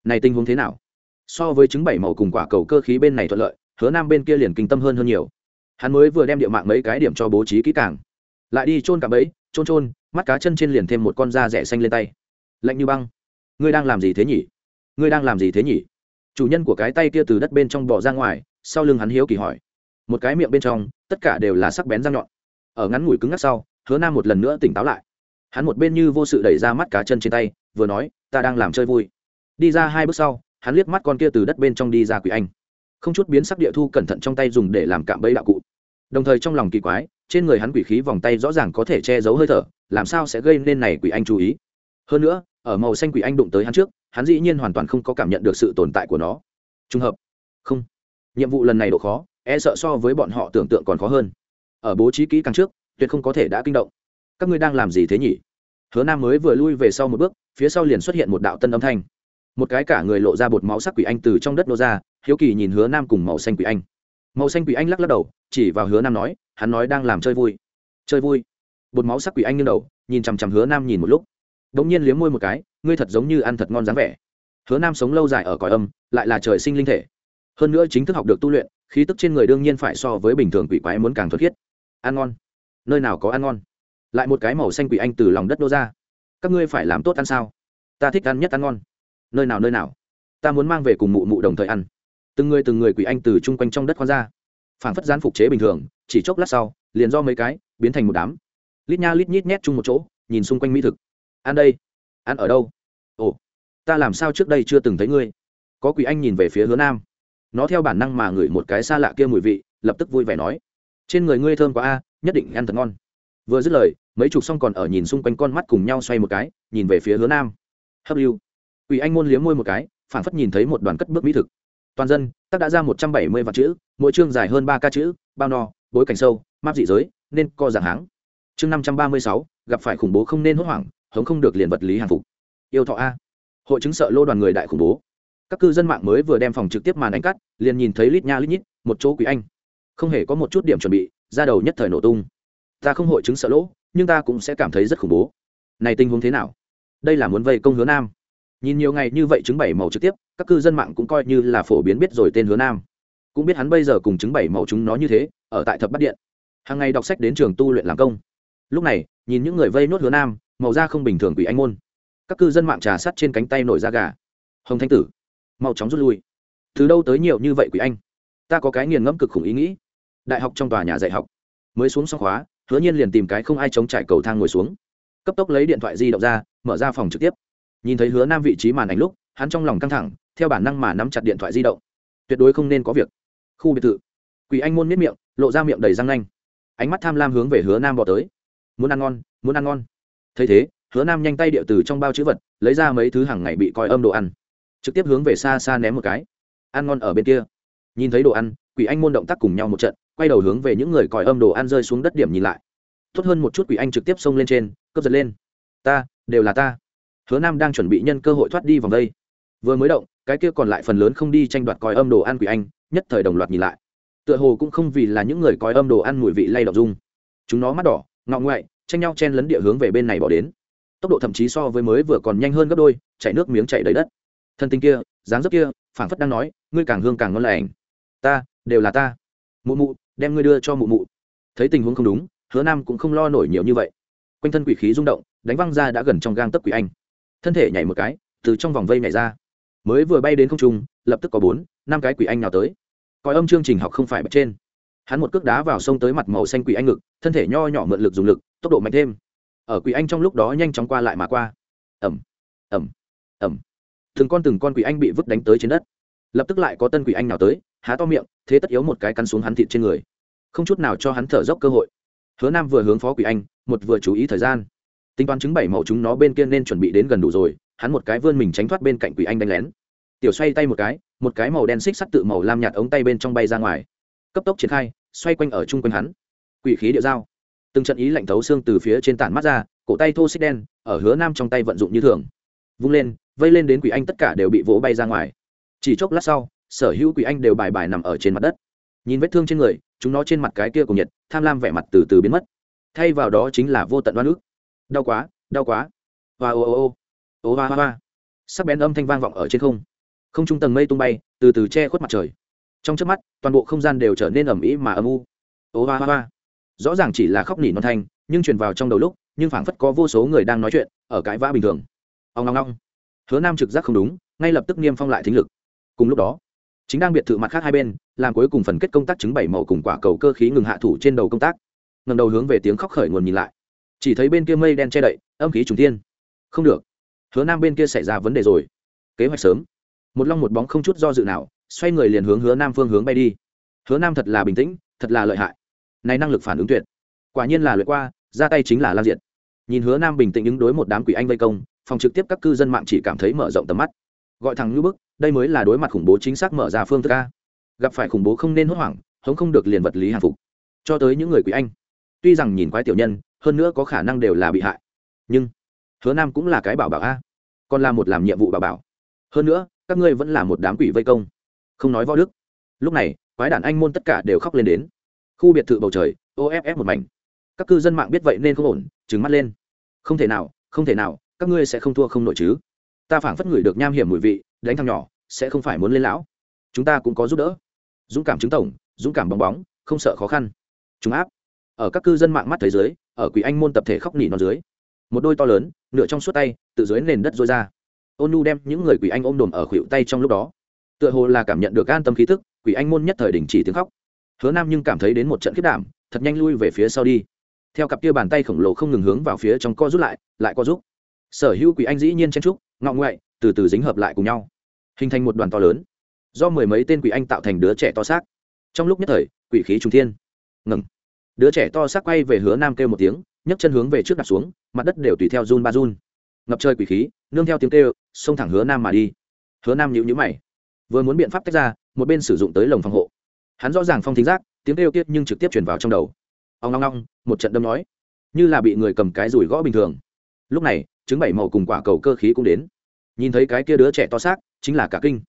Này tình huống thế nào? So với chứng bảy màu cùng quả cầu cơ khí bên này thuận lợi, hứa nam bên kia liền kinh tâm hơn hơn nhiều. Hắn mới vừa đem địa mạng mấy cái điểm cho bố trí kỹ càng. Lại đi trôn cả bẫy trôn trôn mắt cá chân trên liền thêm một con da rẻ xanh lên tay. Lạnh như băng. Ngươi đang làm gì thế nhỉ? Ngươi đang làm gì thế nhỉ? Chủ nhân của cái tay kia từ đất bên trong bỏ ra ngoài, sau lưng hắn hiếu kỳ hỏi một cái miệng bên trong, tất cả đều là sắc bén răng nhọn. Ở ngắn ngủi cứng ngắc sau, hứa nam một lần nữa tỉnh táo lại. Hắn một bên như vô sự đẩy ra mắt cá chân trên tay, vừa nói, ta đang làm chơi vui. Đi ra hai bước sau, hắn liếc mắt con kia từ đất bên trong đi ra quỷ anh. Không chút biến sắc địa thu cẩn thận trong tay dùng để làm cạm bẫy đạo cụ. Đồng thời trong lòng kỳ quái, trên người hắn quỷ khí vòng tay rõ ràng có thể che giấu hơi thở, làm sao sẽ gây nên này quỷ anh chú ý? Hơn nữa, ở màu xanh quỷ anh đụng tới hắn trước, hắn dĩ nhiên hoàn toàn không có cảm nhận được sự tồn tại của nó. Trùng hợp. Không. Nhiệm vụ lần này độ khó e sợ so với bọn họ tưởng tượng còn khó hơn. Ở bố trí kỹ càng trước, tuyệt không có thể đã kinh động. Các ngươi đang làm gì thế nhỉ? Hứa nam mới vừa lui về sau một bước, phía sau liền xuất hiện một đạo tân âm thanh. Một cái cả người lộ ra bột máu sắc quỷ anh từ trong đất nô ra, hiếu kỳ nhìn hứa nam cùng màu xanh quỷ anh. Màu xanh quỷ anh lắc lắc đầu, chỉ vào hứa nam nói, hắn nói đang làm chơi vui. Chơi vui? Bột máu sắc quỷ anh như đầu, nhìn chằm chằm hứa nam nhìn một lúc. Đ ỗ n g nhiên liếm môi một cái, ngươi thật giống như ăn thật ngon dáng vẻ. Hứa nam sống lâu dài ở cõi âm, lại là trời sinh linh thể hơn nữa chính thức học được tu luyện, khí tức trên người đương nhiên phải so với bình thường quỷ quái muốn càng thuật khiết. Ăn ngon. Nơi nào có ăn ngon? Lại một cái màu xanh quỷ anh từ lòng đất đô ra. Các ngươi phải làm tốt ăn sao? Ta thích ăn nhất ăn ngon. Nơi nào nơi nào? Ta muốn mang về cùng mụ mụ đồng thời ăn. Từng người từng người quỷ anh từ chung quanh trong đất khoan ra. Phản phất gián phục chế bình thường, chỉ chốc lát sau, liền do mấy cái, biến thành một đám. Lít nha lít nhít nhét chung một chỗ, nhìn xung quanh mỹ thực. Ăn đây. Ăn ở đâu? Ồ, ta làm sao trước đây chưa từng thấy ngươi? Có quỷ anh nhìn về phía hướng nam nó theo bản năng mà ngửi một cái xa lạ kia mùi vị, lập tức vui vẻ nói, trên người ngươi thơm quá a, nhất định ăn thật ngon. Vừa dứt lời, mấy chục xong còn ở nhìn xung quanh con mắt cùng nhau xoay một cái, nhìn về phía hướng nam. Hấp lưu. Ủy anh môn liếm môi một cái, phản phất nhìn thấy một đoàn cất bước mỹ thực. Toàn dân, tác đã ra một trăm bảy mươi vạn chữ, mỗi chương dài hơn ba ca chữ, bao no, bối cảnh sâu, map dị giới, nên co dạng háng. Chương năm trăm ba mươi sáu, gặp phải khủng bố không nên hốt hoảng, hống không được liền vật lý hàng phục. Yêu thọ a. Hội chứng sợ lô đoàn người đại khủng bố các cư dân mạng mới vừa đem phòng trực tiếp màn đánh cắt, liền nhìn thấy lít nha lít nhít, một chỗ quý anh. Không hề có một chút điểm chuẩn bị ra đầu nhất thời nổ tung. Ta không hội chứng sợ lỗ, nhưng ta cũng sẽ cảm thấy rất khủng bố. Này tình huống thế nào? Đây là muốn vây công hứa nam. Nhìn nhiều ngày như vậy chứng bảy màu trực tiếp, các cư dân mạng cũng coi như là phổ biến biết rồi tên hứa nam. Cũng biết hắn bây giờ cùng chứng bảy màu chúng nó như thế, ở tại thập bắt điện. Hàng ngày đọc sách đến trường tu luyện làm công. Lúc này, nhìn những người vây nốt hứa nam, màu da không bình thường quỷ anh môn. Các cư dân mạng trà sắt trên cánh tay nổi da gà. Hồng thanh tử mau chóng rút lui. Từ đâu tới nhiều như vậy quỷ anh? Ta có cái nghiền ngẫm cực khủng ý nghĩ. Đại học trong tòa nhà dạy học. Mới xuống xong khóa, hứa nhiên liền tìm cái không ai chống trải cầu thang ngồi xuống. Cấp tốc lấy điện thoại di động ra, mở ra phòng trực tiếp. Nhìn thấy hứa nam vị trí màn ảnh lúc, hắn trong lòng căng thẳng, theo bản năng mà nắm chặt điện thoại di động. Tuyệt đối không nên có việc. Khu biệt thự. Quỷ anh môn miết miệng, lộ ra miệng đầy răng nanh. Ánh mắt tham lam hướng về hứa nam bỏ tới. Muốn ăn ngon, muốn ăn ngon. Thấy thế, hứa nam nhanh tay địa từ trong bao chữ vật, lấy ra mấy thứ hàng ngày bị coi âm đồ ăn trực tiếp hướng về xa xa ném một cái. Ăn ngon ở bên kia. Nhìn thấy đồ ăn, quỷ anh môn động tác cùng nhau một trận, quay đầu hướng về những người còi âm đồ ăn rơi xuống đất điểm nhìn lại. Tốt hơn một chút quỷ anh trực tiếp xông lên trên, cướp giật lên. Ta, đều là ta. Hứa nam đang chuẩn bị nhân cơ hội thoát đi vòng đây. Vừa mới động, cái kia còn lại phần lớn không đi tranh đoạt còi âm đồ ăn quỷ anh, nhất thời đồng loạt nhìn lại. Tựa hồ cũng không vì là những người còi âm đồ ăn mùi vị lay động dung. Chúng nó mắt đỏ ngọ ngoại, tranh nhau chen lấn địa hướng về bên này bỏ đến. Tốc độ thậm chí so với mới vừa còn nhanh hơn gấp đôi, chảy nước miếng chảy đầy đất thân tình kia, dáng dấp kia, phảng phất đang nói, ngươi càng hương càng ngon lành. Ta, đều là ta. Mụ mụ, đem ngươi đưa cho mụ mụ. Thấy tình huống không đúng, hứa nam cũng không lo nổi nhiều như vậy. Quanh thân quỷ khí rung động, đánh văng ra đã gần trong gang tấc quỷ anh thân thể nhảy một cái, từ trong vòng vây nhảy ra. Mới vừa bay đến không trung, lập tức có bốn, năm cái quỷ anh nào tới. Coi âm chương trình học không phải bật trên. Hắn một cước đá vào sông tới mặt màu xanh quỷ anh ngực, thân thể nho nhỏ mượn lực dùng lực, tốc độ mạnh thêm. Ở quỷ anh trong lúc đó nhanh chóng qua lại mà qua. Ẩm ẩm ẩm từng con từng con quỷ anh bị vứt đánh tới trên đất. Lập tức lại có tân quỷ anh nào tới, há to miệng, thế tất yếu một cái cắn xuống hắn thịt trên người. Không chút nào cho hắn thở dốc cơ hội. Hứa nam vừa hướng phó quỷ anh, một vừa chú ý thời gian. Tính toán chứng bảy màu chúng nó bên kia nên chuẩn bị đến gần đủ rồi, hắn một cái vươn mình tránh thoát bên cạnh quỷ anh đánh lén. Tiểu xoay tay một cái một cái màu đen xích sắt tự màu lam nhạt ống tay bên trong bay ra ngoài. Cấp tốc triển khai, xoay quanh ở chung quanh hắn. Quỷ khí địa dao. Từng trận ý lạnh thấu xương từ phía trên tản mắt ra, cổ tay thô xích đen, ở hứa nam trong tay vận dụng như thường. Vung lên vây lên đến quỷ anh tất cả đều bị vỗ bay ra ngoài. Chỉ chốc lát sau, sở hữu quỷ anh đều bài bài nằm ở trên mặt đất. Nhìn vết thương trên người, chúng nó trên mặt cái kia cùng nhiệt, tham lam vẻ mặt từ từ biến mất. Thay vào đó chính là vô tận đoan ức. Đau quá đau quá. Và ô ô ô. Ô hoa hoa hoa. Sắc bén âm thanh vang vọng ở trên không. Không trung tầng mây tung bay, từ từ che khuất mặt trời. Trong trước mắt, toàn bộ không gian đều trở nên ẩm ĩ mà âm u. Ô hoa hoa hoa. Rõ ràng chỉ là khóc nỉ non thanh, nhưng truyền vào trong đầu lúc, nhưng phảng phất có vô số người đang nói chuyện, ở cãi vã bình thường. Ông ngong ngong hứa nam trực giác không đúng, ngay lập tức niêm phong lại thính lực. Cùng lúc đó, chính đang biệt thự mặt khác hai bên, làm cuối cùng phần kết công tác chứng bảy màu cùng quả cầu cơ khí ngừng hạ thủ trên đầu công tác. Ngầm đầu hướng về tiếng khóc khởi nguồn nhìn lại. Chỉ thấy bên kia mây đen che đậy, âm khí trùng tiên không được. Hứa nam bên kia xảy ra vấn đề rồi. Kế hoạch sớm. Một long một bóng không chút do dự nào, xoay người liền hướng hứa nam phương hướng bay đi. Hứa nam thật là bình tĩnh, thật là lợi hại. Này năng lực phản ứng tuyệt. Quả nhiên là lợi qua, ra tay chính là lan diện nhìn hứa nam bình tĩnh ứng đối một đám quỷ anh vây công phòng trực tiếp các cư dân mạng chỉ cảm thấy mở rộng tầm mắt. Gọi thằng như bức, đây mới là đối mặt khủng bố chính xác mở ra phương thức a. Gặp phải khủng bố không nên hốt hoảng, hống không được liền vật lý hàng phục. Cho tới những người quỷ anh. Tuy rằng nhìn quái tiểu nhân, hơn nữa có khả năng đều là bị hại. Nhưng, hứa nam cũng là cái bảo bảo a. Còn là một làm nhiệm vụ bảo bảo. Hơn nữa, các ngươi vẫn là một đám quỷ vây công. Không nói võ đức. Lúc này, quái đàn anh môn tất cả đều khóc lên đến. Khu biệt thự bầu trời off một mảnh. Các cư dân mạng biết vậy nên không ổn, trừng mắt lên. Không thể nào, không thể nào các ngươi sẽ không thua không nổi chứ? Ta phảng phất người được nham hiểm mùi vị, đánh thằng nhỏ, sẽ không phải muốn lên lão. Chúng ta cũng có giúp đỡ. Dũng cảm chứng tổng, dũng cảm bóng bóng, không sợ khó khăn. Chúng áp. Ở các cư dân mạng mắt thế giới ở quỷ anh môn tập thể khóc nỉ non dưới. Một đôi to lớn, nửa trong suốt tay, tự dưới nền đất rối ra. Ôn nu đem những người quỷ anh ôm đồm ở khuỷu tay trong lúc đó. Tựa hồ là cảm nhận được an tâm khí thức quỷ anh môn nhất thời đình chỉ tiếng khóc. Hứa nam nhưng cảm thấy đến một trận khiết đảm, thật nhanh lui về phía sau đi. Theo cặp kia bàn tay khổng lồ không ngừng hướng vào phía trong co rút lại lại co rút sở hữu quỷ anh dĩ nhiên chen trúc ngọng ngoại, từ từ dính hợp lại cùng nhau, hình thành một đoàn to lớn, do mười mấy tên quỷ anh tạo thành đứa trẻ to xác. Trong lúc nhất thời, quỷ khí trung thiên. Ngừng. Đứa trẻ to xác quay về hứa nam kêu một tiếng, nhấc chân hướng về trước đặt xuống, mặt đất đều tùy theo run ba run. Ngập trời quỷ khí, nương theo tiếng kêu, xông thẳng hứa nam mà đi. Hứa nam nhịu nhữ mày. Vừa muốn biện pháp tách ra, một bên sử dụng tới lồng phòng hộ. Hắn rõ ràng phong thính giác, tiếng kêu kiết nhưng trực tiếp chuyển vào trong đầu. Ông long long một trận đâm nói, như là bị người cầm cái rủi gõ bình thường lúc này chứng bảy màu cùng quả cầu cơ khí cũng đến. Nhìn thấy cái kia đứa trẻ to xác, chính là cả kinh.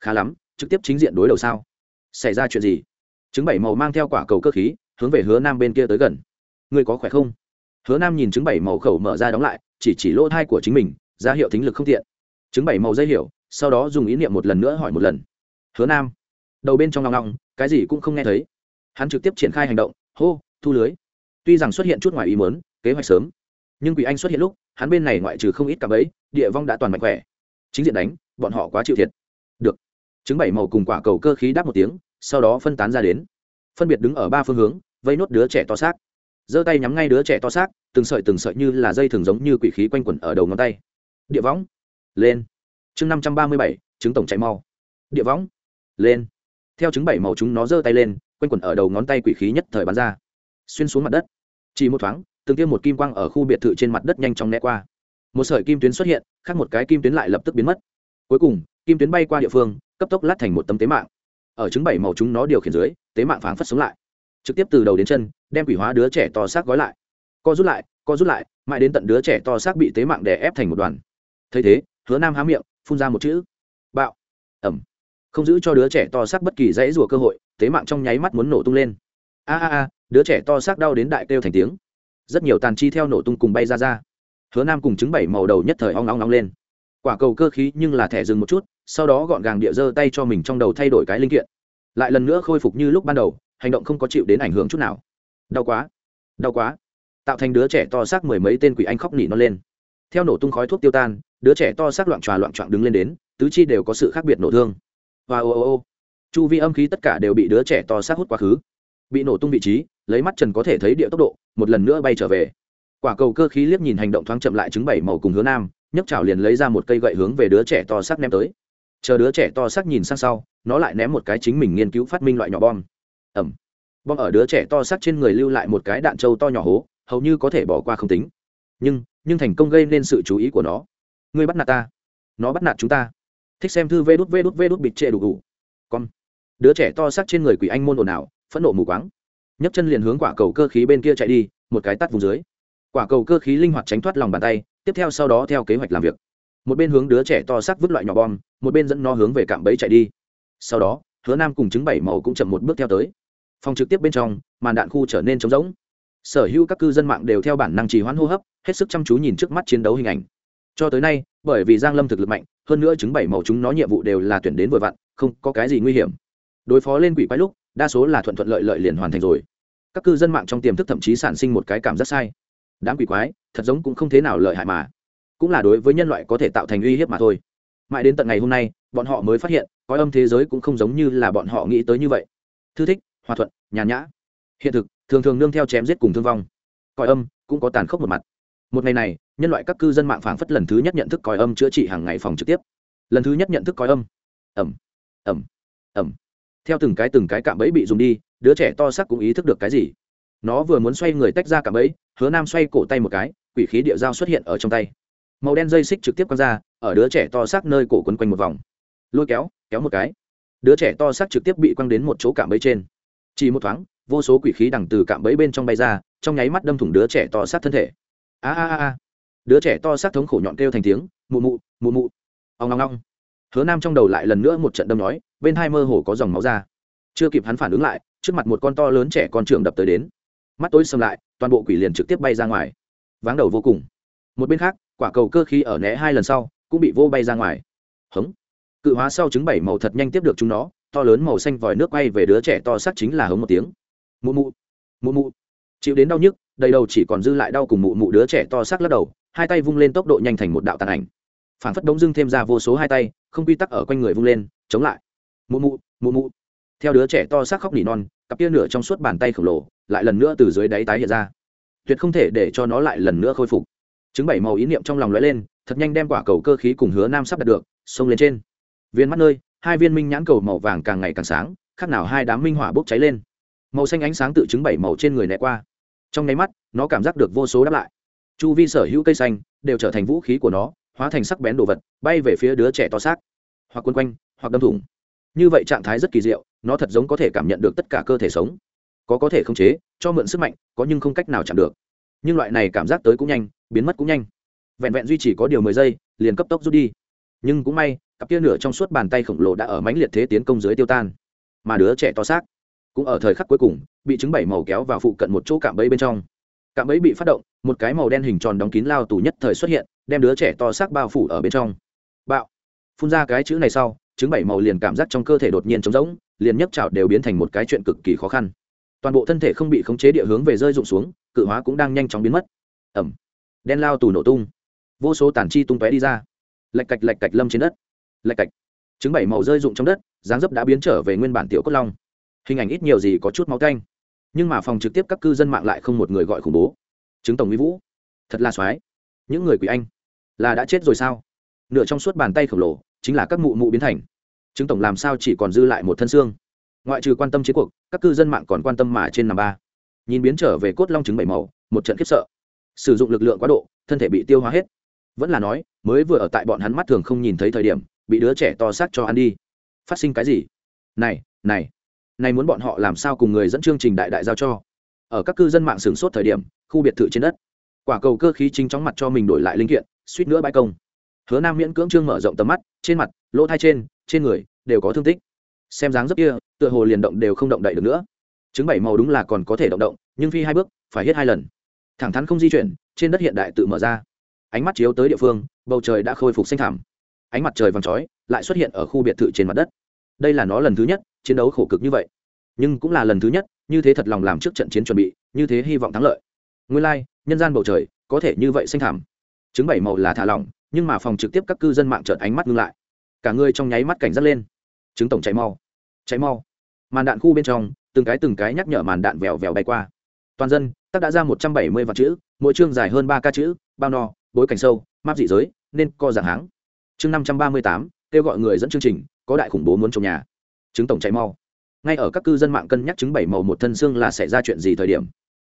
Khá lắm, trực tiếp chính diện đối đầu sao? Xảy ra chuyện gì? Chứng bảy màu mang theo quả cầu cơ khí, hướng về hứa nam bên kia tới gần. Người có khỏe không? Hứa nam nhìn chứng bảy màu khẩu mở ra đóng lại, chỉ chỉ lỗ thai của chính mình, ra hiệu thính lực không tiện. Chứng bảy màu dây hiểu, sau đó dùng ý niệm một lần nữa hỏi một lần. Hứa nam, đầu bên trong ngong ngong cái gì cũng không nghe thấy. Hắn trực tiếp triển khai hành động, hô, thu lưới. Tuy rằng xuất hiện chút ngoài ý mớn kế hoạch sớm nhưng quỷ anh xuất hiện lúc, hắn bên này ngoại trừ không ít cả bấy địa vong đã toàn mạnh khỏe. Chính diện đánh, bọn họ quá chịu thiệt. Được. Chứng bảy màu cùng quả cầu cơ khí đáp một tiếng, sau đó phân tán ra đến. Phân biệt đứng ở ba phương hướng, vây nốt đứa trẻ to xác. Giơ tay nhắm ngay đứa trẻ to xác, từng sợi từng sợi như là dây thường giống như quỷ khí quanh quẩn ở đầu ngón tay. Địa võng lên. Chương năm trăm ba mươi bảy chứng tổng chạy mau. Địa võng lên. Theo chứng bảy màu chúng nó giơ tay lên, quanh quẩn ở đầu ngón tay quỷ khí nhất thời bắn ra. Xuyên xuống mặt đất. Chỉ một thoáng từng tiêm một kim quang ở khu biệt thự trên mặt đất nhanh chóng né qua. Một sợi kim tuyến xuất hiện, khác một cái kim tuyến lại lập tức biến mất. Cuối cùng, kim tuyến bay qua địa phương, cấp tốc lát thành một tấm tế mạng. Ở chứng bảy màu chúng nó điều khiển dưới, tế mạng phảng phất sống lại. Trực tiếp từ đầu đến chân, đem quỷ hóa đứa trẻ to xác gói lại. Co rút lại, co rút lại, mãi đến tận đứa trẻ to xác bị tế mạng đè ép thành một đoàn. Thấy thế, hứa nam há miệng, phun ra một chữ, bạo. Ẩm không giữ cho đứa trẻ to xác bất kỳ dãy rùa cơ hội, tế mạng trong nháy mắt muốn nổ tung lên. A a a, đứa trẻ to xác đau đến đại kêu thành tiếng rất nhiều tàn chi theo nổ tung cùng bay ra ra. Hứa nam cùng chứng bảy màu đầu nhất thời ong ong ong lên. Quả cầu cơ khí nhưng là thẻ dừng một chút, sau đó gọn gàng địa giơ tay cho mình trong đầu thay đổi cái linh kiện. Lại lần nữa khôi phục như lúc ban đầu, hành động không có chịu đến ảnh hưởng chút nào. Đau quá đau quá. Tạo thành đứa trẻ to xác mười mấy tên quỷ anh khóc nỉ nó lên. Theo nổ tung khói thuốc tiêu tan, đứa trẻ to xác loạn tròa loạn trọng đứng lên đến, tứ chi đều có sự khác biệt nổ thương. Và ô ô ô. Chu vi âm khí tất cả đều bị đứa trẻ to xác hút quá khứ. Bị nổ tung vị trí lấy mắt trần có thể thấy địa tốc độ, một lần nữa bay trở về. Quả cầu cơ khí liếc nhìn hành động thoáng chậm lại chứng bảy màu cùng hướng nam, nhấc chảo liền lấy ra một cây gậy hướng về đứa trẻ to sắc ném tới. Chờ đứa trẻ to sắc nhìn sang sau, nó lại ném một cái chính mình nghiên cứu phát minh loại nhỏ bom. Ẩm. Bom ở đứa trẻ to sắc trên người lưu lại một cái đạn trâu to nhỏ hố, hầu như có thể bỏ qua không tính. Nhưng nhưng thành công gây nên sự chú ý của nó. Ngươi bắt nạt ta. Nó bắt nạt chúng ta. Thích xem thư vê đút vê đút vê đút bịt trệ đủ đủ. Con. Đứa trẻ to sắc trên người quỷ anh môn ồn ào, phẫn nộ mù quáng nhấc chân liền hướng quả cầu cơ khí bên kia chạy đi, một cái tắt vùng dưới. Quả cầu cơ khí linh hoạt tránh thoát lòng bàn tay, tiếp theo sau đó theo kế hoạch làm việc. Một bên hướng đứa trẻ to xác vứt loại nhỏ bom, một bên dẫn nó hướng về cạm bẫy chạy đi. Sau đó, hứa nam cùng chứng bảy màu cũng chậm một bước theo tới. Phòng trực tiếp bên trong, màn đạn khu trở nên trống rỗng. Sở hữu các cư dân mạng đều theo bản năng trì hoãn hô hấp, hết sức chăm chú nhìn trước mắt chiến đấu hình ảnh. Cho tới nay, bởi vì giang lâm thực lực mạnh, hơn nữa chứng bảy màu chúng nó nhiệm vụ đều là tuyển đến vừa vặn, không có cái gì nguy hiểm. Đối phó lên quỷ quái lúc đa số là thuận thuận lợi lợi liền hoàn thành rồi. Các cư dân mạng trong tiềm thức thậm chí sản sinh một cái cảm giác sai. Đám quỷ quái, thật giống cũng không thế nào lợi hại mà. Cũng là đối với nhân loại có thể tạo thành uy hiếp mà thôi. Mãi đến tận ngày hôm nay, bọn họ mới phát hiện coi âm thế giới cũng không giống như là bọn họ nghĩ tới như vậy. Thư thích, hòa thuận, nhàn nhã. Hiện thực, thường thường nương theo chém giết cùng thương vong. Coi âm, cũng có tàn khốc một mặt. Một ngày này, nhân loại các cư dân mạng phảng phất lần thứ nhất nhận thức coi âm chữa trị hàng ngày phòng trực tiếp. Lần thứ nhất nhận thức coi âm. Ẩm. Ẩm. Ẩm theo từng cái từng cái cạm bẫy bị dùng đi, đứa trẻ to sắc cũng ý thức được cái gì. Nó vừa muốn xoay người tách ra cạm bẫy, hứa nam xoay cổ tay một cái, quỷ khí địa dao xuất hiện ở trong tay. Màu đen dây xích trực tiếp quăng ra, ở đứa trẻ to xác nơi cổ quấn quanh một vòng. Lôi kéo kéo một cái. Đứa trẻ to xác trực tiếp bị quăng đến một chỗ cạm bẫy trên. Chỉ một thoáng, vô số quỷ khí đằng từ cạm bẫy bên trong bay ra, trong nháy mắt đâm thủng đứa trẻ to xác thân thể. A a a đứa trẻ to xác thống khổ nhọn kêu thành tiếng, mụ mụ mụ mụ. Ông ngong ngong hứa nam trong đầu lại lần nữa một trận đâm nói bên hai mơ hồ có dòng máu ra. Chưa kịp hắn phản ứng lại, trước mặt một con to lớn trẻ con trưởng đập tới đến. Mắt tối xâm lại, toàn bộ quỷ liền trực tiếp bay ra ngoài. Váng đầu vô cùng. Một bên khác, quả cầu cơ khí ở né hai lần sau, cũng bị vô bay ra ngoài. Hống. Cự hóa sau trứng bảy màu thật nhanh tiếp được chúng nó, to lớn màu xanh vòi nước quay về đứa trẻ to sắc chính là hống một tiếng. Mụ mụ. Mụ mụ. Chịu đến đau nhức, đầy đầu chỉ còn dư lại đau cùng mụ mụ đứa trẻ to sắc lắc đầu, hai tay vung lên tốc độ nhanh thành một đạo tàn ảnh. Phản phất đống dưng thêm ra vô số hai tay, không quy tắc ở quanh người vung lên, chống lại mụ mụ mụ mụ. Theo đứa trẻ to xác khóc nỉ non, cặp kia nửa trong suốt bàn tay khổng lồ, lại lần nữa từ dưới đáy tái hiện ra. Tuyệt không thể để cho nó lại lần nữa khôi phục. Chứng bảy màu ý niệm trong lòng lóe lên, thật nhanh đem quả cầu cơ khí cùng hứa nam sắp đặt được, xông lên trên. Viên mắt nơi, hai viên minh nhãn cầu màu vàng càng ngày càng sáng, khác nào hai đám minh hỏa bốc cháy lên. Màu xanh ánh sáng tự chứng bảy màu trên người né qua. Trong nháy mắt, nó cảm giác được vô số đáp lại. Chu vi sở hữu cây xanh đều trở thành vũ khí của nó, hóa thành sắc bén đồ vật, bay về phía đứa trẻ to xác. Hoặc quân quanh, hoặc đâm thủng như vậy trạng thái rất kỳ diệu, nó thật giống có thể cảm nhận được tất cả cơ thể sống. Có có thể khống chế, cho mượn sức mạnh, có nhưng không cách nào chạm được. Nhưng loại này cảm giác tới cũng nhanh, biến mất cũng nhanh. Vẹn vẹn duy trì có điều mười giây, liền cấp tốc rút đi. Nhưng cũng may, cặp kia nửa trong suốt bàn tay khổng lồ đã ở mãnh liệt thế tiến công dưới tiêu tan. Mà đứa trẻ to xác, cũng ở thời khắc cuối cùng, bị chứng bảy màu kéo vào phụ cận một chỗ cạm bẫy bên trong. Cạm bẫy bị phát động, một cái màu đen hình tròn đóng kín lao tù nhất thời xuất hiện, đem đứa trẻ to xác bao phủ ở bên trong. Bạo. Phun ra cái chữ này sau chứng bảy màu liền cảm giác trong cơ thể đột nhiên trống rỗng, liền nhấc chảo đều biến thành một cái chuyện cực kỳ khó khăn. Toàn bộ thân thể không bị khống chế địa hướng về rơi rụng xuống, cự hóa cũng đang nhanh chóng biến mất. Ẩm. Đen lao tù nổ tung. Vô số tàn chi tung tóe đi ra. Lạch cạch lạch cạch lâm trên đất. Lạch cạch. Chứng bảy màu rơi rụng trong đất, dáng dấp đã biến trở về nguyên bản tiểu cốt long. Hình ảnh ít nhiều gì có chút máu canh. Nhưng mà phòng trực tiếp các cư dân mạng lại không một người gọi khủng bố. Chứng tổng mỹ vũ. Thật là soái những người quỷ anh. Là đã chết rồi sao? Nửa trong suốt bàn tay khổng lồ chính là các mụ mụ biến thành. Chứng tổng làm sao chỉ còn dư lại một thân xương? Ngoại trừ quan tâm chiến cuộc, các cư dân mạng còn quan tâm mà trên nằm ba. Nhìn biến trở về cốt long trứng bảy màu, một trận khiếp sợ. Sử dụng lực lượng quá độ, thân thể bị tiêu hóa hết. Vẫn là nói, mới vừa ở tại bọn hắn mắt thường không nhìn thấy thời điểm, bị đứa trẻ to xác cho ăn đi. Phát sinh cái gì? Này này này muốn bọn họ làm sao cùng người dẫn chương trình đại đại giao cho? Ở các cư dân mạng sửng sốt thời điểm, khu biệt thự trên đất. Quả cầu cơ khí chính chóng mặt cho mình đổi lại linh kiện, suýt nữa bãi công hứa nam miễn cưỡng trương mở rộng tầm mắt trên mặt lỗ thai trên trên người đều có thương tích. Xem dáng dấp kia tựa hồ liền động đều không động đậy được nữa. Chứng bảy màu đúng là còn có thể động động nhưng phi hai bước phải hết hai lần. Thẳng thắn không di chuyển trên đất hiện đại tự mở ra. Ánh mắt chiếu tới địa phương bầu trời đã khôi phục xanh thảm ánh mặt trời vàng chói lại xuất hiện ở khu biệt thự trên mặt đất. Đây là nó lần thứ nhất chiến đấu khổ cực như vậy. Nhưng cũng là lần thứ nhất như thế thật lòng làm trước trận chiến chuẩn bị như thế hy vọng thắng lợi. Nguyên lai、like, nhân gian bầu trời có thể như vậy xanh thảm chứng bảy màu là thả lỏng nhưng mà phòng trực tiếp các cư dân mạng trợn ánh mắt ngưng lại. Cả người trong nháy mắt cảnh giác lên. Chứng tổng cháy mau. Cháy mau. Màn đạn khu bên trong, từng cái từng cái nhắc nhở màn đạn vèo vèo bay qua. Toàn dân tắc đã ra một trăm bảy mươi vạn chữ, mỗi chương dài hơn ba ca chữ, bao no, bối cảnh sâu, map dị giới, nên co dạng háng. Chương năm trăm ba mươi tám, kêu gọi người dẫn chương trình, có đại khủng bố muốn trồng nhà. Chứng tổng cháy mau. Ngay ở các cư dân mạng cân nhắc chứng bảy màu một thân xương là sẽ ra chuyện gì thời điểm.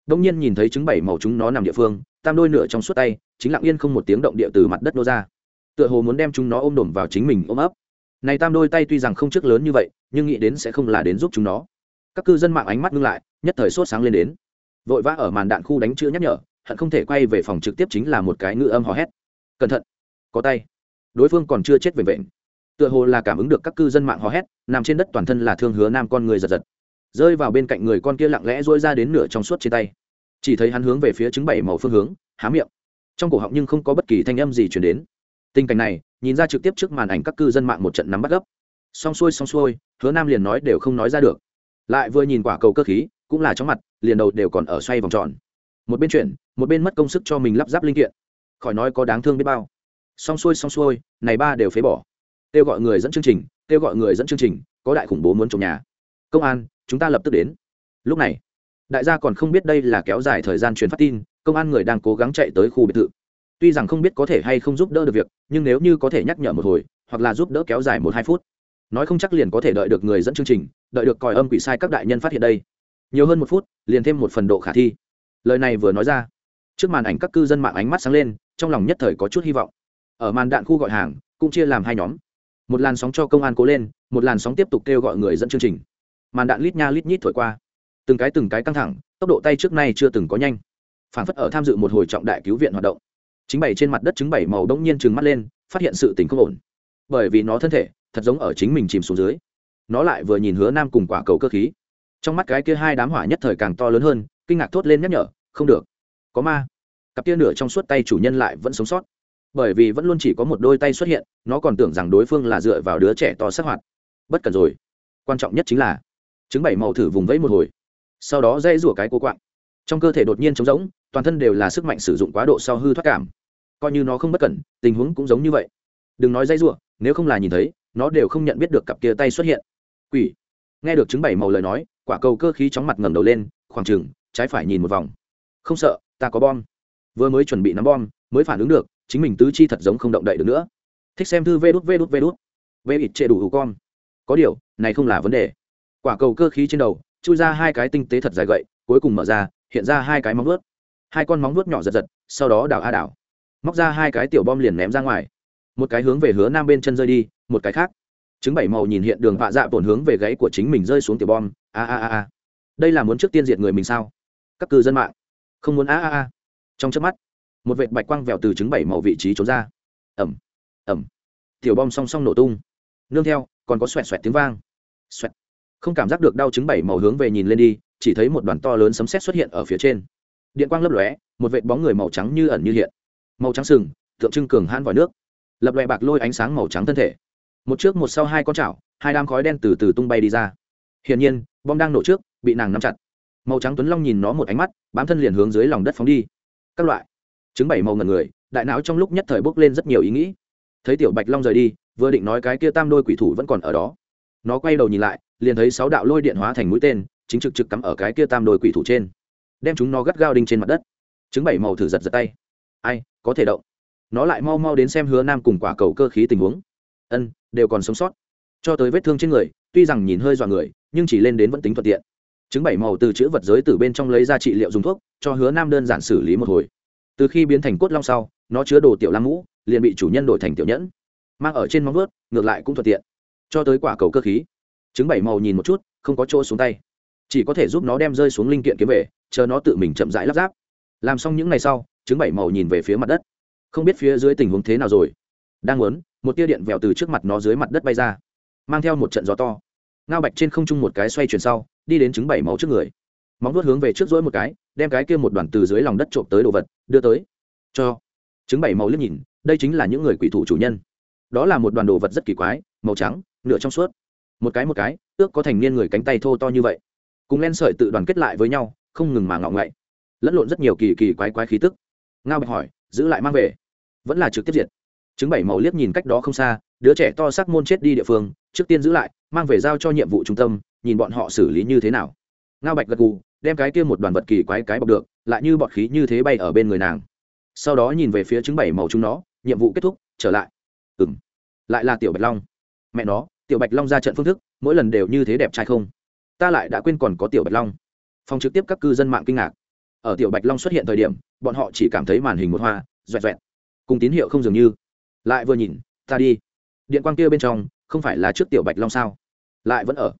Đông nhiên nhìn thấy chứng bảy màu chúng nó nằm địa phương, tam đôi nửa trong suốt tay chính lặng yên không một tiếng động địa từ mặt đất nô ra. Tựa hồ muốn đem chúng nó ôm đổm vào chính mình ôm ấp. Này tam đôi tay tuy rằng không trước lớn như vậy, nhưng nghĩ đến sẽ không là đến giúp chúng nó. Các cư dân mạng ánh mắt ngưng lại, nhất thời sốt sáng lên đến. Vội vã ở màn đạn khu đánh chữ nhắc nhở, hận không thể quay về phòng trực tiếp chính là một cái ngữ âm hò hét. Cẩn thận. Có tay. Đối phương còn chưa chết về vệnh tựa hồ là cảm ứng được các cư dân mạng hò hét, nằm trên đất toàn thân là thương hứa nam con người giật giật. Rơi vào bên cạnh người con kia lặng lẽ dôi ra đến nửa trong suốt trên tay. Chỉ thấy hắn hướng về phía chứng bảy màu phương hướng, há miệng trong cổ họng nhưng không có bất kỳ thanh âm gì chuyển đến. Tình cảnh này, nhìn ra trực tiếp trước màn ảnh các cư dân mạng một trận nắm bắt gấp. Xong xuôi xong xuôi, hứa nam liền nói đều không nói ra được. Lại vừa nhìn quả cầu cơ khí, cũng là chóng mặt, liền đầu đều còn ở xoay vòng tròn. Một bên chuyển, một bên mất công sức cho mình lắp ráp linh kiện. Khỏi nói có đáng thương biết bao. Xong xuôi xong xuôi, này ba đều phế bỏ. Kêu gọi người dẫn chương trình, kêu gọi người dẫn chương trình, có đại khủng bố muốn trồng nhà. Công an, chúng ta lập tức đến. Lúc này đại gia còn không biết đây là kéo dài thời gian truyền phát tin, công an người đang cố gắng chạy tới khu biệt thự. Tuy rằng không biết có thể hay không giúp đỡ được việc, nhưng nếu như có thể nhắc nhở một hồi, hoặc là giúp đỡ kéo dài một hai phút. Nói không chắc liền có thể đợi được người dẫn chương trình, đợi được còi âm quỷ sai các đại nhân phát hiện đây. Nhiều hơn một phút, liền thêm một phần độ khả thi. Lời này vừa nói ra, trước màn ảnh các cư dân mạng ánh mắt sáng lên, trong lòng nhất thời có chút hy vọng. Ở màn đạn khu gọi hàng, cũng chia làm hai nhóm. Một làn sóng cho công an cố lên, một làn sóng tiếp tục kêu gọi người dẫn chương trình. Màn đạn lít nha lít nhít thổi qua từng cái từng cái căng thẳng, tốc độ tay trước nay chưa từng có nhanh. Phản phất ở tham dự một hồi trọng đại cứu viện hoạt động. Chính bảy trên mặt đất chứng bảy màu đông nhiên trừng mắt lên, phát hiện sự tình không ổn. Bởi vì nó thân thể, thật giống ở chính mình chìm xuống dưới. Nó lại vừa nhìn hứa nam cùng quả cầu cơ khí. Trong mắt cái kia hai đám hỏa nhất thời càng to lớn hơn, kinh ngạc thốt lên nhắc nhở, không được. Có ma. Cặp kia nửa trong suốt tay chủ nhân lại vẫn sống sót. Bởi vì vẫn luôn chỉ có một đôi tay xuất hiện, nó còn tưởng rằng đối phương là dựa vào đứa trẻ to sát hoạt. Bất cần rồi. Quan trọng nhất chính là chứng bảy màu thử vùng vẫy một hồi sau đó dây rủa cái cố quạng. Trong cơ thể đột nhiên trống rỗng, toàn thân đều là sức mạnh sử dụng quá độ sau hư thoát cảm. Coi như nó không bất cẩn, tình huống cũng giống như vậy. Đừng nói dây rủa, nếu không là nhìn thấy, nó đều không nhận biết được cặp kia tay xuất hiện. Quỷ. Nghe được chứng bảy màu lời nói, quả cầu cơ khí chóng mặt ngẩng đầu lên, khoảng chừng, trái phải nhìn một vòng. Không sợ, ta có bom. Vừa mới chuẩn bị nắm bom, mới phản ứng được, chính mình tứ chi thật giống không động đậy được nữa. Thích xem thư vê đút vê đút vê đút. Vê ít chệ đủ hủ con. Có điều, này không là vấn đề. Quả cầu cơ khí trên đầu chui ra hai cái tinh tế thật dài gậy, cuối cùng mở ra, hiện ra hai cái móng vuốt. Hai con móng vuốt nhỏ giật giật, sau đó đảo a đảo. Móc ra hai cái tiểu bom liền ném ra ngoài. Một cái hướng về hứa nam bên chân rơi đi, một cái khác. Chứng bảy màu nhìn hiện đường vạ dạ tổn hướng về gáy của chính mình rơi xuống tiểu bom. A a a a. Đây là muốn trước tiên diệt người mình sao? Các cư dân mạng. Không muốn a a a. Trong chớp mắt, một vệt bạch quang vẹo từ trứng bảy màu vị trí trốn ra. Ẩm ẩm tiểu bom song song nổ tung. Nương theo, còn có xoẹt xoẹt tiếng vang. Xoẹt không cảm giác được đau chứng bảy màu hướng về nhìn lên đi, chỉ thấy một đoàn to lớn sấm sét xuất hiện ở phía trên. Điện quang lấp lóe, một vệt bóng người màu trắng như ẩn như hiện. Màu trắng sừng, tượng trưng cường hãn vòi nước. Lập lòe bạc lôi ánh sáng màu trắng thân thể. Một trước một sau hai con chảo, hai đám khói đen từ từ tung bay đi ra. Hiển nhiên, bom đang nổ trước, bị nàng nắm chặt. Màu trắng tuấn long nhìn nó một ánh mắt, bám thân liền hướng dưới lòng đất phóng đi. Các loại. Chứng bảy màu ngần người, đại não trong lúc nhất thời bốc lên rất nhiều ý nghĩ. Thấy tiểu bạch long rời đi, vừa định nói cái kia tam đôi quỷ thủ vẫn còn ở đó. Nó quay đầu nhìn lại liền thấy sáu đạo lôi điện hóa thành mũi tên, chính trực trực cắm ở cái kia tam đôi quỷ thủ trên. Đem chúng nó gắt gao đinh trên mặt đất. Chứng bảy màu thử giật giật tay. Ai, có thể động. Nó lại mau mau đến xem hứa nam cùng quả cầu cơ khí tình huống. Ân, đều còn sống sót. Cho tới vết thương trên người, tuy rằng nhìn hơi dọa người, nhưng chỉ lên đến vẫn tính thuận tiện. Chứng bảy màu từ chữ vật giới từ bên trong lấy ra trị liệu dùng thuốc, cho hứa nam đơn giản xử lý một hồi. Từ khi biến thành cốt long sau, nó chứa đồ tiểu lam mũ, liền bị chủ nhân đổi thành tiểu nhẫn. Mang ở trên móng vớt ngược lại cũng thuận tiện. Cho tới quả cầu cơ khí chứng bảy màu nhìn một chút, không có chỗ xuống tay. Chỉ có thể giúp nó đem rơi xuống linh kiện kiếm về, chờ nó tự mình chậm rãi lắp ráp. Làm xong những ngày sau chứng bảy màu nhìn về phía mặt đất. Không biết phía dưới tình huống thế nào rồi. Đang muốn, một tia điện vèo từ trước mặt nó dưới mặt đất bay ra, mang theo một trận gió to. Ngao bạch trên không trung một cái xoay chuyển sau, đi đến trứng bảy màu trước người. Móng vuốt hướng về trước rỗi một cái, đem cái kia một đoàn từ dưới lòng đất trộm tới đồ vật, đưa tới. Cho. Trứng bảy màu liếc nhìn, đây chính là những người quỷ thủ chủ nhân. Đó là một đoàn đồ vật rất kỳ quái, màu trắng, nửa trong suốt một cái một cái, ước có thành niên người cánh tay thô to như vậy. Cùng len sợi tự đoàn kết lại với nhau, không ngừng mà ngọ ngậy. Lẫn lộn rất nhiều kỳ kỳ quái quái khí tức. Ngao bạch hỏi, giữ lại mang về. Vẫn là trực tiếp diệt. Chứng bảy màu liếc nhìn cách đó không xa, đứa trẻ to sắc môn chết đi địa phương, trước tiên giữ lại, mang về giao cho nhiệm vụ trung tâm, nhìn bọn họ xử lý như thế nào. Ngao bạch gật gù, đem cái kia một đoàn vật kỳ quái cái bọc được, lại như bọt khí như thế bay ở bên người nàng. Sau đó nhìn về phía chứng bảy màu chúng nó, nhiệm vụ kết thúc, trở lại. Ừ m lại là tiểu bạch long. Mẹ nó tiểu bạch long ra trận phương thức, mỗi lần đều như thế đẹp trai không? Ta lại đã quên còn có tiểu bạch long. Phòng trực tiếp các cư dân mạng kinh ngạc. Ở tiểu bạch long xuất hiện thời điểm, bọn họ chỉ cảm thấy màn hình một hoa doẹt doẹt cùng tín hiệu không dường như. Lại vừa nhìn, ta đi. Điện quang kia bên trong, không phải là trước tiểu bạch long sao? Lại vẫn ở.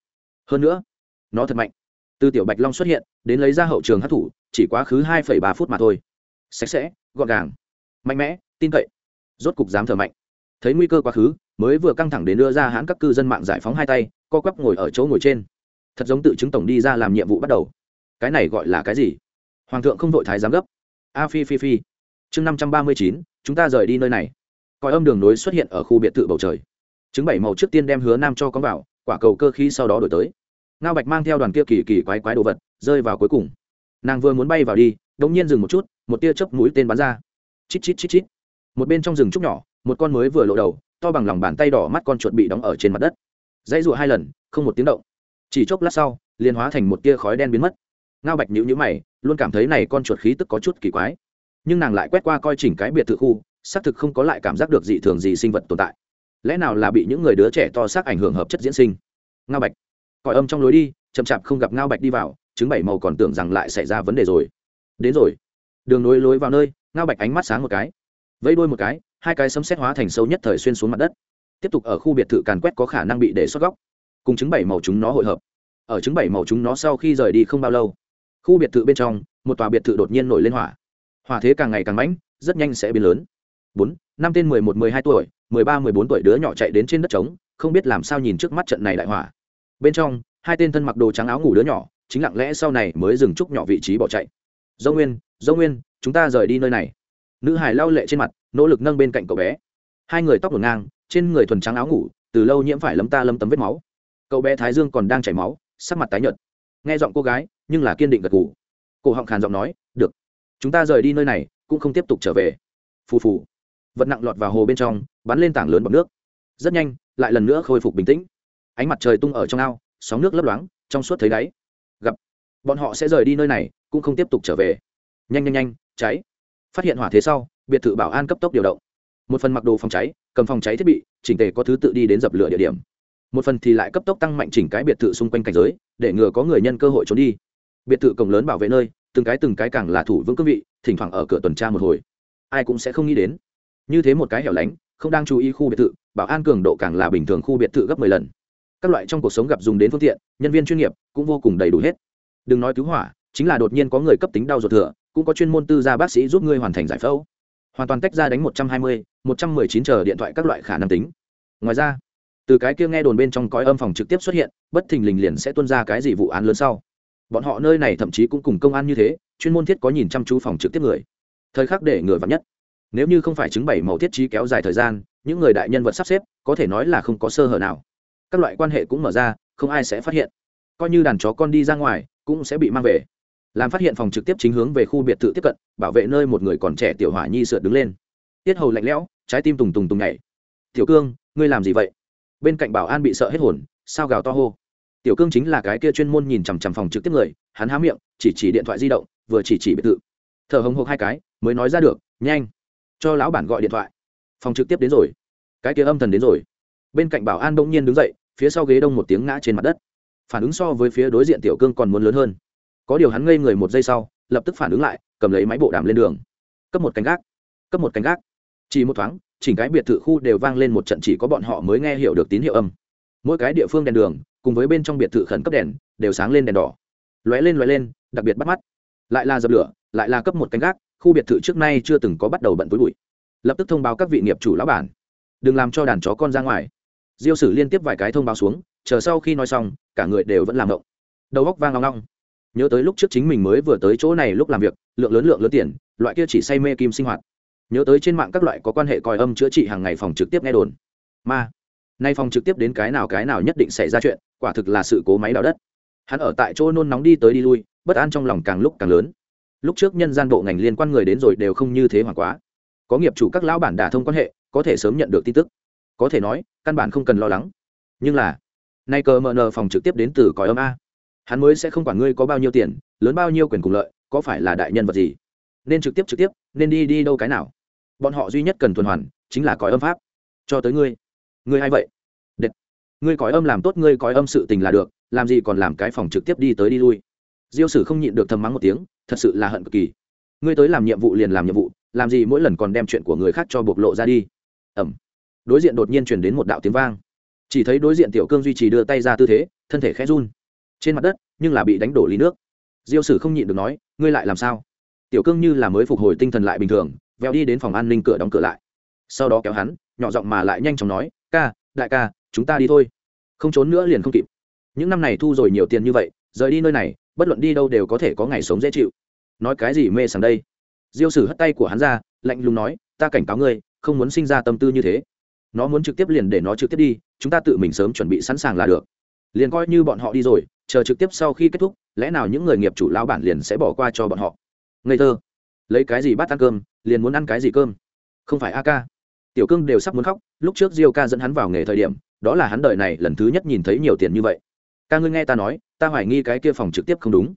Hơn nữa, nó thật mạnh. Từ tiểu bạch long xuất hiện, đến lấy ra hậu trường hát thủ chỉ quá khứ hai ba phút mà thôi. Sạch sẽ, gọn gàng, mạnh mẽ, tin cậy. Rốt cục dám thở mạnh. Thấy nguy cơ quá khứ mới vừa căng thẳng đến đưa ra hãn các cư dân mạng giải phóng hai tay, co quắp ngồi ở chỗ ngồi trên. Thật giống tự chứng tổng đi ra làm nhiệm vụ bắt đầu. Cái này gọi là cái gì? Hoàng thượng không vội thái giám gấp. A phi phi phi. Chương năm trăm ba mươi chín, chúng ta rời đi nơi này. Còi âm đường nối xuất hiện ở khu biệt thự bầu trời. Chứng bảy màu trước tiên đem hứa nam cho con vào, quả cầu cơ khí sau đó đổi tới. Ngao bạch mang theo đoàn kia kỳ kỳ quái quái đồ vật, rơi vào cuối cùng. Nàng vừa muốn bay vào đi đ ỗ n g nhiên dừng một chút, một tia chớp mũi tên bắn ra. Chít chít chít chít. Một bên trong rừng trúc nhỏ, một con mới vừa lộ đầu to bằng lòng bàn tay đỏ mắt con chuột bị đóng ở trên mặt đất. Dãy rụa hai lần, không một tiếng động. Chỉ chốc lát sau, liền hóa thành một tia khói đen biến mất. Ngao bạch nhữ nhữ mày, luôn cảm thấy này con chuột khí tức có chút kỳ quái. Nhưng nàng lại quét qua coi chỉnh cái biệt thự khu, xác thực không có lại cảm giác được dị thường gì sinh vật tồn tại. Lẽ nào là bị những người đứa trẻ to xác ảnh hưởng hợp chất diễn sinh? Ngao bạch, còi âm trong lối đi, chậm chạp không gặp ngao bạch đi vào chứng bảy màu còn tưởng rằng lại xảy ra vấn đề rồi. Đến rồi. Đường nối lối vào nơi, ngao bạch ánh mắt sáng một cái vây đôi một cái, hai cái sấm xét hóa thành sâu nhất thời xuyên xuống mặt đất. Tiếp tục ở khu biệt thự càn quét có khả năng bị để xuất góc. Cùng chứng bảy màu chúng nó hội hợp. Ở chứng bảy màu chúng nó sau khi rời đi không bao lâu, khu biệt thự bên trong, một tòa biệt thự đột nhiên nổi lên hỏa. Hỏa thế càng ngày càng mãnh, rất nhanh sẽ biến lớn. Bốn, năm tên mười một, mười hai tuổi, mười ba, mười bốn tuổi đứa nhỏ chạy đến trên đất trống, không biết làm sao nhìn trước mắt trận này đại hỏa. Bên trong, hai tên thân mặc đồ trắng áo ngủ đứa nhỏ, chính lặng lẽ sau này mới dừng trúc nhỏ vị trí bỏ chạy. Dâu nguyên dâu nguyên, chúng ta rời đi nơi này nữ hải lau lệ trên mặt, nỗ lực nâng bên cạnh cậu bé. Hai người tóc ngổn ngang, trên người thuần trắng áo ngủ, từ lâu nhiễm phải lấm ta lấm tấm vết máu. Cậu bé thái dương còn đang chảy máu, sắc mặt tái nhợt. Nghe giọng cô gái, nhưng là kiên định gật gù. Cổ họng khàn giọng nói, được, chúng ta rời đi nơi này, cũng không tiếp tục trở về. Phù phù. Vật nặng lọt vào hồ bên trong, bắn lên tảng lớn bọc nước. Rất nhanh, lại lần nữa khôi phục bình tĩnh. Ánh mặt trời tung ở trong ao, sóng nước lấp loáng, trong suốt thấy đáy. Gặp, bọn họ sẽ rời đi nơi này, cũng không tiếp tục trở về. Nhanh nhanh nhanh, cháy phát hiện hỏa thế sau, biệt thự bảo an cấp tốc điều động. Một phần mặc đồ phòng cháy, cầm phòng cháy thiết bị, chỉnh tề có thứ tự đi đến dập lửa địa điểm. Một phần thì lại cấp tốc tăng mạnh chỉnh cái biệt thự xung quanh cảnh giới, để ngừa có người nhân cơ hội trốn đi. Biệt thự cổng lớn bảo vệ nơi, từng cái từng cái càng là thủ vững cương vị, thỉnh thoảng ở cửa tuần tra một hồi. Ai cũng sẽ không nghĩ đến. Như thế một cái hẻo lánh, không đang chú ý khu biệt thự, bảo an cường độ càng là bình thường khu biệt thự gấp mười lần. Các loại trong cuộc sống gặp dùng đến phương tiện, nhân viên chuyên nghiệp cũng vô cùng đầy đủ hết. Đừng nói cứu hỏa, chính là đột nhiên có người cấp tính đau ruột thừa cũng có chuyên môn tư gia bác sĩ giúp ngươi hoàn thành giải phẫu. Hoàn toàn tách ra đánh một trăm hai mươi, một trăm mười chín chờ điện thoại các loại khả năng tính. Ngoài ra, từ cái kia nghe đồn bên trong cõi âm phòng trực tiếp xuất hiện, bất thình lình liền sẽ tuân ra cái gì vụ án lớn sau. Bọn họ nơi này thậm chí cũng cùng công an như thế, chuyên môn thiết có nhìn chăm chú phòng trực tiếp người. Thời khắc để người vắn nhất. Nếu như không phải chứng bày màu thiết trí kéo dài thời gian, những người đại nhân vật sắp xếp, có thể nói là không có sơ hở nào. Các loại quan hệ cũng mở ra, không ai sẽ phát hiện. Coi như đàn chó con đi ra ngoài, cũng sẽ bị mang về làm phát hiện phòng trực tiếp chính hướng về khu biệt thự tiếp cận, bảo vệ nơi một người còn trẻ tiểu hỏa nhi sượt đứng lên. Tiết hầu lạnh lẽo, trái tim tùng tùng tùng nhảy. Tiểu cương, ngươi làm gì vậy? Bên cạnh bảo an bị sợ hết hồn, sao gào to hô. Tiểu cương chính là cái kia chuyên môn nhìn chằm chằm phòng trực tiếp người, hắn há miệng, chỉ chỉ điện thoại di động, vừa chỉ chỉ biệt thự. Thở hồng hộc hai cái, mới nói ra được, nhanh, cho lão bản gọi điện thoại. Phòng trực tiếp đến rồi. Cái kia âm thần đến rồi. Bên cạnh bảo an bỗng nhiên đứng dậy, phía sau ghế đông một tiếng ngã trên mặt đất. Phản ứng so với phía đối diện tiểu cương còn muốn lớn hơn có điều hắn ngây người một giây sau, lập tức phản ứng lại, cầm lấy máy bộ đàm lên đường. Cấp một canh gác, cấp một canh gác. Chỉ một thoáng, chỉnh cái biệt thự khu đều vang lên một trận chỉ có bọn họ mới nghe hiểu được tín hiệu âm. Mỗi cái địa phương đèn đường, cùng với bên trong biệt thự khẩn cấp đèn, đều sáng lên đèn đỏ. Lóe lên lóe lên, đặc biệt bắt mắt. Lại là dập lửa, lại là cấp một canh gác, khu biệt thự trước nay chưa từng có bắt đầu bận túi bụi. Lập tức thông báo các vị nghiệp chủ lão bản. Đừng làm cho đàn chó con ra ngoài. Diêu sử liên tiếp vài cái thông báo xuống, chờ sau khi nói xong, cả người đều vẫn làm động đầu góc vang long long nhớ tới lúc trước chính mình mới vừa tới chỗ này lúc làm việc, lượng lớn lượng lớn tiền, loại kia chỉ say mê kim sinh hoạt. Nhớ tới trên mạng các loại có quan hệ coi âm chữa trị hàng ngày phòng trực tiếp nghe đồn. Mà nay phòng trực tiếp đến cái nào cái nào nhất định xảy ra chuyện, quả thực là sự cố máy đào đất. Hắn ở tại chỗ nôn nóng đi tới đi lui, bất an trong lòng càng lúc càng lớn. Lúc trước nhân gian bộ ngành liên quan người đến rồi đều không như thế hoàng quá. Có nghiệp chủ các lão bản đả thông quan hệ, có thể sớm nhận được tin tức. Có thể nói, căn bản không cần lo lắng. Nhưng là, nay cờ mờ nờ phòng trực tiếp đến từ còi âm a hắn mới sẽ không quản ngươi có bao nhiêu tiền, lớn bao nhiêu quyền cùng lợi, có phải là đại nhân vật gì? Nên trực tiếp trực tiếp, nên đi đi đâu cái nào? Bọn họ duy nhất cần tuần hoàn, chính là cõi âm pháp. Cho tới ngươi. Ngươi hay vậy? Đệt. ngươi cõi âm làm tốt, ngươi cõi âm sự tình là được, làm gì còn làm cái phòng trực tiếp đi tới đi lui. Diêu sử không nhịn được thầm mắng một tiếng, thật sự là hận cực kỳ. Ngươi tới làm nhiệm vụ liền làm nhiệm vụ, làm gì mỗi lần còn đem chuyện của người khác cho bộc lộ ra đi. Ẩm đối diện đột nhiên chuyển đến một đạo tiếng vang. Chỉ thấy đối diện tiểu cương duy trì đưa tay ra tư thế, thân thể khẽ run trên mặt đất, nhưng là bị đánh đổ ly nước. Diêu sử không nhịn được nói, ngươi lại làm sao? Tiểu cương như là mới phục hồi tinh thần lại bình thường, veo đi đến phòng an ninh cửa đóng cửa lại. Sau đó kéo hắn, nhỏ giọng mà lại nhanh chóng nói, ca, đại ca, chúng ta đi thôi. Không trốn nữa liền không kịp. Những năm này thu rồi nhiều tiền như vậy, rời đi nơi này, bất luận đi đâu đều có thể có ngày sống dễ chịu. Nói cái gì mê sảng đây? Diêu sử hất tay của hắn ra, lạnh lùng nói, ta cảnh cáo ngươi, không muốn sinh ra tâm tư như thế. Nó muốn trực tiếp liền để nó trực tiếp đi, chúng ta tự mình sớm chuẩn bị sẵn sàng là được. Liền coi như bọn họ đi rồi chờ trực tiếp sau khi kết thúc, lẽ nào những người nghiệp chủ lao bản liền sẽ bỏ qua cho bọn họ? Ngây thơ. Lấy cái gì bắt ăn cơm, liền muốn ăn cái gì cơm? Không phải a ca tiểu cương đều sắp muốn khóc, lúc trước diêu ca dẫn hắn vào nghề thời điểm, đó là hắn đợi này lần thứ nhất nhìn thấy nhiều tiền như vậy. Ca ngươi nghe ta nói, ta hoài nghi cái kia phòng trực tiếp không đúng.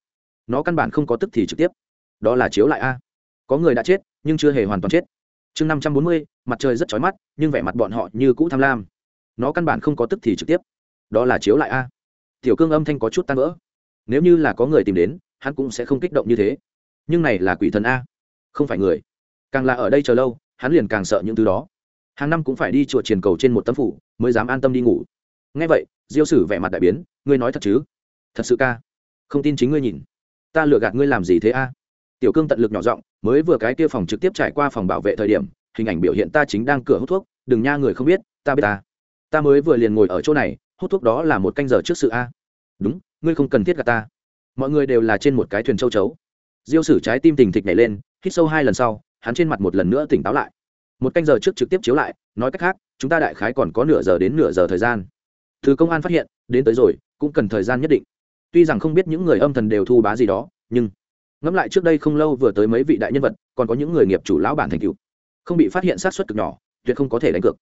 Nó căn bản không có tức thì trực tiếp. Đó là chiếu lại a. Có người đã chết, nhưng chưa hề hoàn toàn chết. Chương năm trăm bốn mươi, mặt trời rất chói mắt, nhưng vẻ mặt bọn họ như cũ tham lam. Nó căn bản không có tức thì trực tiếp. Đó là chiếu lại a tiểu cương âm thanh có chút tan vỡ. Nếu như là có người tìm đến, hắn cũng sẽ không kích động như thế. Nhưng này là quỷ thần a, không phải người. Càng là ở đây chờ lâu, hắn liền càng sợ những thứ đó. Hàng năm cũng phải đi chùa triền cầu trên một tấm phủ, mới dám an tâm đi ngủ. Ngay vậy, diêu sử vẻ mặt đại biến, ngươi nói thật chứ? Thật sự ca? Không tin chính ngươi nhìn. Ta lừa gạt ngươi làm gì thế a? Tiểu cương tận lực nhỏ giọng, mới vừa cái kia phòng trực tiếp trải qua phòng bảo vệ thời điểm, hình ảnh biểu hiện ta chính đang cửa hút thuốc, đừng nha người không biết, ta biết ta. Ta mới vừa liền ngồi ở chỗ này hút thuốc đó là một canh giờ trước sự a. Đúng, ngươi không cần thiết gạt ta. Mọi người đều là trên một cái thuyền châu chấu. Diêu sử trái tim tình thịch nhảy lên, hít sâu hai lần sau, hắn trên mặt một lần nữa tỉnh táo lại. Một canh giờ trước trực tiếp chiếu lại, nói cách khác, chúng ta đại khái còn có nửa giờ đến nửa giờ thời gian. Thứ công an phát hiện, đến tới rồi, cũng cần thời gian nhất định. Tuy rằng không biết những người âm thần đều thu bá gì đó, nhưng ngẫm lại trước đây không lâu vừa tới mấy vị đại nhân vật, còn có những người nghiệp chủ lão bản thành cựu không bị phát hiện sát xuất cực nhỏ, tuyệt không có thể đánh cược.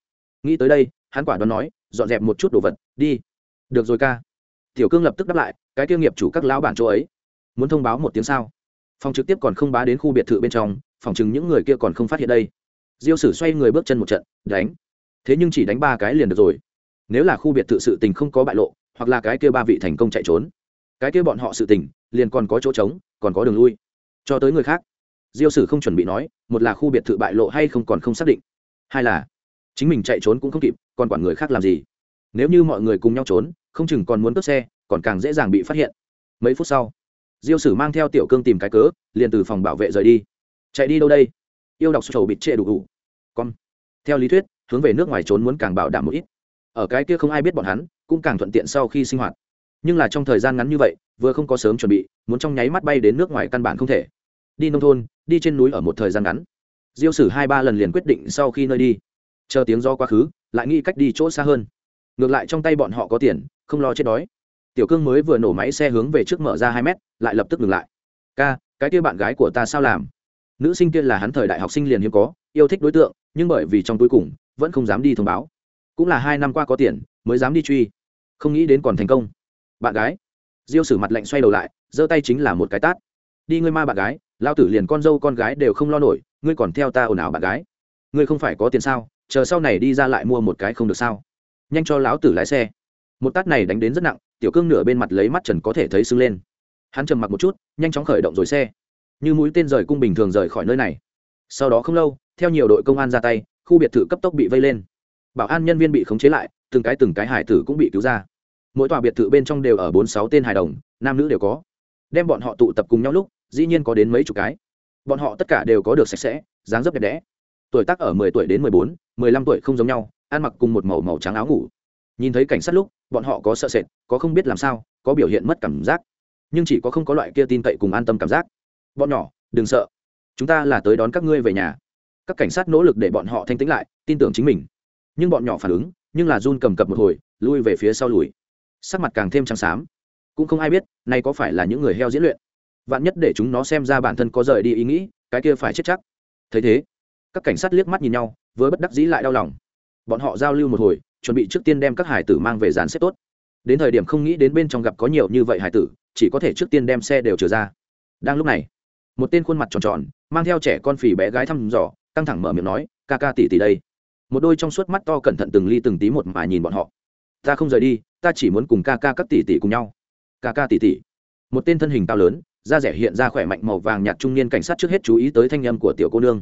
Nghĩ tới đây, hắn quả đoán nói dọn dẹp một chút đồ vật, đi. Được rồi ca. Tiểu cương lập tức đáp lại, cái tiêu nghiệp chủ các lão bản chỗ ấy. Muốn thông báo một tiếng sao? Phòng trực tiếp còn không bá đến khu biệt thự bên trong, phòng chừng những người kia còn không phát hiện đây. Diêu sử xoay người bước chân một trận, đánh. Thế nhưng chỉ đánh ba cái liền được rồi. Nếu là khu biệt thự sự tình không có bại lộ, hoặc là cái kia ba vị thành công chạy trốn, cái kia bọn họ sự tình, liền còn có chỗ trống, còn có đường lui. Cho tới người khác. Diêu sử không chuẩn bị nói, một là khu biệt thự bại lộ hay không còn không xác định. Hai là, chính mình chạy trốn cũng không kịp còn quản người khác làm gì? Nếu như mọi người cùng nhau trốn, không chừng còn muốn cướp xe, còn càng dễ dàng bị phát hiện. Mấy phút sau, diêu sử mang theo tiểu cương tìm cái cớ, liền từ phòng bảo vệ rời đi. Chạy đi đâu đây? Yêu đọc sầu bịt trệ đủ đủ. Con. Theo lý thuyết, hướng về nước ngoài trốn muốn càng bảo đảm một ít. Ở cái kia không ai biết bọn hắn, cũng càng thuận tiện sau khi sinh hoạt. Nhưng là trong thời gian ngắn như vậy, vừa không có sớm chuẩn bị, muốn trong nháy mắt bay đến nước ngoài căn bản không thể. Đi nông thôn, đi trên núi ở một thời gian ngắn. Diêu sử hai ba lần liền quyết định sau khi nơi đi. Chờ tiếng do quá khứ lại nghĩ cách đi chỗ xa hơn. Ngược lại trong tay bọn họ có tiền, không lo chết đói. Tiểu cương mới vừa nổ máy xe hướng về trước mở ra hai mét, lại lập tức ngừng lại. Ca, cái kia bạn gái của ta sao làm? Nữ sinh kia là hắn thời đại học sinh liền hiếm có, yêu thích đối tượng, nhưng bởi vì trong cuối cùng, vẫn không dám đi thông báo. Cũng là hai năm qua có tiền, mới dám đi truy. Không nghĩ đến còn thành công. Bạn gái. Diêu sử mặt lạnh xoay đầu lại, giơ tay chính là một cái tát. Đi ngươi ma bạn gái lao tử liền con dâu con gái đều không lo nổi, ngươi còn theo ta ồn ào bạn gái. Ngươi không phải có tiền sao? Chờ sau này đi ra lại mua một cái không được sao? Nhanh cho lão tử lái xe. Một tát này đánh đến rất nặng, tiểu cương nửa bên mặt lấy mắt trần có thể thấy sưng lên. Hắn trầm mặc một chút, nhanh chóng khởi động rồi xe. Như mũi tên rời cung bình thường rời khỏi nơi này. Sau đó không lâu, theo nhiều đội công an ra tay, khu biệt thự cấp tốc bị vây lên. Bảo an nhân viên bị khống chế lại, từng cái từng cái hải tử cũng bị cứu ra. Mỗi tòa biệt thự bên trong đều ở bốn sáu tên hài đồng, nam nữ đều có. Đem bọn họ tụ tập cùng nhau lúc, dĩ nhiên có đến mấy chục cái. Bọn họ tất cả đều có được sạch sẽ, dáng dấp đẹp đẽ. Tuổi tác ở mười tuổi đến mười bốn mười lăm tuổi không giống nhau, ăn mặc cùng một màu màu trắng áo ngủ. Nhìn thấy cảnh sát lúc, bọn họ có sợ sệt, có không biết làm sao, có biểu hiện mất cảm giác. Nhưng chỉ có không có loại kia tin cậy cùng an tâm cảm giác. Bọn nhỏ, đừng sợ. Chúng ta là tới đón các ngươi về nhà. Các cảnh sát nỗ lực để bọn họ thanh tĩnh lại, tin tưởng chính mình. Nhưng bọn nhỏ phản ứng, nhưng là run cầm cập một hồi, lui về phía sau lùi. Sắc mặt càng thêm trắng xám. Cũng không ai biết, này có phải là những người heo diễn luyện. Vạn nhất để chúng nó xem ra bản thân có rời đi ý nghĩ, cái kia phải chết chắc. Thấy thế, các cảnh sát liếc mắt nhìn nhau với bất đắc dĩ lại đau lòng. Bọn họ giao lưu một hồi, chuẩn bị trước tiên đem các hải tử mang về dàn xếp tốt. Đến thời điểm không nghĩ đến bên trong gặp có nhiều như vậy hải tử, chỉ có thể trước tiên đem xe đều trở ra. Đang lúc này, một tên khuôn mặt tròn tròn, mang theo trẻ con phì bé gái thăm dò, căng thẳng mở miệng nói, ca ca tỷ tỷ đây. Một đôi trong suốt mắt to cẩn thận từng ly từng tí một mà nhìn bọn họ. Ta không rời đi, ta chỉ muốn cùng ca ca các tỷ tỷ cùng nhau. Ca ca tỷ tỷ. Một tên thân hình cao lớn, da rẻ hiện ra khỏe mạnh màu vàng nhạt trung niên cảnh sát trước hết chú ý tới thanh âm của tiểu cô nương.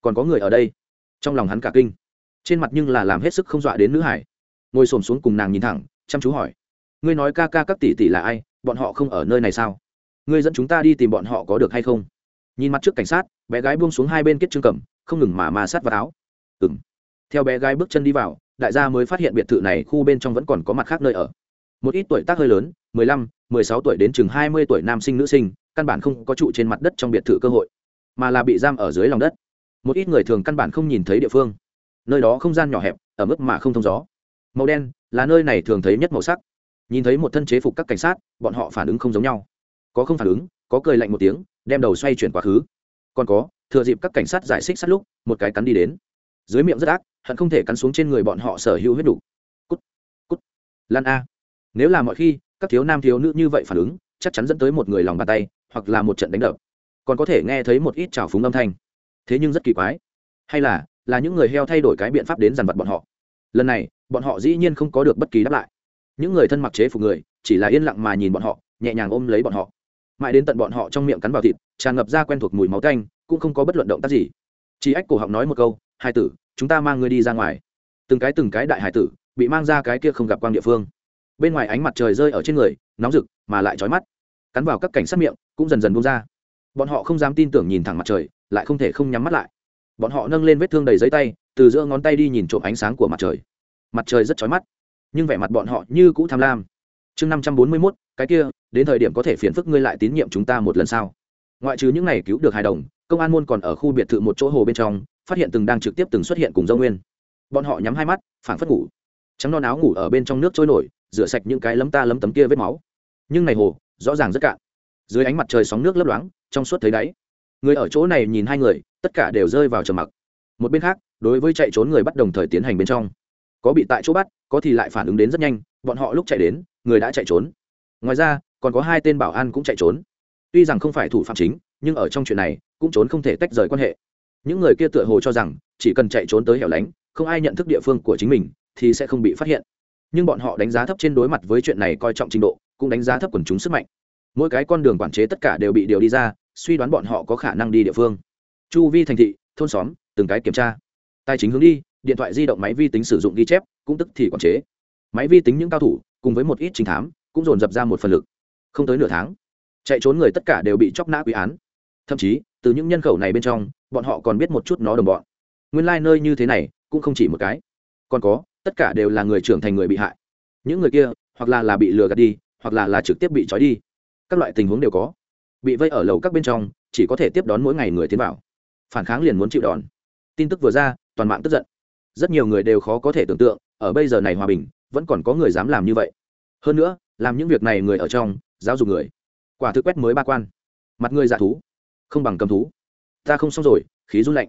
Còn có người ở đây trong lòng hắn cả kinh. Trên mặt nhưng là làm hết sức không dọa đến nữ hải. Ngồi xổm xuống cùng nàng nhìn thẳng, chăm chú hỏi. Ngươi nói ca ca các tỷ tỷ là ai? Bọn họ không ở nơi này sao? Ngươi dẫn chúng ta đi tìm bọn họ có được hay không? Nhìn mặt trước cảnh sát, bé gái buông xuống hai bên kết trương cầm, không ngừng mà ma sát vào áo. Ừng theo bé gái bước chân đi vào, đại gia mới phát hiện biệt thự này khu bên trong vẫn còn có mặt khác nơi ở. Một ít tuổi tác hơi lớn, mười lăm, mười sáu tuổi đến chừng hai mươi tuổi nam sinh nữ sinh, căn bản không có trụ trên mặt đất trong biệt thự cơ hội, mà là bị giam ở dưới lòng đất một ít người thường căn bản không nhìn thấy địa phương. Nơi đó không gian nhỏ hẹp ở mức mà không thông gió. Màu đen là nơi này thường thấy nhất màu sắc. Nhìn thấy một thân chế phục các cảnh sát, bọn họ phản ứng không giống nhau. Có không phản ứng, có cười lạnh một tiếng, đem đầu xoay chuyển quá khứ. Còn có, thừa dịp các cảnh sát giải xích sát lúc, một cái cắn đi đến. Dưới miệng rất ác, hận không thể cắn xuống trên người bọn họ sở hữu huyết đủ. Cút cút. Lan a. Nếu là mọi khi, các thiếu nam thiếu nữ như vậy phản ứng, chắc chắn dẫn tới một người lòng bàn tay, hoặc là một trận đánh đập. Còn có thể nghe thấy một ít trào phúng âm thanh thế nhưng rất kỳ quái. Hay là là những người heo thay đổi cái biện pháp đến dằn vặt bọn họ. Lần này, bọn họ dĩ nhiên không có được bất kỳ đáp lại. Những người thân mặc chế phục người, chỉ là yên lặng mà nhìn bọn họ, nhẹ nhàng ôm lấy bọn họ. Mãi đến tận bọn họ trong miệng cắn vào thịt, tràn ngập ra quen thuộc mùi máu tanh, cũng không có bất luận động tác gì. Chỉ ách cổ họng nói một câu hai tử, chúng ta mang ngươi đi ra ngoài. Từng cái từng cái đại hải tử bị mang ra cái kia không gặp quang địa phương. Bên ngoài ánh mặt trời rơi ở trên người, nóng rực mà lại trói mắt. Cắn vào các cảnh sát miệng cũng dần dần bung ra bọn họ không dám tin tưởng nhìn thẳng mặt trời, lại không thể không nhắm mắt lại. Bọn họ nâng lên vết thương đầy giấy tay, từ giữa ngón tay đi nhìn trộm ánh sáng của mặt trời. Mặt trời rất chói mắt, nhưng vẻ mặt bọn họ như cũ tham lam. Chương năm trăm bốn mươi mốt, cái kia, đến thời điểm có thể phiền phức ngươi lại tín nhiệm chúng ta một lần sau ngoại trừ những ngày cứu được hài đồng, công an môn còn ở khu biệt thự một chỗ hồ bên trong, phát hiện từng đang trực tiếp từng xuất hiện cùng dâu nguyên. Bọn họ nhắm hai mắt, phảng phất ngủ. Trắng non áo ngủ ở bên trong nước trôi nổi, rửa sạch những cái lấm ta lấm tấm kia vết máu. Nhưng này hồ, rõ ràng rất cạn. Dưới ánh mặt trời sóng nước lấp loáng trong suốt thấy đáy. Người ở chỗ này nhìn hai người, tất cả đều rơi vào trầm mặc. Một bên khác, đối với chạy trốn người bắt đồng thời tiến hành bên trong. Có bị tại chỗ bắt, có thì lại phản ứng đến rất nhanh, bọn họ lúc chạy đến, người đã chạy trốn. Ngoài ra, còn có hai tên bảo an cũng chạy trốn. Tuy rằng không phải thủ phạm chính, nhưng ở trong chuyện này, cũng trốn không thể tách rời quan hệ. Những người kia tựa hồ cho rằng, chỉ cần chạy trốn tới hẻo lánh, không ai nhận thức địa phương của chính mình, thì sẽ không bị phát hiện. Nhưng bọn họ đánh giá thấp trên đối mặt với chuyện này coi trọng trình độ, cũng đánh giá thấp quần chúng sức mạnh. Mỗi cái con đường quản chế tất cả đều bị điều đi ra suy đoán bọn họ có khả năng đi địa phương. Chu vi thành thị, thôn xóm, từng cái kiểm tra. Tài chính hướng đi, điện thoại di động máy vi tính sử dụng ghi chép, cũng tức thì quản chế. Máy vi tính những cao thủ, cùng với một ít trinh thám, cũng dồn dập ra một phần lực. Không tới nửa tháng, chạy trốn người tất cả đều bị chóc nã quy án. Thậm chí, từ những nhân khẩu này bên trong, bọn họ còn biết một chút nó đồng bọn. Nguyên lai、like、nơi như thế này, cũng không chỉ một cái. Còn có, tất cả đều là người trưởng thành người bị hại. Những người kia, hoặc là là bị lừa gạt đi, hoặc là là trực tiếp bị trói đi. Các loại tình huống đều có bị vây ở lầu các bên trong, chỉ có thể tiếp đón mỗi ngày người tiến vào. Phản kháng liền muốn chịu đòn. Tin tức vừa ra, toàn mạng tức giận. Rất nhiều người đều khó có thể tưởng tượng, ở bây giờ này hòa bình, vẫn còn có người dám làm như vậy. Hơn nữa, làm những việc này người ở trong, giáo dục người. Quả thực quét mới ba quan. Mặt người giả thú. Không bằng cầm thú. Ta không xong rồi, khí run lạnh.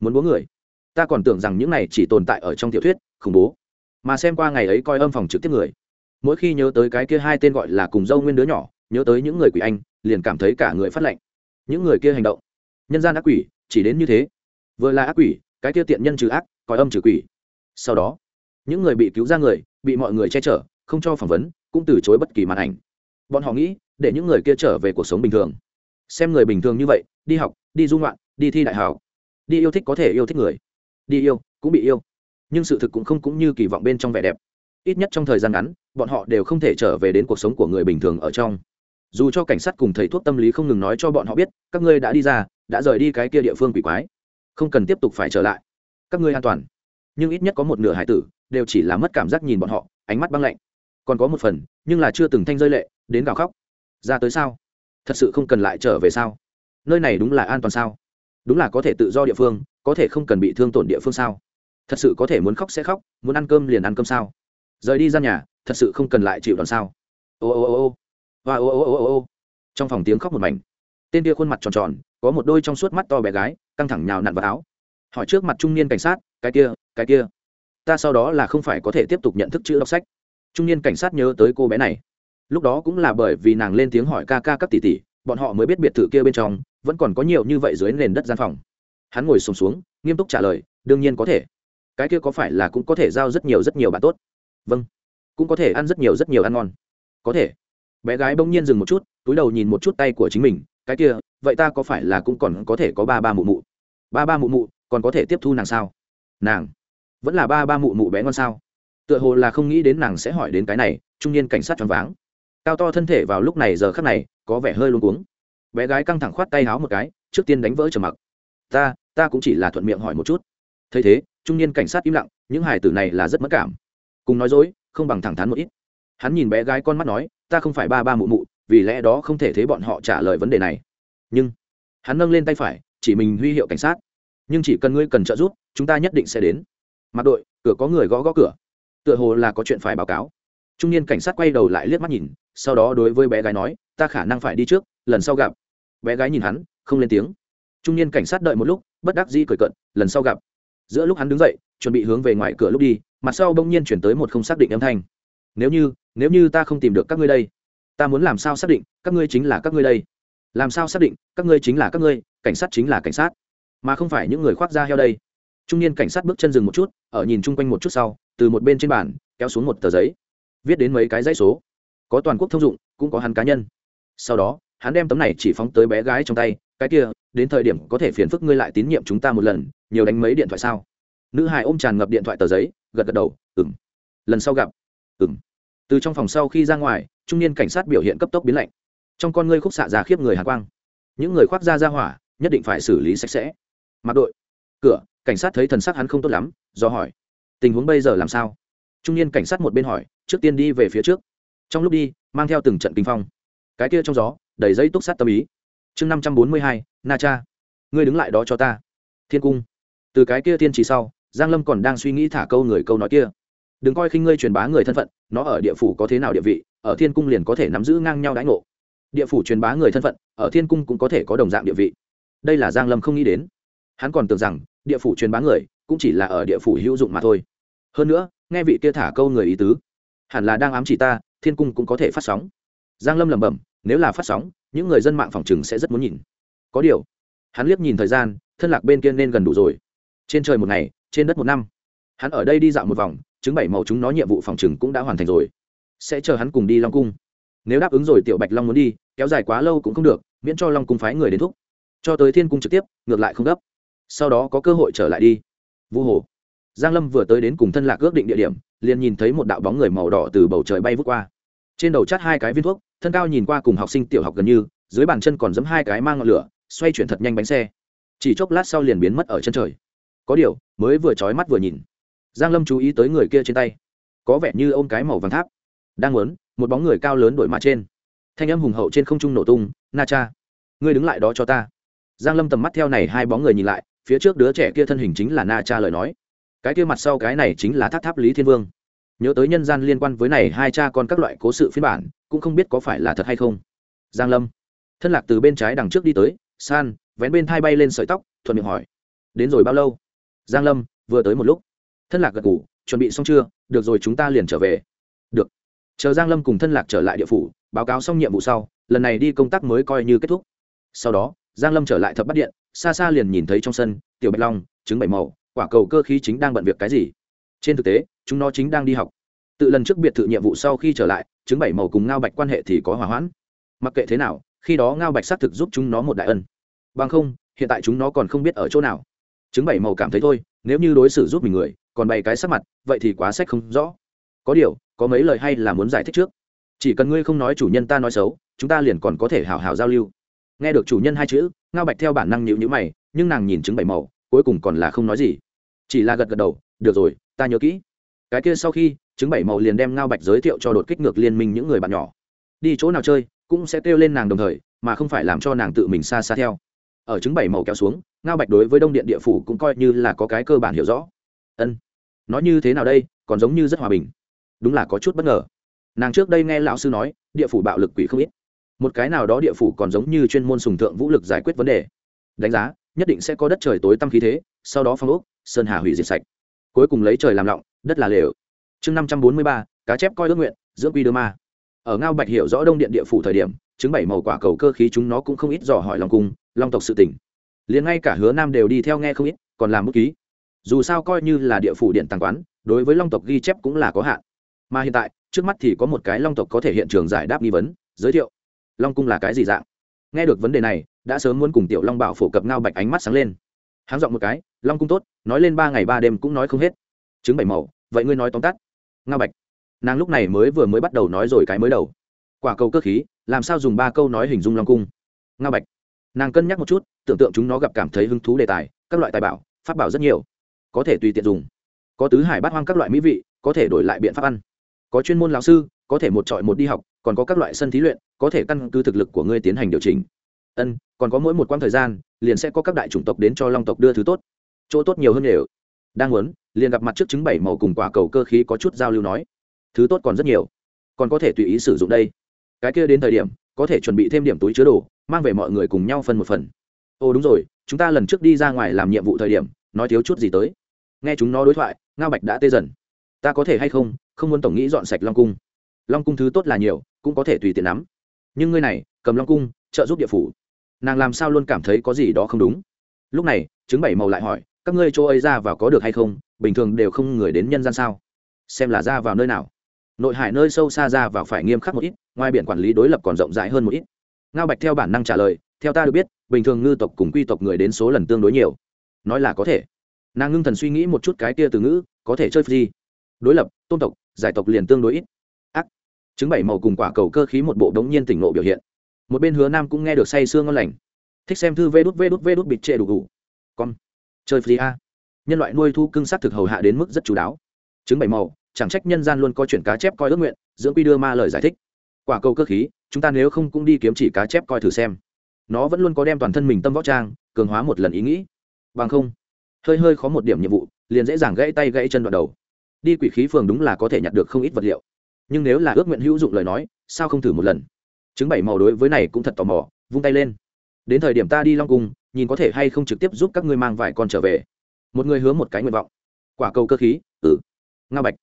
Muốn bố người. Ta còn tưởng rằng những này chỉ tồn tại ở trong tiểu thuyết, khủng bố. Mà xem qua ngày ấy coi âm phòng trực tiếp người. Mỗi khi nhớ tới cái kia hai tên gọi là cùng dâu nguyên đứa nhỏ nhớ tới những người quỷ anh, liền cảm thấy cả người phát lệnh những người kia hành động, nhân gian ác quỷ, chỉ đến như thế. Vừa là ác quỷ, cái kia tiện nhân trừ ác coi âm trừ quỷ. Sau đó, những người bị cứu ra người, bị mọi người che chở, không cho phỏng vấn, cũng từ chối bất kỳ màn ảnh. Bọn họ nghĩ, để những người kia trở về cuộc sống bình thường. Xem người bình thường như vậy, đi học, đi dung loạn đi thi đại học. Đi yêu thích có thể yêu thích người. Đi yêu, cũng bị yêu. Nhưng sự thực cũng không cũng như kỳ vọng bên trong vẻ đẹp. Ít nhất trong thời gian ngắn, bọn họ đều không thể trở về đến cuộc sống của người bình thường ở trong dù cho cảnh sát cùng thầy thuốc tâm lý không ngừng nói cho bọn họ biết, các ngươi đã đi ra, đã rời đi cái kia địa phương quỷ quái. Không cần tiếp tục phải trở lại. Các ngươi an toàn. Nhưng ít nhất có một nửa hải tử đều chỉ là mất cảm giác nhìn bọn họ, ánh mắt băng lạnh. Còn có một phần, nhưng là chưa từng thanh rơi lệ, đến gào khóc. Ra tới sao? Thật sự không cần lại trở về sao? Nơi này đúng là an toàn sao? Đúng là có thể tự do địa phương, có thể không cần bị thương tổn địa phương sao? Thật sự có thể muốn khóc sẽ khóc, muốn ăn cơm liền ăn cơm sao? Rời đi ra nhà, thật sự không cần lại chịu đòn sao? Ô ô ô ô hoa ô ô ô ô ô. Trong phòng tiếng khóc một mảnh. Tên kia khuôn mặt tròn tròn có một đôi trong suốt mắt to bé gái căng thẳng nhào nặn vào áo. Hỏi trước mặt trung niên cảnh sát cái kia cái kia ta sau đó là không phải có thể tiếp tục nhận thức chữ đọc sách? Trung niên cảnh sát nhớ tới cô bé này. Lúc đó cũng là bởi vì nàng lên tiếng hỏi ca ca các tỷ tỷ bọn họ mới biết biệt thự kia bên trong vẫn còn có nhiều như vậy dưới nền đất gian phòng. Hắn ngồi sùng xuống, xuống nghiêm túc trả lời đương nhiên có thể. Cái kia có phải là cũng có thể giao rất nhiều rất nhiều bạn tốt? Vâng cũng có thể ăn rất nhiều rất nhiều ăn ngon. Có thể bé gái bỗng nhiên dừng một chút, túi đầu nhìn một chút tay của chính mình, cái kia, vậy ta có phải là cũng còn có thể có ba ba mụ mụ? Ba ba mụ mụ, còn có thể tiếp thu nàng sao? Nàng? Vẫn là ba ba mụ mụ bé ngon sao? Tựa hồ là không nghĩ đến nàng sẽ hỏi đến cái này, trung niên cảnh sát choáng váng. Cao to thân thể vào lúc này giờ khắc này, có vẻ hơi luôn cuống. Bé gái căng thẳng khoát tay háo một cái, trước tiên đánh vỡ trầm mặc. Ta ta cũng chỉ là thuận miệng hỏi một chút. Thấy thế, trung niên cảnh sát im lặng, những hài tử này là rất mất cảm. Cùng nói dối, không bằng thẳng thắn một ít. Hắn nhìn bé gái con mắt nói ta không phải ba ba mụ mụ, vì lẽ đó không thể thấy bọn họ trả lời vấn đề này. Nhưng, hắn nâng lên tay phải, chỉ mình huy hiệu cảnh sát. Nhưng chỉ cần ngươi cần trợ giúp, chúng ta nhất định sẽ đến. Mặt đội, cửa có người gõ gõ cửa. Tựa hồ là có chuyện phải báo cáo. Trung niên cảnh sát quay đầu lại liếc mắt nhìn, sau đó đối với bé gái nói, ta khả năng phải đi trước, lần sau gặp. Bé gái nhìn hắn, không lên tiếng. Trung niên cảnh sát đợi một lúc, bất đắc dĩ cười cận lần sau gặp. Giữa lúc hắn đứng dậy, chuẩn bị hướng về ngoài cửa lúc đi, mặt sau bỗng nhiên chuyển tới một không xác định âm thanh. Nếu như nếu như ta không tìm được các ngươi đây, ta muốn làm sao xác định các ngươi chính là các ngươi đây? Làm sao xác định các ngươi chính là các ngươi, cảnh sát chính là cảnh sát, mà không phải những người khoác da heo đây? Trung niên cảnh sát bước chân dừng một chút, ở nhìn chung quanh một chút sau, từ một bên trên bàn, kéo xuống một tờ giấy, viết đến mấy cái dãy số. Có toàn quốc thông dụng, cũng có hắn cá nhân. Sau đó, hắn đem tấm này chỉ phóng tới bé gái trong tay, cái kia, đến thời điểm có thể phiền phức ngươi lại tín nhiệm chúng ta một lần, nhiều đánh mấy điện thoại sao? Nữ hài ôm tràn ngập điện thoại tờ giấy, gật gật đầu ừng lần sau gặp. Ừng từ trong phòng sau khi ra ngoài, trung niên cảnh sát biểu hiện cấp tốc biến lạnh. Trong con ngươi khúc xạ ra khiếp người hàn quang. Những người khoác ra ra hỏa, nhất định phải xử lý sạch sẽ. Mặc đội. Cửa, cảnh sát thấy thần sắc hắn không tốt lắm, do hỏi. Tình huống bây giờ làm sao? Trung niên cảnh sát một bên hỏi, trước tiên đi về phía trước. Trong lúc đi, mang theo từng trận kinh phong. Cái kia trong gió, đầy dây túc sát tâm ý. Chương năm trăm bốn mươi hai, na cha. Ngươi đứng lại đó cho ta. Thiên cung. Từ cái kia thiên trì sau, giang lâm còn đang suy nghĩ thả câu người câu nói kia đừng coi khi ngươi truyền bá người thân phận, nó ở địa phủ có thế nào địa vị, ở thiên cung liền có thể nắm giữ ngang nhau đãi ngộ. Địa phủ truyền bá người thân phận, ở thiên cung cũng có thể có đồng dạng địa vị. Đây là giang lâm không nghĩ đến. Hắn còn tưởng rằng, địa phủ truyền bá người, cũng chỉ là ở địa phủ hữu dụng mà thôi. Hơn nữa, nghe vị kia thả câu người ý tứ, hẳn là đang ám chỉ ta, thiên cung cũng có thể phát sóng. Giang lâm lẩm bẩm, nếu là phát sóng, những người dân mạng phòng chừng sẽ rất muốn nhìn. Có điều, hắn liếc nhìn thời gian, thân lạc bên kia nên gần đủ rồi. Trên trời một ngày, trên đất một năm. Hắn ở đây đi dạo một vòng chứng bảy màu chúng nó nhiệm vụ phòng trừng cũng đã hoàn thành rồi. Sẽ chờ hắn cùng đi long cung. Nếu đáp ứng rồi tiểu bạch long muốn đi, kéo dài quá lâu cũng không được, miễn cho long cung phái người đến thúc. Cho tới thiên cung trực tiếp, ngược lại không gấp. Sau đó có cơ hội trở lại đi. Vu hồ. Giang lâm vừa tới đến cùng thân lạc ước định địa điểm, liền nhìn thấy một đạo bóng người màu đỏ từ bầu trời bay vút qua. Trên đầu chát hai cái viên thuốc, thân cao nhìn qua cùng học sinh tiểu học gần như, dưới bàn chân còn giấm hai cái mang ngọn lửa, xoay chuyển thật nhanh bánh xe. Chỉ chốc lát sau liền biến mất ở chân trời. Có điều, mới vừa trói mắt vừa nhìn giang lâm chú ý tới người kia trên tay. Có vẻ như ôm cái màu vàng tháp. Đang muốn, một bóng người cao lớn đổi mà trên. Thanh âm hùng hậu trên không trung nổ tung, na cha, ngươi đứng lại đó cho ta. Giang lâm tầm mắt theo này hai bóng người nhìn lại, phía trước đứa trẻ kia thân hình chính là na cha lời nói. Cái kia mặt sau cái này chính là tháp tháp lý thiên vương. Nhớ tới nhân gian liên quan với này hai cha con các loại cố sự phiên bản, cũng không biết có phải là thật hay không. Giang lâm, thân lạc từ bên trái đằng trước đi tới, san, vén bên thai bay lên sợi tóc, thuận miệng hỏi, đến rồi bao lâu? Giang lâm, vừa tới một lúc thân lạc gật ngủ, chuẩn bị xong chưa? Được rồi, chúng ta liền trở về. Được. Chờ giang lâm cùng thân lạc trở lại địa phủ, báo cáo xong nhiệm vụ sau, lần này đi công tác mới coi như kết thúc. Sau đó, giang lâm trở lại thập bắt điện, xa xa liền nhìn thấy trong sân, tiểu bạch long, trứng bảy màu, quả cầu cơ khí chính đang bận việc cái gì? Trên thực tế, chúng nó chính đang đi học. Tự lần trước biệt thự nhiệm vụ sau khi trở lại, trứng bảy màu cùng ngao bạch quan hệ thì có hòa hoãn. Mặc kệ thế nào, khi đó ngao bạch xác thực giúp chúng nó một đại ân. Bằng không, hiện tại chúng nó còn không biết ở chỗ nào. Trứng bảy màu cảm thấy thôi, nếu như đối xử giúp mình người còn bày cái sắc mặt, vậy thì quá sách không rõ. Có điều, có mấy lời hay là muốn giải thích trước. Chỉ cần ngươi không nói chủ nhân ta nói xấu, chúng ta liền còn có thể hào hào giao lưu. Nghe được chủ nhân hai chữ, ngao bạch theo bản năng nhịu nhữ mày, nhưng nàng nhìn chứng bảy màu, cuối cùng còn là không nói gì. Chỉ là gật gật đầu, được rồi, ta nhớ kỹ. Cái kia sau khi chứng bảy màu liền đem ngao bạch giới thiệu cho đột kích ngược liên minh những người bạn nhỏ. Đi chỗ nào chơi, cũng sẽ kêu lên nàng đồng thời, mà không phải làm cho nàng tự mình xa xa theo. Ở chứng bảy màu kéo xuống, ngao bạch đối với đông điện địa phủ cũng coi như là có cái cơ bản hiểu rõ. Ân nói như thế nào đây, còn giống như rất hòa bình. Đúng là có chút bất ngờ. Nàng trước đây nghe lão sư nói, địa phủ bạo lực quỷ không ít. Một cái nào đó địa phủ còn giống như chuyên môn sùng thượng vũ lực giải quyết vấn đề. Đánh giá, nhất định sẽ có đất trời tối tăm khí thế, sau đó phong ốc, sơn hà hủy diệt sạch. Cuối cùng lấy trời làm lọng, đất là lều. Chương năm trăm bốn mươi ba, cá chép coi ước nguyện, dưỡng quy đưa ma. Ở ngao bạch hiểu rõ đông điện địa phủ thời điểm chứng bảy màu quả cầu cơ khí chúng nó cũng không ít dò hỏi lòng cung, long tộc sự tỉnh liền ngay cả hứa nam đều đi theo nghe không ít, còn làm bút ký dù sao coi như là địa phủ điện tàng quán, đối với long tộc ghi chép cũng là có hạn. Mà hiện tại, trước mắt thì có một cái long tộc có thể hiện trường giải đáp nghi vấn, giới thiệu. Long cung là cái gì dạng? Nghe được vấn đề này, đã sớm muốn cùng tiểu long bảo phổ cập ngao bạch ánh mắt sáng lên. Háng dọn một cái, long cung tốt, nói lên ba ngày ba đêm cũng nói không hết. Chứng bảy màu, vậy ngươi nói tóm tắt. Ngao bạch. Nàng lúc này mới vừa mới bắt đầu nói rồi cái mới đầu. Quả cầu cơ khí, làm sao dùng ba câu nói hình dung long cung? Ngao bạch. Nàng cân nhắc một chút, tưởng tượng chúng nó gặp cảm thấy hứng thú đề tài, các loại tài bảo phát bảo rất nhiều có thể tùy tiện dùng. Có tứ hải bát hoang các loại mỹ vị, có thể đổi lại biện pháp ăn. Có chuyên môn lão sư, có thể một trọi một đi học, còn có các loại sân thí luyện, có thể căn cứ thực lực của ngươi tiến hành điều chỉnh. Ân, còn có mỗi một quãng thời gian, liền sẽ có các đại chủng tộc đến cho long tộc đưa thứ tốt. Chỗ tốt nhiều hơn đều đang muốn, liền gặp mặt trước chứng bảy màu cùng quả cầu cơ khí có chút giao lưu nói. Thứ tốt còn rất nhiều. Còn có thể tùy ý sử dụng đây. Cái kia đến thời điểm, có thể chuẩn bị thêm điểm túi chứa đồ, mang về mọi người cùng nhau phân một phần. Ồ, đúng rồi, chúng ta lần trước đi ra ngoài làm nhiệm vụ thời điểm, nói thiếu chút gì tới nghe chúng nó đối thoại, ngao bạch đã tê dần. Ta có thể hay không? Không muốn tổng nghĩ dọn sạch long cung. Long cung thứ tốt là nhiều, cũng có thể tùy tiện lắm. nhưng ngươi này, cầm long cung, trợ giúp địa phủ. Nàng làm sao luôn cảm thấy có gì đó không đúng? Lúc này chứng bảy màu lại hỏi, các ngươi chỗ ấy ra vào có được hay không? Bình thường đều không người đến nhân gian sao? Xem là ra vào nơi nào. Nội hải nơi sâu xa ra vào phải nghiêm khắc một ít, ngoài biển quản lý đối lập còn rộng rãi hơn một ít. Ngao bạch theo bản năng trả lời, theo ta được biết, bình thường ngư tộc cùng quy tộc người đến số lần tương đối nhiều. Nói là có thể nàng ngưng thần suy nghĩ một chút cái tia từ ngữ, có thể chơi gì? Đối lập, tôn tộc, giải tộc liền tương đối ít. Ác. Chứng bảy màu cùng quả cầu cơ khí một bộ đống nhiên tỉnh nộ biểu hiện. Một bên hứa nam cũng nghe được say sương ngon lành. Thích xem thư vê đút vê đút vê đút bịt trệ đủ đủ. Con. Chơi free a? Nhân loại nuôi thu cưng s thực hầu hạ đến mức rất chú đáo. Chứng bảy màu, chẳng trách nhân gian luôn có chuyện cá chép coi ước nguyện, dưỡng quy đưa ma lời giải thích. Quả cầu cơ khí, chúng ta nếu không cũng đi kiếm chỉ cá chép coi thử xem. Nó vẫn luôn có đem toàn thân mình tâm võ trang, cường hóa một lần ý nghĩ. Bằng không hơi hơi khó một điểm nhiệm vụ, liền dễ dàng gãy tay gãy chân đoạn đầu. Đi quỷ khí phường đúng là có thể nhặt được không ít vật liệu. Nhưng nếu là ước nguyện hữu dụng lời nói, sao không thử một lần? Chứng bảy màu đối với này cũng thật tò mò, vung tay lên. Đến thời điểm ta đi long cung, nhìn có thể hay không trực tiếp giúp các ngươi mang vài con trở về. Một người hứa một cái nguyện vọng. Quả cầu cơ khí ừ. Nga bạch.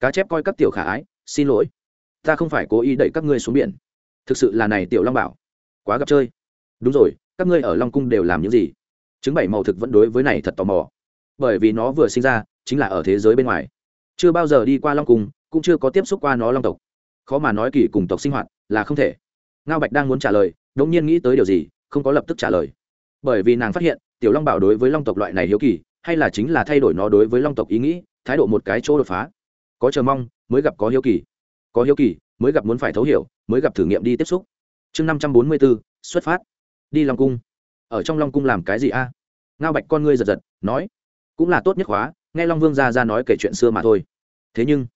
Cá chép coi các tiểu khả ái, xin lỗi. Ta không phải cố ý đẩy các ngươi xuống biển. Thực sự là này tiểu long bảo. Quá gặp chơi. Đúng rồi, các ngươi ở long cung đều làm những gì? Chứng bảy màu thực vẫn đối với này thật tò mò. Bởi vì nó vừa sinh ra, chính là ở thế giới bên ngoài. Chưa bao giờ đi qua long cung, cũng chưa có tiếp xúc qua nó long tộc. Khó mà nói kỳ cùng tộc sinh hoạt là không thể. Ngao bạch đang muốn trả lời đ ỗ n g nhiên nghĩ tới điều gì, không có lập tức trả lời. Bởi vì nàng phát hiện, tiểu long bảo đối với long tộc loại này hiếu kỳ, hay là chính là thay đổi nó đối với long tộc ý nghĩ, thái độ một cái chỗ đột phá. Có chờ mong, mới gặp có hiếu kỳ. Có hiếu kỳ, mới gặp muốn phải thấu hiểu, mới gặp thử nghiệm đi tiếp xúc. Chương năm trăm bốn mươi b ố xuất phát. Đi long cung ở trong long cung làm cái gì a? Ngao bạch con ngươi giật giật, nói, cũng là tốt nhất hóa nghe long vương ra ra nói kể chuyện xưa mà thôi. Thế nhưng,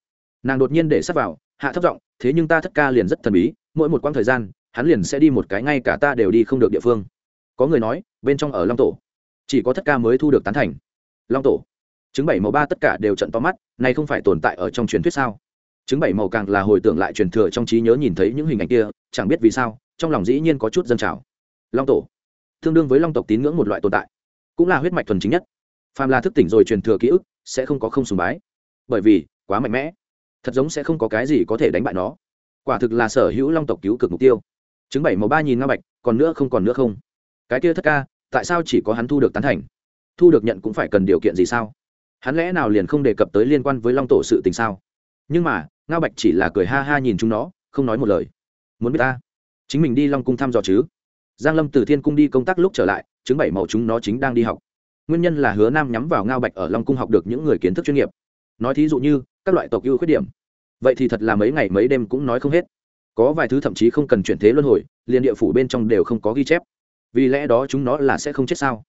nàng đột nhiên để sắp vào, hạ thấp giọng, thế nhưng ta thất ca liền rất thần bí, mỗi một quãng thời gian, hắn liền sẽ đi một cái ngay cả ta đều đi không được địa phương. Có người nói, bên trong ở long tổ, chỉ có thất ca mới thu được tán thành. Long tổ chứng bảy màu ba tất cả đều trận to mắt, này không phải tồn tại ở trong truyền thuyết sao? Chứng bảy màu càng là hồi tưởng lại truyền thừa trong trí nhớ nhìn thấy những hình ảnh kia, chẳng biết vì sao, trong lòng dĩ nhiên có chút dân trào. Long tổ tương đương với long tộc tín ngưỡng một loại tồn tại, cũng là huyết mạch thuần chính nhất. Phàm là thức tỉnh rồi truyền thừa ký ức, sẽ không có không sùng bái. Bởi vì, quá mạnh mẽ. Thật giống sẽ không có cái gì có thể đánh bại nó. Quả thực là sở hữu long tộc cứu cực mục tiêu. Chứng bảy màu ba nhìn nga bạch, còn nữa không còn nữa không. Cái kia thất ca, tại sao chỉ có hắn thu được tán thành? Thu được nhận cũng phải cần điều kiện gì sao? Hắn lẽ nào liền không đề cập tới liên quan với long tổ sự tình sao? Nhưng mà, ngao bạch chỉ là cười ha ha nhìn chúng nó, không nói một lời. Muốn biết ta? Chính mình đi long cung thăm dò chứ? Giang lâm từ thiên cung đi công tác lúc trở lại, chứng bảy màu chúng nó chính đang đi học. Nguyên nhân là hứa nam nhắm vào ngao bạch ở long cung học được những người kiến thức chuyên nghiệp. Nói thí dụ như, các loại tộc ưu khuyết điểm. Vậy thì thật là mấy ngày mấy đêm cũng nói không hết. Có vài thứ thậm chí không cần chuyển thế luân hồi, liền địa phủ bên trong đều không có ghi chép. Vì lẽ đó chúng nó là sẽ không chết sao?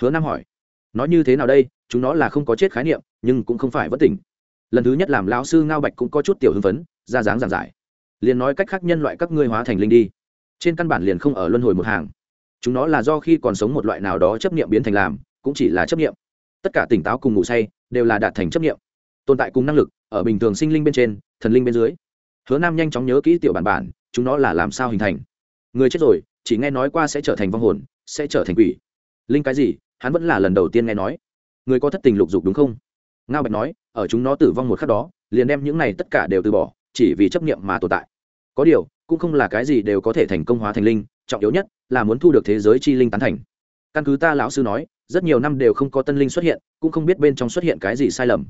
Hứa nam hỏi. Nói như thế nào đây, chúng nó là không có chết khái niệm, nhưng cũng không phải bất tỉnh. Lần thứ nhất làm lão sư ngao bạch cũng có chút tiểu hưng phấn, ra dáng giảng giải. Liền nói cách khác nhân loại các ngươi hóa thành linh đi trên căn bản liền không ở luân hồi một hàng. Chúng nó là do khi còn sống một loại nào đó chấp nghiệm biến thành làm, cũng chỉ là chấp nghiệm tất cả tỉnh táo cùng ngủ say, đều là đạt thành chấp nghiệm tồn tại cùng năng lực, ở bình thường sinh linh bên trên, thần linh bên dưới. Hứa nam nhanh chóng nhớ kỹ tiểu bản bản, chúng nó là làm sao hình thành. Người chết rồi, chỉ nghe nói qua sẽ trở thành vong hồn, sẽ trở thành quỷ. Linh cái gì, hắn vẫn là lần đầu tiên nghe nói. Người có thất tình lục dục đúng không? Ngao bạch nói, ở chúng nó tử vong một khắc đó, liền đem những này tất cả đều từ bỏ, chỉ vì chấp niệm mà tồn tại. Có điều cũng không là cái gì đều có thể thành công hóa thành linh, trọng yếu nhất là muốn thu được thế giới chi linh tán thành. Căn cứ ta lão sư nói, rất nhiều năm đều không có tân linh xuất hiện, cũng không biết bên trong xuất hiện cái gì sai lầm.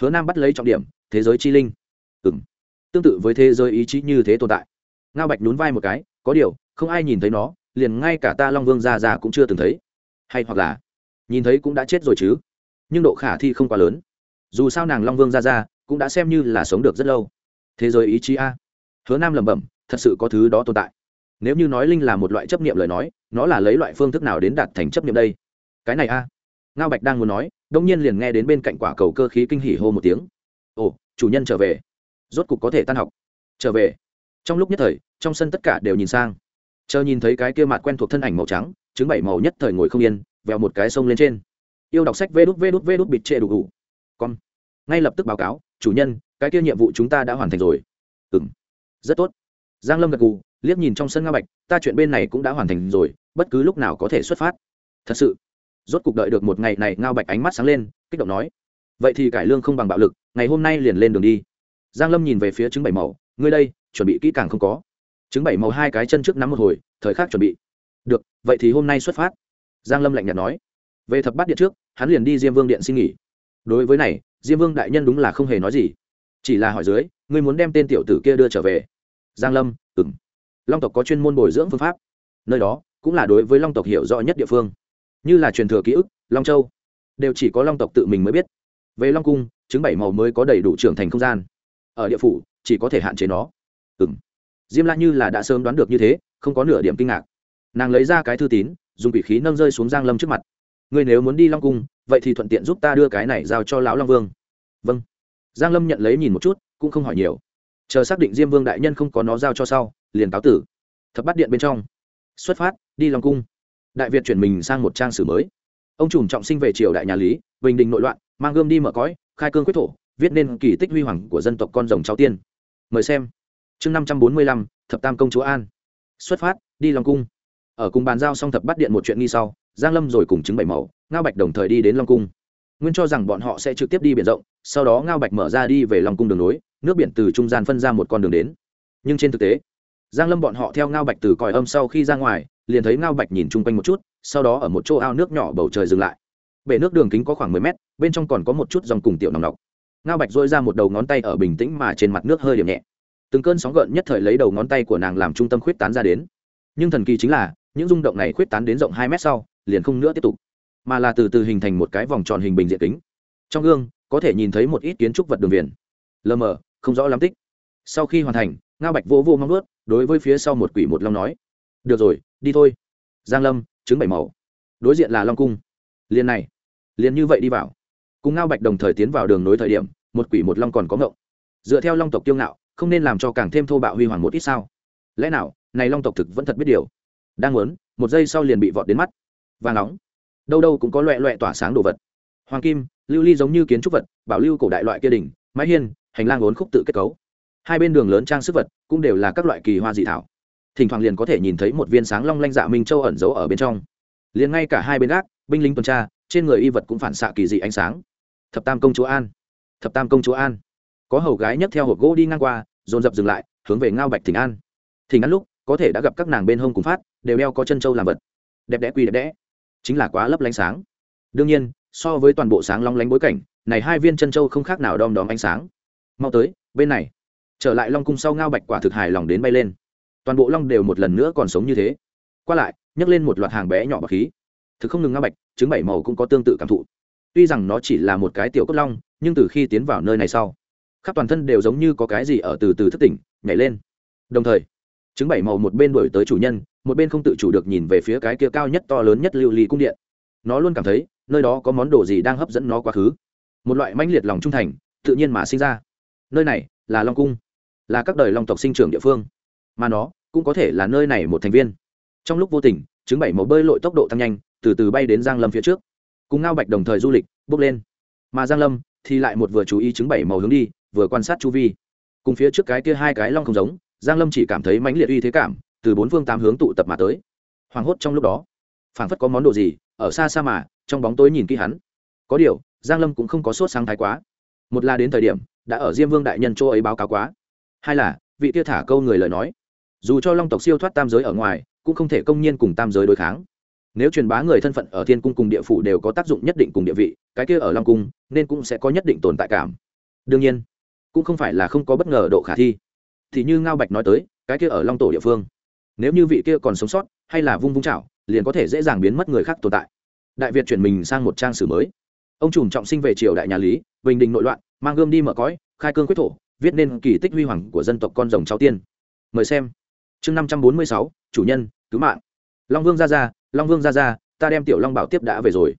Hứa nam bắt lấy trọng điểm, thế giới chi linh. Ừ m tương tự với thế giới ý chí như thế tồn tại. Ngao bạch nhún vai một cái, có điều, không ai nhìn thấy nó, liền ngay cả ta long vương già già cũng chưa từng thấy. Hay hoặc là, nhìn thấy cũng đã chết rồi chứ. Nhưng độ khả thi không quá lớn. Dù sao nàng long vương ra ra cũng đã xem như là sống được rất lâu. Thế giới ý chí a. Hứa nam lẩm bẩm thật sự có thứ đó tồn tại. Nếu như nói linh là một loại chấp niệm lời nói, nó là lấy loại phương thức nào đến đạt thành chấp niệm đây? Cái này a. Ngao bạch đang muốn nói, đông nhiên liền nghe đến bên cạnh quả cầu cơ khí kinh hỉ hô một tiếng. Ồ, chủ nhân trở về. Rốt cục có thể tan học. Trở về. Trong lúc nhất thời, trong sân tất cả đều nhìn sang. Chờ nhìn thấy cái kia mặt quen thuộc thân ảnh màu trắng chứng bảy màu nhất thời ngồi không yên, vèo một cái sông lên trên. Yêu đọc sách vê đút vê đút vê đút bịt trệ đủ đủ. Con. Ngay lập tức báo cáo, chủ nhân, cái kia nhiệm vụ chúng ta đã hoàn thành rồi. Ừ m rất tốt giang lâm gật gù, liếc nhìn trong sân nga bạch, ta chuyện bên này cũng đã hoàn thành rồi, bất cứ lúc nào có thể xuất phát. Thật sự. Rốt cuộc đợi được một ngày này ngao bạch ánh mắt sáng lên, kích động nói. Vậy thì cải lương không bằng bạo lực, ngày hôm nay liền lên đường đi. Giang lâm nhìn về phía trứng bảy màu, ngươi đây, chuẩn bị kỹ càng không có. Trứng bảy màu hai cái chân trước nắm một hồi, thời khắc chuẩn bị. Được, vậy thì hôm nay xuất phát. Giang lâm lạnh nhạt nói. Về thập bát điện trước, hắn liền đi diêm vương điện xin nghỉ. Đối với này, diêm vương đại nhân đúng là không hề nói gì. Chỉ là hỏi dưới, ngươi muốn đem tên tiểu tử kia đưa trở về giang lâm ừng long tộc có chuyên môn bồi dưỡng phương pháp. Nơi đó cũng là đối với long tộc hiểu rõ nhất địa phương. Như là truyền thừa ký ức, long châu đều chỉ có long tộc tự mình mới biết. Về long cung chứng bảy màu mới có đầy đủ trưởng thành không gian. Ở địa phủ, chỉ có thể hạn chế nó. Ừng diêm la như là đã sớm đoán được như thế, không có nửa điểm kinh ngạc. Nàng lấy ra cái thư tín, dùng quỷ khí nâng rơi xuống giang lâm trước mặt. Ngươi nếu muốn đi long cung, vậy thì thuận tiện giúp ta đưa cái này giao cho lão long vương. Vâng. Giang lâm nhận lấy nhìn một chút, cũng không hỏi nhiều chờ xác định diêm vương đại nhân không có nó giao cho sau, liền cáo tử. Thập bắt điện bên trong. Xuất phát, đi long cung. Đại việt chuyển mình sang một trang sử mới. Ông trùm trọng sinh về triều đại nhà lý, bình định nội loạn, mang gươm đi mở cõi, khai cương quyết thổ, viết nên kỳ tích huy hoàng của dân tộc con rồng cháu tiên. Mời xem. Chương năm trăm bốn mươi lăm, thập tam công chúa an. Xuất phát, đi long cung. Ở cùng bàn giao xong thập bắt điện một chuyện nghi sau, giang lâm rồi cùng chứng bảy màu, ngao bạch đồng thời đi đến long cung. Nguyên cho rằng bọn họ sẽ trực tiếp đi biển rộng, sau đó ngao bạch mở ra đi về long cung đường nối nước biển từ trung gian phân ra một con đường đến. Nhưng trên thực tế, giang lâm bọn họ theo ngao bạch từ còi âm sau khi ra ngoài, liền thấy ngao bạch nhìn chung quanh một chút, sau đó ở một chỗ ao nước nhỏ bầu trời dừng lại. Bể nước đường kính có khoảng mười mét, bên trong còn có một chút dòng cùng tiểu nòng nọc. Ngao bạch dôi ra một đầu ngón tay ở bình tĩnh mà trên mặt nước hơi điểm nhẹ. Từng cơn sóng gợn nhất thời lấy đầu ngón tay của nàng làm trung tâm khuyết tán ra đến. Nhưng thần kỳ chính là, những rung động này khuyết tán đến rộng hai mét sau, liền không nữa tiếp tục, mà là từ từ hình thành một cái vòng tròn hình bình diện kính. Trong gương, có thể nhìn thấy một ít kiến trúc vật đường viền. Lờ mờ không rõ lắm tích. Sau khi hoàn thành, ngao bạch vô vô mong ướt đối với phía sau một quỷ một long nói, được rồi, đi thôi. Giang lâm chứng bảy màu. Đối diện là long cung. Liền này, liền như vậy đi vào. Cùng ngao bạch đồng thời tiến vào đường nối thời điểm, một quỷ một long còn có ngộng. Dựa theo long tộc tiêu ngạo, không nên làm cho càng thêm thô bạo huy hoàng một ít sao. Lẽ nào, này long tộc thực vẫn thật biết điều? Đang muốn, một giây sau liền bị vọt đến mắt. Và nóng. Đâu đâu cũng có loẹ loẹ tỏa sáng đồ vật. Hoàng kim, lưu ly giống như kiến trúc vật, bảo lưu cổ đại loại kia đỉnh, mái hiên hành lang ốn khúc tự kết cấu. Hai bên đường lớn trang sức vật cũng đều là các loại kỳ hoa dị thảo. Thỉnh thoảng liền có thể nhìn thấy một viên sáng long lanh dạ minh châu ẩn giấu ở bên trong. Liền ngay cả hai bên gác, binh lính tuần tra, trên người y vật cũng phản xạ kỳ dị ánh sáng. Thập tam công chúa an. Thập tam công chúa an. Có hầu gái nhấc theo hộp gỗ đi ngang qua, dồn dập dừng lại, hướng về ngao bạch thỉnh an. Thỉnh an lúc, có thể đã gặp các nàng bên hông cùng phát, đều đeo có chân châu làm vật. Đẹp đẽ quy đẹp đẽ. Chính là quá lấp lánh sáng. Đương nhiên, so với toàn bộ sáng long lánh bối cảnh, này hai viên chân châu không khác nào đom đóm ánh sáng mau tới, bên này. Trở lại long cung sau ngao bạch quả thực hài lòng đến bay lên. Toàn bộ long đều một lần nữa còn sống như thế. Qua lại, nhấc lên một loạt hàng bé nhỏ bọc khí. Thực không ngừng ngao bạch, trứng bảy màu cũng có tương tự cảm thụ. Tuy rằng nó chỉ là một cái tiểu cốt long, nhưng từ khi tiến vào nơi này sau, khắp toàn thân đều giống như có cái gì ở từ từ thất tỉnh, nhảy lên. Đồng thời, trứng bảy màu một bên đổi tới chủ nhân, một bên không tự chủ được nhìn về phía cái kia cao nhất to lớn nhất lưu ly cung điện. Nó luôn cảm thấy, nơi đó có món đồ gì đang hấp dẫn nó quá khứ. Một loại mãnh liệt lòng trung thành, tự nhiên mà sinh ra nơi này là long cung, là các đời long tộc sinh trưởng địa phương. Mà nó cũng có thể là nơi này một thành viên. Trong lúc vô tình, trứng bảy màu bơi lội tốc độ tăng nhanh, từ từ bay đến giang lâm phía trước. Cùng ngao bạch đồng thời du lịch, bước lên. Mà giang lâm thì lại một vừa chú ý trứng bảy màu hướng đi, vừa quan sát chu vi. Cùng phía trước cái kia hai cái long không giống, giang lâm chỉ cảm thấy mãnh liệt uy thế cảm, từ bốn phương tám hướng tụ tập mà tới. Hoảng hốt trong lúc đó, phảng phất có món đồ gì, ở xa xa mà, trong bóng tối nhìn kỹ hắn. Có điều, giang lâm cũng không có sốt sáng thái quá. Một là đến thời điểm đã ở diêm vương đại nhân chỗ ấy báo cáo quá. Hai là, vị kia thả câu người lời nói. Dù cho long tộc siêu thoát tam giới ở ngoài, cũng không thể công nhiên cùng tam giới đối kháng. Nếu truyền bá người thân phận ở thiên cung cùng địa phủ đều có tác dụng nhất định cùng địa vị, cái kia ở long cung, nên cũng sẽ có nhất định tồn tại cảm. Đương nhiên, cũng không phải là không có bất ngờ độ khả thi. Thì như ngao bạch nói tới, cái kia ở long tổ địa phương, nếu như vị kia còn sống sót, hay là vung vung chảo, liền có thể dễ dàng biến mất người khác tồn tại. Đại việt chuyển mình sang một trang sử mới. Ông trùm trọng sinh về triều đại nhà lý, bình định nội loạn mang gươm đi mở cõi, khai cương quyết thổ, viết nên kỳ tích huy hoàng của dân tộc con rồng cháu tiên. Mời xem. Chương năm trăm bốn mươi sáu, chủ nhân, cứu mạng. Long vương ra ra, long vương ra ra, ta đem tiểu long bảo tiếp đã về rồi.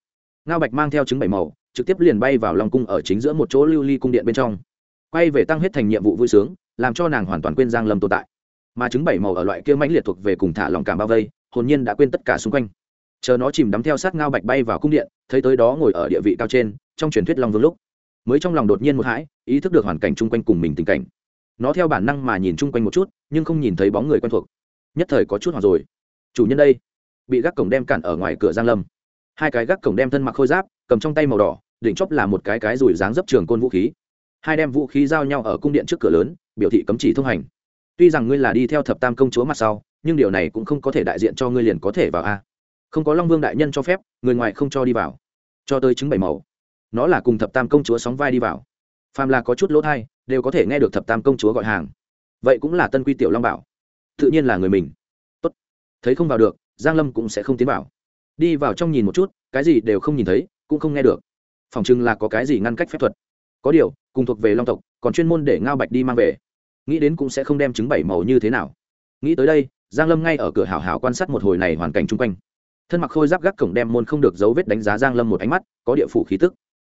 Ngao bạch mang theo trứng bảy màu, trực tiếp liền bay vào long cung ở chính giữa một chỗ lưu ly cung điện bên trong. Quay về tăng hết thành nhiệm vụ vui sướng, làm cho nàng hoàn toàn quên giang lâm tồn tại. Mà trứng bảy màu ở loại kia mãnh liệt thuộc về cùng thả lòng cảm bao vây, hồn nhiên đã quên tất cả xung quanh. Chờ nó chìm đắm theo sát ngao bạch bay vào cung điện, thấy tới đó ngồi ở địa vị cao trên, trong truyền thuyết long vương lúc mới trong lòng đột nhiên một hãi, ý thức được hoàn cảnh chung quanh cùng mình tình cảnh. Nó theo bản năng mà nhìn chung quanh một chút, nhưng không nhìn thấy bóng người quen thuộc. Nhất thời có chút hoặc rồi. Chủ nhân đây. Bị gác cổng đem cản ở ngoài cửa giang lâm. Hai cái gác cổng đem thân mặc khôi giáp, cầm trong tay màu đỏ, đỉnh chóp là một cái cái rùi dáng dấp trường côn vũ khí. Hai đem vũ khí giao nhau ở cung điện trước cửa lớn, biểu thị cấm chỉ thông hành. Tuy rằng ngươi là đi theo thập tam công chúa mặt sau, nhưng điều này cũng không có thể đại diện cho ngươi liền có thể vào a. Không có long vương đại nhân cho phép, người ngoài không cho đi vào. Cho tới chứng bảy màu nó là cùng thập tam công chúa sóng vai đi vào. Phàm là có chút lỗ thai, đều có thể nghe được thập tam công chúa gọi hàng. Vậy cũng là tân quy tiểu long bảo, tự nhiên là người mình. Tốt. Thấy không vào được, giang lâm cũng sẽ không tiến vào. Đi vào trong nhìn một chút, cái gì đều không nhìn thấy, cũng không nghe được. Phòng chừng là có cái gì ngăn cách phép thuật? Có điều, cùng thuộc về long tộc, còn chuyên môn để ngao bạch đi mang về. Nghĩ đến cũng sẽ không đem trứng bảy màu như thế nào. Nghĩ tới đây, giang lâm ngay ở cửa hảo hảo quan sát một hồi này hoàn cảnh chung quanh. Thân mặc khôi giáp gác cổng đem môn không được dấu vết đánh giá giang lâm một ánh mắt, có địa phủ khí tức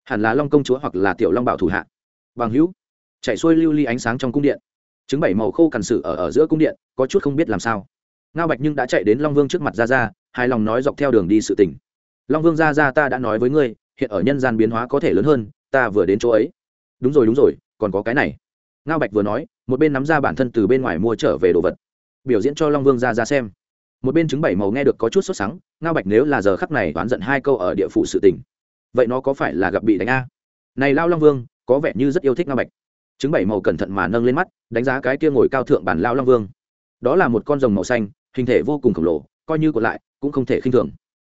hẳn là long công chúa hoặc là tiểu long bảo thủ hạ. Bằng hữu, chạy xuôi lưu ly ánh sáng trong cung điện. Chứng bảy màu khô cằn sử ở ở giữa cung điện, có chút không biết làm sao. Ngao bạch nhưng đã chạy đến long vương trước mặt ra ra hài lòng nói dọc theo đường đi sự tình. Long vương ra ra ta đã nói với ngươi, hiện ở nhân gian biến hóa có thể lớn hơn, ta vừa đến chỗ ấy. Đúng rồi đúng rồi, còn có cái này. Ngao bạch vừa nói, một bên nắm ra bản thân từ bên ngoài mua trở về đồ vật. Biểu diễn cho long vương ra ra xem. Một bên chứng bảy màu nghe được có chút sốt sắng, ngao bạch nếu là giờ khắc này oán giận hai câu ở địa phủ sự tình vậy nó có phải là gặp bị đánh a? Này lao long vương, có vẻ như rất yêu thích ngao bạch. Chứng bảy màu cẩn thận mà nâng lên mắt, đánh giá cái kia ngồi cao thượng bản lao long vương. Đó là một con rồng màu xanh, hình thể vô cùng khổng lồ, coi như còn lại, cũng không thể khinh thường.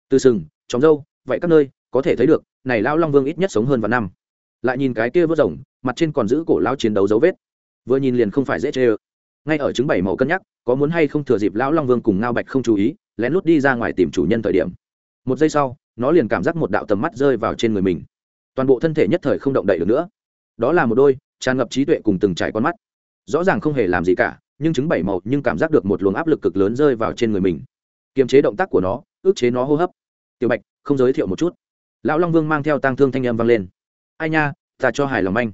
Từ sừng, chóng râu, vậy các nơi, có thể thấy được, này lao long vương ít nhất sống hơn vài năm. Lại nhìn cái kia vớt rồng, mặt trên còn giữ cổ lao chiến đấu dấu vết. Vừa nhìn liền không phải dễ chê ơ. Ngay ở chứng bảy màu cân nhắc, có muốn hay không thừa dịp lão long vương cùng ngao bạch không chú ý, lén lút đi ra ngoài tìm chủ nhân thời điểm. Một giây sau nó liền cảm giác một đạo tầm mắt rơi vào trên người mình. Toàn bộ thân thể nhất thời không động đậy được nữa. Đó là một đôi, tràn ngập trí tuệ cùng từng trải con mắt. Rõ ràng không hề làm gì cả, nhưng chứng bảy màu, nhưng cảm giác được một luồng áp lực cực lớn rơi vào trên người mình. Kiềm chế động tác của nó ước chế nó hô hấp. Tiểu bạch, không giới thiệu một chút. Lão long vương mang theo tang thương thanh âm vang lên. Ai nha, ta cho hài lòng manh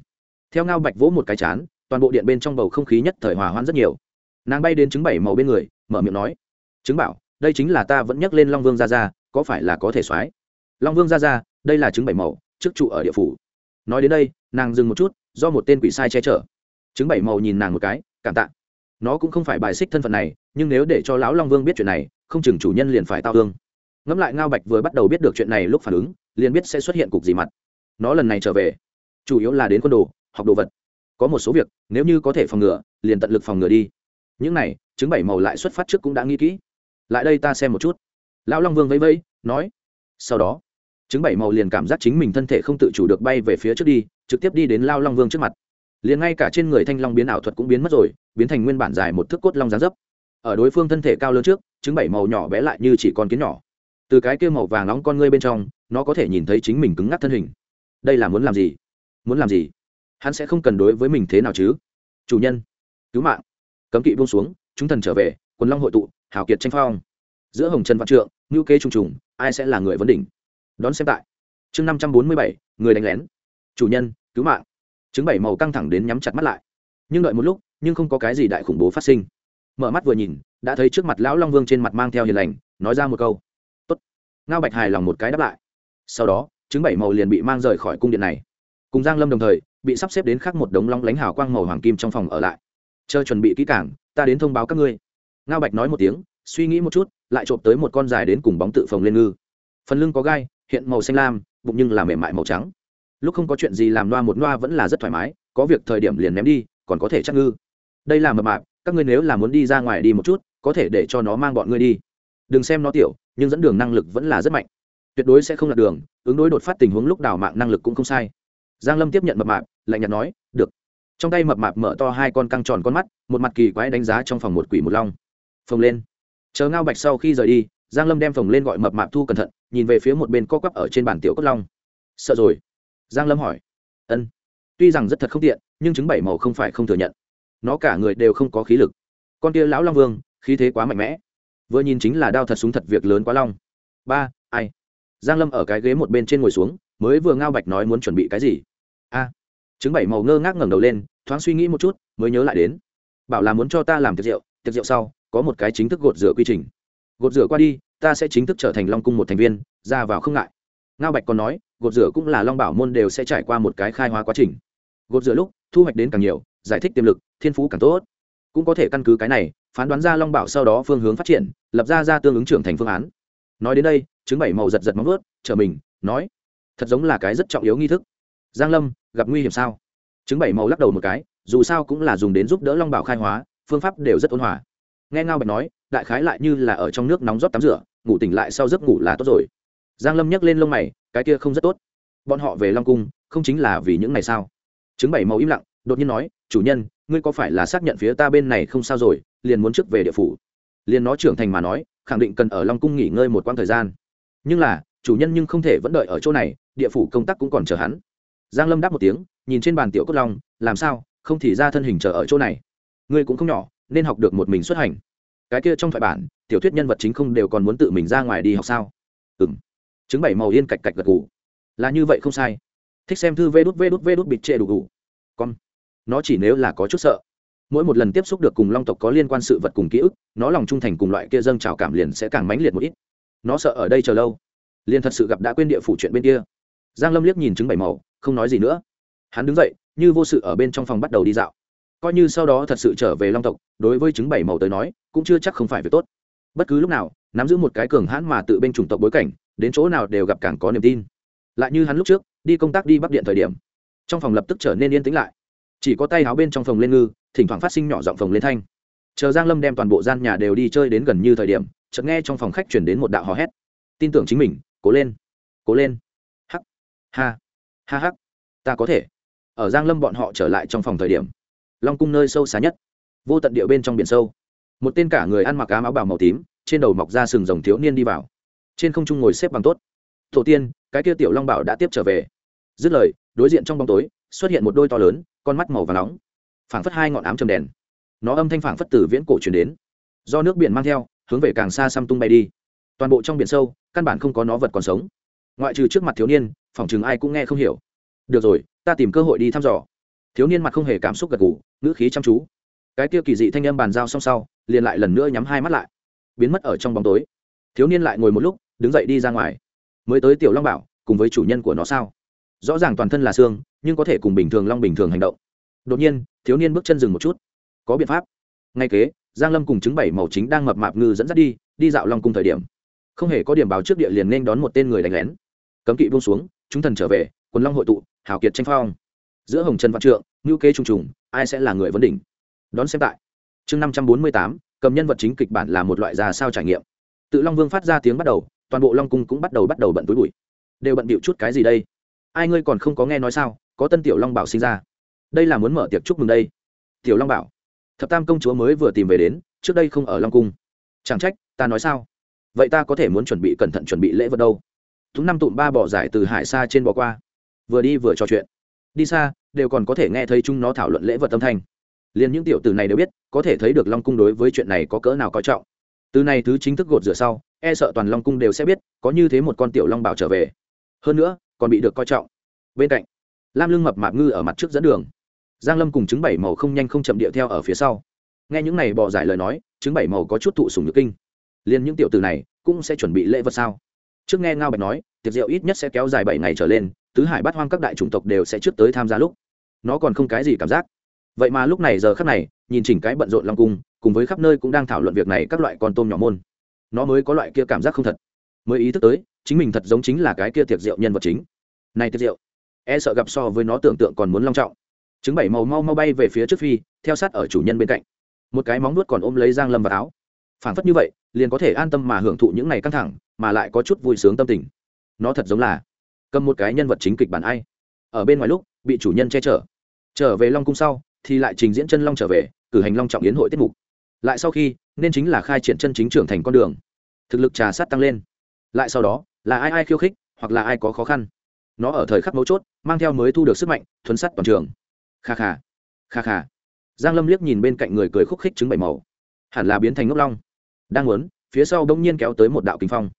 theo ngao bạch vỗ một cái chán, toàn bộ điện bên trong bầu không khí nhất thời hòa hoãn rất nhiều. Nàng bay đến chứng bảy màu bên người, mở miệng nói chứng bảo, đây chính là ta vẫn nhắc lên long vương gia gia có phải là có thể soái long vương gia gia đây là chứng bảy màu chức trụ ở địa phủ. Nói đến đây, nàng dừng một chút, do một tên quỷ sai che chở. Chứng bảy màu nhìn nàng một cái, cảm tạ. Nó cũng không phải bài xích thân phận này, nhưng nếu để cho lão long vương biết chuyện này, không chừng chủ nhân liền phải tao thương. Ngẫm lại ngao bạch vừa bắt đầu biết được chuyện này lúc phản ứng, liền biết sẽ xuất hiện cục gì mặt. Nó lần này trở về, chủ yếu là đến quân đồ, học đồ vật. Có một số việc, nếu như có thể phòng ngừa, liền tận lực phòng ngừa đi. Những này chứng bảy màu lại xuất phát trước cũng đã nghĩ kỹ. Lại đây ta xem một chút lão long vương vẫy vẫy, nói, sau đó chứng bảy màu liền cảm giác chính mình thân thể không tự chủ được bay về phía trước đi, trực tiếp đi đến lao long vương trước mặt. Liền ngay cả trên người thanh long biến ảo thuật cũng biến mất rồi, biến thành nguyên bản dài một thước cốt long gián dấp. Ở đối phương thân thể cao lớn trước chứng bảy màu nhỏ bé lại như chỉ con kiến nhỏ. Từ cái kia màu vàng nóng con ngươi bên trong, nó có thể nhìn thấy chính mình cứng ngắc thân hình. Đây là muốn làm gì? Muốn làm gì? Hắn sẽ không cần đối với mình thế nào chứ? Chủ nhân, cứu mạng. Cấm kỵ buông xuống, chúng thần trở về, quần long hội tụ, hào kiệt tranh phong giữa hồng trần văn trượng ngữ kế trùng trùng, ai sẽ là người vấn đỉnh? Đón xem tại. Chương năm trăm bốn mươi bảy, người đánh lén. Chủ nhân, cứu mạng. Chứng bảy màu căng thẳng đến nhắm chặt mắt lại. Nhưng đợi một lúc, nhưng không có cái gì đại khủng bố phát sinh. Mở mắt vừa nhìn, đã thấy trước mặt lão long vương trên mặt mang theo hiền lành, nói ra một câu. Tốt. Ngao bạch hài lòng một cái đáp lại. Sau đó chứng bảy màu liền bị mang rời khỏi cung điện này. Cùng giang lâm đồng thời, bị sắp xếp đến khác một đống long lánh hào quang màu hoàng kim trong phòng ở lại. Chờ chuẩn bị kỹ cảng ta đến thông báo các ngươi. Ngao bạch nói một tiếng suy nghĩ một chút, lại trộm tới một con dài đến cùng bóng tự phồng lên ngư. Phần lưng có gai, hiện màu xanh lam, bụng nhưng là mềm mại màu trắng. Lúc không có chuyện gì làm loa một loa vẫn là rất thoải mái, có việc thời điểm liền ném đi, còn có thể chắc ngư. Đây là mập mạp, các ngươi nếu là muốn đi ra ngoài đi một chút, có thể để cho nó mang bọn ngươi đi. Đừng xem nó tiểu, nhưng dẫn đường năng lực vẫn là rất mạnh. Tuyệt đối sẽ không lạc đường, ứng đối đột phát tình huống lúc đào mạng năng lực cũng không sai. Giang lâm tiếp nhận mập mạp, lạnh nhạt nói, được. Trong tay mập mạp mở to hai con căng tròn con mắt, một mặt kỳ quái đánh giá trong phòng một quỷ một long. Phồng lên chờ ngao bạch sau khi rời đi, giang lâm đem phồng lên gọi mập mạp thu cẩn thận, nhìn về phía một bên co quắp ở trên bàn tiểu cốt long. Sợ rồi? Giang lâm hỏi. Ân, tuy rằng rất thật không tiện, nhưng chứng bảy màu không phải không thừa nhận. Nó cả người đều không có khí lực. Con kia lão long vương, khí thế quá mạnh mẽ. Vừa nhìn chính là đao thật súng thật việc lớn quá long. Ba, ai? Giang lâm ở cái ghế một bên trên ngồi xuống, mới vừa ngao bạch nói muốn chuẩn bị cái gì. A. Chứng bảy màu ngơ ngác ngẩng đầu lên, thoáng suy nghĩ một chút, mới nhớ lại đến. Bảo là muốn cho ta làm tiệc rượu tiệc rượu sau, có một cái chính thức gột rửa quy trình. Gột rửa qua đi, ta sẽ chính thức trở thành long cung một thành viên, ra vào không ngại. Ngao bạch còn nói, gột rửa cũng là long bảo môn đều sẽ trải qua một cái khai hóa quá trình. Gột rửa lúc, thu hoạch đến càng nhiều, giải thích tiềm lực, thiên phú càng tốt. Cũng có thể căn cứ cái này, phán đoán ra long bảo sau đó phương hướng phát triển, lập ra ra tương ứng trưởng thành phương án. Nói đến đây chứng bảy màu giật giật móng vớt trở mình, nói, thật giống là cái rất trọng yếu nghi thức. Giang lâm, gặp nguy hiểm sao? Chứng bảy màu lắc đầu một cái, dù sao cũng là dùng đến giúp đỡ long bảo khai hóa phương pháp đều rất ôn hòa. Nghe ngao bạch nói, đại khái lại như là ở trong nước nóng rót tắm rửa, ngủ tỉnh lại sau giấc ngủ là tốt rồi. Giang lâm nhấc lên lông mày, cái kia không rất tốt. Bọn họ về long cung, không chính là vì những ngày sao? Chứng bảy màu im lặng, đột nhiên nói, chủ nhân, ngươi có phải là xác nhận phía ta bên này không sao rồi, liền muốn trước về địa phủ? Liền nó trưởng thành mà nói, khẳng định cần ở long cung nghỉ ngơi một quãng thời gian. Nhưng là, chủ nhân nhưng không thể vẫn đợi ở chỗ này, địa phủ công tác cũng còn chờ hắn. Giang lâm đáp một tiếng, nhìn trên bàn tiểu cốt long, làm sao? Không thì ra thân hình chờ ở chỗ này ngươi cũng không nhỏ, nên học được một mình xuất hành. Cái kia trong thoại bản, tiểu thuyết nhân vật chính không đều còn muốn tự mình ra ngoài đi học sao? Ừm. Chứng bảy màu yên cạch cạch gật gù. Là như vậy không sai. Thích xem thư vê đút vê đút vê đút bịt trệ đủ gù con. Nó chỉ nếu là có chút sợ. Mỗi một lần tiếp xúc được cùng long tộc có liên quan sự vật cùng ký ức, nó lòng trung thành cùng loại kia dâng trào cảm liền sẽ càng mãnh liệt một ít. Nó sợ ở đây chờ lâu. Liền thật sự gặp đã quên địa phủ chuyện bên kia. Giang lâm liếc nhìn chứng bảy màu, không nói gì nữa. Hắn đứng dậy, như vô sự ở bên trong phòng bắt đầu đi dạo coi như sau đó thật sự trở về long tộc, đối với chứng bảy màu tới nói, cũng chưa chắc không phải việc tốt. Bất cứ lúc nào, nắm giữ một cái cường hãn mà tự bên chủng tộc bối cảnh, đến chỗ nào đều gặp càng có niềm tin. Lại như hắn lúc trước, đi công tác đi bắc điện thời điểm, trong phòng lập tức trở nên yên tĩnh lại. Chỉ có tay áo bên trong phòng lên ngư, thỉnh thoảng phát sinh nhỏ giọng phòng lên thanh. Chờ giang lâm đem toàn bộ gian nhà đều đi chơi đến gần như thời điểm, chợt nghe trong phòng khách chuyển đến một đạo hò hét. Tin tưởng chính mình, cố lên cố lên. Hắc, ha ha hắc ta có thể. Ở giang lâm bọn họ trở lại trong phòng thời điểm long cung nơi sâu xa nhất, vô tận địa bên trong biển sâu. Một tên cả người ăn mặc áo áo bào màu tím, trên đầu mọc ra sừng rồng thiếu niên đi vào. Trên không trung ngồi xếp bằng tốt. Tổ tiên, cái kia tiểu long bảo đã tiếp trở về. Dứt lời, đối diện trong bóng tối, xuất hiện một đôi to lớn, con mắt màu và nóng. Phảng phất hai ngọn ám trầm đèn. Nó âm thanh phảng phất từ viễn cổ truyền đến. Do nước biển mang theo, hướng về càng xa xăm tung bay đi. Toàn bộ trong biển sâu, căn bản không có nó vật còn sống. Ngoại trừ trước mặt thiếu niên, phòng chừng ai cũng nghe không hiểu. Được rồi, ta tìm cơ hội đi thăm dò thiếu niên mặt không hề cảm xúc gật gù, ngữ khí chăm chú. Cái kia kỳ dị thanh âm bàn giao xong sau, liền lại lần nữa nhắm hai mắt lại. Biến mất ở trong bóng tối. Thiếu niên lại ngồi một lúc, đứng dậy đi ra ngoài. Mới tới tiểu long bảo, cùng với chủ nhân của nó sao? Rõ ràng toàn thân là xương, nhưng có thể cùng bình thường long bình thường hành động. Đột nhiên, thiếu niên bước chân dừng một chút. Có biện pháp. Ngay kế, giang lâm cùng chứng bảy màu chính đang mập mạp ngư dẫn dắt đi đi dạo long cung thời điểm. Không hề có điểm báo trước địa liền nên đón một tên người đánh lén. Cấm kỵ buông xuống, chúng thần trở về, quần long hội tụ, hào kiệt tranh phong giữa hồng trần văn trượng, ngữ kế trùng trùng, ai sẽ là người vấn đỉnh? Đón xem tại. Chương năm trăm bốn mươi tám, cầm nhân vật chính kịch bản là một loại ra sao trải nghiệm. Tự long vương phát ra tiếng bắt đầu, toàn bộ long cung cũng bắt đầu bắt đầu bận túi bụi. Đều bận bịu chút cái gì đây? Ai ngươi còn không có nghe nói sao? Có tân tiểu long bảo sinh ra. Đây là muốn mở tiệc chúc mừng đây. Tiểu long bảo, thập tam công chúa mới vừa tìm về đến, trước đây không ở long cung. Chẳng trách, ta nói sao? Vậy ta có thể muốn chuẩn bị cẩn thận chuẩn bị lễ vật đâu? Thúng năm tụm ba bỏ giải từ hải xa trên bò qua. Vừa đi vừa trò chuyện đi xa, đều còn có thể nghe thấy chúng nó thảo luận lễ vật âm thanh. Liền những tiểu tử này đều biết, có thể thấy được long cung đối với chuyện này có cỡ nào coi trọng. Từ này thứ chính thức gột rửa sau e sợ toàn long cung đều sẽ biết, có như thế một con tiểu long bảo trở về. Hơn nữa, còn bị được coi trọng. Bên cạnh, lam lưng mập mạp ngư ở mặt trước dẫn đường. Giang lâm cùng chứng bảy màu không nhanh không chậm điệu theo ở phía sau. Nghe những này bỏ giải lời nói chứng bảy màu có chút thụ sùng nhược kinh. Liền những tiểu tử này cũng sẽ chuẩn bị lễ vật sao? Trước nghe ngao bạch nói, tiệc rượu ít nhất sẽ kéo dài bảy ngày trở lên tứ hải bát hoang các đại chủng tộc đều sẽ trước tới tham gia lúc. Nó còn không cái gì cảm giác. Vậy mà lúc này giờ khắc này, nhìn chỉnh cái bận rộn long cung, cùng với khắp nơi cũng đang thảo luận việc này các loại con tôm nhỏ môn. Nó mới có loại kia cảm giác không thật. Mới ý thức tới, chính mình thật giống chính là cái kia tiệc rượu nhân vật chính. Này tiệc rượu e sợ gặp so với nó tưởng tượng còn muốn long trọng. Trứng bảy màu mau mau bay về phía trước phi, theo sát ở chủ nhân bên cạnh. Một cái móng nuốt còn ôm lấy giang lâm vào áo. Phảng phất như vậy, liền có thể an tâm mà hưởng thụ những ngày căng thẳng, mà lại có chút vui sướng tâm tình. Nó thật giống là cầm một cái nhân vật chính kịch bản ai. Ở bên ngoài lúc, bị chủ nhân che chở. Trở về long cung sau, thì lại trình diễn chân long trở về, cử hành long trọng yến hội tiết mục. Lại sau khi, nên chính là khai triển chân chính trưởng thành con đường. Thực lực trà sát tăng lên. Lại sau đó, là ai ai khiêu khích, hoặc là ai có khó khăn. Nó ở thời khắc mấu chốt, mang theo mới thu được sức mạnh, thuấn sắt toàn trường. Kha kha kha kha. Giang lâm liếc nhìn bên cạnh người cười khúc khích trứng bảy màu. Hẳn là biến thành ngốc long. Đang muốn, phía sau đông nhiên kéo tới một đạo kinh phong.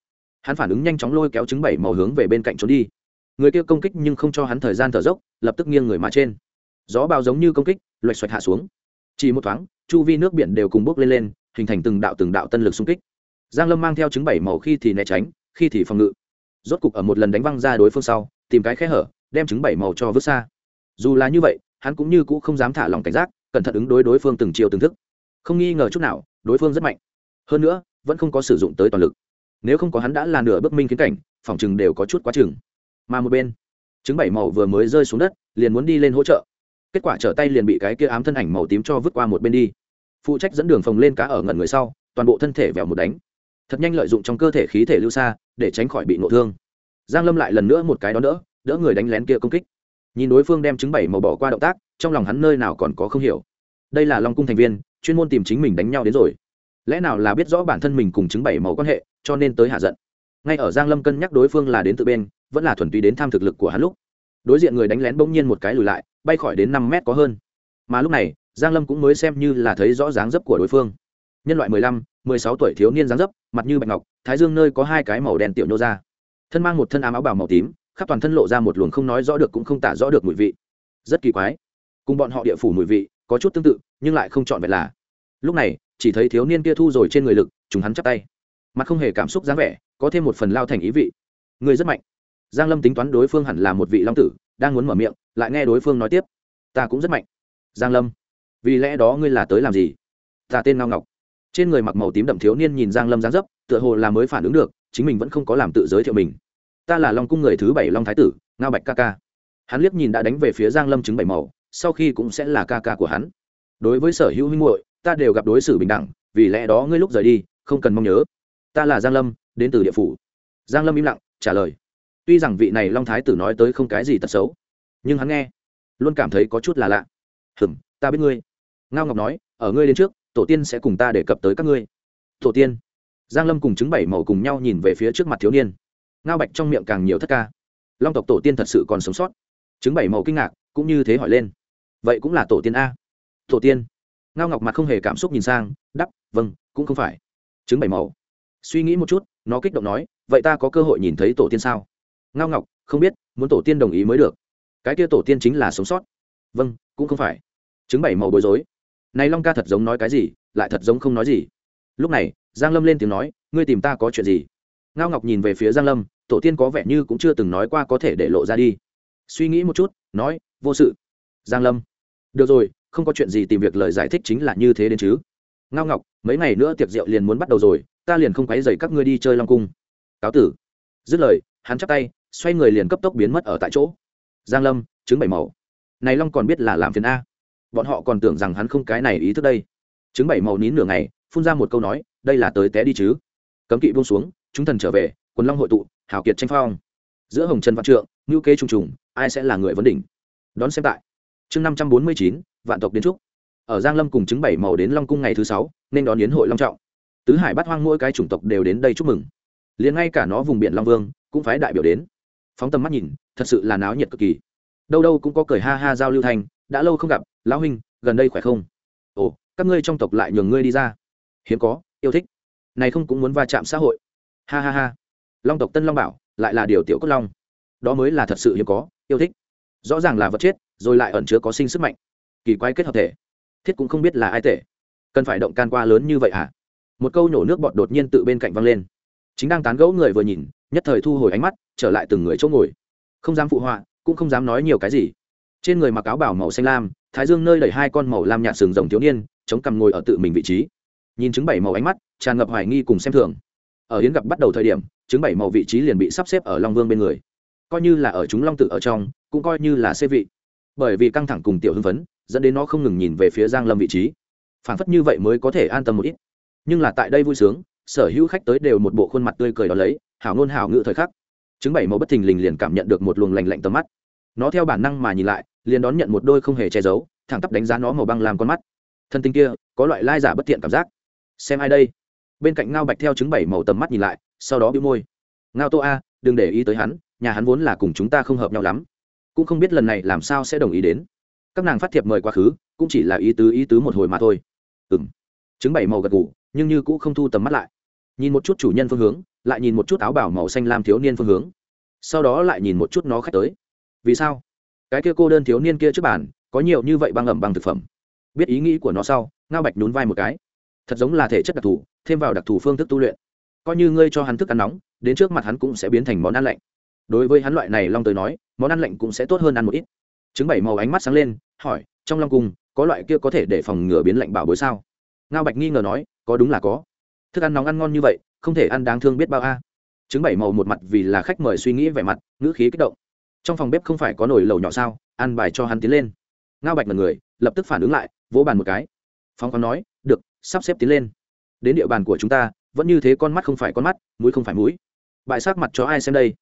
Hắn phản ứng nhanh chóng lôi kéo trứng bảy màu hướng về bên cạnh trốn đi người kia công kích nhưng không cho hắn thời gian thở dốc, lập tức nghiêng người mà trên. Gió bao giống như công kích, loạch xoạch hạ xuống. Chỉ một thoáng, chu vi nước biển đều cùng bốc lên lên, hình thành từng đạo từng đạo tân lực xung kích. Giang lâm mang theo trứng bảy màu khi thì né tránh, khi thì phòng ngự. Rốt cục ở một lần đánh văng ra đối phương sau, tìm cái khe hở, đem trứng bảy màu cho vứt xa. Dù là như vậy, hắn cũng như cũ không dám thả lòng cảnh giác, cẩn thận ứng đối đối phương từng chiều từng thức. Không nghi ngờ chút nào, đối phương rất mạnh. Hơn nữa, vẫn không có sử dụng tới toàn lực. Nếu không có hắn đã là nửa bước minh kiến cảnh, phòng chừng đều có chút quá chừng mà một bên, trứng bảy màu vừa mới rơi xuống đất, liền muốn đi lên hỗ trợ. Kết quả trở tay liền bị cái kia ám thân ảnh màu tím cho vứt qua một bên đi. Phụ trách dẫn đường phòng lên cá ở ngẩn người sau, toàn bộ thân thể vẹo một đánh. Thật nhanh lợi dụng trong cơ thể khí thể lưu xa, để tránh khỏi bị nộ thương. Giang lâm lại lần nữa một cái đó đỡ đỡ người đánh lén kia công kích. Nhìn đối phương đem trứng bảy màu bỏ qua động tác, trong lòng hắn nơi nào còn có không hiểu. Đây là long cung thành viên, chuyên môn tìm chính mình đánh nhau đến rồi. Lẽ nào là biết rõ bản thân mình cùng trứng bảy màu quan hệ, cho nên tới hạ giận. Ngay ở giang lâm cân nhắc đối phương là đến tự bên vẫn là thuần túy đến tham thực lực của hắn lúc. Đối diện người đánh lén bỗng nhiên một cái lùi lại bay khỏi đến năm mét có hơn. Mà lúc này giang lâm cũng mới xem như là thấy rõ dáng dấp của đối phương. Nhân loại mười lăm, mười sáu tuổi thiếu niên dáng dấp mặt như bạch ngọc thái dương nơi có hai cái màu đen tiểu nô ra. Thân mang một thân ám áo bào màu tím khắp toàn thân lộ ra một luồng không nói rõ được cũng không tả rõ được mùi vị. Rất kỳ quái. Cùng bọn họ địa phủ mùi vị có chút tương tự nhưng lại không chọn vẹn là. Lúc này chỉ thấy thiếu niên kia thu rồi trên người lực chúng hắn chắp tay. Mặt không hề cảm xúc dáng vẻ có thêm một phần lao thành ý vị. Người rất mạnh giang lâm tính toán đối phương hẳn là một vị long tử, đang muốn mở miệng, lại nghe đối phương nói tiếp. Ta cũng rất mạnh. Giang lâm, vì lẽ đó ngươi là tới làm gì? Ta tên ngao ngọc. Trên người mặc màu tím đậm thiếu niên nhìn giang lâm dáng dấp, tựa hồ là mới phản ứng được, chính mình vẫn không có làm tự giới thiệu mình. Ta là long cung người thứ bảy long thái tử, ngao bạch ca ca. Hắn liếc nhìn đã đánh về phía giang lâm chứng bảy màu, sau khi cũng sẽ là ca ca của hắn. Đối với sở hữu huynh muội, ta đều gặp đối xử bình đẳng, vì lẽ đó ngươi lúc rời đi, không cần mong nhớ. Ta là giang lâm, đến từ địa phủ. Giang lâm im lặng, trả lời tuy rằng vị này long thái tử nói tới không cái gì tật xấu, nhưng hắn nghe, luôn cảm thấy có chút là lạ. Hừm, ta biết ngươi. Ngao ngọc nói, ở ngươi đến trước, tổ tiên sẽ cùng ta đề cập tới các ngươi. Tổ tiên? Giang lâm cùng chứng bảy màu cùng nhau nhìn về phía trước mặt thiếu niên. Ngao bạch trong miệng càng nhiều thất ca. Long tộc tổ tiên thật sự còn sống sót. Chứng bảy màu kinh ngạc, cũng như thế hỏi lên. Vậy cũng là tổ tiên a? Tổ tiên? Ngao ngọc mặt không hề cảm xúc nhìn sang đắp vâng cũng không phải. Chứng bảy màu suy nghĩ một chút, nó kích động nói, vậy ta có cơ hội nhìn thấy tổ tiên sao? Ngao ngọc, không biết, muốn tổ tiên đồng ý mới được. Cái kia tổ tiên chính là sống sót. Vâng cũng không phải. Chứng bảy màu bối rối. Này long ca thật giống nói cái gì, lại thật giống không nói gì. Lúc này, giang lâm lên tiếng nói, ngươi tìm ta có chuyện gì? Ngao ngọc nhìn về phía giang lâm, tổ tiên có vẻ như cũng chưa từng nói qua có thể để lộ ra đi. Suy nghĩ một chút, nói, vô sự. Giang lâm, được rồi, không có chuyện gì tìm việc lời giải thích chính là như thế đến chứ. Ngao ngọc, mấy ngày nữa tiệc rượu liền muốn bắt đầu rồi, ta liền không quấy dày các ngươi đi chơi long cung. Cáo tử. Dứt lời, hắn chắp tay xoay người liền cấp tốc biến mất ở tại chỗ. Giang lâm chứng bảy màu. Này long còn biết là làm phiền a. Bọn họ còn tưởng rằng hắn không cái này ý thức đây. Chứng bảy màu nín nửa ngày, phun ra một câu nói, đây là tới té đi chứ. Cấm kỵ buông xuống, chúng thần trở về, quần long hội tụ, hào kiệt tranh phong. Giữa hồng trần văn trượng ngữ kế trùng trùng, ai sẽ là người vấn đỉnh? Đón xem tại. Chương năm trăm bốn mươi chín, vạn tộc đến trúc. Ở giang lâm cùng chứng bảy màu đến long cung ngày thứ sáu, nên đón yến hội long trọng. Tứ hải bắt hoang mỗi cái chủng tộc đều đến đây chúc mừng. Liền ngay cả nó vùng biển long vương, cũng phải đại biểu đến phóng tầm mắt nhìn, thật sự là náo nhiệt cực kỳ. Đâu đâu cũng có cười ha ha giao lưu thành đã lâu không gặp, lão huynh, gần đây khỏe không? Ồ, các ngươi trong tộc lại nhường ngươi đi ra. Hiếm có, yêu thích. Này không cũng muốn va chạm xã hội. Ha ha ha. Long tộc tân long bảo, lại là điều tiểu cốt long. Đó mới là thật sự hiếm có, yêu thích. Rõ ràng là vật chết, rồi lại ẩn chứa có sinh sức mạnh. Kỳ quái kết hợp thể. Thiết cũng không biết là ai tệ. Cần phải động can qua lớn như vậy hả? Một câu nhổ nước bọt đột nhiên tự bên cạnh văng lên. Chính đang tán gẫu người vừa nhìn nhất thời thu hồi ánh mắt, trở lại từng người chỗ ngồi. Không dám phụ họa, cũng không dám nói nhiều cái gì. Trên người mặc áo bảo màu xanh lam, thái dương nơi đẩy hai con màu lam nhạt sừng rồng thiếu niên, chống cằm ngồi ở tự mình vị trí. Nhìn chứng bảy màu ánh mắt, tràn ngập hoài nghi cùng xem thường. Ở hiến gặp bắt đầu thời điểm chứng bảy màu vị trí liền bị sắp xếp ở long vương bên người. Coi như là ở chúng long tự ở trong, cũng coi như là xê vị. Bởi vì căng thẳng cùng tiểu hưng phấn, dẫn đến nó không ngừng nhìn về phía giang lâm vị trí. Phản phất như vậy mới có thể an tâm một ít. Nhưng là tại đây vui sướng, sở hữu khách tới đều một bộ khuôn mặt tươi cười đó lấy hảo ngôn hảo ngự thời khắc. Chứng bảy màu bất thình lình liền cảm nhận được một luồng lành lạnh tầm mắt. Nó theo bản năng mà nhìn lại, liền đón nhận một đôi không hề che giấu, thẳng tắp đánh giá nó màu băng làm con mắt. Thân tinh kia, có loại lai giả bất thiện cảm giác. Xem ai đây? Bên cạnh ngao bạch theo chứng bảy màu tầm mắt nhìn lại, sau đó bĩu môi. Ngao tô a, đừng để ý tới hắn, nhà hắn vốn là cùng chúng ta không hợp nhau lắm. Cũng không biết lần này làm sao sẽ đồng ý đến. Các nàng phát thiệp mời quá khứ, cũng chỉ là ý tứ ý tứ một hồi mà thôi. Ừ m chứng bảy màu gật ngủ nhưng như cũng không thu tầm mắt lại. Nhìn một chút chủ nhân phương hướng lại nhìn một chút áo bảo màu xanh lam thiếu niên phương hướng. Sau đó lại nhìn một chút nó khách tới. Vì sao? Cái kia cô đơn thiếu niên kia trước bàn, có nhiều như vậy băng ẩm bằng thực phẩm. Biết ý nghĩ của nó sau, ngao bạch nhún vai một cái. Thật giống là thể chất đặc thù, thêm vào đặc thù phương thức tu luyện. Coi như ngươi cho hắn thức ăn nóng, đến trước mặt hắn cũng sẽ biến thành món ăn lạnh. Đối với hắn loại này long tới nói, món ăn lạnh cũng sẽ tốt hơn ăn một ít. Chứng bảy màu ánh mắt sáng lên, hỏi, trong long cung, có loại kia có thể để phòng ngừa biến lạnh bảo bối sao? Ngao bạch nghi ngờ nói, có đúng là có. Thức ăn nóng ăn ngon như vậy không thể ăn đáng thương biết bao a. À. chứng bảy màu một mặt vì là khách mời suy nghĩ vẻ mặt, ngữ khí kích động. Trong phòng bếp không phải có nồi lẩu nhỏ sao, ăn bài cho hắn tiến lên. Ngao bạch là người, lập tức phản ứng lại, vỗ bàn một cái. Phong còn nói, được, sắp xếp tiến lên. Đến địa bàn của chúng ta, vẫn như thế con mắt không phải con mắt, mũi không phải mũi. Bại sát mặt cho ai xem đây?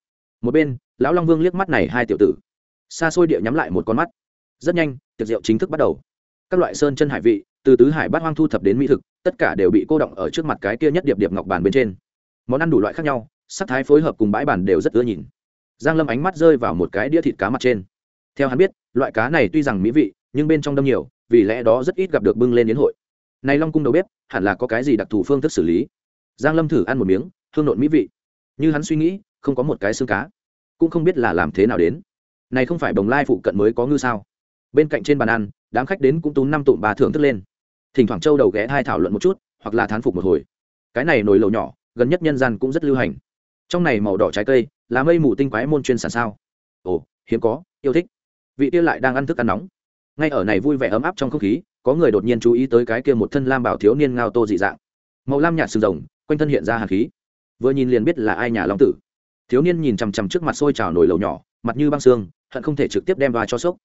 Một bên, lão long vương liếc mắt này hai tiểu tử. Xa xôi địa nhắm lại một con mắt. Rất nhanh, tiệc rượu chính thức bắt đầu. Các loại sơn chân hải vị từ tứ hải bát hoang thu thập đến mỹ thực, tất cả đều bị cô động ở trước mặt cái kia nhất điệp điệp ngọc bàn bên trên. Món ăn đủ loại khác nhau, sắc thái phối hợp cùng bãi bàn đều rất ưa nhìn. Giang lâm ánh mắt rơi vào một cái đĩa thịt cá mặt trên. Theo hắn biết, loại cá này tuy rằng mỹ vị, nhưng bên trong đông nhiều, vì lẽ đó rất ít gặp được bưng lên đến hội. Này long cung đầu bếp, hẳn là có cái gì đặc thù phương thức xử lý? Giang lâm thử ăn một miếng, hương nộn mỹ vị. Như hắn suy nghĩ, không có một cái xương cá. Cũng không biết là làm thế nào đến. Này không phải bồng lai phụ cận mới có ngư sao? Bên cạnh trên bàn ăn đám khách đến cũng tú năm tụm bà thưởng thức lên. Thỉnh thoảng châu đầu ghé hai thảo luận một chút, hoặc là thán phục một hồi. Cái này nồi lầu nhỏ, gần nhất nhân gian cũng rất lưu hành. Trong này màu đỏ trái cây, là mây mù tinh quái môn chuyên sản sao. Ồ, hiếm có, yêu thích. Vị tiêu lại đang ăn thức ăn nóng. Ngay ở này vui vẻ ấm áp trong không khí, có người đột nhiên chú ý tới cái kia một thân lam bảo thiếu niên ngao tô dị dạng. Màu lam nhạt sừng rồng, quanh thân hiện ra hàn khí. Vừa nhìn liền biết là ai nhà long tử. Thiếu niên nhìn chằm chằm trước mặt sôi trào nổi lầu nhỏ, mặt như băng xương, hận không thể trực tiếp đem vào cho sốc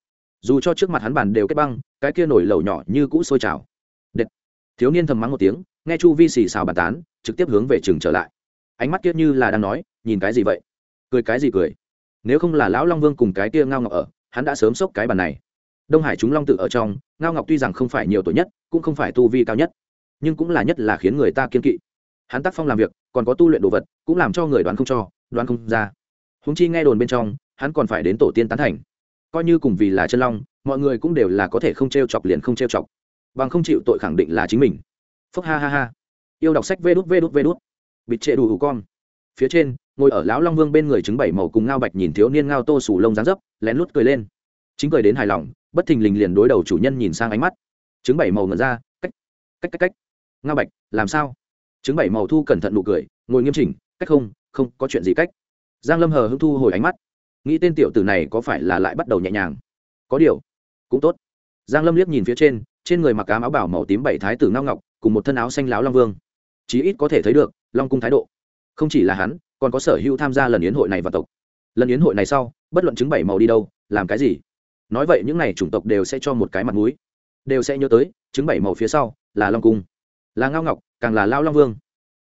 dù cho trước mặt hắn bàn đều kết băng, cái kia nổi lầu nhỏ như cũ sôi trào. Đệt. thiếu niên thầm mắng một tiếng, nghe chu vi xì xào bàn tán, trực tiếp hướng về trường trở lại. Ánh mắt kia như là đang nói, nhìn cái gì vậy? Cười cái gì cười? Nếu không là lão long vương cùng cái kia ngao ngọc ở, hắn đã sớm sốc cái bàn này. Đông hải chúng long tự ở trong, ngao ngọc tuy rằng không phải nhiều tuổi nhất, cũng không phải tu vi cao nhất, nhưng cũng là nhất là khiến người ta kiên kỵ. Hắn tác phong làm việc, còn có tu luyện đồ vật, cũng làm cho người đoán không cho, đoán không ra. Húng chi nghe đồn bên trong, hắn còn phải đến tổ tiên tán thành coi như cùng vì là chân long, mọi người cũng đều là có thể không t r e o chọc liền không t r e o chọc. Bằng không chịu tội khẳng định là chính mình. Phúc ha ha ha. Yêu đọc sách vê đút vê đút vê đút. Bịt trệ đủ hủ con. Phía trên, ngồi ở lão long vương bên người chứng bảy màu cùng ngao bạch nhìn thiếu niên ngao tô sủ lông dán dấp, lén lút cười lên. Chính cười đến hài lòng, bất thình lình liền đối đầu chủ nhân nhìn sang ánh mắt. Chứng bảy màu ngẩn ra, cách cách cách cách. Ngao bạch, làm sao? Chứng bảy màu thu cẩn thận nụ cười, ngồi nghiêm chỉnh, cách không không có chuyện gì cách. Giang lâm hờ hưng thu hồi ánh mắt nghĩ tên tiểu tử này có phải là lại bắt đầu nhẹ nhàng? Có điều, cũng tốt. Giang lâm liếc nhìn phía trên trên người mặc ám áo bảo màu tím bảy thái tử ngao ngọc, cùng một thân áo xanh láo long vương. Chí ít có thể thấy được, long cung thái độ. Không chỉ là hắn, còn có sở hữu tham gia lần yến hội này và tộc. Lần yến hội này sau, bất luận chứng bảy màu đi đâu, làm cái gì? Nói vậy những n à y chủng tộc đều sẽ cho một cái mặt m ũ i đều sẽ nhớ tới, chứng bảy màu phía sau, là long cung. Là ngao ngọc, càng là lao long vương.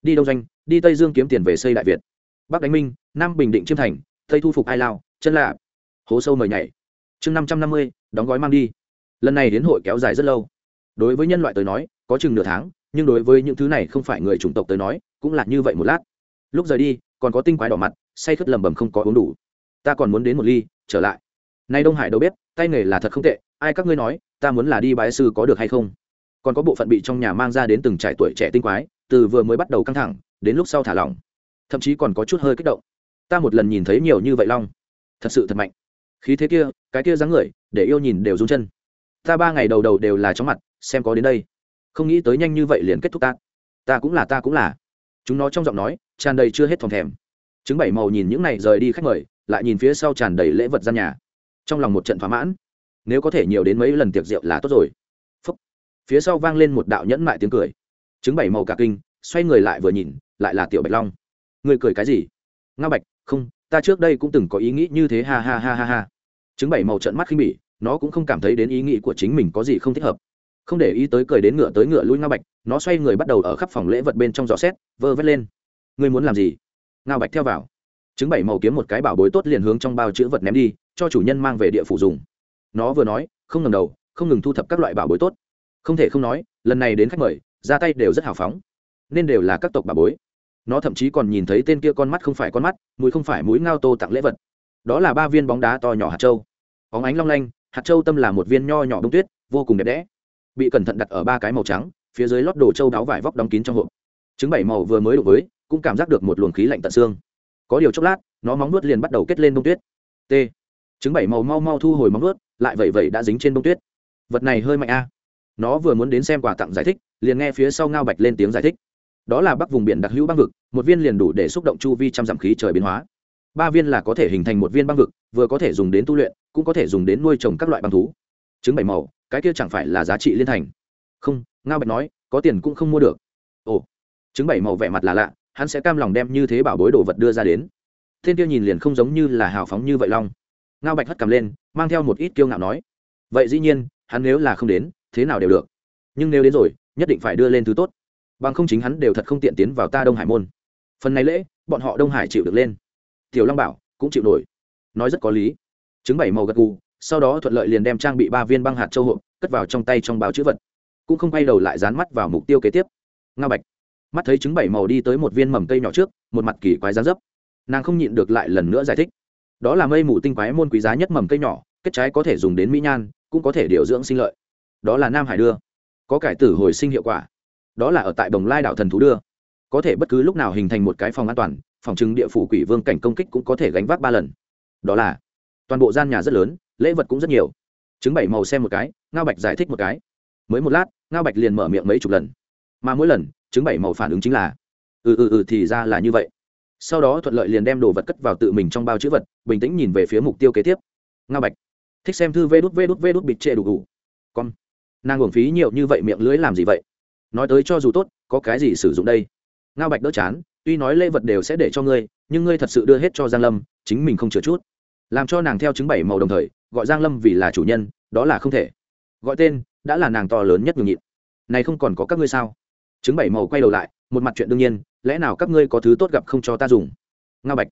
Đi đông doanh, đi tây dương kiếm tiền về xây đại việt. Bắc đánh minh, nam bình định chiêm thành tây thu phục ai lao, chân lạ hố sâu mời nhảy. Chương năm trăm năm mươi, đóng gói mang đi. Lần này đến hội kéo dài rất lâu. Đối với nhân loại tới nói, có chừng nửa tháng, nhưng đối với những thứ này không phải người chủng tộc tới nói, cũng là như vậy một lát. Lúc rời đi, còn có tinh quái đỏ mặt, say khất lầm bầm không có uống đủ. Ta còn muốn đến một ly, trở lại. Nay đông hải đâu biết, tay nghề là thật không tệ, ai các ngươi nói, ta muốn là đi bái sư có được hay không? Còn có bộ phận bị trong nhà mang ra đến từng trải tuổi trẻ tinh quái, từ vừa mới bắt đầu căng thẳng, đến lúc sau thả lỏng. Thậm chí còn có chút hơi kích động ta một lần nhìn thấy nhiều như vậy long. Thật sự thật mạnh. Khí thế kia, cái kia dáng người, để yêu nhìn đều rung chân. Ta ba ngày đầu đầu đều là chóng mặt, xem có đến đây. Không nghĩ tới nhanh như vậy liền kết thúc ta. Ta cũng là, ta cũng là. Chúng nó trong giọng nói, tràn đầy chưa hết phòng thèm. Chứng bảy màu nhìn những này rời đi khách mời, lại nhìn phía sau tràn đầy lễ vật gian nhà. Trong lòng một trận thỏa mãn. Nếu có thể nhiều đến mấy lần tiệc rượu là tốt rồi. Phúc. phía sau vang lên một đạo nhẫn mại tiếng cười. Chứng bảy màu cả kinh, xoay người lại vừa nhìn, lại là tiểu bạch long. Người cười cái gì? Nga bạch không, ta trước đây cũng từng có ý nghĩ như thế, ha ha ha ha ha. Chứng bảy màu trận mắt khinh bỉ, nó cũng không cảm thấy đến ý nghĩ của chính mình có gì không thích hợp. Không để ý tới cười đến ngựa tới ngựa lui ngao bạch, nó xoay người bắt đầu ở khắp phòng lễ vật bên trong giỏ xét, vơ vét lên. Ngươi muốn làm gì? Ngao bạch theo vào. Chứng bảy màu kiếm một cái bảo bối tốt liền hướng trong bao chữ vật ném đi, cho chủ nhân mang về địa phủ dùng. Nó vừa nói, không ngừng đầu, không ngừng thu thập các loại bảo bối tốt. Không thể không nói, lần này đến khách mời, ra tay đều rất hào phóng. Nên đều là các tộc bảo bối nó thậm chí còn nhìn thấy tên kia con mắt không phải con mắt, mũi không phải mũi ngao tô tặng lễ vật. Đó là ba viên bóng đá to nhỏ hạt châu. Bóng ánh long lanh, hạt châu tâm là một viên nho nhỏ bông tuyết, vô cùng đẹp đẽ. Bị cẩn thận đặt ở ba cái màu trắng, phía dưới lót đồ châu đáo vải vóc đóng kín trong hộp. Trứng bảy màu vừa mới đổ với, cũng cảm giác được một luồng khí lạnh tận xương. Có điều chốc lát, nó móng nuốt liền bắt đầu kết lên bông tuyết. T. Trứng bảy màu mau mau thu hồi móng nuốt, lại vậy vậy đã dính trên bông tuyết. Vật này hơi mạnh a. Nó vừa muốn đến xem quà tặng giải thích, liền nghe phía sau ngao bạch lên tiếng giải thích đó là bắc vùng biển đặc hữu băng vực, một viên liền đủ để xúc động chu vi trăm dặm khí trời biến hóa. Ba viên là có thể hình thành một viên băng vực, vừa có thể dùng đến tu luyện, cũng có thể dùng đến nuôi trồng các loại băng thú. Trứng bảy màu, cái kia chẳng phải là giá trị liên thành? Không, ngao bạch nói, có tiền cũng không mua được. Ồ, trứng bảy màu vẻ mặt là lạ, hắn sẽ cam lòng đem như thế bảo bối đồ vật đưa ra đến. Thiên tiêu nhìn liền không giống như là hào phóng như vậy long. Ngao bạch hất cầm lên, mang theo một ít kiêu ngạo nói, vậy dĩ nhiên, hắn nếu là không đến, thế nào đều được. Nhưng nếu đến rồi, nhất định phải đưa lên thứ tốt bằng không chính hắn đều thật không tiện tiến vào ta đông hải môn. Phần này lễ, bọn họ đông hải chịu được lên. Tiểu long bảo, cũng chịu nổi. Nói rất có lý. Chứng bảy màu gật gù, sau đó thuận lợi liền đem trang bị ba viên băng hạt châu hộp, cất vào trong tay trong báo chữ vật. Cũng không quay đầu lại dán mắt vào mục tiêu kế tiếp. Nga bạch. Mắt thấy trứng bảy màu đi tới một viên mầm cây nhỏ trước, một mặt kỳ quái giá dấp. Nàng không nhịn được lại lần nữa giải thích. Đó là mây mù tinh quái môn quý giá nhất mầm cây nhỏ, kết trái có thể dùng đến mỹ nhan, cũng có thể điều dưỡng sinh lợi. Đó là nam hải đưa. Có cải tử hồi sinh hiệu quả đó là ở tại bồng lai đảo thần thú đưa. Có thể bất cứ lúc nào hình thành một cái phòng an toàn, phòng chứng địa phủ quỷ vương cảnh công kích cũng có thể gánh vác ba lần. Đó là, toàn bộ gian nhà rất lớn, lễ vật cũng rất nhiều. Chứng bảy màu xem một cái, ngao bạch giải thích một cái. Mới một lát, ngao bạch liền mở miệng mấy chục lần. Mà mỗi lần chứng bảy màu phản ứng chính là ừ ừ ừ thì ra là như vậy. Sau đó thuận lợi liền đem đồ vật cất vào tự mình trong bao chữ vật, bình tĩnh nhìn về phía mục tiêu kế tiếp. Ngao bạch, thích xem thư vê đút vê đút vê đút bịt trệ đủ đủ. Con, nàng uổng phí nhiều như vậy miệng lưới làm gì vậy? Nói tới cho dù tốt, có cái gì sử dụng đây? Ngao bạch đỡ chán, tuy nói lễ vật đều sẽ để cho ngươi, nhưng ngươi thật sự đưa hết cho giang lâm, chính mình không chừa chút. Làm cho nàng theo chứng bảy màu đồng thời, gọi giang lâm vì là chủ nhân, đó là không thể. Gọi tên, đã là nàng to lớn nhất nhường nhịn. Này không còn có các ngươi sao? Chứng bảy màu quay đầu lại, một mặt chuyện đương nhiên, lẽ nào các ngươi có thứ tốt gặp không cho ta dùng? Ngao bạch,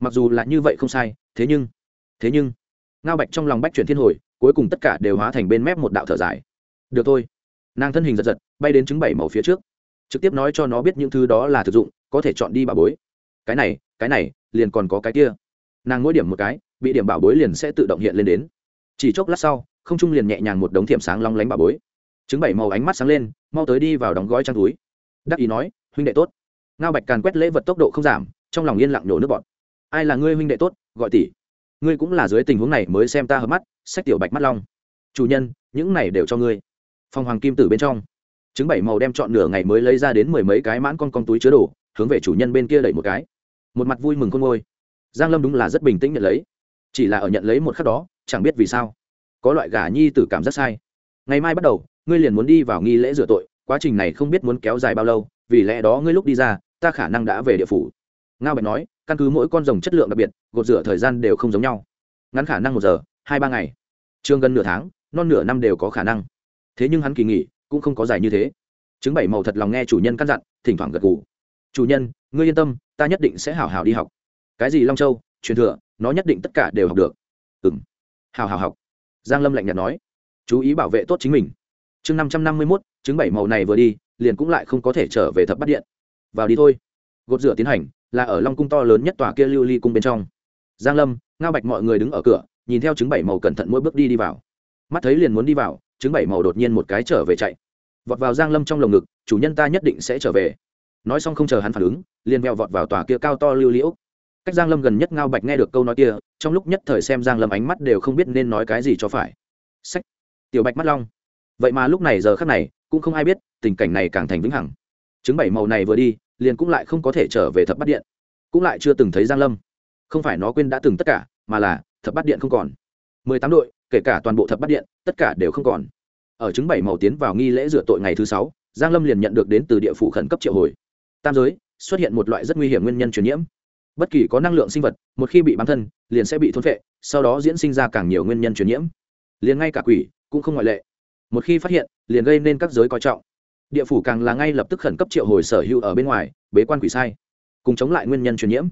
mặc dù là như vậy không sai, thế nhưng thế nhưng, ngao bạch trong lòng bách chuyển thiên hồi, cuối cùng tất cả đều hóa thành bên mép một đạo thở dài. Được thôi nàng thân hình giật giật, bay đến chứng bảy màu phía trước. Trực tiếp nói cho nó biết những thứ đó là thực dụng, có thể chọn đi bà bối. Cái này cái này, liền còn có cái kia. Nàng mỗi điểm một cái, bị điểm bảo bối liền sẽ tự động hiện lên đến. Chỉ chốc lát sau, không trung liền nhẹ nhàng một đống thiểm sáng long lánh bảo bối. Chứng bảy màu ánh mắt sáng lên, mau tới đi vào đóng gói trang túi. Đắc ý nói, huynh đệ tốt. Ngao bạch càn quét lễ vật tốc độ không giảm, trong lòng yên lặng nhổ nước bọt. Ai là ngươi huynh đệ tốt? gọi tỷ. Ngươi cũng là dưới tình huống này mới xem ta hợp mắt, sách tiểu bạch mắt long. Chủ nhân, những này đều cho ngươi phòng hoàng kim tử bên trong. Trứng bảy màu đem chọn nửa ngày mới lấy ra đến mười mấy cái mãn con con túi chứa đồ, hướng về chủ nhân bên kia đẩy một cái. Một mặt vui mừng con ngôi. Giang lâm đúng là rất bình tĩnh nhận lấy. Chỉ là ở nhận lấy một khắc đó, chẳng biết vì sao, có loại gà nhi tử cảm rất sai. Ngày mai bắt đầu, ngươi liền muốn đi vào nghi lễ rửa tội, quá trình này không biết muốn kéo dài bao lâu, vì lẽ đó ngươi lúc đi ra, ta khả năng đã về địa phủ. Ngao bạch nói, căn cứ mỗi con rồng chất lượng đặc biệt, gột rửa thời gian đều không giống nhau. Ngắn khả năng một giờ, hai ba ngày. Trường gần nửa tháng, non nửa năm đều có khả năng thế nhưng hắn kỳ nghỉ, cũng không có dài như thế. Chứng bảy màu thật lòng nghe chủ nhân căn dặn, thỉnh thoảng gật gù. Chủ nhân, ngươi yên tâm, ta nhất định sẽ hảo hảo đi học. Cái gì long châu, truyền thừa, nó nhất định tất cả đều học được. Ừ m hào hào học. Giang lâm lạnh nhạt nói. Chú ý bảo vệ tốt chính mình. Chương năm trăm năm mươi mốt chứng bảy màu này vừa đi, liền cũng lại không có thể trở về thập bắt điện. Vào đi thôi. Gột rửa tiến hành, là ở long cung to lớn nhất tòa kia lưu ly cung bên trong. Giang lâm, ngao bạch mọi người đứng ở cửa, nhìn theo chứng bảy màu cẩn thận mỗi bước đi đi vào. Mắt thấy liền muốn đi vào chứng bảy màu đột nhiên một cái trở về chạy. Vọt vào giang lâm trong lồng ngực, chủ nhân ta nhất định sẽ trở về. Nói xong không chờ hắn phản ứng, liền vẹo vọt vào tòa kia cao to lưu liễu. Cách giang lâm gần nhất ngao bạch nghe được câu nói kia, trong lúc nhất thời xem giang lâm ánh mắt đều không biết nên nói cái gì cho phải. Sách. Tiểu bạch mắt long. Vậy mà lúc này giờ khắc này, cũng không ai biết, tình cảnh này càng thành vĩnh hằng. Chứng bảy màu này vừa đi, liền cũng lại không có thể trở về thập bát điện. Cũng lại chưa từng thấy giang lâm. Không phải nó quên đã từng tất cả, mà là thập bát điện không còn. Mười tám đội kể cả toàn bộ thập bát điện, tất cả đều không còn. Ở chứng bảy màu tiến vào nghi lễ rửa tội ngày thứ sáu, giang lâm liền nhận được đến từ địa phủ khẩn cấp triệu hồi. Tam giới, xuất hiện một loại rất nguy hiểm nguyên nhân truyền nhiễm. Bất kỳ có năng lượng sinh vật, một khi bị bám thân, liền sẽ bị thôn phệ, sau đó diễn sinh ra càng nhiều nguyên nhân truyền nhiễm. Liền ngay cả quỷ cũng không ngoại lệ. Một khi phát hiện, liền gây nên các giới coi trọng. Địa phủ càng là ngay lập tức khẩn cấp triệu hồi sở hữu ở bên ngoài, bế quan quỷ sai, cùng chống lại nguyên nhân truyền nhiễm.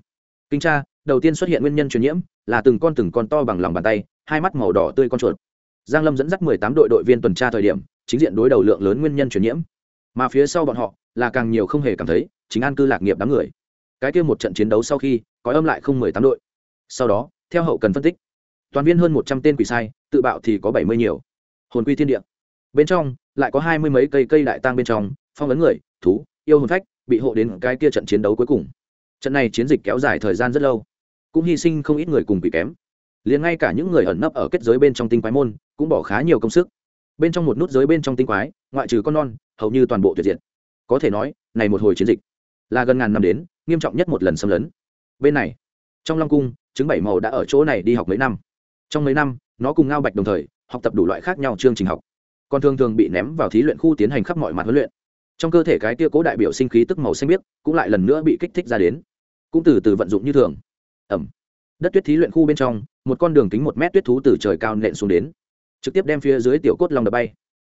Kinh tra, đầu tiên xuất hiện nguyên nhân truyền nhiễm là từng con từng con to bằng lòng bàn tay, hai mắt màu đỏ tươi con chuột. Giang lâm dẫn dắt mười tám đội đội viên tuần tra thời điểm, chính diện đối đầu lượng lớn nguyên nhân truyền nhiễm. Mà phía sau bọn họ, là càng nhiều không hề cảm thấy, chính an cư lạc nghiệp đám người. Cái kia một trận chiến đấu sau khi có âm lại không mười tám đội. Sau đó, theo hậu cần phân tích, toàn viên hơn một trăm tên quỷ sai, tự bạo thì có bảy mươi nhiều. Hồn quy thiên địa. Bên trong, lại có hai mươi mấy cây cây đại tăng bên trong, phong ấn người, thú, yêu hồn phách, bị hộ đến cái kia trận chiến đấu cuối cùng. Trận này chiến dịch kéo dài thời gian rất lâu cũng hy sinh không ít người cùng bị kém. Liền ngay cả những người ẩn nấp ở kết giới bên trong tinh quái môn cũng bỏ khá nhiều công sức. Bên trong một nút giới bên trong tinh quái, ngoại trừ con non, hầu như toàn bộ tuyệt diện có thể nói, này một hồi chiến dịch là gần ngàn năm đến, nghiêm trọng nhất một lần xâm lấn. Bên này, trong long cung chứng bảy màu đã ở chỗ này đi học mấy năm. Trong mấy năm, nó cùng ngao bạch đồng thời học tập đủ loại khác nhau chương trình học. Còn thường thường bị ném vào thí luyện khu tiến hành khắp mọi mặt huấn luyện. Trong cơ thể cái tia cố đại biểu sinh khí tức màu xanh biếc cũng lại lần nữa bị kích thích ra đến. Cũng từ từ vận dụng như thường ẩm. Đất tuyết thí luyện khu bên trong, một con đường kính một mét tuyết thú từ trời cao nện xuống đến, trực tiếp đem phía dưới tiểu cốt long đập bay.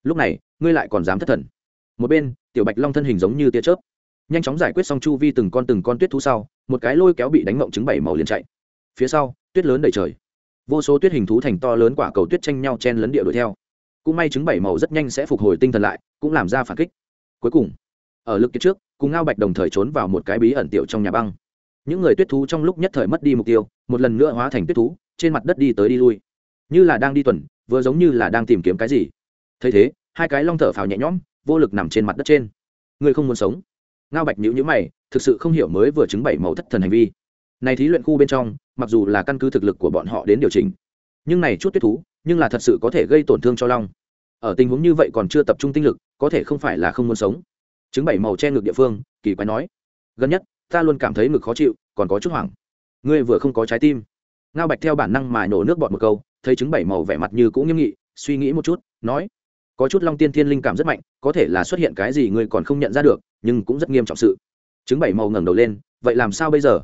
Lúc này, ngươi lại còn dám thất thần. Một bên, tiểu bạch long thân hình giống như tia chớp. Nhanh chóng giải quyết xong chu vi từng con từng con tuyết thú sau, một cái lôi kéo bị đánh mộng trứng bảy màu liền chạy. Phía sau, tuyết lớn đầy trời. Vô số tuyết hình thú thành to lớn quả cầu tuyết tranh nhau chen lấn địa đuổi theo. Cũng may trứng bảy màu rất nhanh sẽ phục hồi tinh thần lại, cũng làm ra phản kích. Cuối cùng, ở lực kiệt trước, cùng ngao bạch đồng thời trốn vào một cái bí ẩn tiểu trong nhà băng những người tuyết thú trong lúc nhất thời mất đi mục tiêu, một lần nữa hóa thành tuyết thú, trên mặt đất đi tới đi lui. Như là đang đi tuần, vừa giống như là đang tìm kiếm cái gì. Thấy thế, hai cái long thở phào nhẹ nhõm, vô lực nằm trên mặt đất trên. Người không muốn sống. Ngao bạch nhữ nhữ mày, thực sự không hiểu mới vừa chứng bảy màu thất thần hành vi. Này thí luyện khu bên trong, mặc dù là căn cứ thực lực của bọn họ đến điều chỉnh, nhưng này chút tuyết thú, nhưng là thật sự có thể gây tổn thương cho long. Ở tình huống như vậy còn chưa tập trung tinh lực, có thể không phải là không muốn sống. Chứng bảy màu che ngược địa phương, kỳ quái nói. Gần nhất ta luôn cảm thấy ngực khó chịu, còn có chút hoảng. Ngươi vừa không có trái tim. Ngao bạch theo bản năng mà nổ nước bọt một câu, thấy chứng bảy màu vẻ mặt như cũng nghiêm nghị, suy nghĩ một chút, nói, có chút long tiên thiên linh cảm rất mạnh, có thể là xuất hiện cái gì ngươi còn không nhận ra được, nhưng cũng rất nghiêm trọng sự. Chứng bảy màu ngẩng đầu lên, vậy làm sao bây giờ?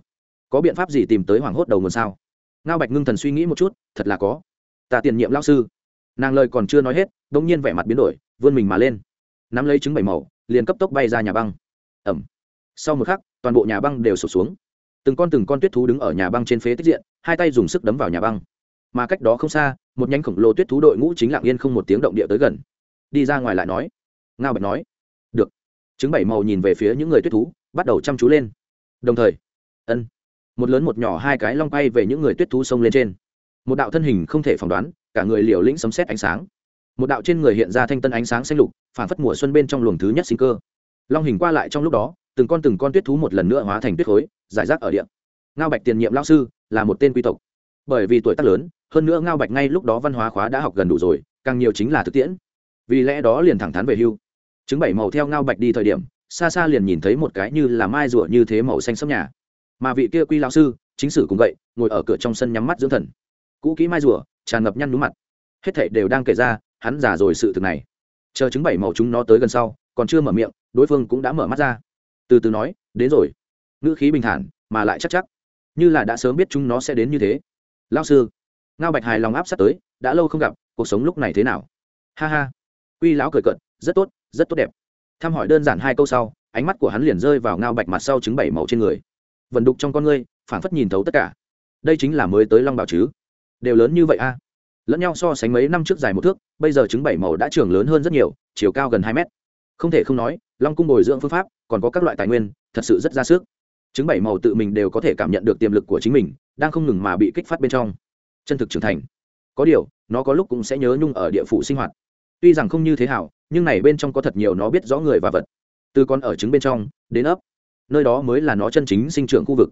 Có biện pháp gì tìm tới hoảng hốt đầu nguồn sao? Ngao bạch ngưng thần suy nghĩ một chút, thật là có. Ta tiền nhiệm lao sư. Nàng lời còn chưa nói hết đ ỗ n g nhiên vẻ mặt biến đổi, vươn mình mà lên. Nắm lấy trứng bảy màu, liền cấp tốc bay ra nhà băng. Ẩm. Sau một khắc toàn bộ nhà băng đều sụp xuống. Từng con từng con tuyết thú đứng ở nhà băng trên phế tích diện, hai tay dùng sức đấm vào nhà băng. Mà cách đó không xa, một nhánh khổng lồ tuyết thú đội ngũ chính lạng yên không một tiếng động địa tới gần. Đi ra ngoài lại nói. Ngao bạch nói. Được. Trứng bảy màu nhìn về phía những người tuyết thú, bắt đầu chăm chú lên. Đồng thời. Ân. Một lớn một nhỏ hai cái long bay về những người tuyết thú sông lên trên. Một đạo thân hình không thể phỏng đoán, cả người liều lĩnh sấm xét ánh sáng. Một đạo trên người hiện ra thanh tân ánh sáng xanh lục, phản phất mùa xuân bên trong luồng thứ nhất sinh cơ. Long hình qua lại trong lúc đó từng con từng con tuyết thú một lần nữa hóa thành tuyết khối, giải rác ở địa. ngao bạch tiền nhiệm lao sư là một tên quý tộc. Bởi vì tuổi tác lớn, hơn nữa ngao bạch ngay lúc đó văn hóa khóa đã học gần đủ rồi, càng nhiều chính là thực tiễn. Vì lẽ đó liền thẳng thắn về hưu. Chứng bảy màu theo ngao bạch đi thời điểm, xa xa liền nhìn thấy một cái như là mai rùa như thế màu xanh sẫm nhà. Mà vị kia quy lão sư, chính sử cùng vậy ngồi ở cửa trong sân nhắm mắt dưỡng thần. Cũ kỹ mai rùa, tràn ngập nhăn núm mặt. Hết thảy đều đang kể ra, hắn già rồi sự thực này. Chờ chứng bảy màu chúng nó tới gần sau, còn chưa mở miệng, đối phương cũng đã mở mắt ra từ từ nói, đến rồi. Ngữ khí bình thản, mà lại chắc chắc. Như là đã sớm biết chúng nó sẽ đến như thế. Lao sư. Ngao bạch hài lòng áp sát tới, đã lâu không gặp, cuộc sống lúc này thế nào? Ha ha. Quy lão cười cợt, rất tốt rất tốt đẹp. Thăm hỏi đơn giản hai câu sau, ánh mắt của hắn liền rơi vào ngao bạch mặt sau trứng bảy màu trên người. Vần đục trong con ngươi phản phất nhìn thấu tất cả. Đây chính là mới tới long bảo chứ? Đều lớn như vậy a. Lẫn nhau so sánh mấy năm trước dài một thước, bây giờ trứng bảy màu đã trưởng lớn hơn rất nhiều, chiều cao gần hai mét. Không thể không nói long cung bồi dưỡng phương pháp, còn có các loại tài nguyên, thật sự rất ra sức. Trứng bảy màu tự mình đều có thể cảm nhận được tiềm lực của chính mình, đang không ngừng mà bị kích phát bên trong. Chân thực trưởng thành. Có điều, nó có lúc cũng sẽ nhớ nhung ở địa phủ sinh hoạt. Tuy rằng không như thế hảo, nhưng này bên trong có thật nhiều nó biết rõ người và vật. Từ con ở trứng bên trong, đến ấp. Nơi đó mới là nó chân chính sinh trưởng khu vực.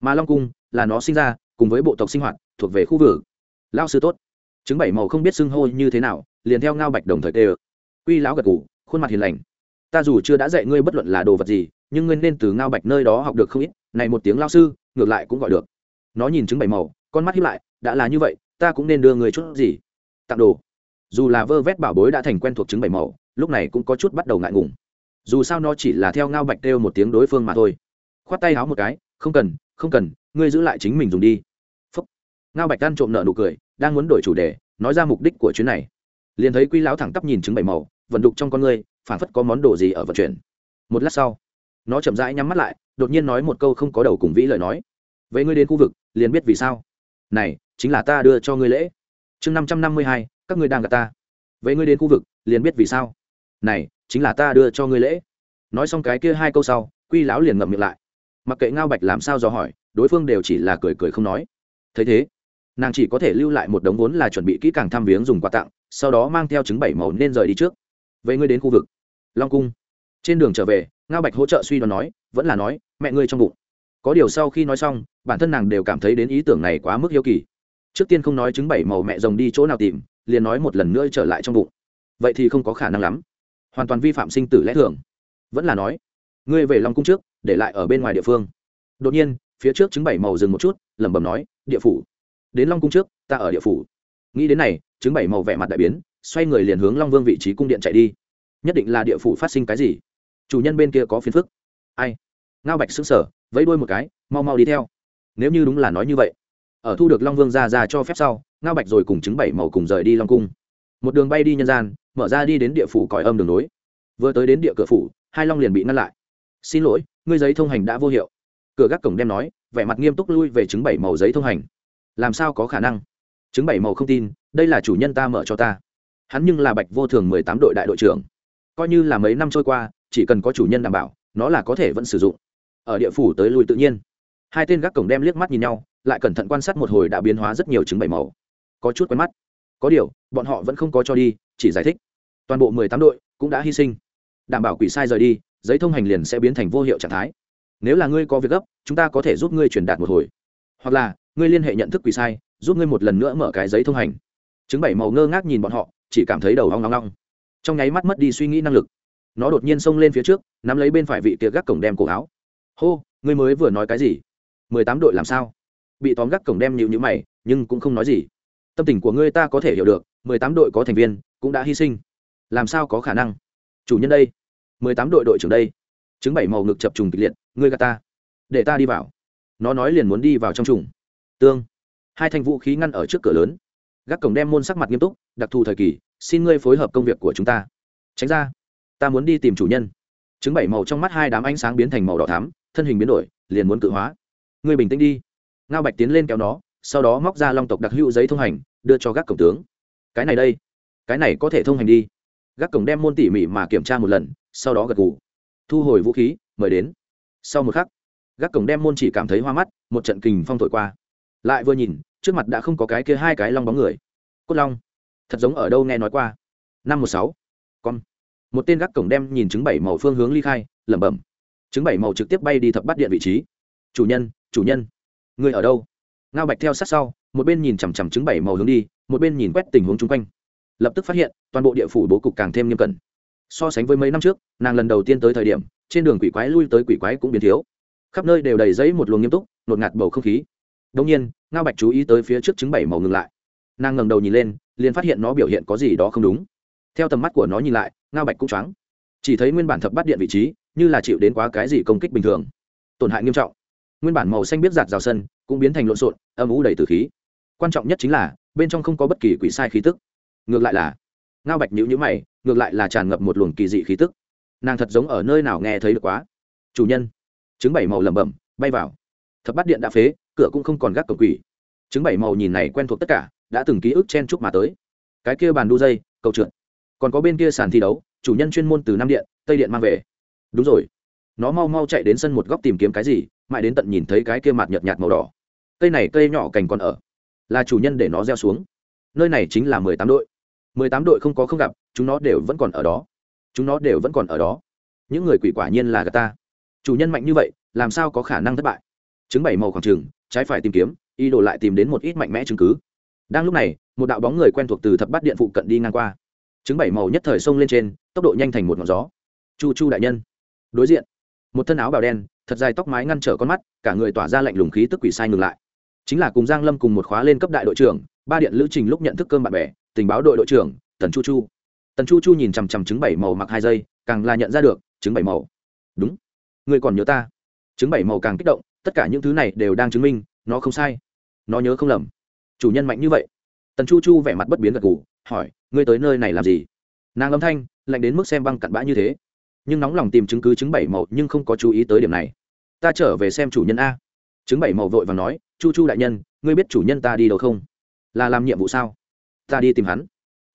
Mà long cung là nó sinh ra, cùng với bộ tộc sinh hoạt, thuộc về khu vực. Lao sư tốt. Trứng bảy màu không biết xưng hô như thế nào, liền theo ngao bạch đồng thời tê ơ quy lão gật ngủ khuôn mặt hiền lành ta dù chưa đã dạy ngươi bất luận là đồ vật gì, nhưng ngươi nên từ ngao bạch nơi đó học được không ít, này một tiếng lao sư, ngược lại cũng gọi được. Nó nhìn chứng bảy màu, con mắt hiếp lại, đã là như vậy, ta cũng nên đưa người chút gì? Tặng đồ. Dù là vơ vét bảo bối đã thành quen thuộc chứng bảy màu, lúc này cũng có chút bắt đầu ngại ngùng. Dù sao nó chỉ là theo ngao bạch kêu một tiếng đối phương mà thôi. Khoát tay háo một cái, không cần không cần, ngươi giữ lại chính mình dùng đi. Phúc. ngao bạch ăn trộm nợ nụ cười, đang muốn đổi chủ đề, nói ra mục đích của chuyến này. Liền thấy quy lão thẳng tắp nhìn chứng bảy màu, vận đục trong con ngươi phản phất có món đồ gì ở vận chuyển. Một lát sau, nó chậm rãi nhắm mắt lại, đột nhiên nói một câu không có đầu cùng vĩ lời nói. Vậy ngươi đến khu vực, liền biết vì sao. Này, chính là ta đưa cho ngươi lễ. Chương năm trăm năm mươi hai, các ngươi đang gặp ta. Vậy ngươi đến khu vực, liền biết vì sao. Này, chính là ta đưa cho ngươi lễ. Nói xong cái kia hai câu sau, quy lão liền ngậm miệng lại. Mặc kệ ngao bạch làm sao dò hỏi, đối phương đều chỉ là cười cười không nói. Thấy thế, nàng chỉ có thể lưu lại một đống vốn là chuẩn bị kỹ càng thăm viếng dùng quà tặng, sau đó mang theo chứng bảy màu nên rời đi trước. Vậy ngươi đến khu vực long cung. Trên đường trở về, ngao bạch hỗ trợ suy đoán nói, vẫn là nói, mẹ ngươi trong bụng. Có điều sau khi nói xong, bản thân nàng đều cảm thấy đến ý tưởng này quá mức hiếu kỳ. Trước tiên không nói chứng bảy màu mẹ rồng đi chỗ nào tìm, liền nói một lần nữa trở lại trong bụng. Vậy thì không có khả năng lắm. Hoàn toàn vi phạm sinh tử lẽ thường. Vẫn là nói, ngươi về long cung trước, để lại ở bên ngoài địa phương. Đột nhiên, phía trước chứng bảy màu dừng một chút, lẩm bẩm nói, địa phủ. Đến long cung trước, ta ở địa phủ. Nghĩ đến này chứng bảy màu vẻ mặt đại biến, xoay người liền hướng long vương vị trí cung điện chạy đi nhất định là địa phủ phát sinh cái gì? Chủ nhân bên kia có phiền phức. Ai? Ngao bạch xứng sở vẫy đuôi một cái, mau mau đi theo. Nếu như đúng là nói như vậy, ở thu được long vương ra ra cho phép sau, ngao bạch rồi cùng chứng bảy màu cùng rời đi long cung. Một đường bay đi nhân gian, mở ra đi đến địa phủ cõi âm đường nối vừa tới đến địa cửa phủ, hai long liền bị ngăn lại. Xin lỗi, ngươi giấy thông hành đã vô hiệu. Cửa gác cổng đem nói, vẻ mặt nghiêm túc lui về chứng bảy màu giấy thông hành. Làm sao có khả năng? Chứng bảy màu không tin, đây là chủ nhân ta mở cho ta. Hắn nhưng là bạch vô thường mười tám đội đại đội trưởng coi như là mấy năm trôi qua, chỉ cần có chủ nhân đảm bảo, nó là có thể vẫn sử dụng. Ở địa phủ tới lui tự nhiên. Hai tên gác cổng đem liếc mắt nhìn nhau, lại cẩn thận quan sát một hồi đã biến hóa rất nhiều chứng bảy màu. Có chút quen mắt. Có điều, bọn họ vẫn không có cho đi, chỉ giải thích. Toàn bộ mười tám đội cũng đã hy sinh. Đảm bảo quỷ sai rời đi, giấy thông hành liền sẽ biến thành vô hiệu trạng thái. Nếu là ngươi có việc gấp, chúng ta có thể giúp ngươi truyền đạt một hồi. Hoặc là, ngươi liên hệ nhận thức quỷ sai, giúp ngươi một lần nữa mở cái giấy thông hành. Chứng bảy màu ngơ ngác nhìn bọn họ, chỉ cảm thấy đầu hoang long long trong nháy mắt mất đi suy nghĩ năng lực. Nó đột nhiên xông lên phía trước, nắm lấy bên phải vị kia gác cổng đem cổ áo. Hô, ngươi mới vừa nói cái gì? Mười tám đội làm sao? Bị tóm gác cổng đem nhịu nhữ mày, nhưng cũng không nói gì. Tâm tình của ngươi ta có thể hiểu được, mười tám đội có thành viên, cũng đã hy sinh. Làm sao có khả năng? Chủ nhân đây, mười tám đội đội trưởng đây chứng bảy màu ngực chập trùng kịch liệt, ngươi gà ta. Để ta đi vào. Nó nói liền muốn đi vào trong trùng. Tương. Hai thanh vũ khí ngăn ở trước cửa lớn. Gác cổng đem môn sắc mặt nghiêm túc, đặc thù thời kỳ xin ngươi phối hợp công việc của chúng ta. Tránh ra. Ta muốn đi tìm chủ nhân. Chứng bảy màu trong mắt hai đám ánh sáng biến thành màu đỏ thắm, thân hình biến đổi, liền muốn cự hóa. Ngươi bình tĩnh đi. Ngao bạch tiến lên kéo nó, sau đó móc ra long tộc đặc hữu giấy thông hành, đưa cho gác cổng tướng. Cái này đây. Cái này có thể thông hành đi. Gác cổng đem môn tỉ mỉ mà kiểm tra một lần, sau đó gật gù. Thu hồi vũ khí, mời đến. Sau một khắc, gác cổng đem môn chỉ cảm thấy hoa mắt, một trận kình phong thổi qua. Lại vừa nhìn, trước mặt đã không có cái kia hai cái long bóng người. Cốt long thật giống ở đâu nghe nói qua. Năm một sáu, con. Một tên gác cổng đem nhìn chứng bảy màu phương hướng ly khai, lẩm bẩm. Chứng bảy màu trực tiếp bay đi thập bắt điện vị trí. Chủ nhân chủ nhân. Người ở đâu? Ngao bạch theo sát sau, một bên nhìn chằm chằm chứng bảy màu hướng đi, một bên nhìn quét tình huống chung quanh. Lập tức phát hiện, toàn bộ địa phủ bố cục càng thêm nghiêm cẩn. So sánh với mấy năm trước, nàng lần đầu tiên tới thời điểm, trên đường quỷ quái lui tới quỷ quái cũng biến thiếu. Khắp nơi đều đầy giấy một luồng nghiêm túc, nột ngạt bầu không khí. Đông nhiên, ngao bạch chú ý tới phía trước chứng bảy màu ngừng lại nàng ngẩng đầu nhìn lên, liền phát hiện nó biểu hiện có gì đó không đúng. Theo tầm mắt của nó nhìn lại, ngao bạch cũng choáng. Chỉ thấy nguyên bản thập bắt điện vị trí, như là chịu đến quá cái gì công kích bình thường. Tổn hại nghiêm trọng. Nguyên bản màu xanh biết giạt rào sân, cũng biến thành lộn xộn, âm ú đầy từ khí. Quan trọng nhất chính là, bên trong không có bất kỳ quỷ sai khí tức. Ngược lại là, ngao bạch nhữ nhữ mày, ngược lại là tràn ngập một luồng kỳ dị khí tức. Nàng thật giống ở nơi nào nghe thấy được quá. Chủ nhân chứng bảy màu lẩm bẩm, bay vào. Thập bắt điện đã phế, cửa cũng không còn gác cổng quỷ. Chứng bảy màu nhìn này quen thuộc tất cả đã từng ký ức chen chúc mà tới. Cái kia bàn đu dây, cầu trượt. Còn có bên kia sàn thi đấu, chủ nhân chuyên môn từ nam điện, tây điện mang về. Đúng rồi. Nó mau mau chạy đến sân một góc tìm kiếm cái gì, mãi đến tận nhìn thấy cái kia mặt nhợt nhạt màu đỏ. Cây này cây nhỏ cành còn ở. Là chủ nhân để nó gieo xuống. Nơi này chính là mười tám đội. Mười tám đội không có không gặp, chúng nó đều vẫn còn ở đó. Chúng nó đều vẫn còn ở đó. Những người quỷ quả nhiên là gà ta. Chủ nhân mạnh như vậy, làm sao có khả năng thất bại? Chứng bảy màu khoảng trường trái phải tìm kiếm y đổ lại tìm đến một ít mạnh mẽ chứng cứ đang lúc này, một đạo bóng người quen thuộc từ thập bát điện phụ cận đi ngang qua. Chứng bảy màu nhất thời xông lên trên, tốc độ nhanh thành một ngọn gió. Chu chu đại nhân. Đối diện, một thân áo bào đen, thật dài tóc mái ngăn trở con mắt, cả người tỏa ra lạnh lùng khí tức quỷ sai ngừng lại. Chính là cùng giang lâm cùng một khóa lên cấp đại đội trưởng, ba điện lữ trình lúc nhận thức cơm bạn bè, tình báo đội đội trưởng, tần chu chu. Tần chu chu nhìn chằm chằm chứng bảy màu mặc hai giây càng là nhận ra được chứng bảy màu. Đúng. Người còn nhớ ta? Chứng bảy màu càng kích động, tất cả những thứ này đều đang chứng minh, nó không sai. Nó nhớ không lầm chủ nhân mạnh như vậy. Tần chu chu vẻ mặt bất biến gật gù, hỏi, ngươi tới nơi này làm gì? Nàng âm thanh lạnh đến mức xem băng cặn bã như thế. Nhưng nóng lòng tìm chứng cứ chứng bảy màu nhưng không có chú ý tới điểm này. Ta trở về xem chủ nhân a. Chứng bảy màu vội và nói, chu chu đại nhân, ngươi biết chủ nhân ta đi đâu không? Là làm nhiệm vụ sao? Ta đi tìm hắn.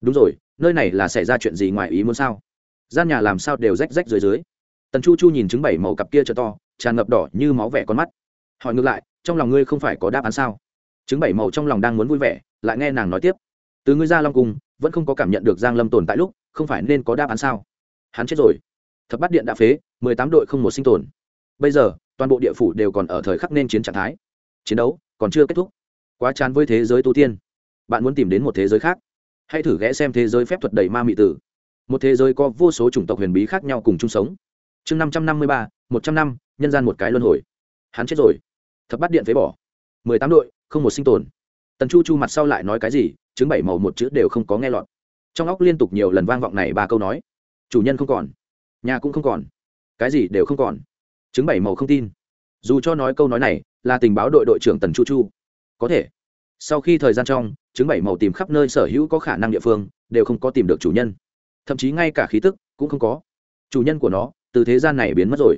Đúng rồi, nơi này là xảy ra chuyện gì ngoài ý muốn sao? Gian nhà làm sao đều rách rách dưới dưới? Tần chu chu nhìn chứng bảy màu cặp kia t to, tràn ngập đỏ như máu vẻ con mắt. Hỏi ngược lại, trong lòng ngươi không phải có đáp án sao? Chứng bảy màu trong lòng đang muốn vui vẻ, lại nghe nàng nói tiếp. Từ ngươi ra long cung, vẫn không có cảm nhận được giang lâm tồn tại lúc, không phải nên có đáp án sao? Hắn chết rồi. Thập bát điện đã phế, mười tám đội không một sinh tồn. Bây giờ, toàn bộ địa phủ đều còn ở thời khắc nên chiến trạng thái. Chiến đấu còn chưa kết thúc. Quá chán với thế giới tu tiên. Bạn muốn tìm đến một thế giới khác. Hãy thử ghé xem thế giới phép thuật đầy ma mị tử. Một thế giới có vô số chủng tộc huyền bí khác nhau cùng chung sống. Chương năm trăm năm mươi ba, một trăm năm, nhân gian một cái luân hồi. Hắn chết rồi. Thập Bát điện phế bỏ. Mười tám đội không một sinh tồn. Tần chu chu mặt sau lại nói cái gì chứng bảy màu một chữ đều không có nghe lọt. Trong óc liên tục nhiều lần vang vọng này ba câu nói. Chủ nhân không còn, nhà cũng không còn, cái gì đều không còn. Chứng bảy màu không tin. Dù cho nói câu nói này là tình báo đội đội trưởng tần chu chu, có thể. Sau khi thời gian trong chứng bảy màu tìm khắp nơi sở hữu có khả năng địa phương, đều không có tìm được chủ nhân. Thậm chí ngay cả khí tức cũng không có. Chủ nhân của nó, từ thế gian này biến mất rồi.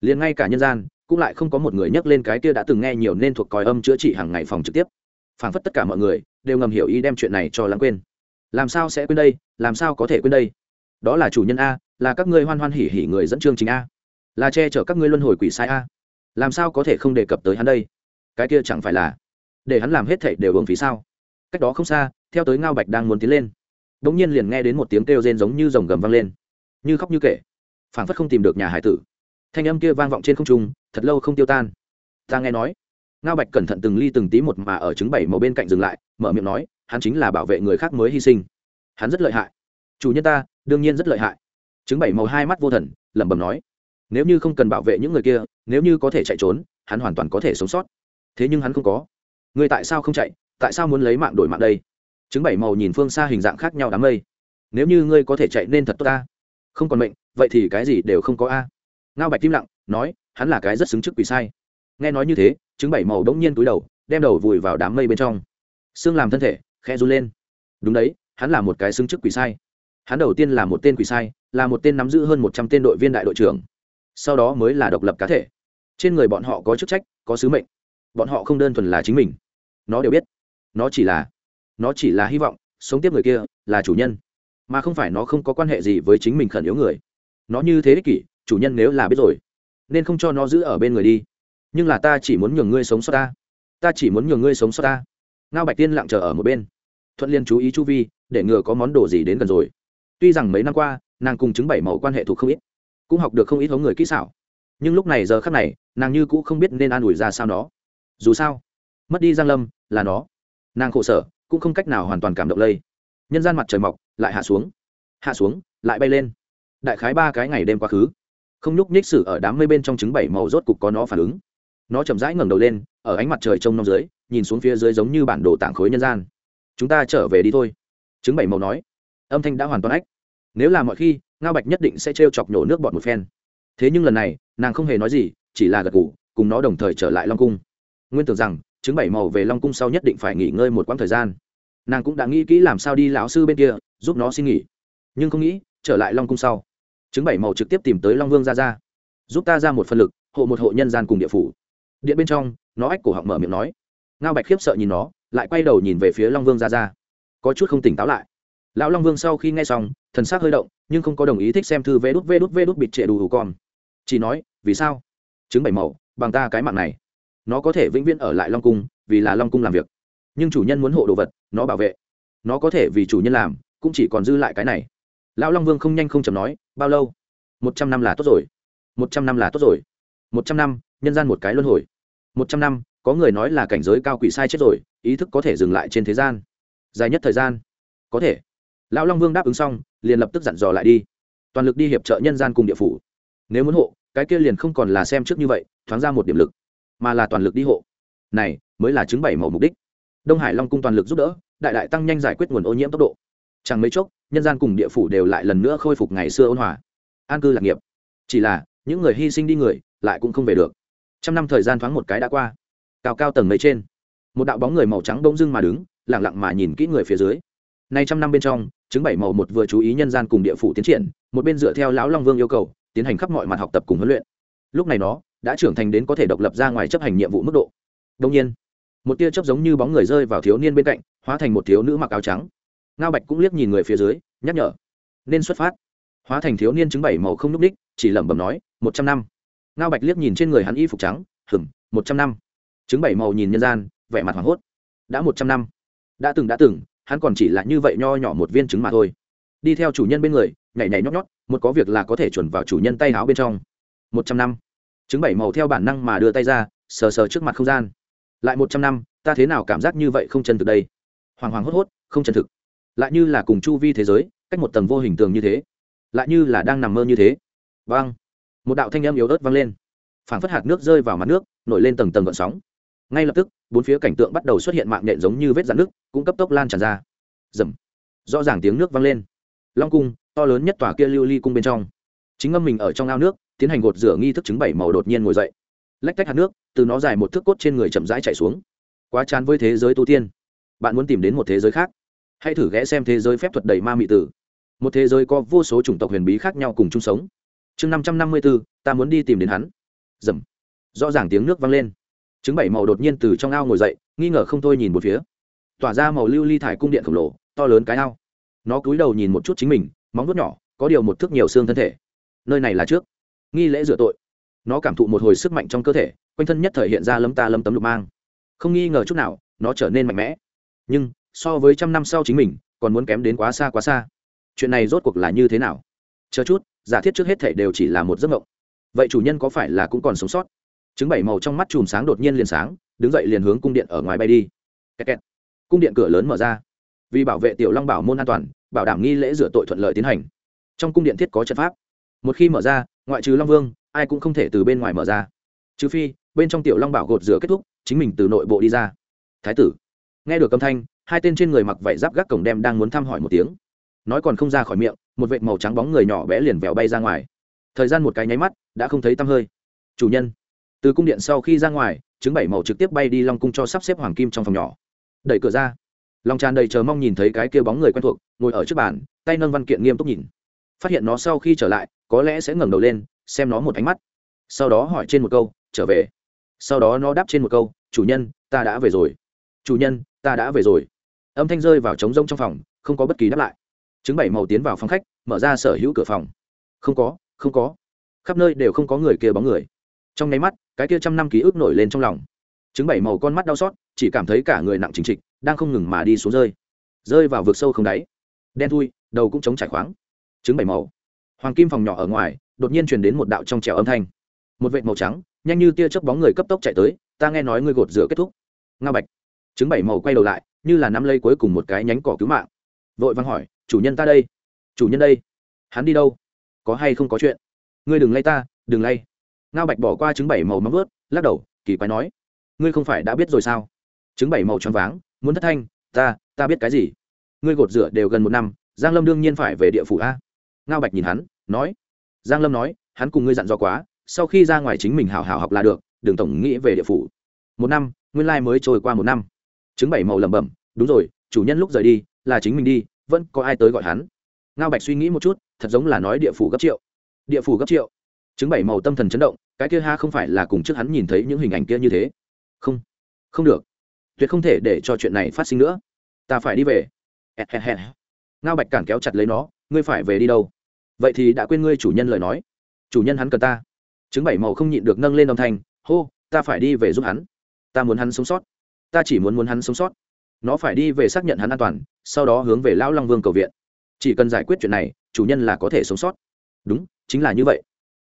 Liền ngay cả nhân gian cũng lại không có một người nhắc lên cái kia đã từng nghe nhiều nên thuộc còi âm chữa trị hàng ngày phòng trực tiếp. Phảng phất tất cả mọi người đều ngầm hiểu y đem chuyện này cho lãng quên. Làm sao sẽ quên đây? Làm sao có thể quên đây? Đó là chủ nhân a, là các ngươi hoan hoan hỉ hỉ người dẫn chương trình a. Là che chở các ngươi luân hồi quỷ sai a. Làm sao có thể không đề cập tới hắn đây? Cái kia chẳng phải là để hắn làm hết thảy đều hưởng phí sao? Cách đó không xa, theo tới ngao bạch đang muốn tiến lên. Đ ỗ n g nhiên liền nghe đến một tiếng kêu rên giống như rồng gầm vang lên. Như khóc như kể. Phảng phất không tìm được nhà hải tử. Thanh âm kia vang vọng trên không trung thật lâu không tiêu tan. Ta nghe nói, ngao bạch cẩn thận từng ly từng tí một mà ở trứng bảy màu bên cạnh dừng lại, mở miệng nói, hắn chính là bảo vệ người khác mới hy sinh. Hắn rất lợi hại. Chủ nhân ta, đương nhiên rất lợi hại. Trứng bảy màu hai mắt vô thần, lẩm bẩm nói, nếu như không cần bảo vệ những người kia, nếu như có thể chạy trốn, hắn hoàn toàn có thể sống sót. Thế nhưng hắn không có. Người tại sao không chạy? Tại sao muốn lấy mạng đổi mạng đây? Chứng bảy màu nhìn phương xa hình dạng khác nhau đám mây. Nếu như ngươi có thể chạy nên thật tốt ta. Không còn mệnh, vậy thì cái gì đều không có a ngao bạch im lặng, nói, hắn là cái rất xứng chức quỷ sai. Nghe nói như thế chứng bảy màu đống nhiên túi đầu, đem đầu vùi vào đám mây bên trong. Xương làm thân thể khe run lên. Đúng đấy, hắn là một cái xứng chức quỷ sai. Hắn đầu tiên là một tên quỷ sai, là một tên nắm giữ hơn một trăm tên đội viên đại đội trưởng. Sau đó mới là độc lập cá thể. Trên người bọn họ có chức trách, có sứ mệnh. Bọn họ không đơn thuần là chính mình. Nó đều biết. Nó chỉ là, nó chỉ là hy vọng, sống tiếp người kia là chủ nhân. Mà không phải nó không có quan hệ gì với chính mình khẩn yếu người. Nó như thế ích kỷ chủ nhân nếu là biết rồi, nên không cho nó giữ ở bên người đi. Nhưng là ta chỉ muốn nhường ngươi sống sót ta. Ta chỉ muốn nhường ngươi sống sót ta. Ngao bạch tiên lặng chờ ở một bên. Thuận liên chú ý chu vi, để ngừa có món đồ gì đến gần rồi. Tuy rằng mấy năm qua, nàng cùng chứng bảy mẫu quan hệ thuộc không ít, cũng học được không ít hống người kỹ xảo. Nhưng lúc này giờ khắc này, nàng như cũ không biết nên an ủi ra sao nó. Dù sao, mất đi giang lâm là nó. Nàng khổ sở, cũng không cách nào hoàn toàn cảm động lây. Nhân gian mặt trời mọc, lại hạ xuống. Hạ xuống, lại bay lên. Đại khái ba cái ngày đêm quá khứ không nhúc nhích sử ở đám mây bên trong trứng bảy màu rốt cục có nó phản ứng. Nó chậm rãi ngẩng đầu lên, ở ánh mặt trời trông nông dưới, nhìn xuống phía dưới giống như bản đồ tảng khối nhân gian. Chúng ta trở về đi thôi. Trứng bảy màu nói. Âm thanh đã hoàn toàn ách. Nếu là mọi khi, ngao bạch nhất định sẽ t chọc nhổ nước bọt một phen. Thế nhưng lần này, nàng không hề nói gì, chỉ là gật ngủ cùng nó đồng thời trở lại long cung. Nguyên tưởng rằng, trứng bảy màu về long cung sau nhất định phải nghỉ ngơi một quãng thời gian. Nàng cũng đã nghĩ kỹ làm sao đi lão sư bên kia, giúp nó xin nghỉ. Nhưng không nghĩ, trở lại long cung sau Chứng bảy màu trực tiếp tìm tới long vương ra ra. Giúp ta ra một phân lực, hộ một hộ nhân gian cùng địa phủ. Điện bên trong, nó ách cổ họng mở miệng nói. Ngao bạch khiếp sợ nhìn nó, lại quay đầu nhìn về phía long vương ra ra. Có chút không tỉnh táo lại. Lão long vương sau khi nghe xong, thần s ắ c hơi động, nhưng không có đồng ý thích xem thư vê đút vê đút vê đút bịt trệ đủ hủ con. Chỉ nói, vì sao? Chứng bảy màu, bằng ta cái mạng này. Nó có thể vĩnh viễn ở lại long cung, vì là long cung làm việc. Nhưng chủ nhân muốn hộ đồ vật, nó bảo vệ. Nó có thể vì chủ nhân làm, cũng chỉ còn dư lại cái này lão long vương không nhanh không chậm nói, bao lâu? Một trăm năm là tốt rồi. Một trăm năm là tốt rồi. Một trăm năm, nhân gian một cái luân hồi. Một trăm năm, có người nói là cảnh giới cao quỷ sai chết rồi, ý thức có thể dừng lại trên thế gian. Dài nhất thời gian. Có thể. Lão long vương đáp ứng xong, liền lập tức dặn dò lại đi. Toàn lực đi hiệp trợ nhân gian cùng địa phủ. Nếu muốn hộ, cái kia liền không còn là xem trước như vậy, thoáng ra một điểm lực, mà là toàn lực đi hộ. Này, mới là chứng bày màu mục đích. Đông hải long cung toàn lực giúp đỡ, đại đại tăng nhanh giải quyết nguồn ô nhiễm tốc độ. Chẳng mấy chốc nhân gian cùng địa phủ đều lại lần nữa khôi phục ngày xưa ôn hòa. An cư lạc nghiệp. Chỉ là, những người hy sinh đi người, lại cũng không về được. Trăm năm thời gian thoáng một cái đã qua. Cao cao tầng mấy trên, một đạo bóng người màu trắng bỗng dưng mà đứng lẳng lặng mà nhìn kỹ người phía dưới. Nay trăm năm bên trong chứng bảy màu một vừa chú ý nhân gian cùng địa phủ tiến triển, một bên dựa theo lão long vương yêu cầu, tiến hành khắp mọi mặt học tập cùng huấn luyện. Lúc này nó, đã trưởng thành đến có thể độc lập ra ngoài chấp hành nhiệm vụ mức độ. Đông nhiên, một tia chớp giống như bóng người rơi vào thiếu niên bên cạnh, hóa thành một thiếu nữ mặc áo trắng ngao bạch cũng liếc nhìn người phía dưới, nhắc nhở. Nên xuất phát. Hóa thành thiếu niên chứng bảy màu không n ú c đích chỉ lẩm bẩm nói, một trăm năm. Ngao bạch liếc nhìn trên người hắn y phục trắng hừng một trăm năm. Chứng bảy màu nhìn nhân gian, vẻ mặt hoảng hốt. Đã một trăm năm. Đã từng đã từng, hắn còn chỉ là như vậy nho nhỏ một viên trứng mà thôi. Đi theo chủ nhân bên người, nhảy nhảy nhót nhót, một có việc là có thể chuẩn vào chủ nhân tay áo bên trong. Một trăm năm. Trứng bảy màu theo bản năng mà đưa tay ra, sờ sờ trước mặt không gian. Lại một trăm năm, ta thế nào cảm giác như vậy không chân thực đây? Hoàng hoàng hốt hốt, không chân thực lại như là cùng chu vi thế giới, cách một tầng vô hình tường như thế. Lại như là đang nằm mơ như thế. Vang. Một đạo thanh âm yếu ớt vang lên. Phảng phất hạt nước rơi vào mặt nước, nổi lên tầng tầng gợn sóng. Ngay lập tức, bốn phía cảnh tượng bắt đầu xuất hiện mạng nhện giống như vết dạn nước cũng cấp tốc lan tràn ra. Dầm rõ ràng tiếng nước vang lên. Long cung, to lớn nhất tòa kia lưu ly cung bên trong. Chính ngâm mình ở trong ao nước, tiến hành gột rửa nghi thức chứng bảy màu đột nhiên ngồi dậy. Lách tách hạt nước, từ nó dài một thước cốt trên người chậm rãi chạy xuống. Quá chán với thế giới tu tiên. Bạn muốn tìm đến một thế giới khác hãy thử ghé xem thế giới phép thuật đầy ma mị tử. Một thế giới có vô số chủng tộc huyền bí khác nhau cùng chung sống. Chương năm trăm năm mươi bốn ta muốn đi tìm đến hắn. Dầm. Rõ ràng tiếng nước vang lên. Chứng bảy màu đột nhiên từ trong ao ngồi dậy, nghi ngờ không thôi nhìn một phía. Tỏa ra màu lưu ly thải cung điện khổng lồ, to lớn cái ao. Nó cúi đầu nhìn một chút chính mình, móng vuốt nhỏ, có điều một thước nhiều xương thân thể. Nơi này là trước. Nghi lễ rửa tội. Nó cảm thụ một hồi sức mạnh trong cơ thể, quanh thân nhất thời hiện ra lấm ta lấm tấm lục mang. Không nghi ngờ chút nào, nó trở nên mạnh mẽ. Nhưng so với trăm năm sau chính mình, còn muốn kém đến quá xa quá xa. Chuyện này rốt cuộc là như thế nào? Chờ chút, giả thiết trước hết thể đều chỉ là một giấc mộng. Vậy chủ nhân có phải là cũng còn sống sót? Chứng bảy màu trong mắt chùm sáng đột nhiên liền sáng, đứng dậy liền hướng cung điện ở ngoài bay đi. Kẹt kẹt. cung điện cửa lớn mở ra. Vì bảo vệ tiểu long bảo môn an toàn, bảo đảm nghi lễ rửa tội thuận lợi tiến hành. Trong cung điện thiết có trận pháp. Một khi mở ra, ngoại trừ long vương, ai cũng không thể từ bên ngoài mở ra. Trừ phi, bên trong tiểu long bảo gột rửa kết thúc, chính mình từ nội bộ đi ra. Thái tử. Nghe được âm thanh hai tên trên người mặc vải giáp gác cổng đem đang muốn thăm hỏi một tiếng. Nói còn không ra khỏi miệng, một vệt màu trắng bóng người nhỏ bé liền vèo bay ra ngoài. Thời gian một cái nháy mắt, đã không thấy tăm hơi. Chủ nhân, từ cung điện sau khi ra ngoài chứng bảy màu trực tiếp bay đi long cung cho sắp xếp hoàng kim trong phòng nhỏ. Đẩy cửa ra. Lòng tràn đầy chờ mong nhìn thấy cái kia bóng người quen thuộc, ngồi ở trước bàn, tay nâng văn kiện nghiêm túc nhìn. Phát hiện nó sau khi trở lại, có lẽ sẽ ngẩng đầu lên, xem nó một ánh mắt. Sau đó hỏi trên một câu, trở về? Sau đó nó đáp trên một câu, chủ nhân, ta đã về rồi. Chủ nhân, ta đã về rồi âm thanh rơi vào trống rông trong phòng, không có bất kỳ đáp lại. Chứng bảy màu tiến vào phòng khách, mở ra sở hữu cửa phòng. Không có không có. Khắp nơi đều không có người kia bóng người. Trong nháy mắt, cái kia trăm năm ký ức nổi lên trong lòng. Chứng bảy màu con mắt đau xót, chỉ cảm thấy cả người nặng chính trịch, đang không ngừng mà đi xuống rơi. Rơi vào vực sâu không đáy. Đen thui, đầu cũng chống trải khoáng. Chứng bảy màu. Hoàng kim phòng nhỏ ở ngoài, đột nhiên truyền đến một đạo trong trèo âm thanh. Một vệt màu trắng, nhanh như tia chớp bóng người cấp tốc chạy tới, ta nghe nói ngươi gột rửa kết thúc. Nga bạch. Chứng bảy màu quay đầu lại như là nắm lây cuối cùng một cái nhánh cỏ cứu mạng. Vội vàng hỏi, chủ nhân ta đây? Chủ nhân đây? Hắn đi đâu? Có hay không có chuyện? Ngươi đừng lay ta, đừng lay. Ngao bạch bỏ qua trứng bảy màu móng vớt lắc đầu, kỳ quái nói, ngươi không phải đã biết rồi sao? Trứng bảy màu tròn váng, muốn thất thanh, ta ta biết cái gì? Ngươi gột rửa đều gần một năm, giang lâm đương nhiên phải về địa phủ a. Ngao bạch nhìn hắn, nói, giang lâm nói, hắn cùng ngươi dặn dò quá, sau khi ra ngoài chính mình hào hào học là được, đừng tổng nghĩ về địa phủ. Một năm, nguyên lai mới trôi qua một năm chứng bảy màu lẩm bẩm, đúng rồi, chủ nhân lúc rời đi, là chính mình đi, vẫn có ai tới gọi hắn. Ngao bạch suy nghĩ một chút, thật giống là nói địa phủ gấp triệu. Địa phủ gấp triệu? Chứng bảy màu tâm thần chấn động, cái kia ha không phải là cùng trước hắn nhìn thấy những hình ảnh kia như thế? Không không được. Tuyệt không thể để cho chuyện này phát sinh nữa. Ta phải đi về. Ngao bạch cản kéo chặt lấy nó, ngươi phải về đi đâu? Vậy thì đã quên ngươi chủ nhân lời nói. Chủ nhân hắn cần ta. Chứng bảy màu không nhịn được nâng lên âm thanh, hô, ta phải đi về giúp hắn. Ta muốn hắn sống sót ta chỉ muốn muốn hắn sống sót. Nó phải đi về xác nhận hắn an toàn, sau đó hướng về lão long vương cầu viện. Chỉ cần giải quyết chuyện này, chủ nhân là có thể sống sót. Đúng, chính là như vậy.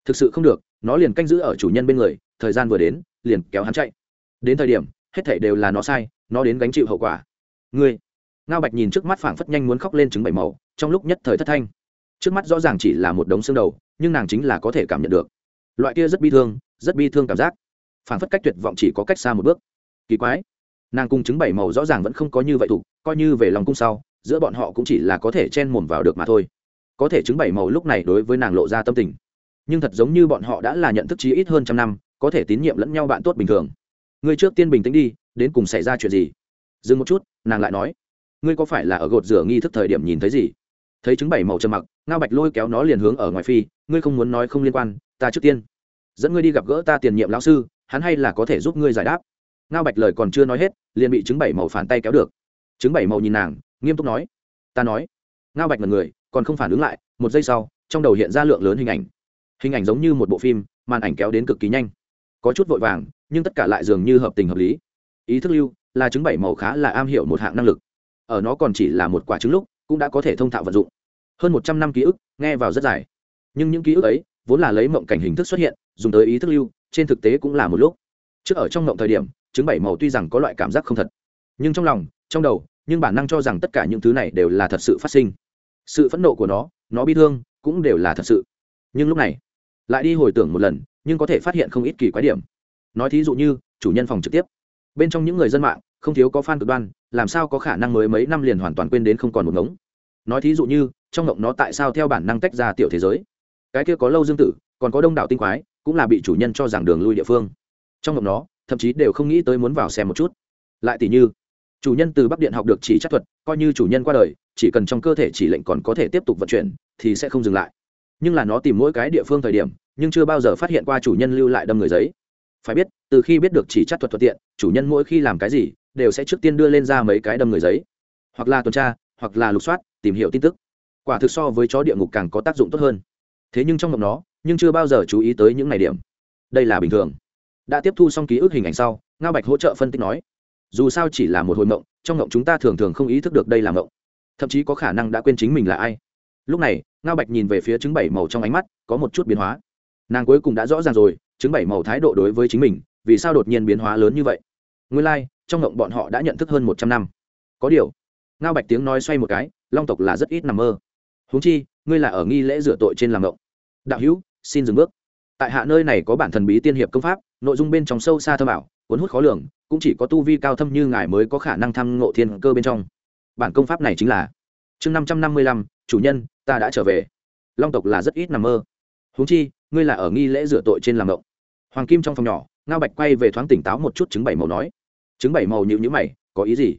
Thực sự không được, nó liền canh giữ ở chủ nhân bên người, thời gian vừa đến, liền kéo hắn chạy. Đến thời điểm, hết thảy đều là nó sai, nó đến gánh chịu hậu quả. Ngươi, ngao bạch nhìn trước mắt phảng phất nhanh muốn khóc lên chứng bảy màu, trong lúc nhất thời thất thanh. Trước mắt rõ ràng chỉ là một đống xương đầu, nhưng nàng chính là có thể cảm nhận được. Loại kia rất bi thương, rất bi thương cảm giác. Phảng phất cách tuyệt vọng chỉ có cách xa một bước. Kỳ quái nàng cung chứng bảy màu rõ ràng vẫn không có như vậy thủ coi như về lòng cung sau, giữa bọn họ cũng chỉ là có thể chen mồm vào được mà thôi. Có thể chứng bảy màu lúc này đối với nàng lộ ra tâm tình. Nhưng thật giống như bọn họ đã là nhận thức chí ít hơn trăm năm, có thể tín nhiệm lẫn nhau bạn tốt bình thường. Ngươi trước tiên bình tĩnh đi, đến cùng xảy ra chuyện gì? Dừng một chút, nàng lại nói. Ngươi có phải là ở gột rửa nghi thức thời điểm nhìn thấy gì? Thấy chứng bảy màu trầm mặc, ngao bạch lôi kéo nó liền hướng ở ngoài phi, ngươi không muốn nói không liên quan, ta trước tiên dẫn ngươi đi gặp gỡ ta tiền nhiệm lão sư, hắn hay là có thể giúp ngươi giải đáp ngao bạch lời còn chưa nói hết, liền bị chứng bảy màu phản tay kéo được. Chứng bảy màu nhìn nàng, nghiêm túc nói, ta nói. Ngao bạch mật người, còn không phản ứng lại, một giây sau, trong đầu hiện ra lượng lớn hình ảnh. Hình ảnh giống như một bộ phim, màn ảnh kéo đến cực kỳ nhanh. Có chút vội vàng, nhưng tất cả lại dường như hợp tình hợp lý. Ý thức lưu, là chứng bảy màu khá là am hiểu một hạng năng lực. Ở nó còn chỉ là một quả trứng lúc, cũng đã có thể thông thạo vận dụng. Hơn một trăm năm ký ức, nghe vào rất dài. Nhưng những ký ức ấy, vốn là lấy mộng cảnh hình thức xuất hiện, dùng tới ý thức lưu, trên thực tế cũng là một lúc. Trước ở trong mộng thời điểm chứng bảy màu tuy rằng có loại cảm giác không thật, nhưng trong lòng, trong đầu, nhưng bản năng cho rằng tất cả những thứ này đều là thật sự phát sinh. Sự phẫn nộ của nó nó bi thương, cũng đều là thật sự. Nhưng lúc này, lại đi hồi tưởng một lần, nhưng có thể phát hiện không ít kỳ quái điểm. Nói thí dụ như, chủ nhân phòng trực tiếp. Bên trong những người dân mạng, không thiếu có fan cực đoan, làm sao có khả năng mới mấy năm liền hoàn toàn quên đến không còn một ngống? Nói thí dụ như, trong ngộng nó tại sao theo bản năng tách ra tiểu thế giới? Cái kia có lâu dương tử, còn có đông đảo tinh quái, cũng là bị chủ nhân cho rằng đường lui địa phương. Trong ngộng nó thậm chí đều không nghĩ tới muốn vào xem một chút. Lại tỷ như, chủ nhân từ bắc điện học được chỉ chắc thuật, coi như chủ nhân qua đời, chỉ cần trong cơ thể chỉ lệnh còn có thể tiếp tục vận chuyển, thì sẽ không dừng lại. Nhưng là nó tìm mỗi cái địa phương thời điểm, nhưng chưa bao giờ phát hiện qua chủ nhân lưu lại đâm người giấy. Phải biết, từ khi biết được chỉ chắc thuật thuận tiện, chủ nhân mỗi khi làm cái gì, đều sẽ trước tiên đưa lên ra mấy cái đâm người giấy. Hoặc là tuần tra, hoặc là lục soát, tìm hiểu tin tức. Quả thực so với chó địa ngục càng có tác dụng tốt hơn. Thế nhưng trong mộng nó, nhưng chưa bao giờ chú ý tới những ngày điểm. Đây là bình thường đã tiếp thu xong ký ức hình ảnh sau ngao bạch hỗ trợ phân tích nói dù sao chỉ là một hồi mộng trong mộng chúng ta thường thường không ý thức được đây là mộng. Thậm chí có khả năng đã quên chính mình là ai. Lúc này ngao bạch nhìn về phía chứng bảy màu trong ánh mắt có một chút biến hóa. Nàng cuối cùng đã rõ ràng rồi chứng bảy màu thái độ đối với chính mình vì sao đột nhiên biến hóa lớn như vậy? Nguyên lai、like, trong mộng bọn họ đã nhận thức hơn một trăm năm. Có điều ngao bạch tiếng nói xoay một cái long tộc là rất ít nằm mơ. Huống chi ngươi là ở nghi lễ rửa tội trên làm mộng. Đạo hữu xin dừng bước tại hạ nơi này có bản thần bí tiên hiệp công pháp, nội dung bên trong sâu xa thâm ảo, cuốn hút khó lường, cũng chỉ có tu vi cao thâm như ngài mới có khả năng thăm ngộ thiên cơ bên trong. Bản công pháp này chính là chương năm trăm năm mươi lăm, chủ nhân, ta đã trở về. Long tộc là rất ít nằm mơ. Huống chi, ngươi là ở nghi lễ rửa tội trên làm mộng. Hoàng kim trong phòng nhỏ, ngao bạch quay về thoáng tỉnh táo một chút chứng bảy màu nói. Chứng bảy màu nhịu nhữ mày, có ý gì?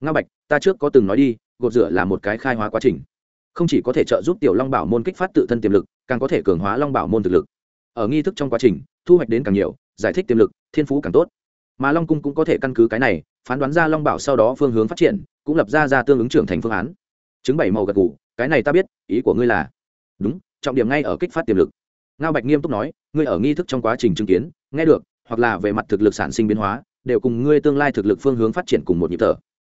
Ngao bạch, ta trước có từng nói đi, gột rửa là một cái khai hóa quá trình. Không chỉ có thể trợ giúp tiểu long bảo môn kích phát tự thân tiềm lực, càng có thể cường hóa long bảo môn thực lực ở nghi thức trong quá trình, thu hoạch đến càng nhiều, giải thích tiềm lực, thiên phú càng tốt. Mà long cung cũng có thể căn cứ cái này, phán đoán ra long bảo sau đó phương hướng phát triển, cũng lập ra ra tương ứng trưởng thành phương án. Chứng bảy màu gật g ủ cái này ta biết, ý của ngươi là, đúng, trọng điểm ngay ở kích phát tiềm lực. Ngao bạch nghiêm túc nói, ngươi ở nghi thức trong quá trình chứng kiến, nghe được, hoặc là về mặt thực lực sản sinh biến hóa, đều cùng ngươi tương lai thực lực phương hướng phát triển cùng một nhịp thở.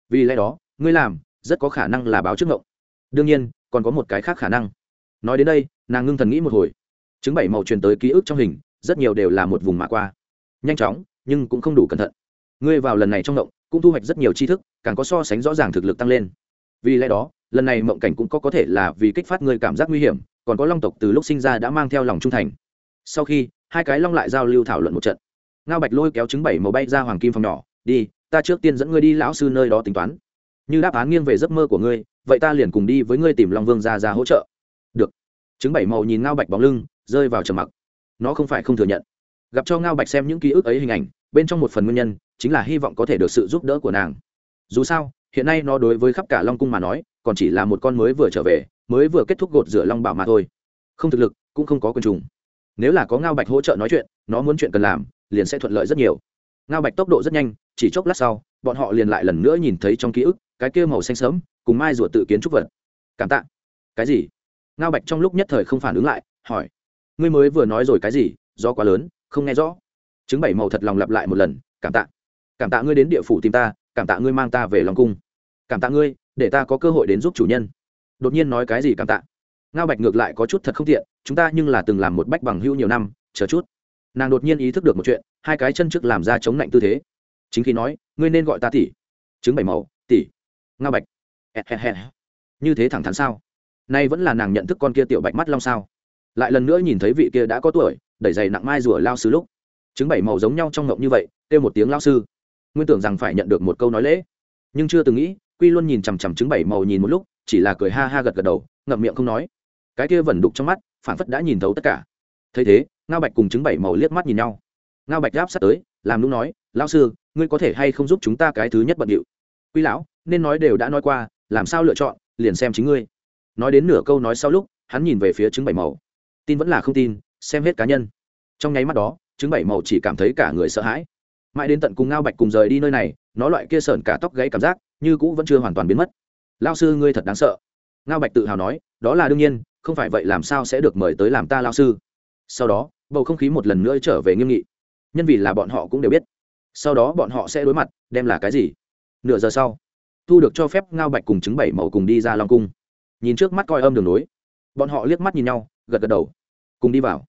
Vì lẽ đó, ngươi làm, rất có khả năng là báo trước ngộng đương nhiên, còn có một cái khác khả năng. Nói đến đây, nàng ngưng thần nghĩ một hồi chứng bảy màu truyền tới ký ức trong hình, rất nhiều đều là một vùng mạ qua. Nhanh chóng, nhưng cũng không đủ cẩn thận. Ngươi vào lần này trong động, cũng thu hoạch rất nhiều tri thức, càng có so sánh rõ ràng thực lực tăng lên. Vì lẽ đó, lần này mộng cảnh cũng có có thể là vì kích phát ngươi cảm giác nguy hiểm, còn có long tộc từ lúc sinh ra đã mang theo lòng trung thành. Sau khi, hai cái long lại giao lưu thảo luận một trận. Ngao bạch lôi kéo Chứng bảy màu bay ra hoàng kim phòng nhỏ, đi, ta trước tiên dẫn ngươi đi lão sư nơi đó tính toán. Như đáp án nghiêng về giấc mơ của ngươi, vậy ta liền cùng đi với ngươi tìm long vương ra ra hỗ trợ. Được. Chứng bảy màu nhìn ngao bạch bóng lưng rơi vào trầm mặc. Nó không phải không thừa nhận. Gặp cho ngao bạch xem những ký ức ấy hình ảnh, bên trong một phần nguyên nhân chính là hy vọng có thể được sự giúp đỡ của nàng. Dù sao, hiện nay nó đối với khắp cả long cung mà nói, còn chỉ là một con mới vừa trở về, mới vừa kết thúc gột rửa long bảo mà thôi. Không thực lực, cũng không có quân trùng. Nếu là có ngao bạch hỗ trợ nói chuyện, nó muốn chuyện cần làm, liền sẽ thuận lợi rất nhiều. Ngao bạch tốc độ rất nhanh, chỉ chốc lát sau, bọn họ liền lại lần nữa nhìn thấy trong ký ức, cái kia màu xanh sớm cùng mai rùa tự kiến trúc vật. Cảm tạ. Cái gì? Ngao bạch trong lúc nhất thời không phản ứng lại, hỏi ngươi mới vừa nói rồi cái gì do quá lớn, không nghe rõ. Chứng bảy màu thật lòng lặp lại một lần, cảm tạ. Cảm tạ ngươi đến địa phủ tìm ta, cảm tạ ngươi mang ta về lòng cung. Cảm tạ ngươi, để ta có cơ hội đến giúp chủ nhân. Đột nhiên nói cái gì cảm tạ. Ngao bạch ngược lại có chút thật không tiện, chúng ta nhưng là từng làm một bách bằng hữu nhiều năm, chờ chút. Nàng đột nhiên ý thức được một chuyện, hai cái chân trước làm ra chống lạnh tư thế. Chính khi nói, ngươi nên gọi ta tỷ. Chứng bảy màu, tỷ. Ngao bạch. Như thế thẳng thắn sao? Nay vẫn là nàng nhận thức con kia tiểu bạch mắt long sao? Lại lần nữa nhìn thấy vị kia đã có tuổi, đẩy giày nặng mai rùa lao sư lúc. Chứng bảy màu giống nhau trong ngộng như vậy, kêu một tiếng lao sư. Nguyên tưởng rằng phải nhận được một câu nói lễ. Nhưng chưa từng nghĩ, quy luôn nhìn chằm chằm chứng bảy màu nhìn một lúc, chỉ là cười ha ha gật gật đầu, ngậm miệng không nói. Cái kia vẩn đục trong mắt, phản phất đã nhìn thấu tất cả. Thấy thế, ngao bạch cùng chứng bảy màu liếc mắt nhìn nhau. Ngao bạch đáp sắp tới, làm lúc nói, lão sư, ngươi có thể hay không giúp chúng ta cái thứ nhất bận điệu? Quy lão, nên nói đều đã nói qua, làm sao lựa chọn, liền xem chính ngươi. Nói đến nửa câu nói sau lúc, hắn nhìn về phía chứng bảy màu tin vẫn là không tin, xem hết cá nhân. Trong nháy mắt đó chứng bảy màu chỉ cảm thấy cả người sợ hãi. Mãi đến tận cùng ngao bạch cùng rời đi nơi này, nó loại kia sờn cả tóc gãy cảm giác, như cũ vẫn chưa hoàn toàn biến mất. Lao sư, ngươi thật đáng sợ. Ngao bạch tự hào nói, đó là đương nhiên, không phải vậy làm sao sẽ được mời tới làm ta lao sư? Sau đó, bầu không khí một lần nữa trở về nghiêm nghị. Nhân vì là bọn họ cũng đều biết. Sau đó bọn họ sẽ đối mặt, đem là cái gì? Nửa giờ sau, thu được cho phép ngao bạch cùng chứng bảy màu cùng đi ra long cung. Nhìn trước mắt coi âm đường nối, bọn họ liếc mắt nhìn nhau, gật gật đầu cùng đi vào.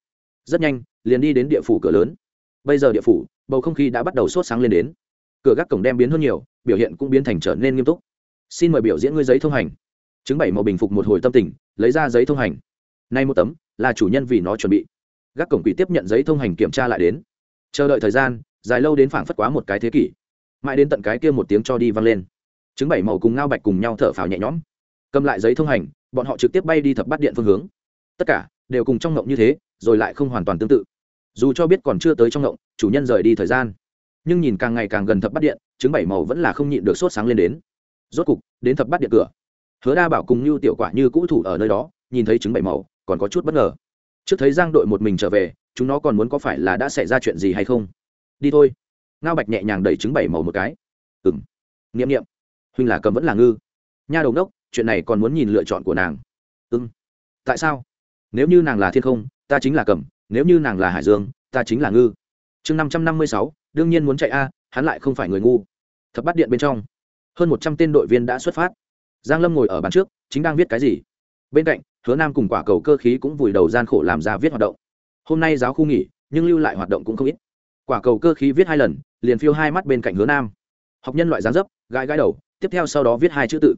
Rất nhanh, liền đi đến địa phủ cửa lớn. Bây giờ địa phủ, bầu không khí đã bắt đầu sốt sáng lên đến. Cửa gác cổng đem biến hơn nhiều, biểu hiện cũng biến thành trở nên nghiêm túc. Xin mời biểu diễn ngươi giấy thông hành. Chứng bảy màu bình phục một hồi tâm tình, lấy ra giấy thông hành. Nay một tấm, là chủ nhân vì nó chuẩn bị. Gác cổng quỷ tiếp nhận giấy thông hành kiểm tra lại đến. Chờ đợi thời gian, dài lâu đến phảng phất quá một cái thế kỷ. Mãi đến tận cái kia một tiếng cho đi văng lên. Chứng bảy màu cùng ngao bạch cùng nhau thở phào nhẹ nhõm. Cầm lại giấy thông hành, bọn họ trực tiếp bay đi thập bắt điện phương hướng. Tất cả đều cùng trong ngộng như thế, rồi lại không hoàn toàn tương tự. Dù cho biết còn chưa tới trong ngộng, chủ nhân rời đi thời gian. Nhưng nhìn càng ngày càng gần thập bắt điện chứng bảy màu vẫn là không nhịn được sốt sáng lên đến. Rốt cục, đến thập bắt điện cửa. Hứa đa bảo cùng như tiểu quả như cũ thủ ở nơi đó, nhìn thấy chứng bảy màu, còn có chút bất ngờ. Trước thấy giang đội một mình trở về, chúng nó còn muốn có phải là đã xảy ra chuyện gì hay không? Đi thôi. Ngao bạch nhẹ nhàng đẩy trứng bảy màu một cái. Ừ m n i ệ m n i ệ m huynh là cầm vẫn là ngư. Nha đầu đốc, chuyện này còn muốn nhìn lựa chọn của nàng. Ưng tại sao? Nếu như nàng là thiên không, ta chính là cầm nếu như nàng là hải dương, ta chính là ngư. Chương năm trăm năm mươi sáu, đương nhiên muốn chạy a, hắn lại không phải người ngu. Thập bắt điện bên trong, hơn một trăm tên đội viên đã xuất phát. Giang lâm ngồi ở bàn trước, chính đang viết cái gì? Bên cạnh, hứa nam cùng quả cầu cơ khí cũng vùi đầu gian khổ làm ra viết hoạt động. Hôm nay giáo khu nghỉ, nhưng lưu lại hoạt động cũng không ít. Quả cầu cơ khí viết hai lần, liền phiêu hai mắt bên cạnh hứa nam. Học nhân loại gián dấp, gãi gãi đầu, tiếp theo sau đó viết hai chữ tự.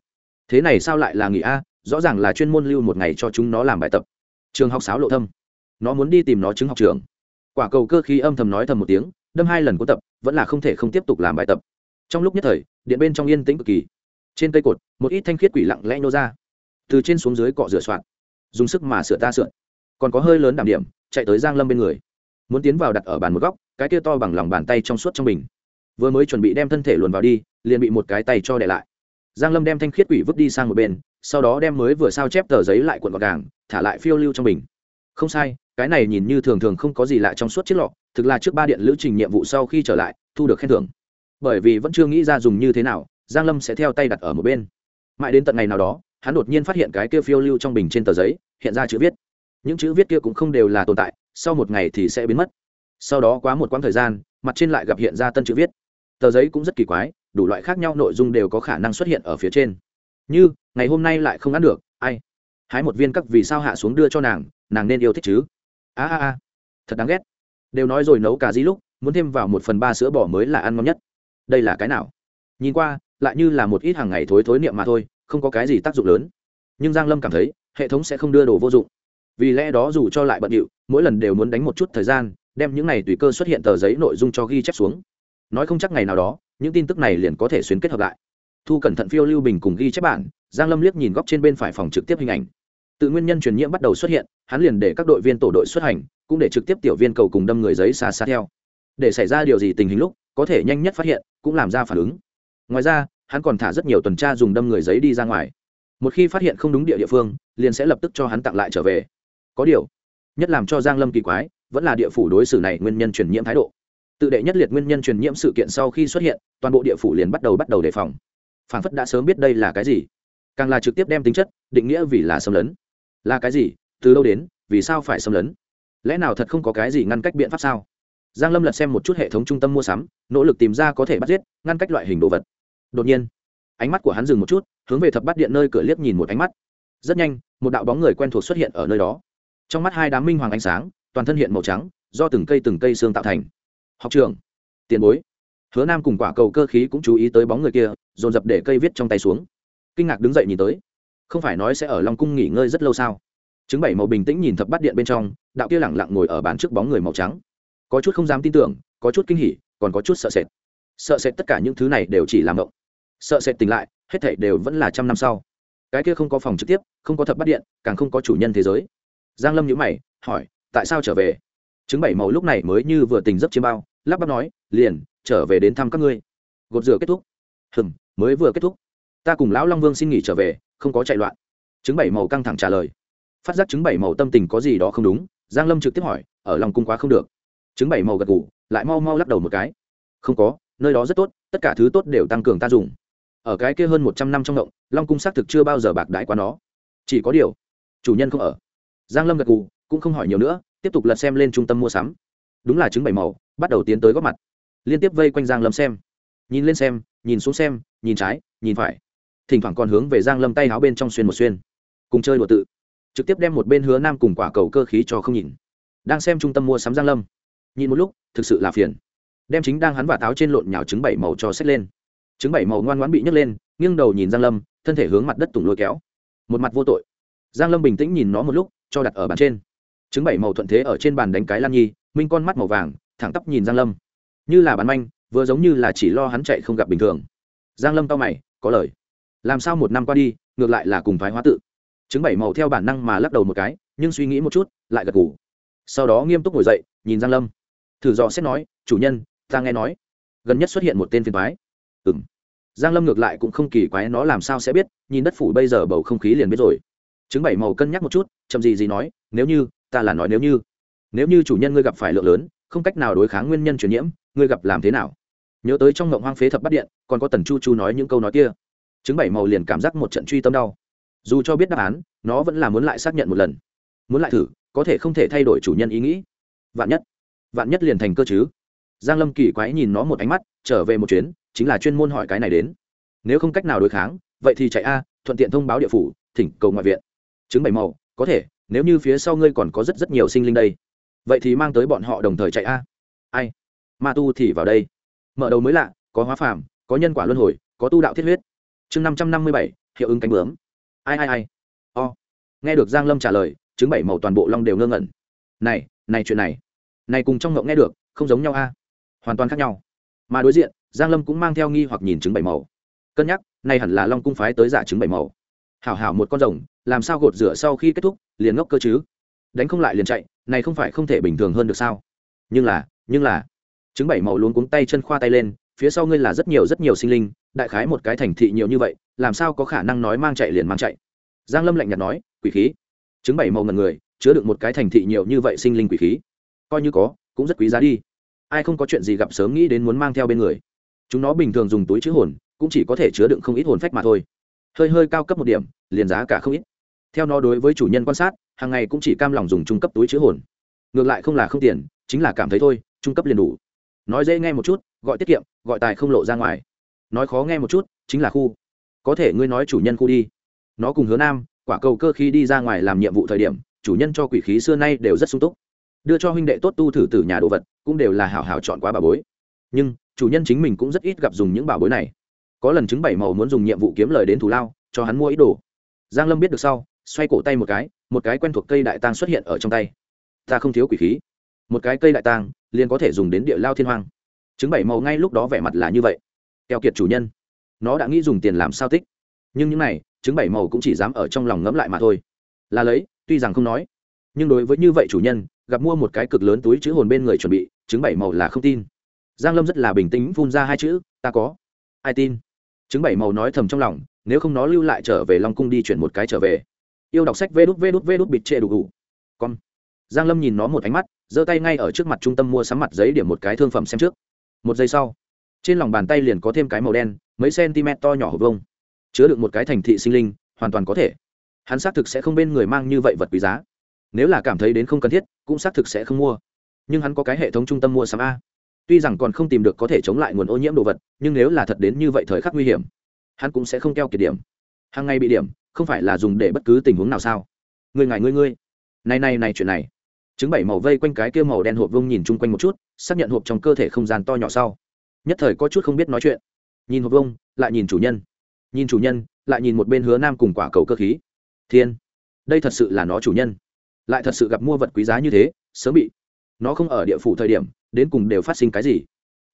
Thế này sao lại là nghỉ a? Rõ ràng là chuyên môn lưu một ngày cho chúng nó làm bài tập trường học sáo lộ thâm. Nó muốn đi tìm nó chứng học trường. Quả cầu cơ khí âm thầm nói thầm một tiếng, đâm hai lần cố tập, vẫn là không thể không tiếp tục làm bài tập. Trong lúc nhất thời, điện bên trong yên tĩnh cực kỳ. Trên cây cột, một ít thanh khiết quỷ lặng lẽ nô ra. Từ trên xuống dưới cọ rửa soạn. Dùng sức mà sửa ta sượn còn có hơi lớn đảm điểm, chạy tới giang lâm bên người. Muốn tiến vào đặt ở bàn một góc, cái kia to bằng lòng bàn tay trong suốt trong mình vừa mới chuẩn bị đem thân thể luồn vào đi, liền bị một cái tay cho đè lại. Giang lâm đem thanh khiết quỷ vứt đi sang một bên sau đó đem mới vừa sao chép tờ giấy lại cuộn gọn gàng, thả lại phiêu lưu trong mình không sai, cái này nhìn như thường thường không có gì lạ trong suốt chiếc lọ, thực là trước ba điện lữ trình nhiệm vụ sau khi trở lại, thu được khen thưởng. Bởi vì vẫn chưa nghĩ ra dùng như thế nào, giang lâm sẽ theo tay đặt ở một bên. Mãi đến tận ngày nào đó, hắn đột nhiên phát hiện cái kia phiêu lưu trong bình trên tờ giấy, hiện ra chữ viết. Những chữ viết kia cũng không đều là tồn tại, sau một ngày thì sẽ biến mất. Sau đó quá một quãng thời gian, mặt trên lại gặp hiện ra tân chữ viết. Tờ giấy cũng rất kỳ quái, đủ loại khác nhau nội dung đều có khả năng xuất hiện ở phía trên như, ngày hôm nay lại không ăn được, ai? Hái một viên cắt vì sao hạ xuống đưa cho nàng nàng nên yêu thích chứ? A a a, thật đáng ghét. Đều nói rồi nấu cà dí lúc, muốn thêm vào một phần ba sữa bò mới là ăn ngon nhất. Đây là cái nào? Nhìn qua, lại như là một ít hàng ngày thối thối niệm mà thôi, không có cái gì tác dụng lớn. Nhưng giang lâm cảm thấy, hệ thống sẽ không đưa đồ vô dụng. Vì lẽ đó dù cho lại bận điệu, mỗi lần đều muốn đánh một chút thời gian, đem những này tùy cơ xuất hiện tờ giấy nội dung cho ghi chép xuống. Nói không chắc ngày nào đó, những tin tức này liền có thể xuyến kết hợp lại thu cẩn thận phiêu lưu bình cùng ghi chép bản, giang lâm liếc nhìn góc trên bên phải phòng trực tiếp hình ảnh. Tự nguyên nhân truyền nhiễm bắt đầu xuất hiện, hắn liền để các đội viên tổ đội xuất hành, cũng để trực tiếp tiểu viên cầu cùng đâm người giấy xa xa theo. Để xảy ra điều gì tình hình lúc, có thể nhanh nhất phát hiện, cũng làm ra phản ứng. Ngoài ra, hắn còn thả rất nhiều tuần tra dùng đâm người giấy đi ra ngoài. Một khi phát hiện không đúng địa địa phương, liền sẽ lập tức cho hắn tặng lại trở về. Có điều, nhất làm cho giang lâm kỳ quái, vẫn là địa phủ đối xử này nguyên nhân truyền nhiễm thái độ. Tự đệ nhất liệt nguyên nhân truyền nhiễm sự kiện sau khi xuất hiện, toàn bộ địa phủ liền bắt đầu bắt đầu đề phòng phản phất đã sớm biết đây là cái gì. Càng là trực tiếp đem tính chất định nghĩa vì là xâm lấn. Là cái gì? Từ đâu đến? Vì sao phải xâm lấn? Lẽ nào thật không có cái gì ngăn cách biện pháp sao? Giang lâm lật xem một chút hệ thống trung tâm mua sắm, nỗ lực tìm ra có thể bắt giết, ngăn cách loại hình đồ vật. Đột nhiên, ánh mắt của hắn dừng một chút, hướng về thập bát điện nơi cửa liếc nhìn một ánh mắt. Rất nhanh, một đạo bóng người quen thuộc xuất hiện ở nơi đó. Trong mắt hai đám minh hoàng ánh sáng, toàn thân hiện màu trắng, do từng cây từng cây xương tạo thành. Học trường tiền bối hứa nam cùng quả cầu cơ khí cũng chú ý tới bóng người kia, dồn dập để cây viết trong tay xuống. Kinh ngạc đứng dậy nhìn tới. Không phải nói sẽ ở long cung nghỉ ngơi rất lâu sao? Chứng bảy màu bình tĩnh nhìn thập bát điện bên trong, đạo kia lẳng lặng ngồi ở bàn trước bóng người màu trắng. Có chút không dám tin tưởng, có chút kinh hỉ, còn có chút sợ sệt. Sợ sệt tất cả những thứ này đều chỉ làm động sợ sệt tỉnh lại, hết thảy đều vẫn là trăm năm sau. Cái kia không có phòng trực tiếp, không có thập bát điện, càng không có chủ nhân thế giới. Giang lâm nhíu mày, hỏi, tại sao trở về? Chứng bảy màu lúc này mới như vừa tỉnh giấc chiêm bao, lắp bắp nói, liền trở về đến thăm các ngươi. Gột rửa kết thúc. Hừm, mới vừa kết thúc. Ta cùng lão long vương xin nghỉ trở về, không có chạy loạn. Chứng bảy màu căng thẳng trả lời. Phát giác chứng bảy màu tâm tình có gì đó không đúng, giang lâm trực tiếp hỏi, ở lòng cung quá không được. Chứng bảy màu gật gù, lại mau mau lắc đầu một cái. Không có, nơi đó rất tốt, tất cả thứ tốt đều tăng cường ta dùng. Ở cái kia hơn một trăm năm trong động, long cung xác thực chưa bao giờ bạc đãi quá nó. Chỉ có điều, chủ nhân không ở. Giang lâm gật gù, cũng không hỏi nhiều nữa, tiếp tục lật xem lên trung tâm mua sắm. Đúng là chứng bảy màu, bắt đầu tiến tới góp mặt liên tiếp vây quanh giang lâm xem. Nhìn lên xem, nhìn xuống xem, nhìn trái, nhìn phải. Thỉnh thoảng còn hướng về giang lâm tay háo bên trong xuyên một xuyên. Cùng chơi đùa tự. Trực tiếp đem một bên hứa nam cùng quả cầu cơ khí cho không nhìn. Đang xem trung tâm mua sắm giang lâm. Nhìn một lúc, thực sự là phiền. Đem chính đang hắn và táo trên lộn nhào trứng bảy màu cho xét lên. Trứng bảy màu ngoan ngoãn bị nhấc lên, nghiêng đầu nhìn giang lâm, thân thể hướng mặt đất tùng lôi kéo. Một mặt vô tội. Giang lâm bình tĩnh nhìn nó một lúc, cho đặt ở bàn trên. Trứng bảy màu thuận thế ở trên bàn đánh cái lan nhi, minh con mắt màu vàng, thẳng tắp nhìn giang lâm như là bán manh, vừa giống như là chỉ lo hắn chạy không gặp bình thường. Giang lâm tao mày, có lời. Làm sao một năm qua đi, ngược lại là cùng thoái hóa tự. Chứng bảy màu theo bản năng mà lắc đầu một cái, nhưng suy nghĩ một chút, lại gật ngủ sau đó nghiêm túc ngồi dậy, nhìn giang lâm. Thử dò xét nói, chủ nhân, ta nghe nói, gần nhất xuất hiện một tên phiền thoái ừ m giang lâm ngược lại cũng không kỳ quái, nó làm sao sẽ biết, nhìn đất phủ bây giờ bầu không khí liền biết rồi. Chứng bảy màu cân nhắc một chút, chậm gì gì nói, nếu như, ta là nói nếu như. Nếu như chủ nhân ngươi gặp phải lượng lớn, không cách nào đối kháng nguyên nhân truyền nhiễm ngươi gặp làm thế nào? Nhớ tới trong ngộng hoang phế thập bắt điện, còn có tần chu chu nói những câu nói kia. Chứng bảy màu liền cảm giác một trận truy tâm đau. Dù cho biết đáp án, nó vẫn là muốn lại xác nhận một lần. Muốn lại thử, có thể không thể thay đổi chủ nhân ý nghĩ. Vạn nhất vạn nhất liền thành cơ chứ? Giang lâm kỳ quái nhìn nó một ánh mắt, trở về một chuyến, chính là chuyên môn hỏi cái này đến. Nếu không cách nào đối kháng, vậy thì chạy a, thuận tiện thông báo địa phủ, thỉnh cầu ngoại viện. Chứng bảy màu, có thể, nếu như phía sau ngươi còn có rất rất nhiều sinh linh đây. Vậy thì mang tới bọn họ đồng thời chạy a. Ai? Ma tu thì vào đây. Mở đầu mới lạ, có hóa phàm, có nhân quả luân hồi, có tu đạo thiết huyết. Chương năm trăm năm mươi bảy, hiệu ứng cánh bướm. Ai ai ai? O. Nghe được giang lâm trả lời chứng bảy màu toàn bộ long đều ngơ ngẩn. Này này chuyện này. Này cùng trong ngộng nghe được, không giống nhau a. Hoàn toàn khác nhau. Mà đối diện, giang lâm cũng mang theo nghi hoặc nhìn chứng bảy màu. Cân nhắc, này hẳn là long cung phái tới giả chứng bảy màu. Hảo hảo một con rồng, làm sao gột rửa sau khi kết thúc, liền ngốc cơ chứ? Đánh không lại liền chạy, này không phải không thể bình thường hơn được sao? Nhưng là nhưng là chứng bảy màu luôn cuống tay chân khoa tay lên, phía sau ngươi là rất nhiều rất nhiều sinh linh, đại khái một cái thành thị nhiều như vậy, làm sao có khả năng nói mang chạy liền mang chạy? Giang lâm lạnh nhạt nói, quỷ khí. Chứng bảy màu ngần người, chứa được một cái thành thị nhiều như vậy sinh linh quỷ khí. Coi như có, cũng rất quý giá đi. Ai không có chuyện gì gặp sớm nghĩ đến muốn mang theo bên người. Chúng nó bình thường dùng túi chứa hồn, cũng chỉ có thể chứa đựng không ít hồn phách mà thôi. Hơi hơi cao cấp một điểm, liền giá cả không ít. Theo nó đối với chủ nhân quan sát, hàng ngày cũng chỉ cam lòng dùng trung cấp túi chứa hồn. Ngược lại không là không tiền, chính là cảm thấy thôi, trung cấp liền đủ nói dễ nghe một chút, gọi tiết kiệm, gọi tài không lộ ra ngoài. Nói khó nghe một chút, chính là khu. Có thể ngươi nói chủ nhân khu đi. Nó cùng hứa nam, quả cầu cơ khi đi ra ngoài làm nhiệm vụ thời điểm, chủ nhân cho quỷ khí xưa nay đều rất sung túc. Đưa cho huynh đệ tốt tu thử từ nhà đồ vật, cũng đều là hảo hảo chọn quá bà bối. Nhưng, chủ nhân chính mình cũng rất ít gặp dùng những bảo bối này. Có lần chứng bảy màu muốn dùng nhiệm vụ kiếm lời đến thù lao, cho hắn mua ít đồ. Giang lâm biết được sau, xoay cổ tay một cái một cái quen thuộc cây đại tang xuất hiện ở trong tay. Ta không thiếu quỷ khí. Một cái cây đại tang liền có thể dùng đến địa lao thiên hoang. Chứng bảy màu ngay lúc đó vẻ mặt là như vậy. Keo kiệt chủ nhân, nó đã nghĩ dùng tiền làm sao tích. Nhưng những này chứng bảy màu cũng chỉ dám ở trong lòng ngẫm lại mà thôi. Là lấy, tuy rằng không nói, nhưng đối với như vậy chủ nhân, gặp mua một cái cực lớn túi chữ hồn bên người chuẩn bị chứng bảy màu là không tin. Giang lâm rất là bình tĩnh phun ra hai chữ, ta có. Ai tin? Chứng bảy màu nói thầm trong lòng, nếu không nó lưu lại trở về long cung đi chuyển một cái trở về. Yêu đọc sách vê đút vê đút vê đút bịt trệ đủ đủ. Con giang lâm nhìn nó một ánh mắt giơ tay ngay ở trước mặt trung tâm mua sắm mặt giấy điểm một cái thương phẩm xem trước. Một giây sau, trên lòng bàn tay liền có thêm cái màu đen, mấy cm to nhỏ hộp vông chứa được một cái thành thị sinh linh, hoàn toàn có thể. Hắn xác thực sẽ không bên người mang như vậy vật quý giá. Nếu là cảm thấy đến không cần thiết, cũng xác thực sẽ không mua. Nhưng hắn có cái hệ thống trung tâm mua sắm a. Tuy rằng còn không tìm được có thể chống lại nguồn ô nhiễm đồ vật, nhưng nếu là thật đến như vậy thời khắc nguy hiểm, hắn cũng sẽ không keo kiệt điểm. Hàng ngày bị điểm, không phải là dùng để bất cứ tình huống nào sao? Người ngài ngươi ngươi này này này, chuyện này chứng bảy màu vây quanh cái kia màu đen hộp vông nhìn chung quanh một chút, xác nhận hộp trong cơ thể không gian to nhỏ sau. Nhất thời có chút không biết nói chuyện. Nhìn hộp vông lại nhìn chủ nhân. Nhìn chủ nhân, lại nhìn một bên hứa nam cùng quả cầu cơ khí. Thiên, đây thật sự là nó chủ nhân. Lại thật sự gặp mua vật quý giá như thế, sớm bị nó không ở địa phủ thời điểm, đến cùng đều phát sinh cái gì?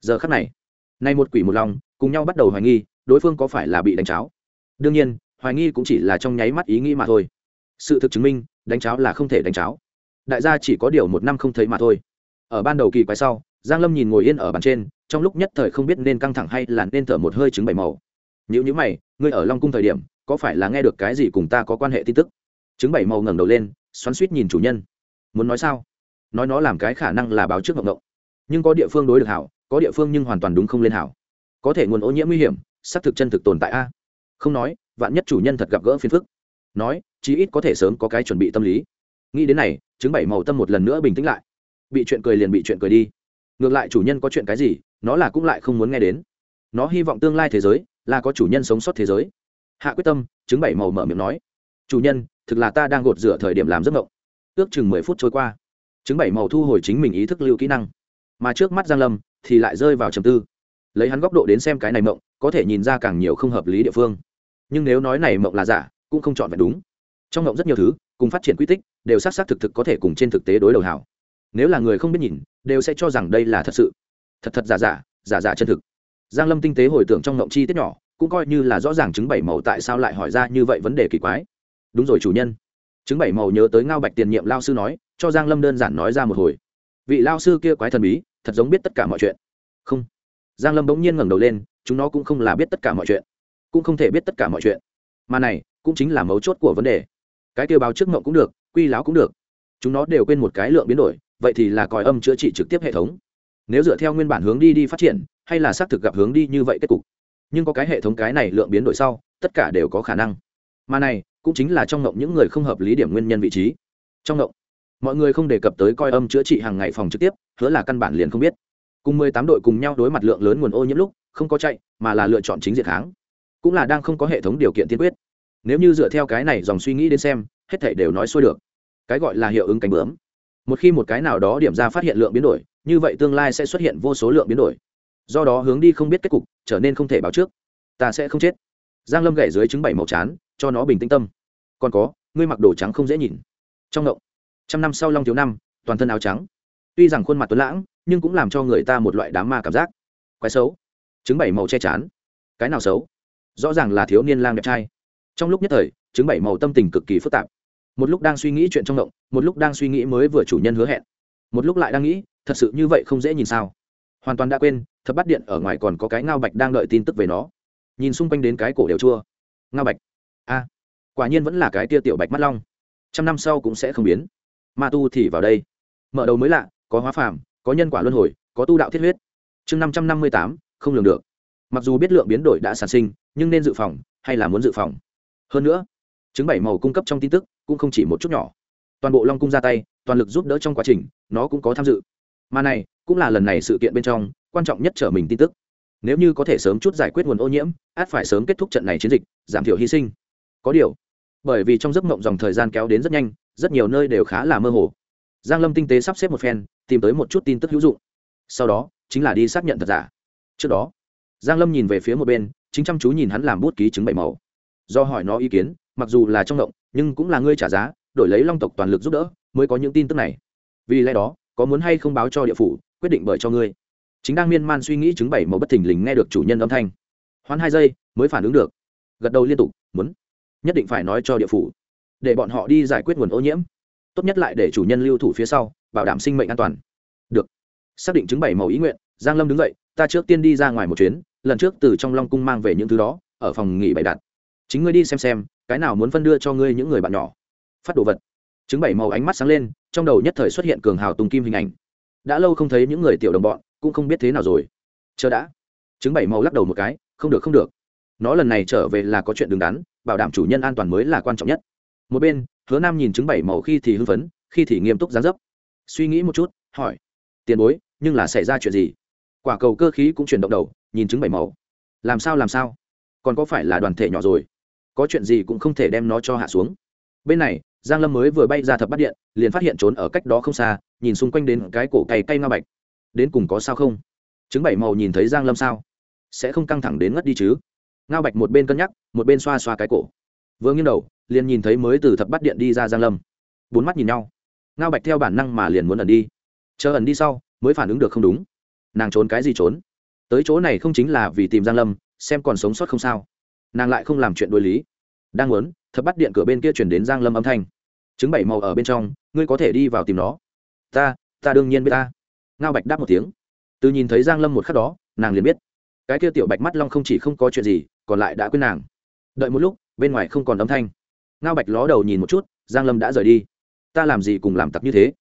Giờ khắc này, nay một quỷ một lòng, cùng nhau bắt đầu hoài nghi, đối phương có phải là bị đánh cháo? Đương nhiên, hoài nghi cũng chỉ là trong nháy mắt ý nghĩ mà thôi. Sự thực chứng minh, đánh cháo là không thể đánh cháo đại gia chỉ có điều một năm không thấy mà thôi. Ở ban đầu kỳ quái sau, giang lâm nhìn ngồi yên ở bàn trên, trong lúc nhất thời không biết nên căng thẳng hay là nên thở một hơi trứng bảy màu. Nếu như mày, ngươi ở long cung thời điểm, có phải là nghe được cái gì cùng ta có quan hệ tin tức? Trứng bảy màu ngẩng đầu lên, xoắn suýt nhìn chủ nhân. Muốn nói sao? Nói nó làm cái khả năng là báo trước ngộng ngộng. Nhưng có địa phương đối được hảo, có địa phương nhưng hoàn toàn đúng không lên hảo. Có thể nguồn ô nhiễm nguy hiểm, xác thực chân thực tồn tại a. Không nói, vạn nhất chủ nhân thật gặp gỡ phiền phức. Nói, chí ít có thể sớm có cái chuẩn bị tâm lý nghĩ đến này chứng bảy màu tâm một lần nữa bình tĩnh lại. Bị chuyện cười liền bị chuyện cười đi. Ngược lại chủ nhân có chuyện cái gì, nó là cũng lại không muốn nghe đến. Nó hy vọng tương lai thế giới là có chủ nhân sống sót thế giới. Hạ quyết tâm chứng bảy màu mở miệng nói. Chủ nhân, thực là ta đang gột rửa thời điểm làm giấc mộng. Ước chừng mười phút trôi qua chứng bảy màu thu hồi chính mình ý thức lưu kỹ năng. Mà trước mắt giang lâm thì lại rơi vào trầm tư. Lấy hắn góc độ đến xem cái này mộng, có thể nhìn ra càng nhiều không hợp lý địa phương. Nhưng nếu nói này mộng là giả, cũng không chọn vẹn đúng trong ngộng rất nhiều thứ, cùng phát triển quy tích, đều xác xác thực thực có thể cùng trên thực tế đối đầu hảo. Nếu là người không biết nhìn, đều sẽ cho rằng đây là thật sự. Thật thật giả giả giả giả chân thực. Giang lâm tinh tế hồi tưởng trong ngộng chi tiết nhỏ, cũng coi như là rõ ràng chứng bảy màu tại sao lại hỏi ra như vậy vấn đề kỳ quái. Đúng rồi chủ nhân. Chứng bảy màu nhớ tới ngao bạch tiền nhiệm lao sư nói, cho giang lâm đơn giản nói ra một hồi. Vị lao sư kia quái thần bí, thật giống biết tất cả mọi chuyện. Không. Giang lâm bỗng nhiên ngẩng đầu lên, chúng nó cũng không là biết tất cả mọi chuyện. Cũng không thể biết tất cả mọi chuyện. Mà này, cũng chính là mấu chốt của vấn đề cái kêu báo trước mộng cũng được, quy láo cũng được. Chúng nó đều quên một cái lượng biến đổi, vậy thì là còi âm chữa trị trực tiếp hệ thống. Nếu dựa theo nguyên bản hướng đi đi phát triển, hay là xác thực gặp hướng đi như vậy kết cục. Nhưng có cái hệ thống cái này lượng biến đổi sau, tất cả đều có khả năng. Mà này, cũng chính là trong ngộng những người không hợp lý điểm nguyên nhân vị trí. Trong ngộng mọi người không đề cập tới coi âm chữa trị hàng ngày phòng trực tiếp, hứa là căn bản liền không biết. Cùng mười tám đội cùng nhau đối mặt lượng lớn nguồn ô nhiễm lúc, không có chạy, mà là lựa chọn chính diện kháng. Cũng là đang không có hệ thống điều kiện tiên quyết nếu như dựa theo cái này dòng suy nghĩ đến xem, hết thảy đều nói xuôi được. Cái gọi là hiệu ứng cánh bướm. Một khi một cái nào đó điểm ra phát hiện lượng biến đổi, như vậy tương lai sẽ xuất hiện vô số lượng biến đổi. Do đó hướng đi không biết kết cục, trở nên không thể báo trước. Ta sẽ không chết. Giang lâm gậy dưới trứng bảy màu chán, cho nó bình tĩnh tâm. Còn có, ngươi mặc đồ trắng không dễ nhìn. Trong ngộng, trăm năm sau long thiếu năm, toàn thân áo trắng. Tuy rằng khuôn mặt tuấn lãng, nhưng cũng làm cho người ta một loại đám ma cảm giác. Quái xấu. Trứng bảy màu che chán. Cái nào xấu? Rõ ràng là thiếu niên lang đẹp trai trong lúc nhất thời, chứng bảy màu tâm tình cực kỳ phức tạp. Một lúc đang suy nghĩ chuyện trong động một lúc đang suy nghĩ mới vừa chủ nhân hứa hẹn. Một lúc lại đang nghĩ, thật sự như vậy không dễ nhìn sao? Hoàn toàn đã quên thật bắt điện ở ngoài còn có cái ngao bạch đang đợi tin tức về nó. Nhìn xung quanh đến cái cổ đều chua. Ngao bạch. A. Quả nhiên vẫn là cái tia tiểu bạch mắt long. Trăm năm sau cũng sẽ không biến. Ma tu thì vào đây. Mở đầu mới lạ, có hóa phàm, có nhân quả luân hồi, có tu đạo thiết huyết. Chương năm trăm năm mươi tám, không lường được. Mặc dù biết lượng biến đổi đã sản sinh, nhưng nên dự phòng, hay là muốn dự phòng? Hơn nữa chứng bảy màu cung cấp trong tin tức cũng không chỉ một chút nhỏ. Toàn bộ long cung ra tay, toàn lực giúp đỡ trong quá trình, nó cũng có tham dự. Mà này, cũng là lần này sự kiện bên trong quan trọng nhất trở mình tin tức. Nếu như có thể sớm chút giải quyết nguồn ô nhiễm, át phải sớm kết thúc trận này chiến dịch, giảm thiểu hy sinh. Có điều, bởi vì trong giấc mộng dòng thời gian kéo đến rất nhanh, rất nhiều nơi đều khá là mơ hồ. Giang lâm tinh tế sắp xếp một phen, tìm tới một chút tin tức hữu dụng. Sau đó, chính là đi xác nhận thật giả. Trước đó, giang lâm nhìn về phía một bên, chính chăm chú nhìn hắn làm bút ký chứng bảy màu do hỏi nó ý kiến, mặc dù là trong động nhưng cũng là ngươi trả giá, đổi lấy long tộc toàn lực giúp đỡ, mới có những tin tức này. Vì lẽ đó, có muốn hay không báo cho địa phủ, quyết định bởi cho ngươi. Chính đang miên man suy nghĩ chứng bảy màu bất thình lình nghe được chủ nhân âm thanh. Hoãn hai giây, mới phản ứng được. Gật đầu liên tục, muốn. Nhất định phải nói cho địa phủ. Để bọn họ đi giải quyết nguồn ô nhiễm. Tốt nhất lại để chủ nhân lưu thủ phía sau, bảo đảm sinh mệnh an toàn. Được. Xác định chứng bảy màu ý nguyện, giang lâm đứng dậy, ta trước tiên đi ra ngoài một chuyến, lần trước từ trong long cung mang về những thứ đó, ở phòng nghỉ bày đặt chính ngươi đi xem xem, cái nào muốn phân đưa cho ngươi những người bạn nhỏ. Phát đồ vật. Chứng bảy màu ánh mắt sáng lên, trong đầu nhất thời xuất hiện cường hào tùng kim hình ảnh. Đã lâu không thấy những người tiểu đồng bọn, cũng không biết thế nào rồi. Chờ đã. Chứng bảy màu lắc đầu một cái, không được không được. Nó lần này trở về là có chuyện đứng đắn, bảo đảm chủ nhân an toàn mới là quan trọng nhất. Một bên, hứa nam nhìn chứng bảy màu khi thì hưng phấn, khi thì nghiêm túc gián dấp. Suy nghĩ một chút, hỏi. Tiền bối, nhưng là xảy ra chuyện gì? Quả cầu cơ khí cũng chuyển động đầu, nhìn chứng bảy màu. Làm sao làm sao? Còn có phải là đoàn thể nhỏ rồi? Có chuyện gì cũng không thể đem nó cho hạ xuống. Bên này, giang lâm mới vừa bay ra thập bắt điện, liền phát hiện trốn ở cách đó không xa, nhìn xung quanh đến cái cổ cày cay nga bạch. Đến cùng có sao không? Chứng bảy màu nhìn thấy giang lâm sao? Sẽ không căng thẳng đến ngất đi chứ? Ngao bạch một bên cân nhắc, một bên xoa xoa cái cổ. Vừa nghiêng đầu, liền nhìn thấy mới từ thập bắt điện đi ra giang lâm. Bốn mắt nhìn nhau. Ngao bạch theo bản năng mà liền muốn ẩn đi. Chờ ẩn đi sau, mới phản ứng được không đúng. Nàng trốn cái gì trốn? Tới chỗ này không chính là vì tìm giang lâm, xem còn sống sót không sao nàng lại không làm chuyện đối lý. Đang muốn, thập bắt điện cửa bên kia chuyển đến giang lâm âm thanh. Chứng bảy màu ở bên trong, ngươi có thể đi vào tìm nó. Ta ta đương nhiên biết ta. Ngao bạch đáp một tiếng. Từ nhìn thấy giang lâm một khắc đó, nàng liền biết. Cái kia tiểu bạch mắt long không chỉ không có chuyện gì, còn lại đã quên nàng. Đợi một lúc, bên ngoài không còn âm thanh. Ngao bạch ló đầu nhìn một chút, giang lâm đã rời đi. Ta làm gì cùng làm tặc như thế?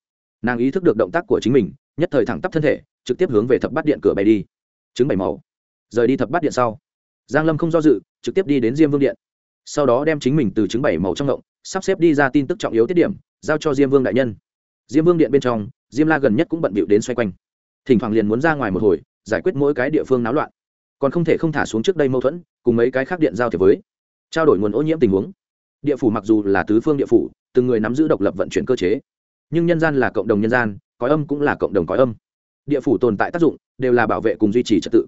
Nàng ý thức được động tác của chính mình, nhất thời thẳng tắp thân thể, trực tiếp hướng về thập bát điện cửa bay đi. Chứng bảy màu. Rời đi thập bát điện sau giang lâm không do dự, trực tiếp đi đến diêm vương điện. Sau đó đem chính mình từ chứng bảy màu trong ngộng, sắp xếp đi ra tin tức trọng yếu tiết điểm, giao cho diêm vương đại nhân. Diêm vương điện bên trong, diêm la gần nhất cũng bận bịu đến xoay quanh. Thỉnh thoảng liền muốn ra ngoài một hồi, giải quyết mỗi cái địa phương náo loạn. Còn không thể không thả xuống trước đây mâu thuẫn, cùng mấy cái khác điện giao thiệp với, trao đổi nguồn ô nhiễm tình huống. Địa phủ mặc dù là tứ phương địa phủ, từng người nắm giữ độc lập vận chuyển cơ chế, nhưng nhân gian là cộng đồng nhân gian, cõi âm cũng là cộng đồng cõi âm. Địa phủ tồn tại tác dụng, đều là bảo vệ cùng duy trì trật tự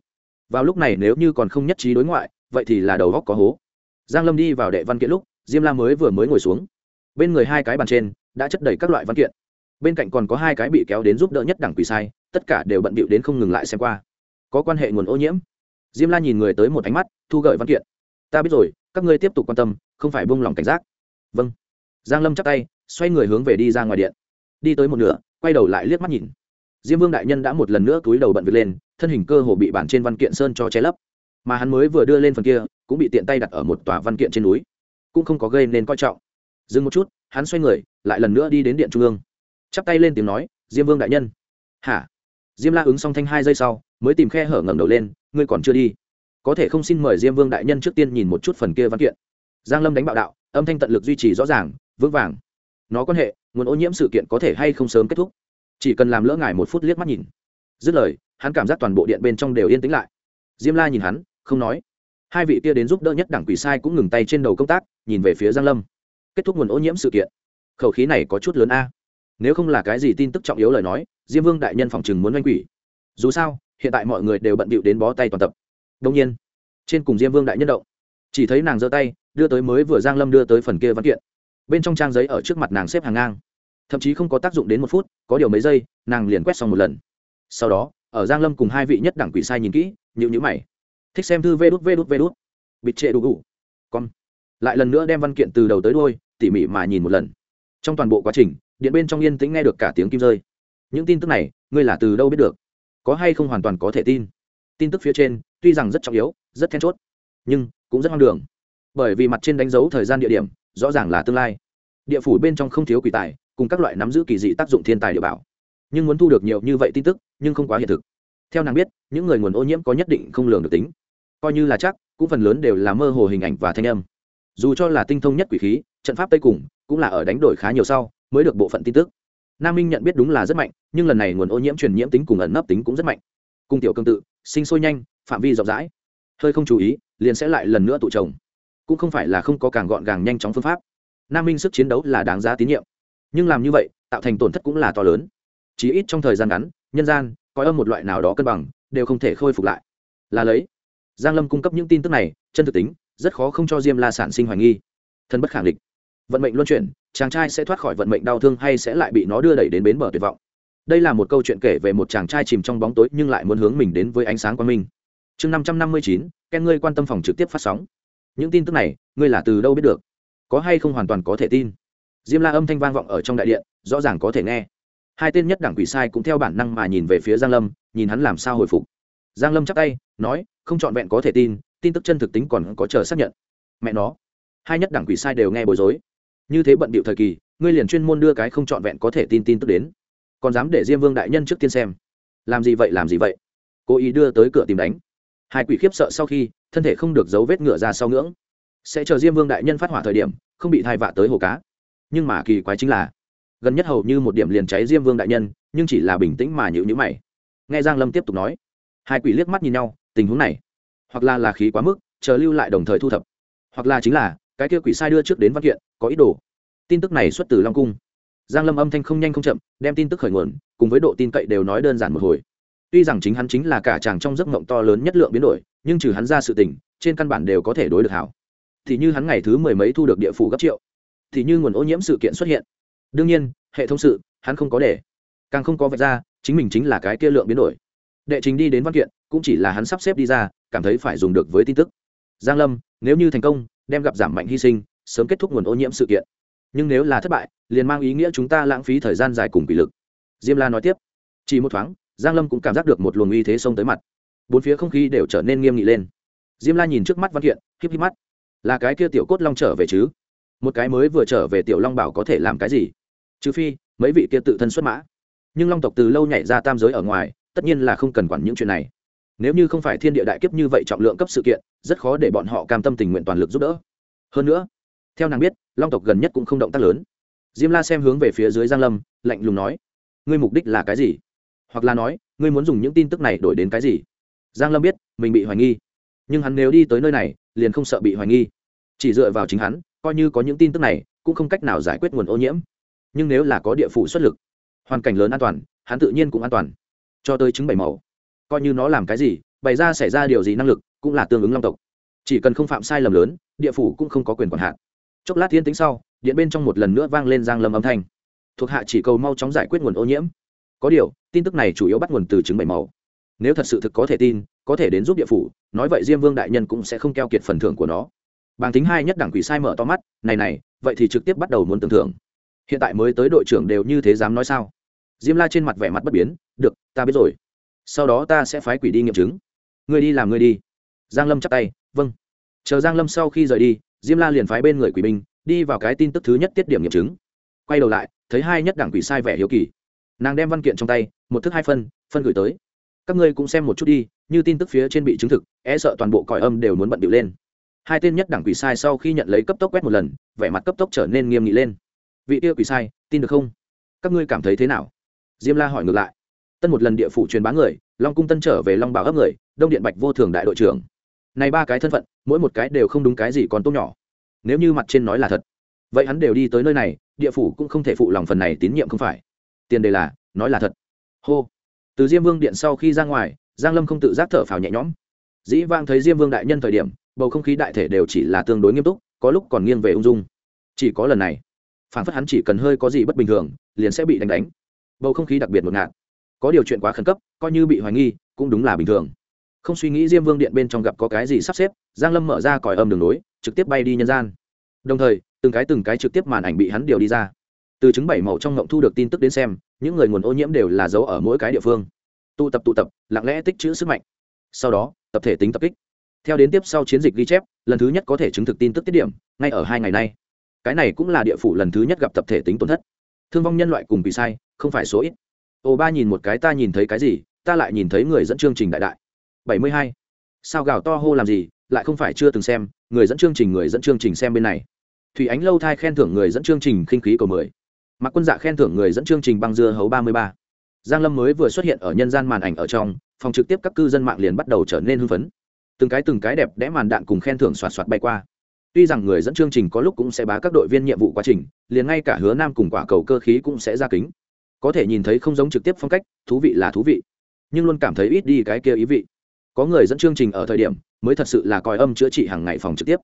vào lúc này nếu như còn không nhất trí đối ngoại, vậy thì là đầu góc có hố. Giang lâm đi vào đệ văn kiện lúc, diêm la mới vừa mới ngồi xuống. Bên người hai cái bàn trên, đã chất đầy các loại văn kiện. Bên cạnh còn có hai cái bị kéo đến giúp đỡ nhất đẳng quỷ sai, tất cả đều bận bịu đến không ngừng lại xem qua. Có quan hệ nguồn ô nhiễm. Diêm la nhìn người tới một ánh mắt, thu gợi văn kiện. Ta biết rồi, các ngươi tiếp tục quan tâm, không phải buông lỏng cảnh giác. Vâng. Giang lâm chắp tay, xoay người hướng về đi ra ngoài điện. Đi tới một nửa, quay đầu lại liếc mắt nhìn diêm vương đại nhân đã một lần nữa túi đầu bận việc lên, thân hình cơ hồ bị bản trên văn kiện sơn cho che lấp. Mà hắn mới vừa đưa lên phần kia, cũng bị tiện tay đặt ở một tòa văn kiện trên núi. Cũng không có gây nên coi trọng. Dừng một chút, hắn xoay người, lại lần nữa đi đến điện trung ương. Chắp tay lên tiếng nói, diêm vương đại nhân. Hả? Diêm la ứng xong thanh hai giây sau, mới tìm khe hở ngẩng đầu lên, ngươi còn chưa đi. Có thể không xin mời diêm vương đại nhân trước tiên nhìn một chút phần kia văn kiện. Giang lâm đánh bạo đạo, âm thanh tận lực duy trì rõ ràng, vững vàng. Nó quan hệ, nguồn ô nhiễm sự kiện có thể hay không sớm kết thúc? Chỉ cần làm lỡ ngài một phút liếc mắt nhìn. Dứt lời, hắn cảm giác toàn bộ điện bên trong đều yên tĩnh lại. Diêm la nhìn hắn, không nói. Hai vị kia đến giúp đỡ nhất đảng quỷ sai cũng ngừng tay trên đầu công tác, nhìn về phía giang lâm. Kết thúc nguồn ô nhiễm sự kiện. Khẩu khí này có chút lớn a. Nếu không là cái gì tin tức trọng yếu lời nói, diêm vương đại nhân phòng chừng muốn oanh quỷ. Dù sao, hiện tại mọi người đều bận bịu đến bó tay toàn tập. Đông nhiên, trên cùng diêm vương đại nhân động. Chỉ thấy nàng giơ tay, đưa tới mới vừa giang lâm đưa tới phần kia văn kiện. Bên trong trang giấy ở trước mặt nàng xếp hàng ngang thậm chí không có tác dụng đến một phút, có điều mấy giây, nàng liền quét xong một lần. Sau đó, ở giang lâm cùng hai vị nhất đẳng quỷ sai nhìn kỹ nhịu nhữ mày. Thích xem thư vê đút vê đút vê đút. Bịt trệ đủ đủ con lại lần nữa đem văn kiện từ đầu tới đôi tỉ mỉ mà nhìn một lần. Trong toàn bộ quá trình, điện bên trong yên tĩnh nghe được cả tiếng kim rơi. Những tin tức này, ngươi là từ đâu biết được? Có hay không hoàn toàn có thể tin? Tin tức phía trên, tuy rằng rất trọng yếu, rất then chốt, nhưng cũng rất hoang đường. Bởi vì mặt trên đánh dấu thời gian địa điểm, rõ ràng là tương lai. Địa phủ bên trong không thiếu quỷ tài cùng các loại nắm giữ kỳ dị tác dụng thiên tài địa bảo. Nhưng muốn thu được nhiều như vậy tin tức, nhưng không quá hiện thực. Theo nàng biết, những người nguồn ô nhiễm có nhất định không lường được tính. Coi như là chắc, cũng phần lớn đều là mơ hồ hình ảnh và thanh âm. Dù cho là tinh thông nhất quỷ khí, trận pháp tây cùng cũng là ở đánh đổi khá nhiều sau, mới được bộ phận tin tức. Nam minh nhận biết đúng là rất mạnh, nhưng lần này nguồn ô nhiễm truyền nhiễm tính cùng ẩn nấp tính cũng rất mạnh. Cung tiểu cương tự, sinh sôi nhanh, phạm vi rộng rãi. Hơi không chú ý, liền sẽ lại lần nữa tụ chồng. Cũng không phải là không có càng gọn gàng nhanh chóng phương pháp. Nam minh sức chiến đấu là đáng giá tín nhiệm nhưng làm như vậy, tạo thành tổn thất cũng là to lớn. Chí ít trong thời gian ngắn, nhân gian, coi âm một loại nào đó cân bằng, đều không thể khôi phục lại. Là lấy. Giang lâm cung cấp những tin tức này, chân thực tính, rất khó không cho diêm la sản sinh hoài nghi. Thân bất khẳng định vận mệnh luân chuyển, chàng trai sẽ thoát khỏi vận mệnh đau thương hay sẽ lại bị nó đưa đẩy đến bến bờ tuyệt vọng. Đây là một câu chuyện kể về một chàng trai chìm trong bóng tối nhưng lại muốn hướng mình đến với ánh sáng quang minh. Chương năm trăm năm mươi chín, ken ngươi quan tâm phòng trực tiếp phát sóng. Những tin tức này, ngươi là từ đâu biết được? Có hay không hoàn toàn có thể tin? Diêm la âm thanh vang vọng ở trong đại điện, rõ ràng có thể nghe. Hai tên nhất đảng quỷ sai cũng theo bản năng mà nhìn về phía giang lâm, nhìn hắn làm sao hồi phục. Giang lâm chắp tay, nói, không trọn vẹn có thể tin tin tức chân thực tính còn có chờ xác nhận. Mẹ nó, hai nhất đảng quỷ sai đều nghe bối rối. Như thế bận bịu thời kỳ, ngươi liền chuyên môn đưa cái không trọn vẹn có thể tin tin tức đến. Còn dám để diêm vương đại nhân trước tiên xem. Làm gì vậy, làm gì vậy? Cố ý đưa tới cửa tìm đánh. Hai quỷ khiếp sợ sau khi, thân thể không được dấu vết ngựa ra sau ngưỡng. Sẽ chờ diêm vương đại nhân phát hỏa thời điểm, không bị thai vạ tới hồ cá nhưng mà kỳ quái chính là, gần nhất hầu như một điểm liền cháy diêm vương đại nhân, nhưng chỉ là bình tĩnh mà nhịu nhữ mày. Nghe giang lâm tiếp tục nói, hai quỷ liếc mắt nhìn nhau, tình huống này, hoặc là là khí quá mức, chờ lưu lại đồng thời thu thập, hoặc là chính là, cái kia quỷ sai đưa trước đến văn kiện, có ý đồ. Tin tức này xuất từ long cung. Giang lâm âm thanh không nhanh không chậm, đem tin tức khởi nguồn, cùng với độ tin cậy đều nói đơn giản một hồi. Tuy rằng chính hắn chính là cả chàng trong giấc mộng to lớn nhất lượng biến đổi, nhưng trừ hắn ra sự tình, trên căn bản đều có thể đối được hảo. Thì như hắn ngày thứ mười mấy thu được địa phủ gấp triệu thì như nguồn ô nhiễm sự kiện xuất hiện. Đương nhiên, hệ thống sự, hắn không có để. Càng không có vạch ra, chính mình chính là cái kia lượng biến đổi. Đệ trình đi đến văn kiện, cũng chỉ là hắn sắp xếp đi ra, cảm thấy phải dùng được với tin tức. Giang lâm, nếu như thành công, đem gặp giảm mạnh hy sinh, sớm kết thúc nguồn ô nhiễm sự kiện. Nhưng nếu là thất bại, liền mang ý nghĩa chúng ta lãng phí thời gian dài cùng quỷ lực. Diêm la nói tiếp. Chỉ một thoáng, giang lâm cũng cảm giác được một luồng uy thế xông tới mặt. Bốn phía không khí đều trở nên nghiêm nghị lên. Diêm la nhìn trước mắt văn kiện, híp híp mắt. Là cái kia tiểu cốt long trở về chứ? Một cái mới vừa trở về tiểu long bảo có thể làm cái gì? Trừ phi, mấy vị kia tự thân xuất mã. Nhưng long tộc từ lâu nhảy ra tam giới ở ngoài, tất nhiên là không cần quản những chuyện này. Nếu như không phải thiên địa đại kiếp như vậy trọng lượng cấp sự kiện, rất khó để bọn họ cam tâm tình nguyện toàn lực giúp đỡ. Hơn nữa, theo nàng biết, long tộc gần nhất cũng không động tác lớn. Diêm la xem hướng về phía dưới giang lâm, lạnh lùng nói, ngươi mục đích là cái gì? Hoặc là nói, ngươi muốn dùng những tin tức này đổi đến cái gì? Giang lâm biết, mình bị hoài nghi. Nhưng hắn nếu đi tới nơi này, liền không sợ bị hoài nghi. Chỉ dựa vào chính hắn coi như có những tin tức này, cũng không cách nào giải quyết nguồn ô nhiễm. Nhưng nếu là có địa phủ xuất lực, hoàn cảnh lớn an toàn, hắn tự nhiên cũng an toàn. Cho tới chứng bảy màu. Coi như nó làm cái gì, bày ra xảy ra điều gì năng lực, cũng là tương ứng long tộc. Chỉ cần không phạm sai lầm lớn, địa phủ cũng không có quyền quản hạn. Chốc lát thiên tính sau, điện bên trong một lần nữa vang lên giang lâm âm thanh. Thuộc hạ chỉ cầu mau chóng giải quyết nguồn ô nhiễm. Có điều, tin tức này chủ yếu bắt nguồn từ chứng bảy màu. Nếu thật sự thực có thể tin, có thể đến giúp địa phủ, nói vậy diêm vương đại nhân cũng sẽ không keo kiệt phần thưởng của nó bàng tính hai nhất đảng quỷ sai mở to mắt, này này, vậy thì trực tiếp bắt đầu muốn tưởng thưởng. Hiện tại mới tới đội trưởng đều như thế dám nói sao? Diêm la trên mặt vẻ mặt bất biến, được, ta biết rồi. Sau đó ta sẽ phái quỷ đi nghiệm chứng. Người đi làm người đi. Giang lâm chắp tay vâng. Chờ giang lâm sau khi rời đi, diêm la liền phái bên người quỷ binh đi vào cái tin tức thứ nhất tiết điểm nghiệm chứng. Quay đầu lại, thấy hai nhất đảng quỷ sai vẻ hiếu kỳ. Nàng đem văn kiện trong tay, một thức hai phân phân gửi tới. Các ngươi cũng xem một chút đi, như tin tức phía trên bị chứng thực e sợ toàn bộ còi âm đều muốn bận điệu lên hai tên nhất đẳng quỷ sai sau khi nhận lấy cấp tốc quét một lần, vẻ mặt cấp tốc trở nên nghiêm nghị lên. Vị kia quỷ sai, tin được không? Các ngươi cảm thấy thế nào? Diêm la hỏi ngược lại. Tân một lần địa phủ truyền bá người, long cung tân trở về long bảo ấp người, đông điện bạch vô thường đại đội trưởng. Này ba cái thân phận, mỗi một cái đều không đúng cái gì còn tốt nhỏ. Nếu như mặt trên nói là thật, vậy hắn đều đi tới nơi này, địa phủ cũng không thể phụ lòng phần này tín nhiệm không phải. Tiền đề là, nói là thật. Hô. Từ diêm vương điện sau khi ra ngoài, giang lâm không tự giác thở phào nhẹ nhõm. Dĩ vang thấy diêm vương đại nhân thời điểm bầu không khí đại thể đều chỉ là tương đối nghiêm túc, có lúc còn nghiêng về ung dung. Chỉ có lần này, phản phất hắn chỉ cần hơi có gì bất bình thường, liền sẽ bị đánh đánh. Bầu không khí đặc biệt ngột ngạt. Có điều chuyện quá khẩn cấp, coi như bị hoài nghi, cũng đúng là bình thường. Không suy nghĩ diêm vương điện bên trong gặp có cái gì sắp xếp, giang lâm mở ra còi âm đường nối, trực tiếp bay đi nhân gian. Đồng thời, từng cái từng cái trực tiếp màn ảnh bị hắn điều đi ra. Từ chứng bảy màu trong ngộng thu được tin tức đến xem, những người nguồn ô nhiễm đều là dấu ở mỗi cái địa phương. Tụ tập tụ tập, lặng lẽ tích trữ sức mạnh. Sau đó, tập thể tính tập kích theo đến tiếp sau chiến dịch ghi chép, lần thứ nhất có thể chứng thực tin tức tiết điểm, ngay ở hai ngày nay. Cái này cũng là địa phủ lần thứ nhất gặp tập thể tính tổn thất. Thương vong nhân loại cùng bị sai, không phải số ít. Ồ, ba nhìn một cái, ta nhìn thấy cái gì, ta lại nhìn thấy người dẫn chương trình đại đại. Bảy mươi hai. Sao gào to hô làm gì, lại không phải chưa từng xem, người dẫn chương trình, người dẫn chương trình xem bên này. Thủy ánh lâu thai khen thưởng người dẫn chương trình khinh khí cầu mười. Mặc quân dạ khen thưởng người dẫn chương trình băng dưa hấu ba mươi ba. Giang lâm mới vừa xuất hiện ở nhân gian màn ảnh ở trong, phòng trực tiếp các cư dân mạng liền bắt đầu trở nên hưng phấn từng cái từng cái đẹp đẽ màn đạn cùng khen thưởng xoạt xoạt bay qua. Tuy rằng người dẫn chương trình có lúc cũng sẽ bá các đội viên nhiệm vụ quá trình, liền ngay cả hứa nam cùng quả cầu cơ khí cũng sẽ ra kính. Có thể nhìn thấy không giống trực tiếp phong cách, thú vị là thú vị, nhưng luôn cảm thấy ít đi cái kia ý vị. Có người dẫn chương trình ở thời điểm, mới thật sự là coi âm chữa trị hàng ngày phòng trực tiếp.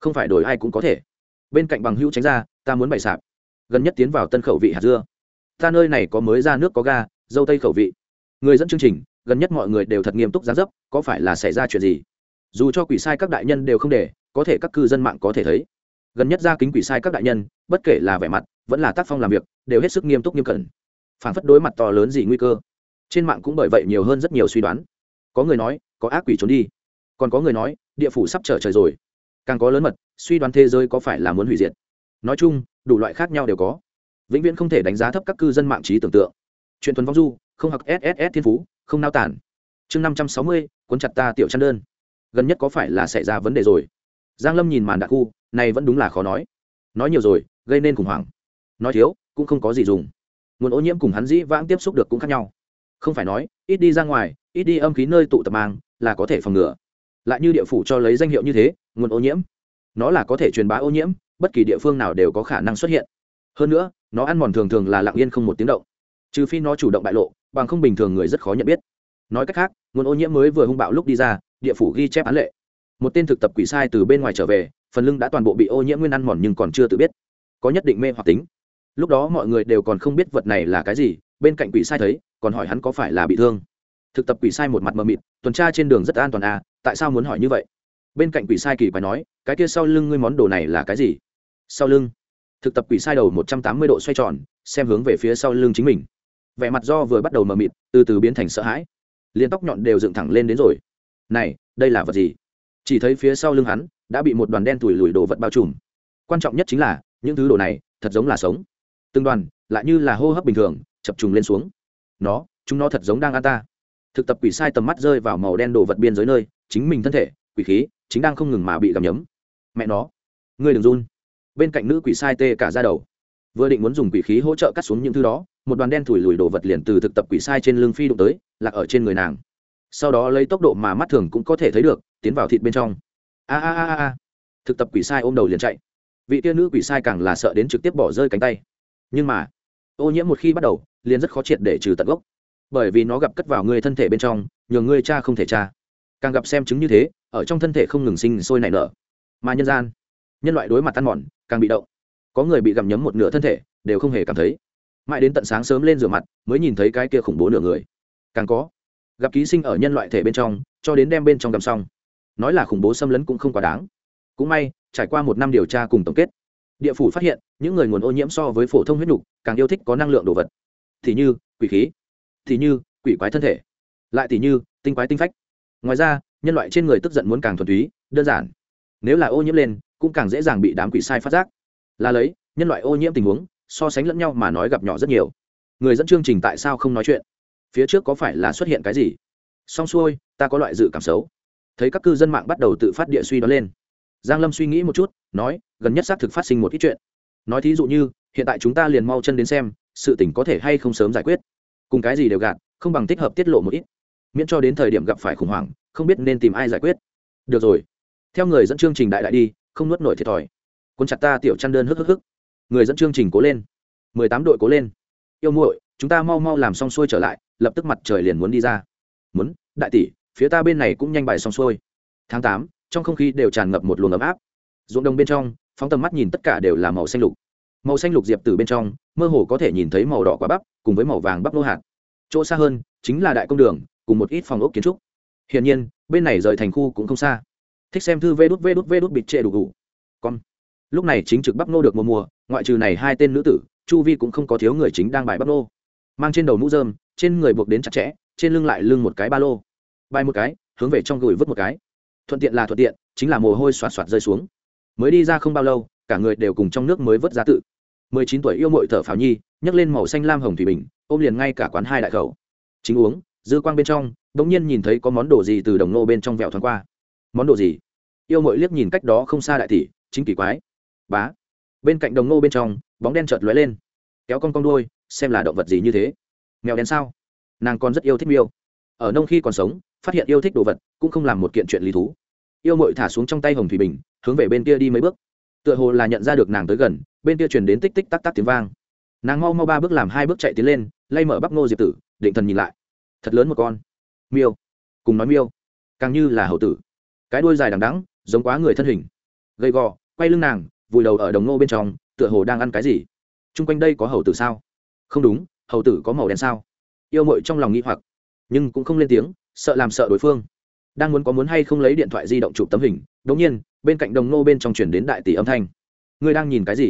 Không phải đổi ai cũng có thể. Bên cạnh bằng hữu tránh ra, ta muốn bày sạp. Gần nhất tiến vào tân khẩu vị hạt dưa. Ta nơi này có mới ra nước có ga, dâu tây khẩu vị. Người dẫn chương trình, gần nhất mọi người đều thật nghiêm túc giá dấp, có phải là xảy ra chuyện gì? Dù cho quỷ sai các đại nhân đều không để, có thể các cư dân mạng có thể thấy. Gần nhất ra kính quỷ sai các đại nhân, bất kể là vẻ mặt, vẫn là tác phong làm việc, đều hết sức nghiêm túc nghiêm cẩn. Phản phất đối mặt to lớn gì nguy cơ. Trên mạng cũng bởi vậy nhiều hơn rất nhiều suy đoán. Có người nói, có ác quỷ trốn đi. Còn có người nói, địa phủ sắp trở trời rồi. Càng có lớn mật, suy đoán thế giới có phải là muốn hủy diệt. Nói chung, đủ loại khác nhau đều có. Vĩnh viễn không thể đánh giá thấp các cư dân mạng trí tưởng tượng. Chuyện thuần vong du, không học sss thiên phú, không nao tản. Chương năm trăm sáu mươi, cuốn chặt ta tiểu chăn đơn gần nhất có phải là xảy ra vấn đề rồi? Giang lâm nhìn màn đặc khu, này vẫn đúng là khó nói. Nói nhiều rồi, gây nên khủng hoảng. Nói thiếu, cũng không có gì dùng. Nguồn ô nhiễm cùng hắn dĩ vãng tiếp xúc được cũng khác nhau. Không phải nói, ít đi ra ngoài, ít đi âm khí nơi tụ tập mang, là có thể phòng ngừa. Lại như địa phủ cho lấy danh hiệu như thế, nguồn ô nhiễm, nó là có thể truyền bá ô nhiễm, bất kỳ địa phương nào đều có khả năng xuất hiện. Hơn nữa, nó ăn mòn thường thường là lặng yên không một tiếng động. Trừ phi nó chủ động bại lộ, bằng không bình thường người rất khó nhận biết. Nói cách khác, nguồn ô nhiễm mới vừa hung bạo lúc đi ra địa phủ ghi chép án lệ. Một tên thực tập quỷ sai từ bên ngoài trở về, phần lưng đã toàn bộ bị ô nhiễm nguyên ăn mòn nhưng còn chưa tự biết. Có nhất định mê hoặc tính. Lúc đó mọi người đều còn không biết vật này là cái gì, bên cạnh quỷ sai thấy, còn hỏi hắn có phải là bị thương. Thực tập quỷ sai một mặt mờ mịt, tuần tra trên đường rất an toàn à tại sao muốn hỏi như vậy? Bên cạnh quỷ sai kỳ quái nói, cái kia sau lưng ngươi món đồ này là cái gì? Sau lưng. Thực tập quỷ sai đầu một trăm tám mươi độ xoay tròn, xem hướng về phía sau lưng chính mình. Vẻ mặt do vừa bắt đầu mờ mịt, từ từ biến thành sợ hãi. Liên tóc nhọn đều dựng thẳng lên đến rồi này, đây là vật gì? Chỉ thấy phía sau lưng hắn đã bị một đoàn đen tủi lùi đồ vật bao trùm. Quan trọng nhất chính là, những thứ đồ này thật giống là sống. Từng đoàn lại như là hô hấp bình thường, chập trùng lên xuống. Nó, chúng nó thật giống đang ăn ta. Thực tập quỷ sai tầm mắt rơi vào màu đen đồ vật biên giới nơi, chính mình thân thể, quỷ khí chính đang không ngừng mà bị gặm nhấm. Mẹ nó, ngươi đừng run. Bên cạnh nữ quỷ sai tê cả ra đầu. Vừa định muốn dùng quỷ khí hỗ trợ cắt xuống những thứ đó, một đoàn đen thủi lùi đồ vật liền từ thực tập quỷ sai trên lưng phi đụng tới, lạc ở trên người nàng sau đó lấy tốc độ mà mắt thường cũng có thể thấy được, tiến vào thịt bên trong. A a a a thực tập quỷ sai ôm đầu liền chạy. Vị tiên nữ quỷ sai càng là sợ đến trực tiếp bỏ rơi cánh tay. Nhưng mà, ô nhiễm một khi bắt đầu, liền rất khó triệt để trừ tận gốc. Bởi vì nó gặp cất vào người thân thể bên trong nhường người cha không thể cha càng gặp xem chứng như thế, ở trong thân thể không ngừng sinh sôi nảy nở. Mà nhân gian, nhân loại đối mặt ăn mòn, càng bị động. Có người bị gặm nhấm một nửa thân thể, đều không hề cảm thấy. Mãi đến tận sáng sớm lên rửa mặt, mới nhìn thấy cái kia khủng bố nửa người. Càng có gặp ký sinh ở nhân loại thể bên trong, cho đến đem bên trong gầm xong. Nói là khủng bố xâm lấn cũng không quá đáng. Cũng may, trải qua một năm điều tra cùng tổng kết, địa phủ phát hiện, những người nguồn ô nhiễm so với phổ thông huyết nhục càng yêu thích có năng lượng đồ vật. Thì như, quỷ khí. Thì như, quỷ quái thân thể. Lại thì như, tinh quái tinh phách. Ngoài ra, nhân loại trên người tức giận muốn càng thuần túy, đơn giản. Nếu là ô nhiễm lên, cũng càng dễ dàng bị đám quỷ sai phát giác. Là lấy, nhân loại ô nhiễm tình huống, so sánh lẫn nhau mà nói gặp nhỏ rất nhiều. Người dẫn chương trình tại sao không nói chuyện? Phía trước có phải là xuất hiện cái gì? Xong xuôi, ta có loại dự cảm xấu. Thấy các cư dân mạng bắt đầu tự phát địa suy đoán lên. Giang lâm suy nghĩ một chút, nói, gần nhất xác thực phát sinh một ít chuyện. Nói thí dụ như, hiện tại chúng ta liền mau chân đến xem, sự tình có thể hay không sớm giải quyết. Cùng cái gì đều gạt, không bằng thích hợp tiết lộ một ít. Miễn cho đến thời điểm gặp phải khủng hoảng, không biết nên tìm ai giải quyết. Được rồi. Theo người dẫn chương trình đại đại đi, không nuốt nổi thiệt thòi. Quân chặt ta tiểu chăn đơn hức hức hức. Người dẫn chương trình cố lên. Mười tám đội cố lên. Yêu muội, chúng ta mau mau làm xong xuôi trở lại lập tức mặt trời liền muốn đi ra. Muốn, đại tỷ, phía ta bên này cũng nhanh bài xong xuôi. Tháng tám, trong không khí đều tràn ngập một luồng ấm áp. Ruộng đồng bên trong, phóng tầm mắt nhìn tất cả đều là màu xanh lục. Màu xanh lục diệp từ bên trong, mơ hồ có thể nhìn thấy màu đỏ quả bắp, cùng với màu vàng bắp lô hạt. Chỗ xa hơn, chính là đại công đường, cùng một ít phòng ốc kiến trúc. Hiển nhiên, bên này rời thành khu cũng không xa. Thích xem thư vê đút vê đút vê đút bịt trệ đủ đủ. Con. Lúc này chính trực bắp nô được mùa mùa, ngoại trừ này hai tên nữ tử, chu vi cũng không có thiếu người chính đang bài bắp nô mang trên đầu mũ dơm trên người buộc đến chặt chẽ, trên lưng lại lưng một cái ba lô. Bay một cái, hướng về trong gửi vứt một cái. Thuận tiện là thuận tiện, chính là mồ hôi xoạt xoạt rơi xuống. Mới đi ra không bao lâu, cả người đều cùng trong nước mới vớt ra tự. Mười chín tuổi yêu mội thở pháo nhi, nhấc lên màu xanh lam hồng thủy bình, ôm liền ngay cả quán hai đại khẩu. Chính uống, dư quang bên trong đ ỗ n g nhiên nhìn thấy có món đồ gì từ đồng nô bên trong vẹo thoáng qua. Món đồ gì? Yêu mội liếc nhìn cách đó không xa đại tỷ, chính kỳ quái. Bá. Bên cạnh đồng nô bên trong, bóng đen chợt lóe lên. Kéo con con đôi xem là động vật gì như thế. Mèo đen sao? Nàng còn rất yêu thích miêu. Ở nông khi còn sống, phát hiện yêu thích đồ vật, cũng không làm một kiện chuyện lý thú. Yêu mội thả xuống trong tay hồng thủy bình, hướng về bên kia đi mấy bước. Tựa hồ là nhận ra được nàng tới gần, bên kia truyền đến tích tích tắc tắc tiếng vang. Nàng mau mau ba bước làm hai bước chạy tiến lên, lay mở bắp ngô diệp tử, định thần nhìn lại. Thật lớn một con. Miêu. Cùng nói miêu. Càng như là hậu tử. Cái đuôi dài đằng đắng giống quá người thân hình. Gầy gò, quay lưng nàng, vùi đầu ở đồng ngô bên trong, tựa hồ đang ăn cái gì. Chung quanh đây có hầu tử sao? Không đúng, hầu tử có màu đen sao? Yêu mội trong lòng nghĩ hoặc, nhưng cũng không lên tiếng, sợ làm sợ đối phương. Đang muốn có muốn hay không lấy điện thoại di động chụp tấm hình đ ỗ n g nhiên, bên cạnh đồng nô bên trong chuyển đến đại tỷ âm thanh. Ngươi đang nhìn cái gì?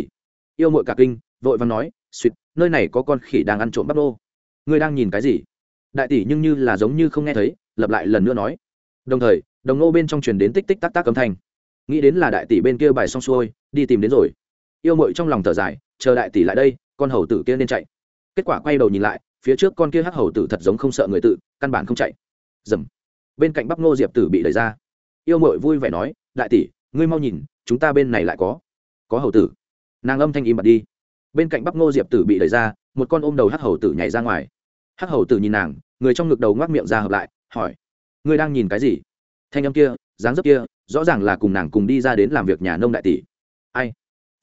Yêu mội cả kinh, vội và nói suýt nơi này có con khỉ đang ăn trộm bắp nô. Ngươi đang nhìn cái gì? Đại tỷ nhưng như là giống như không nghe thấy, lặp lại lần nữa nói. Đồng thời, đồng nô bên trong truyền đến tích tích tắc tắc âm thanh. Nghĩ đến là đại tỷ bên kia bài xong xuôi, đi tìm đến rồi. Yêu mội trong lòng thở dài, chờ đại tỷ lại đây, con hầu tử kia nên chạy kết quả quay đầu nhìn lại, phía trước con kia hắc hầu tử thật giống không sợ người tự, căn bản không chạy. Dầm. Bên cạnh bắp ngô diệp tử bị đẩy ra. Yêu mội vui vẻ nói, đại tỷ, ngươi mau nhìn, chúng ta bên này lại có có hầu tử. Nàng âm thanh im bật đi. Bên cạnh bắp ngô diệp tử bị đẩy ra, một con ôm đầu hắc hầu tử nhảy ra ngoài. Hắc hầu tử nhìn nàng, người trong ngực đầu ngoác miệng ra hợp lại, hỏi, ngươi đang nhìn cái gì? Thanh âm kia, dáng dấp kia, rõ ràng là cùng nàng cùng đi ra đến làm việc nhà nông đại tỷ. Ai?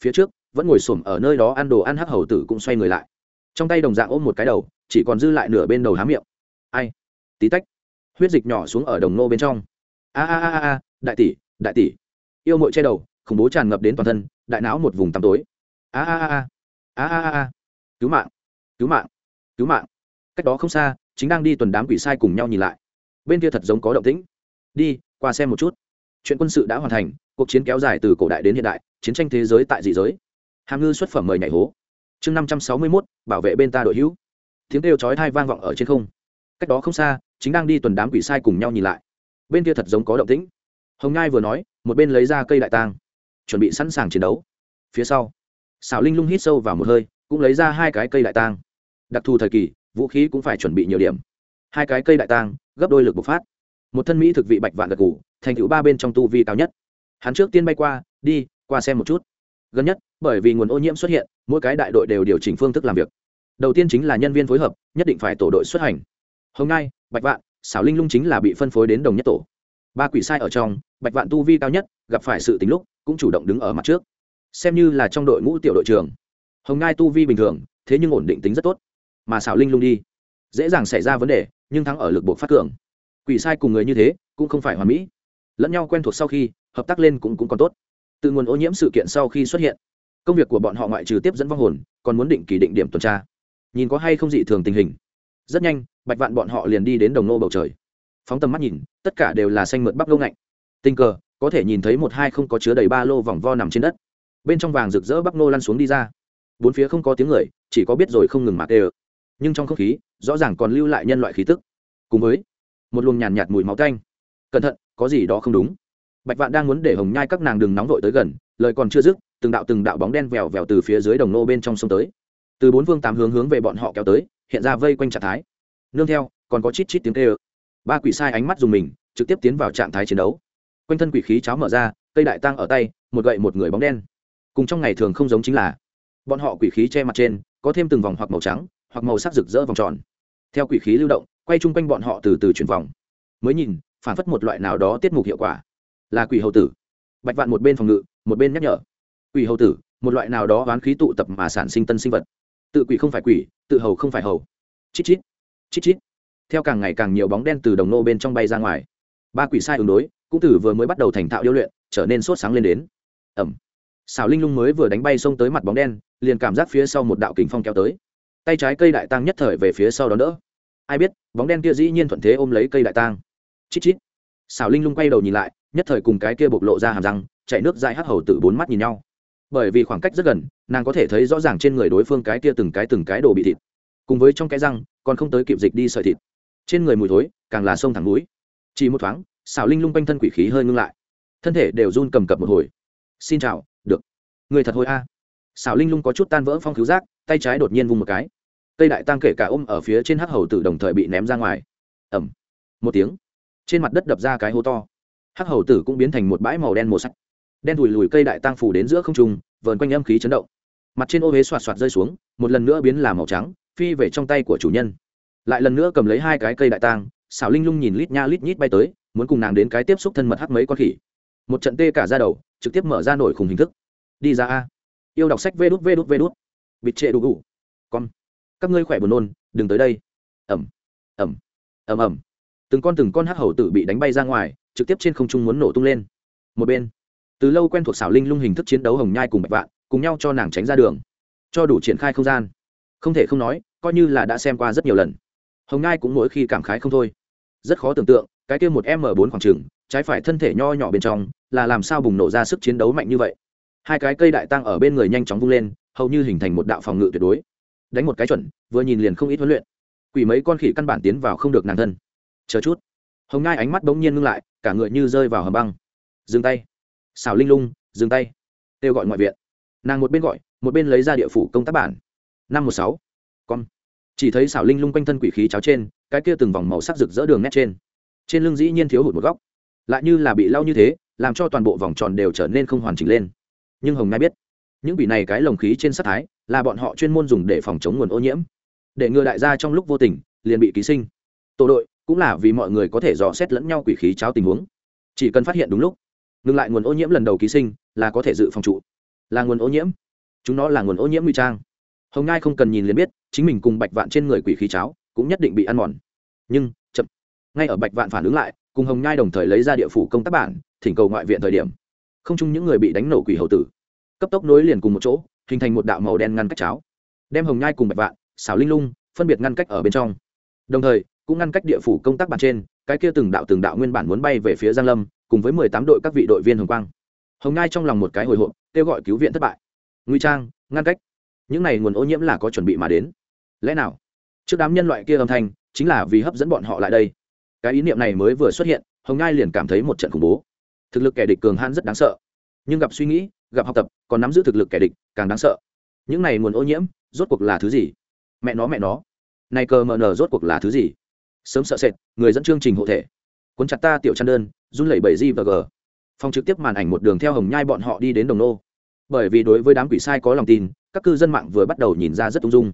Phía trước, vẫn ngồi xổm ở nơi đó ăn đồ ăn hắc hầu tử cũng xoay người lại trong tay đồng dạng ôm một cái đầu, chỉ còn dư lại nửa bên đầu há miệng. Ai? Tí tách. Huyết dịch nhỏ xuống ở đồng nô bên trong. A a a a đại tỷ đại tỷ. Yêu mội che đầu, khủng bố tràn ngập đến toàn thân, đại não một vùng tăm tối. A a a. A a a a. Cứu mạng. Cứu mạng. Cứu mạng. Cách đó không xa, chính đang đi tuần đám quỷ sai cùng nhau nhìn lại. Bên kia thật giống có động tĩnh. Đi, qua xem một chút. Chuyện quân sự đã hoàn thành, cuộc chiến kéo dài từ cổ đại đến hiện đại, chiến tranh thế giới tại dị giới. Hàm ngư xuất phẩm mời nhảy hố chương năm trăm sáu mươi mốt, bảo vệ bên ta đội hữu. Tiếng kêu chói thai vang vọng ở trên không. Cách đó không xa, chính đang đi tuần đám quỷ sai cùng nhau nhìn lại. Bên kia thật giống có động tĩnh. Hồng ngai vừa nói, một bên lấy ra cây đại tang, chuẩn bị sẵn sàng chiến đấu. Phía sau xảo linh lung hít sâu vào một hơi, cũng lấy ra hai cái cây đại tang. Đặc thù thời kỳ, vũ khí cũng phải chuẩn bị nhiều điểm. Hai cái cây đại tang, gấp đôi lực bộc phát. Một thân mỹ thực vị bạch vạn gật cũ thành tựu ba bên trong tu vi cao nhất. Hắn trước tiên bay qua, đi, qua xem một chút gần nhất, bởi vì nguồn ô nhiễm xuất hiện, mỗi cái đại đội đều điều chỉnh phương thức làm việc. Đầu tiên chính là nhân viên phối hợp, nhất định phải tổ đội xuất hành. Hôm nay, bạch vạn xảo linh lung chính là bị phân phối đến đồng nhất tổ. Ba quỷ sai ở trong, bạch vạn tu vi cao nhất, gặp phải sự tính lúc, cũng chủ động đứng ở mặt trước. Xem như là trong đội ngũ tiểu đội trưởng. Hồng ngai tu vi bình thường, thế nhưng ổn định tính rất tốt. Mà xảo linh lung đi, dễ dàng xảy ra vấn đề, nhưng thắng ở lực buộc phát cường. Quỷ sai cùng người như thế, cũng không phải hoàn mỹ. Lẫn nhau quen thuộc sau khi, hợp tác lên cũng cũng còn tốt từ nguồn ô nhiễm sự kiện sau khi xuất hiện công việc của bọn họ ngoại trừ tiếp dẫn vong hồn còn muốn định kỳ định điểm tuần tra. Nhìn có hay không dị thường tình hình. Rất nhanh bạch vạn bọn họ liền đi đến đồng nô bầu trời. Phóng tầm mắt nhìn tất cả đều là xanh mượt bắp lô ngạnh tình cờ có thể nhìn thấy một hai không có chứa đầy ba lô vòng vo nằm trên đất. Bên trong vàng rực rỡ bắp nô lăn xuống đi ra. Bốn phía không có tiếng người chỉ có biết rồi không ngừng mạc ê nhưng trong không khí rõ ràng còn lưu lại nhân loại khí tức. Cùng với một luồng nhàn nhạt, nhạt mùi máu tanh. Cẩn thận có gì đó không đúng bạch vạn đang muốn để hồng nhai các nàng đừng nóng vội tới gần, lời còn chưa dứt, từng đạo từng đạo bóng đen vèo vèo từ phía dưới đồng nô bên trong sông tới. Từ bốn phương tám hướng hướng về bọn họ kéo tới, hiện ra vây quanh trạng thái. Nương theo, còn có chít chít tiếng kêu. Ba quỷ sai ánh mắt dùng mình, trực tiếp tiến vào trạng thái chiến đấu. Quanh thân quỷ khí cháo mở ra, cây đại tăng ở tay, một gậy một người bóng đen. Cùng trong ngày thường không giống chính là, bọn họ quỷ khí che mặt trên, có thêm từng vòng hoặc màu trắng, hoặc màu sắc rực rỡ vòng tròn. Theo quỷ khí lưu động, quay chung quanh bọn họ từ từ chuyển vòng. Mới nhìn, phản phất một loại nào đó tiết mục hiệu quả là quỷ hầu tử. Bạch vạn một bên phòng ngự, một bên nhắc nhở. Quỷ hầu tử, một loại nào đó oán khí tụ tập mà sản sinh tân sinh vật. Tự quỷ không phải quỷ, tự hầu không phải hầu. Chít chít chít chít. Theo càng ngày càng nhiều bóng đen từ đồng nô bên trong bay ra ngoài. Ba quỷ sai ứng đối, cũng từ vừa mới bắt đầu thành thạo điêu luyện, trở nên sốt sáng lên đến. Ẩm. Xào linh lung mới vừa đánh bay xông tới mặt bóng đen, liền cảm giác phía sau một đạo kình phong kéo tới. Tay trái cây đại tăng nhất thời về phía sau đó đỡ. Ai biết, bóng đen kia dĩ nhiên thuận thế ôm lấy cây đại tang. Chít chít xảo linh lung quay đầu nhìn lại, nhất thời cùng cái kia bộc lộ ra hàm răng, chạy nước dài hắc hầu tự bốn mắt nhìn nhau. Bởi vì khoảng cách rất gần, nàng có thể thấy rõ ràng trên người đối phương cái kia từng cái từng cái đồ bị thịt. Cùng với trong cái răng, còn không tới kịp dịch đi sợi thịt. Trên người mùi thối, càng là sông thẳng núi. Chỉ một thoáng xảo linh lung quanh thân quỷ khí hơi ngưng lại. Thân thể đều run cầm cập một hồi. Xin chào, được. Người thật hồi a. À. xảo linh lung có chút tan vỡ phong cứu giác, tay trái đột nhiên vung một cái. Cây đại tăng kể cả ôm ở phía trên hắc hầu tử đồng thời bị ném ra ngoài. Ẩm một tiếng trên mặt đất đập ra cái hố to. Hắc hầu tử cũng biến thành một bãi màu đen màu sắc. Đen thùi lùi cây đại tăng phủ đến giữa không trung, vờn quanh âm khí chấn động. Mặt trên ô huế xoạt xoạt rơi xuống, một lần nữa biến làm màu trắng, phi về trong tay của chủ nhân. Lại lần nữa cầm lấy hai cái cây đại tang, xảo linh lung nhìn lít nha lít nhít bay tới, muốn cùng nàng đến cái tiếp xúc thân mật hắc mấy con khỉ. Một trận tê cả ra đầu, trực tiếp mở ra nổi khủng hình thức. Đi ra a. Yêu đọc sách vê đút vê đút vê đút. Bịt trệ đủ đủ con. Các ngươi khỏe buồn nôn, đừng tới đây. Ẩm. Ẩm. Ẩm ẩm từng con từng con hắc hầu tử bị đánh bay ra ngoài, trực tiếp trên không trung muốn nổ tung lên. Một bên, từ lâu quen thuộc xảo linh lung hình thức chiến đấu hồng nhai cùng bạch vạn, cùng nhau cho nàng tránh ra đường, cho đủ triển khai không gian. Không thể không nói, coi như là đã xem qua rất nhiều lần. Hồng nhai cũng mỗi khi cảm khái không thôi. Rất khó tưởng tượng, cái kia một m bốn khoảng trừng trái phải thân thể nho nhỏ bên trong, là làm sao bùng nổ ra sức chiến đấu mạnh như vậy. Hai cái cây đại tăng ở bên người nhanh chóng vung lên, hầu như hình thành một đạo phòng ngự tuyệt đối. Đánh một cái chuẩn, vừa nhìn liền không ít huấn luyện. Quỷ mấy con khỉ căn bản tiến vào không được nàng thân chờ chút. Hồng ngai ánh mắt bỗng nhiên ngưng lại, cả người như rơi vào hầm băng. Dừng tay. Xào linh lung, dừng tay. Kêu gọi ngoại viện. Nàng một bên gọi, một bên lấy ra địa phủ công tác bản. Năm một sáu. Con chỉ thấy xảo linh lung quanh thân quỷ khí cháo trên, cái kia từng vòng màu sắc rực rỡ đường nét trên. Trên lưng dĩ nhiên thiếu hụt một góc. Lại như là bị lau như thế, làm cho toàn bộ vòng tròn đều trở nên không hoàn chỉnh lên. Nhưng hồng ngai biết, những bị này cái lồng khí trên sắc thái, là bọn họ chuyên môn dùng để phòng chống nguồn ô nhiễm. Để ngừa đại gia trong lúc vô tình, liền bị ký sinh. Tổ đội cũng là vì mọi người có thể dò xét lẫn nhau quỷ khí cháo tình huống. Chỉ cần phát hiện đúng lúc, ngừng lại nguồn ô nhiễm lần đầu ký sinh là có thể dự phòng trụ. Là nguồn ô nhiễm. Chúng nó là nguồn ô nhiễm nguy trang. Hồng ngai không cần nhìn liền biết, chính mình cùng bạch vạn trên người quỷ khí cháo cũng nhất định bị ăn mòn. Nhưng, chậm. Ngay ở bạch vạn phản ứng lại, cùng hồng nhai đồng thời lấy ra địa phủ công tác bản, thỉnh cầu ngoại viện thời điểm. Không chung những người bị đánh nổ quỷ hậu tử. Cấp tốc nối liền cùng một chỗ, hình thành một đạo màu đen ngăn cách cháo. Đem hồng nhai cùng bạch vạn xảo linh lung, phân biệt ngăn cách ở bên trong. Đồng thời cũng ngăn cách địa phủ công tác bàn trên, cái kia từng đạo từng đạo nguyên bản muốn bay về phía giang lâm, cùng với mười tám đội các vị đội viên hồng quang. Hồng Ngai trong lòng một cái hồi hộp, kêu gọi cứu viện thất bại. Nguy trang, ngăn cách. Những này nguồn ô nhiễm là có chuẩn bị mà đến. Lẽ nào? Trước đám nhân loại kia âm thanh, chính là vì hấp dẫn bọn họ lại đây. Cái ý niệm này mới vừa xuất hiện, hồng ngai liền cảm thấy một trận khủng bố. Thực lực kẻ địch cường hãn rất đáng sợ. Nhưng gặp suy nghĩ, gặp học tập, còn nắm giữ thực lực kẻ địch, càng đáng sợ. Những này nguồn ô nhiễm, rốt cuộc là thứ gì? Mẹ nó mẹ nó. Này cờ mờ nờ rốt cuộc là thứ gì? Sớm sợ sệt, người dẫn chương trình hộ thể. Cuốn chặt ta, tiểu chăn đơn, run lẩy bẩy g và g. Phòng trực tiếp màn ảnh một đường theo hồng nhai bọn họ đi đến đồng nô. Bởi vì đối với đám quỷ sai có lòng tin, các cư dân mạng vừa bắt đầu nhìn ra rất ung dung.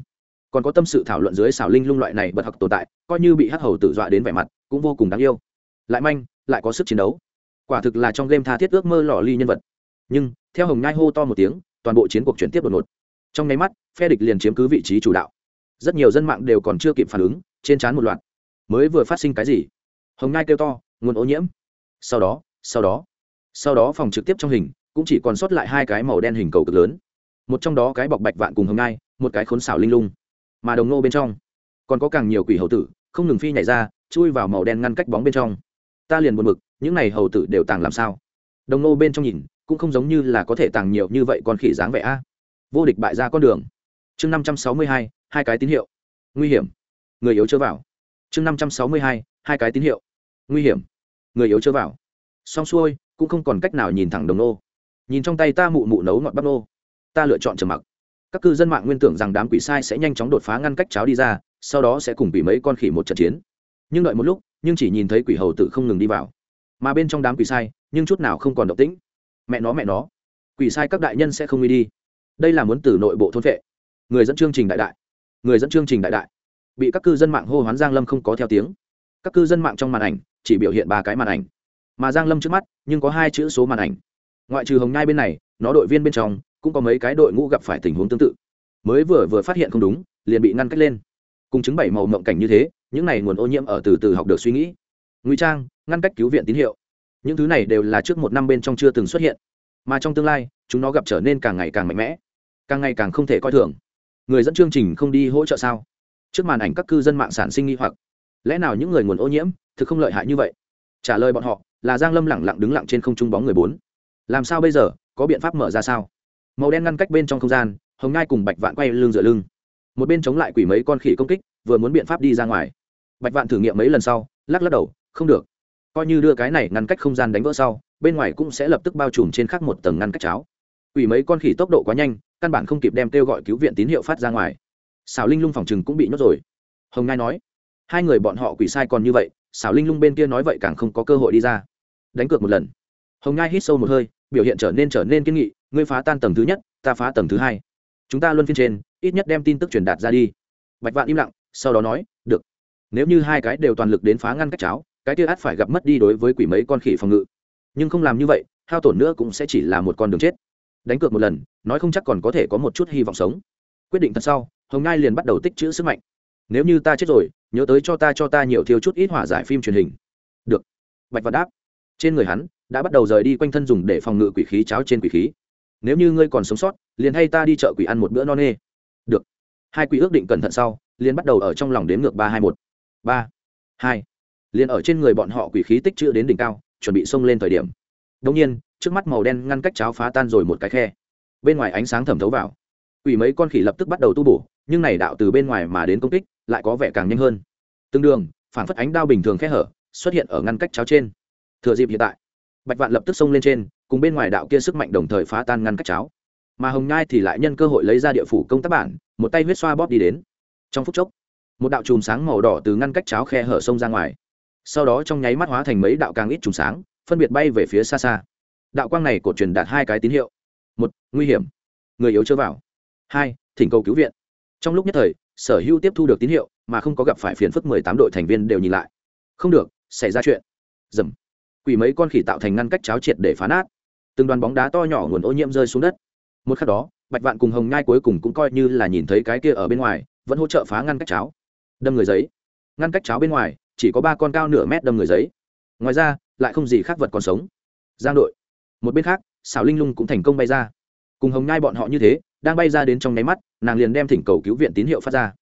Còn có tâm sự thảo luận dưới xảo linh lung loại này bật học tồn tại, coi như bị hắc hầu tự dọa đến vẻ mặt, cũng vô cùng đáng yêu. Lại manh, lại có sức chiến đấu. Quả thực là trong game tha thiết ước mơ lò ly nhân vật. Nhưng, theo hồng nhai hô to một tiếng, toàn bộ chiến cuộc chuyển tiếp đột ngột. Trong nháy mắt, phe địch liền chiếm cứ vị trí chủ đạo. Rất nhiều dân mạng đều còn chưa kịp phản ứng, trên trán một loạt mới vừa phát sinh cái gì? Hồng nhai kêu to, nguồn ô nhiễm. Sau đó sau đó sau đó phòng trực tiếp trong hình cũng chỉ còn sót lại hai cái màu đen hình cầu cực lớn. Một trong đó cái bọc bạch vạn cùng hồng nhai, một cái khốn xảo linh lung. Mà đồng nô bên trong, còn có càng nhiều quỷ hầu tử, không ngừng phi nhảy ra, chui vào màu đen ngăn cách bóng bên trong. Ta liền buồn mực những này hầu tử đều tàng làm sao? Đồng nô bên trong nhìn, cũng không giống như là có thể tàng nhiều như vậy còn khỉ dáng vẻ a. Vô địch bại ra con đường. Chương năm trăm sáu mươi hai hai cái tín hiệu. Nguy hiểm. Người yếu chưa vào chương năm trăm sáu mươi hai hai cái tín hiệu. Nguy hiểm. Người yếu chưa vào. Xong xuôi, cũng không còn cách nào nhìn thẳng đồng nô. Nhìn trong tay ta mụ mụ nấu ngọt bắp nô. Ta lựa chọn trầm mặc. Các cư dân mạng nguyên tưởng rằng đám quỷ sai sẽ nhanh chóng đột phá ngăn cách cháo đi ra, sau đó sẽ cùng quỷ mấy con khỉ một trận chiến. Nhưng đợi một lúc, nhưng chỉ nhìn thấy quỷ hầu tự không ngừng đi vào. Mà bên trong đám quỷ sai, nhưng chút nào không còn động tĩnh. Mẹ nó mẹ nó. Quỷ sai các đại nhân sẽ không đi đi. Đây là muốn từ nội bộ thôn vệ người dẫn chương trình đại đại. Người dẫn chương trình đại đại bị các cư dân mạng hô hoán giang lâm không có theo tiếng. Các cư dân mạng trong màn ảnh chỉ biểu hiện ba cái màn ảnh. Mà giang lâm trước mắt, nhưng có hai chữ số màn ảnh. Ngoại trừ hồng nhai bên này, nó đội viên bên trong cũng có mấy cái đội ngũ gặp phải tình huống tương tự. Mới vừa vừa phát hiện không đúng, liền bị ngăn cách lên. Cùng chứng bảy màu mộng cảnh như thế, những này nguồn ô nhiễm ở từ từ học được suy nghĩ. Ngụy trang, ngăn cách cứu viện tín hiệu. Những thứ này đều là trước một năm bên trong chưa từng xuất hiện. Mà trong tương lai, chúng nó gặp trở nên càng ngày càng mạnh mẽ, càng ngày càng không thể coi thường. Người dẫn chương trình không đi hỗ trợ sao? Trước màn ảnh các cư dân mạng sản sinh nghi hoặc. Lẽ nào những người nguồn ô nhiễm thực không lợi hại như vậy? Trả lời bọn họ, là giang lâm lẳng lặng đứng lặng trên không trung bóng người bốn. Làm sao bây giờ? Có biện pháp mở ra sao? Màu đen ngăn cách bên trong không gian, hồng ngai cùng bạch vạn quay lưng dựa lưng. Một bên chống lại quỷ mấy con khỉ công kích, vừa muốn biện pháp đi ra ngoài. Bạch vạn thử nghiệm mấy lần sau, lắc lắc đầu, không được. Coi như đưa cái này ngăn cách không gian đánh vỡ sau, bên ngoài cũng sẽ lập tức bao trùm trên khắc một tầng ngăn cách cháo. Quỷ mấy con khỉ tốc độ quá nhanh, căn bản không kịp đem kêu gọi cứu viện tín hiệu phát ra ngoài xảo linh lung phòng chừng cũng bị nhốt rồi. Hồng ngai nói, hai người bọn họ quỷ sai còn như vậy xảo linh lung bên kia nói vậy càng không có cơ hội đi ra. Đánh cược một lần. Hồng ngai hít sâu một hơi, biểu hiện trở nên trở nên kiên nghị, ngươi phá tan tầng thứ nhất, ta phá tầng thứ hai. Chúng ta luân phiên trên, ít nhất đem tin tức truyền đạt ra đi. Bạch vạn im lặng, sau đó nói, được. Nếu như hai cái đều toàn lực đến phá ngăn cách cháo, cái kia át phải gặp mất đi đối với quỷ mấy con khỉ phòng ngự. Nhưng không làm như vậy, hao tổn nữa cũng sẽ chỉ là một con đường chết. Đánh cược một lần, nói không chắc còn có thể có một chút hy vọng sống. Quyết định thật sau hồng ngai liền bắt đầu tích chữ sức mạnh. Nếu như ta chết rồi, nhớ tới cho ta cho ta nhiều thiếu chút ít hỏa giải phim truyền hình. Được. Bạch vật đáp. Trên người hắn đã bắt đầu rời đi quanh thân dùng để phòng ngự quỷ khí cháo trên quỷ khí. Nếu như ngươi còn sống sót, liền hay ta đi chợ quỷ ăn một bữa no nê. Được. Hai quỷ ước định cẩn thận sau, liền bắt đầu ở trong lòng đếm ngược ba hai một. Ba. Hai. Liền ở trên người bọn họ quỷ khí tích trữ đến đỉnh cao, chuẩn bị xông lên thời điểm. Đông nhiên, trước mắt màu đen ngăn cách cháo phá tan rồi một cái khe. Bên ngoài ánh sáng thẩm thấu vào. Quỷ mấy con khỉ lập tức bắt đầu tu bổ nhưng này đạo từ bên ngoài mà đến công kích lại có vẻ càng nhanh hơn. Tương đương, phản phất ánh đao bình thường khe hở xuất hiện ở ngăn cách cháo trên. Thừa dịp hiện tại, bạch vạn lập tức xông lên trên, cùng bên ngoài đạo kia sức mạnh đồng thời phá tan ngăn cách cháo. Mà hồng nhai thì lại nhân cơ hội lấy ra địa phủ công tác bản, một tay huyết xoa bóp đi đến. Trong phút chốc, một đạo chùm sáng màu đỏ từ ngăn cách cháo khe hở sông ra ngoài. Sau đó trong nháy mắt hóa thành mấy đạo càng ít chùm sáng, phân biệt bay về phía xa xa. Đạo quang này cột truyền đạt hai cái tín hiệu. Một, nguy hiểm. Người yếu chưa vào. Hai, thỉnh cầu cứu viện trong lúc nhất thời, sở hữu tiếp thu được tín hiệu, mà không có gặp phải phiền phức mười tám đội thành viên đều nhìn lại. Không được, xảy ra chuyện. Dầm. Quỷ mấy con khỉ tạo thành ngăn cách cháo triệt để phá nát. Từng đoàn bóng đá to nhỏ nguồn ô nhiễm rơi xuống đất. Một khắc đó, bạch vạn cùng hồng nhai cuối cùng cũng coi như là nhìn thấy cái kia ở bên ngoài, vẫn hỗ trợ phá ngăn cách cháo. Đâm người giấy. Ngăn cách cháo bên ngoài, chỉ có ba con cao nửa mét đâm người giấy. Ngoài ra, lại không gì khác vật còn sống. Giang đội. Một bên khác xảo linh lung cũng thành công bay ra. Cùng hồng nhai bọn họ như thế đang bay ra đến trong nháy mắt, nàng liền đem thỉnh cầu cứu viện tín hiệu phát ra.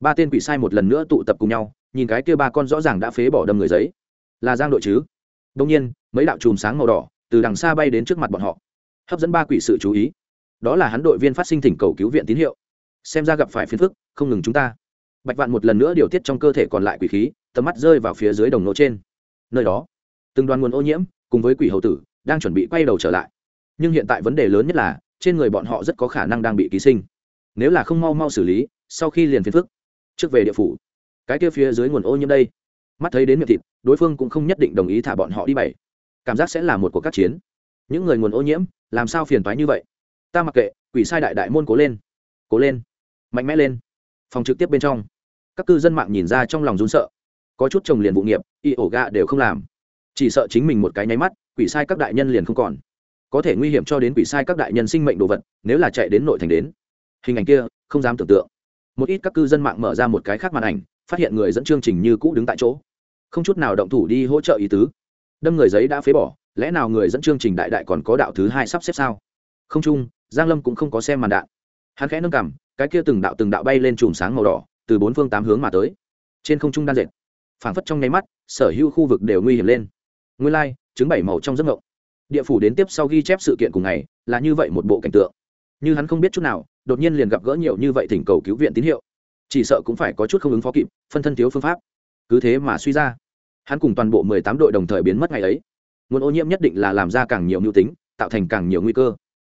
Ba tên quỷ sai một lần nữa tụ tập cùng nhau, nhìn cái kia ba con rõ ràng đã phế bỏ đâm người giấy. Là giang đội chứ? Đông nhiên, mấy đạo chùm sáng màu đỏ từ đằng xa bay đến trước mặt bọn họ, hấp dẫn ba quỷ sự chú ý. Đó là hắn đội viên phát sinh thỉnh cầu cứu viện tín hiệu. Xem ra gặp phải phiền phức, không ngừng chúng ta. Bạch vạn một lần nữa điều tiết trong cơ thể còn lại quỷ khí, tầm mắt rơi vào phía dưới đồng nỗ trên. Nơi đó, từng đoàn nguồn ô nhiễm cùng với quỷ hầu tử đang chuẩn bị quay đầu trở lại. Nhưng hiện tại vấn đề lớn nhất là trên người bọn họ rất có khả năng đang bị ký sinh. Nếu là không mau mau xử lý, sau khi liền phiền phức, trước về địa phủ. Cái kia phía dưới nguồn ô nhiễm đây. Mắt thấy đến miệng thịt, đối phương cũng không nhất định đồng ý thả bọn họ đi bảy cảm giác sẽ là một cuộc các chiến. Những người nguồn ô nhiễm, làm sao phiền toái như vậy? Ta mặc kệ, quỷ sai đại đại môn cố lên. Cố lên. Mạnh mẽ lên. Phòng trực tiếp bên trong. Các cư dân mạng nhìn ra trong lòng run sợ. Có chút chồng liền vụ nghiệp, y ổ ga đều không làm. Chỉ sợ chính mình một cái nháy mắt, quỷ sai các đại nhân liền không còn có thể nguy hiểm cho đến quỷ sai các đại nhân sinh mệnh đồ vật nếu là chạy đến nội thành đến. Hình ảnh kia không dám tưởng tượng. Một ít các cư dân mạng mở ra một cái khác màn ảnh phát hiện người dẫn chương trình như cũ đứng tại chỗ. Không chút nào động thủ đi hỗ trợ ý tứ. Đâm người giấy đã phế bỏ lẽ nào người dẫn chương trình đại đại còn có đạo thứ hai sắp xếp sao? Không chung giang lâm cũng không có xem màn đạn. Hắn khẽ nâng cằm cái kia từng đạo từng đạo bay lên chùm sáng màu đỏ từ bốn phương tám hướng mà tới. Trên không trung đan dệt. Phảng phất trong nháy mắt sở hữu khu vực đều nguy hiểm lên. Nguyên lai like, chứng bảy màu trong giấc ngộng địa phủ đến tiếp sau ghi chép sự kiện cùng ngày, là như vậy một bộ cảnh tượng. Như hắn không biết chút nào, đột nhiên liền gặp gỡ nhiều như vậy thỉnh cầu cứu viện tín hiệu. Chỉ sợ cũng phải có chút không ứng phó kịp, phân thân thiếu phương pháp. Cứ thế mà suy ra, hắn cùng toàn bộ mười tám đội đồng thời biến mất ngày ấy. Nguồn ô nhiễm nhất định là làm ra càng nhiều mưu tính, tạo thành càng nhiều nguy cơ.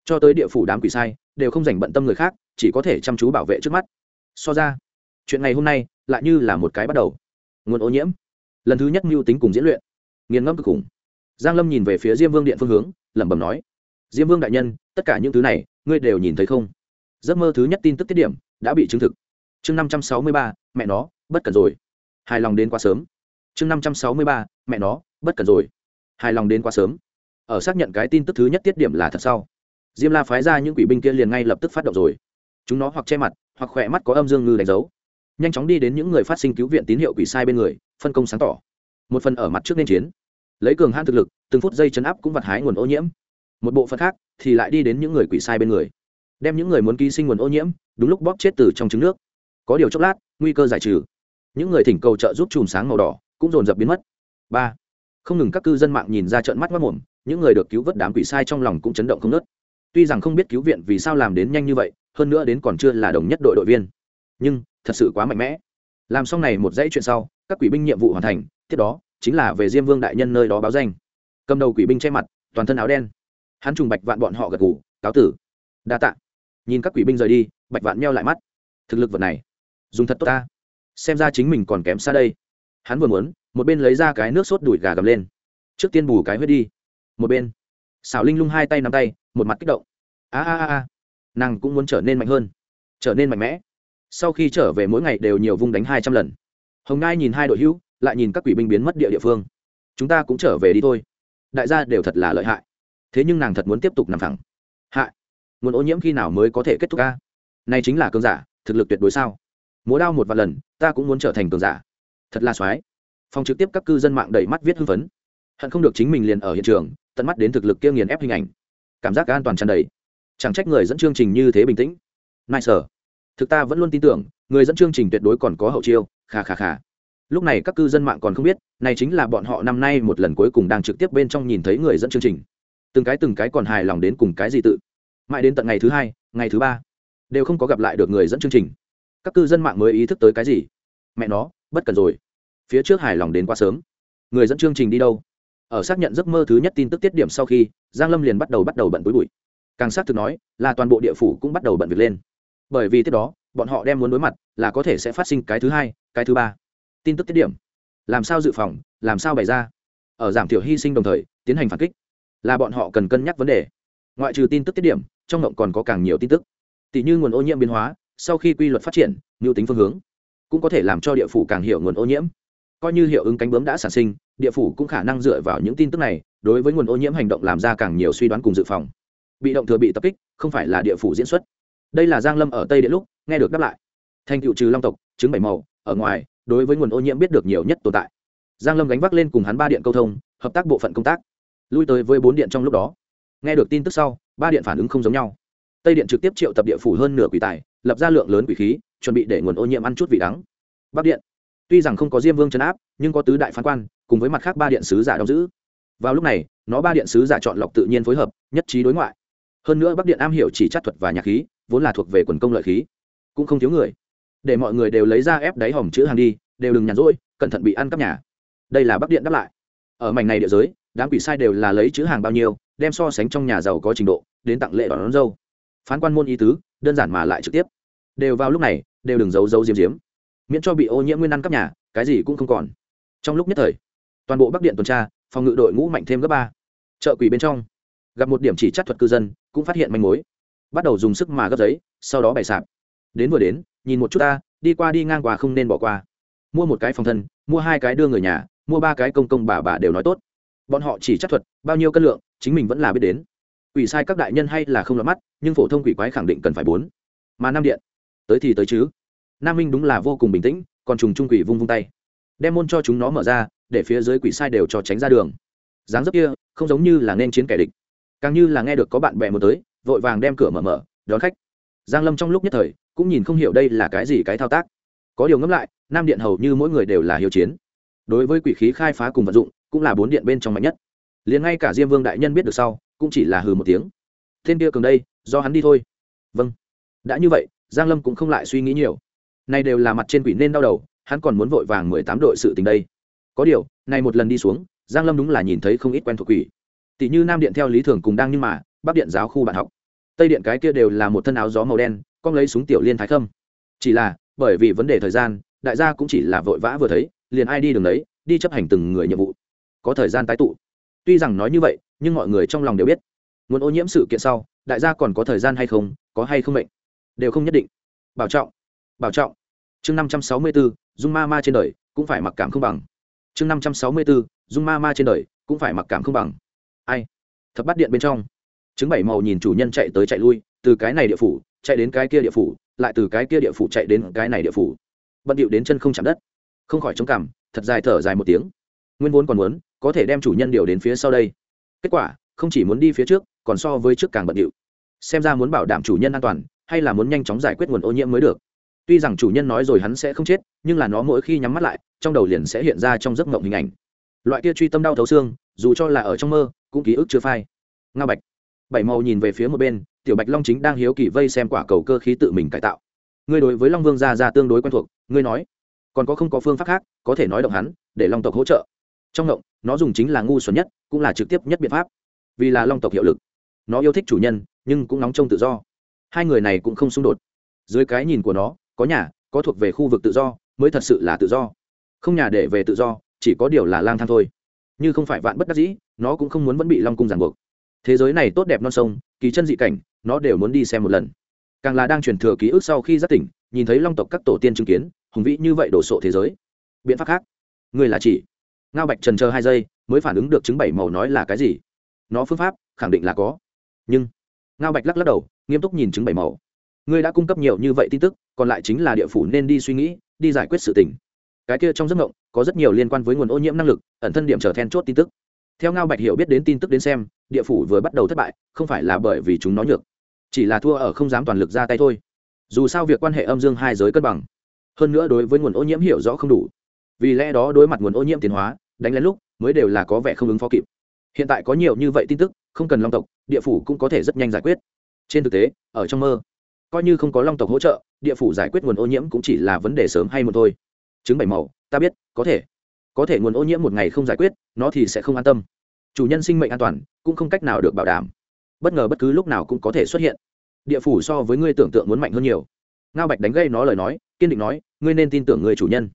Cho tới địa phủ đám quỷ sai, đều không dành bận tâm người khác, chỉ có thể chăm chú bảo vệ trước mắt. So ra, chuyện ngày hôm nay lại như là một cái bắt đầu. Nguồn ô nhiễm, lần thứ nhất mưu tính cùng diễn luyện. Nghiền ngẫm cực khủng giang lâm nhìn về phía diêm vương điện phương hướng, lẩm bẩm nói, diêm vương đại nhân, tất cả những thứ này, ngươi đều nhìn thấy không? Giấc mơ thứ nhất tin tức tiết điểm, đã bị chứng thực. Chương năm trăm sáu mươi ba, mẹ nó, bất cần rồi. Hài lòng đến quá sớm. Chương năm trăm sáu mươi ba, mẹ nó, bất cần rồi. Hài lòng đến quá sớm. Ở xác nhận cái tin tức thứ nhất tiết điểm là thật sau, diêm la phái ra những quỷ binh kia liền ngay lập tức phát động rồi. Chúng nó hoặc che mặt, hoặc khỏe mắt có âm dương ngư đánh dấu. Nhanh chóng đi đến những người phát sinh cứu viện tín hiệu quỷ sai bên người, phân công sáng tỏ. Một phần ở mặt trước nên chiến lấy cường hãn thực lực, từng phút giây chấn áp cũng vặt hái nguồn ô nhiễm. Một bộ phận khác thì lại đi đến những người quỷ sai bên người. Đem những người muốn ký sinh nguồn ô nhiễm, đúng lúc bóp chết từ trong trứng nước. Có điều chốc lát, nguy cơ giải trừ. Những người thỉnh cầu trợ giúp chùm sáng màu đỏ cũng dồn dập biến mất. Ba. Không ngừng các cư dân mạng nhìn ra trận mắt mất mồm, những người được cứu vớt đám quỷ sai trong lòng cũng chấn động không nớt tuy rằng không biết cứu viện vì sao làm đến nhanh như vậy, hơn nữa đến còn chưa là đồng nhất đội đội viên. Nhưng, thật sự quá mạnh mẽ. Làm xong này một dãy chuyện sau, các quỷ binh nhiệm vụ hoàn thành, tiếp đó chính là về diêm vương đại nhân nơi đó báo danh. Cầm đầu quỷ binh che mặt toàn thân áo đen. Hắn trùng bạch vạn bọn họ gật gù, cáo tử. Đa tạ. Nhìn các quỷ binh rời đi bạch vạn meo lại mắt. Thực lực vật này dùng thật tốt ta. Xem ra chính mình còn kém xa đây. Hắn vừa muốn một bên lấy ra cái nước sốt đùi gà gầm lên. Trước tiên bù cái huyết đi. Một bên xảo linh lung hai tay nắm tay một mặt kích động. A a a. Nàng cũng muốn trở nên mạnh hơn. Trở nên mạnh mẽ. Sau khi trở về mỗi ngày đều nhiều vung đánh hai trăm lần. Hồng ngai nhìn hai đội hữu lại nhìn các quỷ binh biến mất địa địa phương. Chúng ta cũng trở về đi thôi. Đại gia đều thật là lợi hại. Thế nhưng nàng thật muốn tiếp tục nằm thẳng. Hại. Nguồn ô nhiễm khi nào mới có thể kết thúc ca? Này chính là cơn giả, thực lực tuyệt đối sao? Múa đao một vài lần, ta cũng muốn trở thành cường giả. Thật là soái phòng trực tiếp các cư dân mạng đầy mắt viết hưng phấn. Hận không được chính mình liền ở hiện trường, tận mắt đến thực lực kia nghiền ép hình ảnh. Cảm giác an toàn tràn đầy. Chẳng trách người dẫn chương trình như thế bình tĩnh. Nice sở thực ta vẫn luôn tin tưởng, người dẫn chương trình tuyệt đối còn có hậu chiêu. Khà khà khà lúc này các cư dân mạng còn không biết, này chính là bọn họ năm nay một lần cuối cùng đang trực tiếp bên trong nhìn thấy người dẫn chương trình. Từng cái từng cái còn hài lòng đến cùng cái gì tự. Mãi đến tận ngày thứ hai, ngày thứ ba, đều không có gặp lại được người dẫn chương trình. Các cư dân mạng mới ý thức tới cái gì? Mẹ nó, bất cần rồi. Phía trước hài lòng đến quá sớm. Người dẫn chương trình đi đâu? Ở xác nhận giấc mơ thứ nhất tin tức tiết điểm sau khi, giang lâm liền bắt đầu bắt đầu bận túi bụi. Càng xác thực nói, là toàn bộ địa phủ cũng bắt đầu bận việc lên. Bởi vì tiếp đó, bọn họ đem muốn đối mặt là có thể sẽ phát sinh cái thứ hai, cái thứ ba tin tức tiết điểm. Làm sao dự phòng, làm sao bày ra. Ở giảm thiểu hy sinh đồng thời, tiến hành phản kích. Là bọn họ cần cân nhắc vấn đề. Ngoại trừ tin tức tiết điểm, trong ngộng còn có càng nhiều tin tức. Tỷ như nguồn ô nhiễm biến hóa, sau khi quy luật phát triển, mưu tính phương hướng, cũng có thể làm cho địa phủ càng hiểu nguồn ô nhiễm. Coi như hiệu ứng cánh bướm đã sản sinh, địa phủ cũng khả năng dựa vào những tin tức này, đối với nguồn ô nhiễm hành động làm ra càng nhiều suy đoán cùng dự phòng. Bị động thừa bị tập kích, không phải là địa phủ diễn xuất. Đây là giang lâm ở tây địa lúc, nghe được đáp lại. Thành cựu trừ long tộc chứng bảy màu, ở ngoài đối với nguồn ô nhiễm biết được nhiều nhất tồn tại. Giang lâm gánh vác lên cùng hắn ba điện câu thông, hợp tác bộ phận công tác. Lui tới với bốn điện trong lúc đó. Nghe được tin tức sau, ba điện phản ứng không giống nhau. Tây điện trực tiếp triệu tập địa phủ hơn nửa quỷ tài, lập ra lượng lớn quỷ khí, chuẩn bị để nguồn ô nhiễm ăn chút vị đắng. Bắc điện. Tuy rằng không có diêm vương chấn áp, nhưng có tứ đại phán quan, cùng với mặt khác ba điện sứ giả đóng giữ. Vào lúc này, nó ba điện sứ giả chọn lọc tự nhiên phối hợp, nhất trí đối ngoại. Hơn nữa bắc điện am hiểu chỉ chắc thuật và nhạc khí, vốn là thuộc về quần công lợi khí. Cũng không thiếu người để mọi người đều lấy ra ép đáy hòm chữ hàng đi đều đừng nhàn rỗi cẩn thận bị ăn cắp nhà. Đây là bắc điện đáp lại. Ở mảnh này địa giới đám quỷ sai đều là lấy chữ hàng bao nhiêu đem so sánh trong nhà giàu có trình độ đến tặng lễ đón, đón dâu. Phán quan môn ý tứ đơn giản mà lại trực tiếp. Đều vào lúc này đều đừng giấu giấu diếm diếm miễn cho bị ô nhiễm nguyên ăn cắp nhà cái gì cũng không còn. Trong lúc nhất thời toàn bộ bắc điện tuần tra phòng ngự đội ngũ mạnh thêm gấp ba. Chợ quỷ bên trong gặp một điểm chỉ chắc thuật cư dân cũng phát hiện manh mối. Bắt đầu dùng sức mà gấp giấy sau đó bày sạp. Đến vừa đến nhìn một chút ta, đi qua đi ngang qua không nên bỏ qua. Mua một cái phòng thân, mua hai cái đưa người nhà, mua ba cái công công bà bà đều nói tốt. Bọn họ chỉ chắc thuật, bao nhiêu cân lượng, chính mình vẫn là biết đến. Quỷ sai các đại nhân hay là không lọt mắt, nhưng phổ thông quỷ quái khẳng định cần phải bốn. Mà nam điện, tới thì tới chứ. Nam minh đúng là vô cùng bình tĩnh, còn trùng trung quỷ vung vung tay. Đem môn cho chúng nó mở ra, để phía dưới quỷ sai đều cho tránh ra đường. Dáng dấp kia, không giống như là nên chiến kẻ địch. Càng như là nghe được có bạn bè muốn tới, vội vàng đem cửa mở mở, đón khách. Giang lâm trong lúc nhất thời cũng nhìn không hiểu đây là cái gì cái thao tác. Có điều ngẫm lại, nam điện hầu như mỗi người đều là hiếu chiến. Đối với quỷ khí khai phá cùng vận dụng, cũng là bốn điện bên trong mạnh nhất. Liền ngay cả diêm vương đại nhân biết được sau, cũng chỉ là hừ một tiếng. Tên kia cường đây, do hắn đi thôi. Vâng. Đã như vậy, giang lâm cũng không lại suy nghĩ nhiều. Nay đều là mặt trên quỷ nên đau đầu, hắn còn muốn vội vàng mười tám đội sự tình đây. Có điều này một lần đi xuống, giang lâm đúng là nhìn thấy không ít quen thuộc quỷ. Tỷ như nam điện theo lý thường cùng đang nhưng mà, bắc điện giáo khu bạn học. Tây điện cái kia đều là một thân áo gió màu đen con lấy súng tiểu liên thái khâm. Chỉ là, bởi vì vấn đề thời gian, đại gia cũng chỉ là vội vã vừa thấy, liền ai đi đường đấy đi chấp hành từng người nhiệm vụ. Có thời gian tái tụ. Tuy rằng nói như vậy, nhưng mọi người trong lòng đều biết. Muốn ô nhiễm sự kiện sau, đại gia còn có thời gian hay không, có hay không mệnh, đều không nhất định. Bảo trọng. Bảo trọng. Chương năm trăm sáu mươi bốn dung ma ma trên đời, cũng phải mặc cảm không bằng. Chương năm trăm sáu mươi bốn dung ma ma trên đời, cũng phải mặc cảm không bằng. Ai? Thập bắt điện bên trong. Chứng bảy màu nhìn chủ nhân chạy tới chạy lui, từ cái này địa phủ chạy đến cái kia địa phủ, lại từ cái kia địa phủ chạy đến cái này địa phủ. Bận điệu đến chân không chạm đất. Không khỏi chống cằm, thật dài thở dài một tiếng. Nguyên vốn còn muốn, có thể đem chủ nhân điều đến phía sau đây. Kết quả, không chỉ muốn đi phía trước, còn so với trước càng bận điệu. Xem ra muốn bảo đảm chủ nhân an toàn, hay là muốn nhanh chóng giải quyết nguồn ô nhiễm mới được. Tuy rằng chủ nhân nói rồi hắn sẽ không chết, nhưng là nó mỗi khi nhắm mắt lại, trong đầu liền sẽ hiện ra trong giấc mộng hình ảnh. Loại kia truy tâm đau thấu xương, dù cho là ở trong mơ, cũng ký ức chưa phai. Nga bạch. Bảy màu nhìn về phía một bên tiểu bạch long chính đang hiếu kỳ vây xem quả cầu cơ khí tự mình cải tạo. Ngươi đối với long vương gia ra tương đối quen thuộc, ngươi nói, còn có không có phương pháp khác có thể nói động hắn, để long tộc hỗ trợ. Trong động nó dùng chính là ngu xuẩn nhất, cũng là trực tiếp nhất biện pháp. Vì là long tộc hiệu lực, nó yêu thích chủ nhân, nhưng cũng nóng trông tự do. Hai người này cũng không xung đột. Dưới cái nhìn của nó, có nhà, có thuộc về khu vực tự do, mới thật sự là tự do. Không nhà để về tự do, chỉ có điều là lang thang thôi. Như không phải vạn bất đắc dĩ, nó cũng không muốn vẫn bị long cung ràng buộc thế giới này tốt đẹp non sông, kỳ chân dị cảnh, nó đều muốn đi xem một lần. Càng là đang truyền thừa ký ức sau khi giác tỉnh, nhìn thấy long tộc các tổ tiên chứng kiến, hùng vĩ như vậy đổ sộ thế giới. Biện pháp khác. Người là chỉ. Ngao bạch trần chờ hai giây, mới phản ứng được chứng bảy màu nói là cái gì. Nó phương pháp, khẳng định là có. Nhưng, ngao bạch lắc lắc đầu, nghiêm túc nhìn chứng bảy màu. Ngươi đã cung cấp nhiều như vậy tin tức, còn lại chính là địa phủ nên đi suy nghĩ, đi giải quyết sự tình. Cái kia trong giấc mộng, có rất nhiều liên quan với nguồn ô nhiễm năng lực, ẩn thân điểm trở then chốt tin tức theo ngao bạch hiểu biết đến tin tức đến xem, địa phủ vừa bắt đầu thất bại, không phải là bởi vì chúng nó nhược, chỉ là thua ở không dám toàn lực ra tay thôi. Dù sao việc quan hệ âm dương hai giới cân bằng, hơn nữa đối với nguồn ô nhiễm hiểu rõ không đủ. Vì lẽ đó đối mặt nguồn ô nhiễm tiến hóa, đánh lén lúc mới đều là có vẻ không ứng phó kịp. Hiện tại có nhiều như vậy tin tức, không cần long tộc, địa phủ cũng có thể rất nhanh giải quyết. Trên thực tế, ở trong mơ, coi như không có long tộc hỗ trợ, địa phủ giải quyết nguồn ô nhiễm cũng chỉ là vấn đề sớm hay một thôi. Chứng bảy màu, ta biết, có thể có thể nguồn ô nhiễm một ngày không giải quyết, nó thì sẽ không an tâm. Chủ nhân sinh mệnh an toàn cũng không cách nào được bảo đảm. Bất ngờ bất cứ lúc nào cũng có thể xuất hiện. Địa phủ so với ngươi tưởng tượng muốn mạnh hơn nhiều. Ngao bạch đánh gây nó lời nói, kiên định nói, ngươi nên tin tưởng người chủ nhân.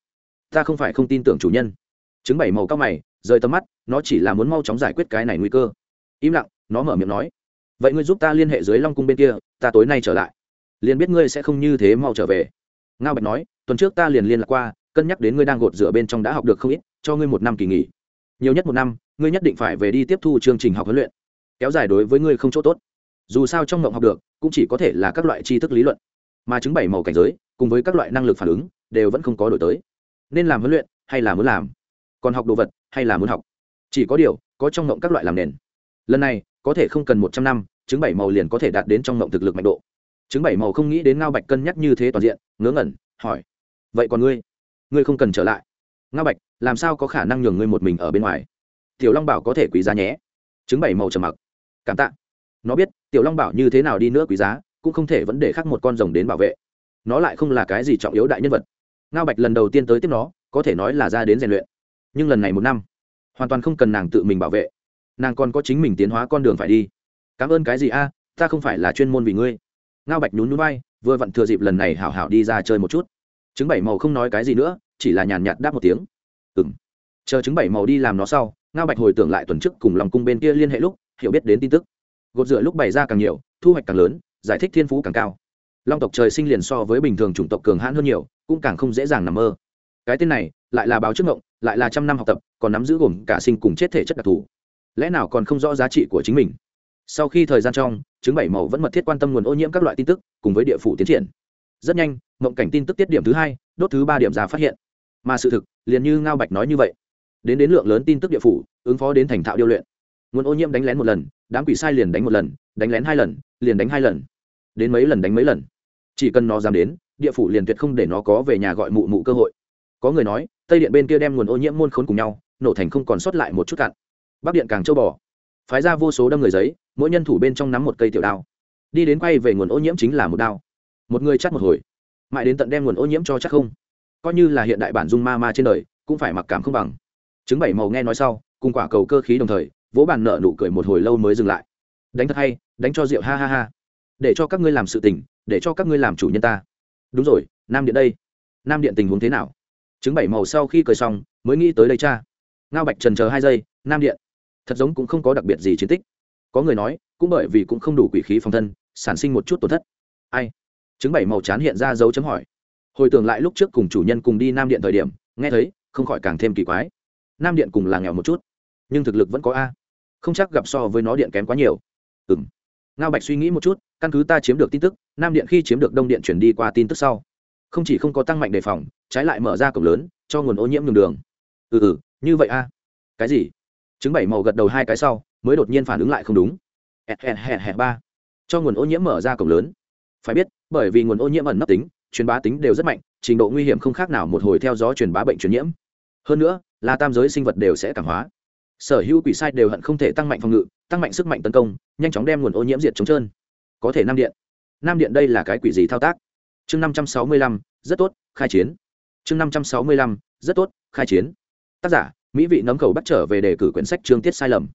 Ta không phải không tin tưởng chủ nhân. Chứng bảy màu cao mày, rời tầm mắt, nó chỉ là muốn mau chóng giải quyết cái này nguy cơ. Im lặng, nó mở miệng nói, vậy ngươi giúp ta liên hệ dưới long cung bên kia, ta tối nay trở lại. Liền biết ngươi sẽ không như thế mau trở về. Ngao bạch nói, tuần trước ta liền liên lạc qua, cân nhắc đến ngươi đang gột rửa bên trong đã học được không ít cho ngươi một năm kỳ nghỉ. Nhiều nhất một năm, ngươi nhất định phải về đi tiếp thu chương trình học huấn luyện. Kéo dài đối với ngươi không chỗ tốt. Dù sao trong ngộng học được, cũng chỉ có thể là các loại tri thức lý luận. Mà chứng bảy màu cảnh giới, cùng với các loại năng lực phản ứng, đều vẫn không có đổi tới. Nên làm huấn luyện, hay là muốn làm? Còn học đồ vật, hay là muốn học? Chỉ có điều, có trong ngộng các loại làm nền. Lần này, có thể không cần một trăm năm chứng bảy màu liền có thể đạt đến trong ngộng thực lực mạnh độ. Chứng bảy màu không nghĩ đến ngao bạch cân nhắc như thế toàn diện, ngớ ngẩn, hỏi. Vậy còn ngươi? Ngươi không cần trở lại ngao bạch, làm sao có khả năng nhường ngươi một mình ở bên ngoài? Tiểu long bảo có thể quý giá nhé. Chứng bảy màu trầm mặc. Cảm tạ. Nó biết, tiểu long bảo như thế nào đi nữa quý giá, cũng không thể vẫn để khắc một con rồng đến bảo vệ. Nó lại không là cái gì trọng yếu đại nhân vật. Ngao bạch lần đầu tiên tới tiếp nó, có thể nói là ra đến rèn luyện. Nhưng lần này một năm, hoàn toàn không cần nàng tự mình bảo vệ. Nàng còn có chính mình tiến hóa con đường phải đi. Cảm ơn cái gì a, ta không phải là chuyên môn vì ngươi. Ngao bạch nhún nhún bay vừa vặn thừa dịp lần này hảo hảo đi ra chơi một chút. Chứng bảy màu không nói cái gì nữa chỉ là nhàn nhạt đáp một tiếng. Ừng chờ chứng bảy màu đi làm nó sau, ngao bạch hồi tưởng lại tuần trước cùng lòng cung bên kia liên hệ lúc, hiểu biết đến tin tức. Gột rửa lúc bày ra càng nhiều, thu hoạch càng lớn, giải thích thiên phú càng cao. Long tộc trời sinh liền so với bình thường chủng tộc cường hãn hơn nhiều, cũng càng không dễ dàng nằm mơ. Cái tên này, lại là báo trước ngộng, lại là trăm năm học tập, còn nắm giữ gồm cả sinh cùng chết thể chất đặc thù. Lẽ nào còn không rõ giá trị của chính mình? Sau khi thời gian trong chứng bảy màu vẫn mật thiết quan tâm nguồn ô nhiễm các loại tin tức, cùng với địa phủ tiến triển. Rất nhanh mộng cảnh tin tức tiết điểm thứ hai, đốt thứ ba điểm ra phát hiện mà sự thực liền như ngao bạch nói như vậy. Đến đến lượng lớn tin tức địa phủ, ứng phó đến thành thạo điêu luyện. Nguồn ô nhiễm đánh lén một lần, đám quỷ sai liền đánh một lần, đánh lén hai lần, liền đánh hai lần. Đến mấy lần đánh mấy lần. Chỉ cần nó dám đến, địa phủ liền tuyệt không để nó có về nhà gọi mụ mụ cơ hội. Có người nói, tây điện bên kia đem nguồn ô nhiễm môn khốn cùng nhau, nổ thành không còn sót lại một chút cạn. Bắc điện càng châu bò. Phái ra vô số đâm người giấy, mỗi nhân thủ bên trong nắm một cây tiểu đao. Đi đến quay về nguồn ô nhiễm chính là một đao. Một người chắc một hồi. Mãi đến tận đem nguồn ô nhiễm cho chắc không coi như là hiện đại bản dung ma ma trên đời, cũng phải mặc cảm không bằng. Chứng bảy màu nghe nói sau, cùng quả cầu cơ khí đồng thời, vỗ bàn nợ nụ cười một hồi lâu mới dừng lại. Đánh thật hay, đánh cho rượu, ha ha ha. Để cho các ngươi làm sự tình, để cho các ngươi làm chủ nhân ta. Đúng rồi, nam điện đây. Nam điện tình huống thế nào? Chứng bảy màu sau khi cười xong, mới nghĩ tới đây cha. Ngao bạch trần chờ hai giây, nam điện. Thật giống cũng không có đặc biệt gì chiến tích. Có người nói, cũng bởi vì cũng không đủ quỷ khí phòng thân, sản sinh một chút tổn thất. Ai? Chứng bảy màu chán hiện ra dấu chấm hỏi hồi tưởng lại lúc trước cùng chủ nhân cùng đi nam điện thời điểm, nghe thấy, không khỏi càng thêm kỳ quái. Nam điện cùng là nghèo một chút, nhưng thực lực vẫn có a. Không chắc gặp so với nó điện kém quá nhiều. Ừ m ngao bạch suy nghĩ một chút, căn cứ ta chiếm được tin tức, nam điện khi chiếm được đông điện chuyển đi qua tin tức sau. Không chỉ không có tăng mạnh đề phòng, trái lại mở ra cổng lớn, cho nguồn ô nhiễm đường đường. Ừ ừ như vậy a. Cái gì? Chứng bảy màu gật đầu hai cái sau, mới đột nhiên phản ứng lại không đúng. Hẹn hẹn hẹn, ba. Cho nguồn ô nhiễm mở ra cổng lớn. Phải biết, bởi vì nguồn ô nhiễm ẩn nấp tính truyền bá tính đều rất mạnh, trình độ nguy hiểm không khác nào một hồi theo gió truyền bá bệnh truyền nhiễm. Hơn nữa, là tam giới sinh vật đều sẽ cảm hóa. Sở hữu quỷ sai đều hận không thể tăng mạnh phòng ngự, tăng mạnh sức mạnh tấn công, nhanh chóng đem nguồn ô nhiễm diệt chống trơn. Có thể nam điện. Nam điện đây là cái quỷ gì thao tác? Chương năm trăm sáu mươi lăm, rất tốt, khai chiến. Chương năm trăm sáu mươi lăm, rất tốt, khai chiến. Tác giả, mỹ vị nấm cầu bắt trở về đề cử quyển sách chương tiết sai lầm.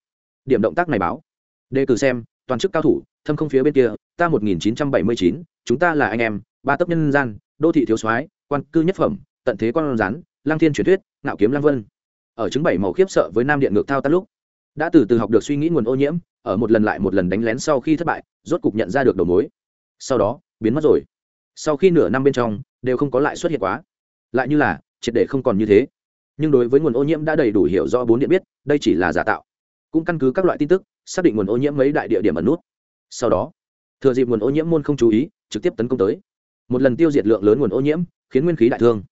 Điểm động tác này báo. Đề cử xem toàn chức cao thủ, thâm không phía bên kia, ta một nghìn chín trăm bảy mươi chín, chúng ta là anh em, ba tấp nhân gian, đô thị thiếu soái, quan cư nhất phẩm, tận thế con rắn lang thiên truyền thuyết, ngạo kiếm lang vân. Ở chứng bảy màu khiếp sợ với nam điện ngược thao tắt lúc, đã từ từ học được suy nghĩ nguồn ô nhiễm, ở một lần lại một lần đánh lén sau khi thất bại, rốt cục nhận ra được đầu mối. Sau đó, biến mất rồi. Sau khi nửa năm bên trong, đều không có lại xuất hiện quá. Lại như là, triệt để không còn như thế. Nhưng đối với nguồn ô nhiễm đã đầy đủ hiểu rõ bốn điện biết, đây chỉ là giả tạo. Cũng căn cứ các loại tin tức xác định nguồn ô nhiễm mấy đại địa điểm ẩn nút. Sau đó, thừa dịp nguồn ô nhiễm môn không chú ý, trực tiếp tấn công tới. Một lần tiêu diệt lượng lớn nguồn ô nhiễm, khiến nguyên khí đại thương.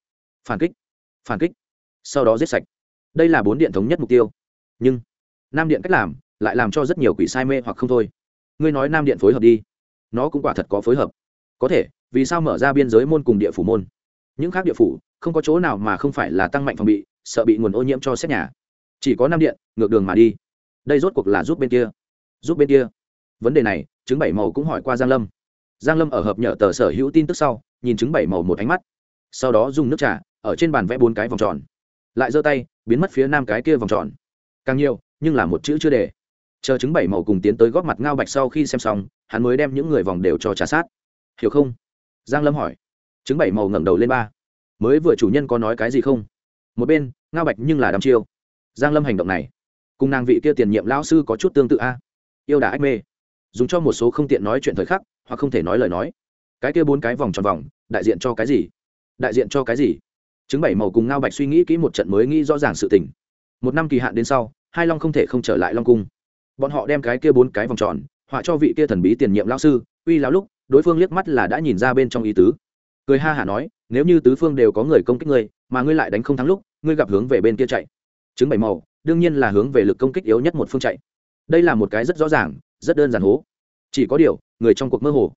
Phản kích phản kích. Sau đó giết sạch. Đây là bốn điện thống nhất mục tiêu. Nhưng, nam điện cách làm, lại làm cho rất nhiều quỷ sai mê hoặc không thôi. Ngươi nói nam điện phối hợp đi. Nó cũng quả thật có phối hợp. Có thể, vì sao mở ra biên giới môn cùng địa phủ môn? Những khác địa phủ, không có chỗ nào mà không phải là tăng mạnh phòng bị, sợ bị nguồn ô nhiễm cho xét nhà. Chỉ có nam điện, ngược đường mà đi đây rốt cuộc là giúp bên kia. Giúp bên kia. Vấn đề này chứng bảy màu cũng hỏi qua giang lâm. Giang lâm ở hợp nhở tờ sở hữu tin tức sau, nhìn chứng bảy màu một ánh mắt. Sau đó dùng nước trà, ở trên bàn vẽ bốn cái vòng tròn. Lại giơ tay, biến mất phía nam cái kia vòng tròn. Càng nhiều, nhưng là một chữ chưa để. Chờ chứng bảy màu cùng tiến tới góp mặt ngao bạch sau khi xem xong, hắn mới đem những người vòng đều cho trả sát. Hiểu không? Giang lâm hỏi. Chứng bảy màu ngẩng đầu lên ba. Mới vừa chủ nhân có nói cái gì không? Một bên, ngao bạch nhưng là đăm chiêu. Giang lâm hành động này cùng nàng vị kia tiền nhiệm lão sư có chút tương tự a. Yêu đà ách mê. Dùng cho một số không tiện nói chuyện thời khắc, hoặc không thể nói lời nói. Cái kia bốn cái vòng tròn vòng, đại diện cho cái gì? Đại diện cho cái gì? Chứng bảy màu cùng ngao bạch suy nghĩ kỹ một trận mới nghĩ rõ ràng sự tình. Một năm kỳ hạn đến sau, hai long không thể không trở lại long cung. Bọn họ đem cái kia bốn cái vòng tròn, họa cho vị kia thần bí tiền nhiệm lão sư, uy lão lúc, đối phương liếc mắt là đã nhìn ra bên trong ý tứ. Cười ha hả nói, nếu như tứ phương đều có người công kích ngươi, mà ngươi lại đánh không thắng lúc, ngươi gặp hướng về bên kia chạy. Chứng bảy màu đương nhiên là hướng về lực công kích yếu nhất một phương chạy. Đây là một cái rất rõ ràng, rất đơn giản hố. Chỉ có điều, người trong cuộc mơ hồ.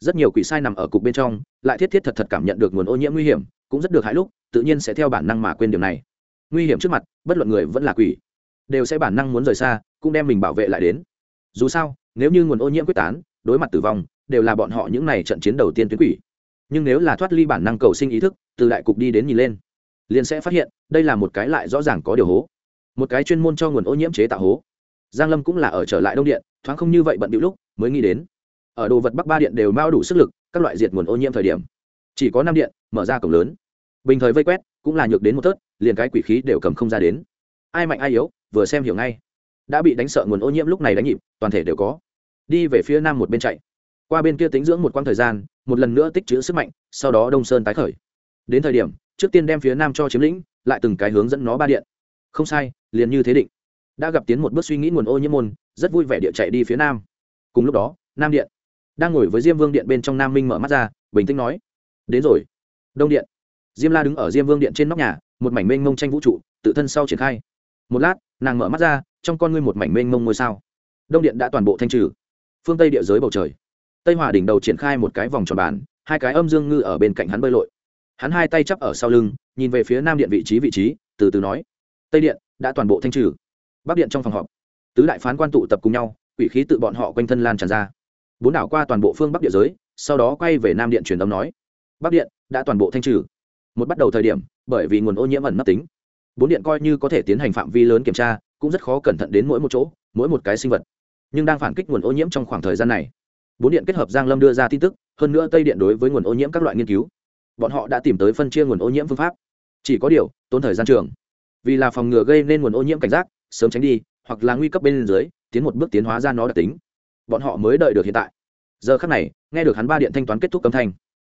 Rất nhiều quỷ sai nằm ở cục bên trong, lại thiết thiết thật thật cảm nhận được nguồn ô nhiễm nguy hiểm, cũng rất được hại lúc, tự nhiên sẽ theo bản năng mà quên điều này. Nguy hiểm trước mặt, bất luận người vẫn là quỷ, đều sẽ bản năng muốn rời xa, cũng đem mình bảo vệ lại đến. Dù sao, nếu như nguồn ô nhiễm quyết tán, đối mặt tử vong, đều là bọn họ những này trận chiến đầu tiên tuyến quỷ. Nhưng nếu là thoát ly bản năng cầu sinh ý thức, từ đại cục đi đến nhìn lên, liền sẽ phát hiện, đây là một cái lại rõ ràng có điều hố một cái chuyên môn cho nguồn ô nhiễm chế tạo hố. Giang lâm cũng là ở trở lại đông điện, thoáng không như vậy bận điệu lúc, mới nghĩ đến, ở đồ vật bắc ba điện đều bao đủ sức lực, các loại diệt nguồn ô nhiễm thời điểm, chỉ có năm điện, mở ra cổng lớn. Bình thời vây quét, cũng là nhược đến một tớt liền cái quỷ khí đều cầm không ra đến. Ai mạnh ai yếu, vừa xem hiểu ngay. Đã bị đánh sợ nguồn ô nhiễm lúc này đánh nhịp, toàn thể đều có. Đi về phía nam một bên chạy. Qua bên kia tính dưỡng một quãng thời gian, một lần nữa tích trữ sức mạnh, sau đó đông sơn tái khởi. Đến thời điểm, trước tiên đem phía nam cho chiếm lĩnh, lại từng cái hướng dẫn nó ba điện. Không sai liền như thế định. Đã gặp tiến một bước suy nghĩ nguồn ô nhiễm môn, rất vui vẻ địa chạy đi phía nam. Cùng lúc đó, nam điện đang ngồi với diêm vương điện bên trong nam minh mở mắt ra, bình tĩnh nói, đến rồi. Đông điện, diêm la đứng ở diêm vương điện trên nóc nhà, một mảnh mênh mông tranh vũ trụ, tự thân sau triển khai. Một lát, nàng mở mắt ra, trong con ngươi một mảnh mênh mông ngôi sao? Đông điện đã toàn bộ thanh trừ. Phương tây địa giới bầu trời. Tây hòa đỉnh đầu triển khai một cái vòng tròn bàn, hai cái âm dương ngư ở bên cạnh hắn bơi lội. Hắn hai tay chắp ở sau lưng, nhìn về phía nam điện vị trí vị trí, từ từ nói, tây điện đã toàn bộ thanh trừ. Bắc điện trong phòng họp, tứ đại phán quan tụ tập cùng nhau, quỷ khí tự bọn họ quanh thân lan tràn ra. Bốn đảo qua toàn bộ phương bắc địa giới, sau đó quay về nam điện truyền âm nói, bắc điện đã toàn bộ thanh trừ. Một bắt đầu thời điểm, bởi vì nguồn ô nhiễm ẩn nấp tính, bốn điện coi như có thể tiến hành phạm vi lớn kiểm tra, cũng rất khó cẩn thận đến mỗi một chỗ, mỗi một cái sinh vật. Nhưng đang phản kích nguồn ô nhiễm trong khoảng thời gian này, bốn điện kết hợp giang lâm đưa ra tin tức, hơn nữa tây điện đối với nguồn ô nhiễm các loại nghiên cứu. Bọn họ đã tìm tới phân chia nguồn ô nhiễm phương pháp. Chỉ có điều, tốn thời gian trường vì là phòng ngừa gây nên nguồn ô nhiễm cảnh giác, sớm tránh đi, hoặc là nguy cấp bên dưới, tiến một bước tiến hóa ra nó đặc tính. Bọn họ mới đợi được hiện tại. Giờ khắc này, nghe được hắn ba điện thanh toán kết thúc âm thanh,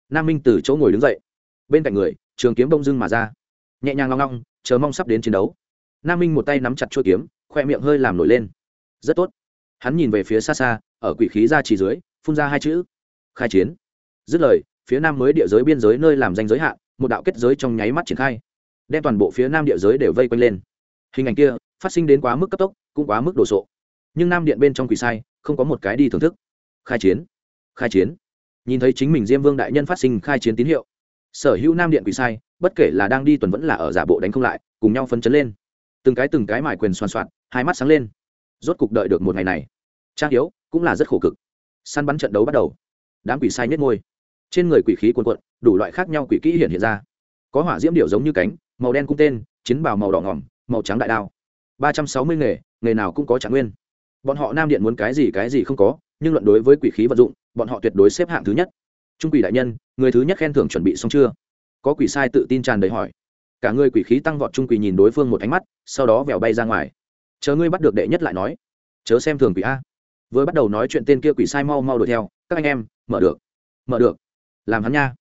nam minh từ chỗ ngồi đứng dậy. Bên cạnh người, trường kiếm bông dưng mà ra. Nhẹ nhàng ngong ngong chờ mong sắp đến chiến đấu. Nam minh một tay nắm chặt chuôi kiếm, khoe miệng hơi làm nổi lên. Rất tốt. Hắn nhìn về phía xa xa, ở quỷ khí ra chỉ dưới, phun ra hai chữ. Khai chiến. Dứt lời, phía nam mới địa giới biên giới nơi làm danh giới hạn, một đạo kết giới trong nháy mắt triển khai đem toàn bộ phía nam địa giới đều vây quanh lên. Hình ảnh kia phát sinh đến quá mức cấp tốc, cũng quá mức đồ sộ. Nhưng nam điện bên trong quỷ sai, không có một cái đi thưởng thức. Khai chiến khai chiến. Nhìn thấy chính mình diêm vương đại nhân phát sinh khai chiến tín hiệu, sở hữu nam điện quỷ sai, bất kể là đang đi tuần vẫn là ở giả bộ đánh không lại, cùng nhau phấn chấn lên. Từng cái từng cái mải quyền soàn soạn hai mắt sáng lên. Rốt cục đợi được một ngày này. Trang yếu, cũng là rất khổ cực. Săn bắn trận đấu bắt đầu. Đám quỷ sai nhất ngôi trên người quỷ khí cuồn cuộn, đủ loại khác nhau quỷ kỹ hiện hiện ra. Có hỏa diễm điệu giống như cánh màu đen cung tên, chiến bào màu đỏ ngỏm, màu trắng đại đao. Ba trăm sáu mươi nghề nghề nào cũng có trạng nguyên. Bọn họ nam điện muốn cái gì cái gì không có, nhưng luận đối với quỷ khí vận dụng, bọn họ tuyệt đối xếp hạng thứ nhất. Trung quỷ đại nhân, người thứ nhất khen thưởng chuẩn bị xong chưa? Có quỷ sai tự tin tràn đầy hỏi. Cả người quỷ khí tăng vọt trung quỷ nhìn đối phương một ánh mắt, sau đó vèo bay ra ngoài. Chờ ngươi bắt được đệ nhất lại nói. Chớ xem thường quỷ a. Vừa bắt đầu nói chuyện tên kia quỷ sai mau mau đuổi theo. Các anh em, mở được. Mở được. Làm hắn nha.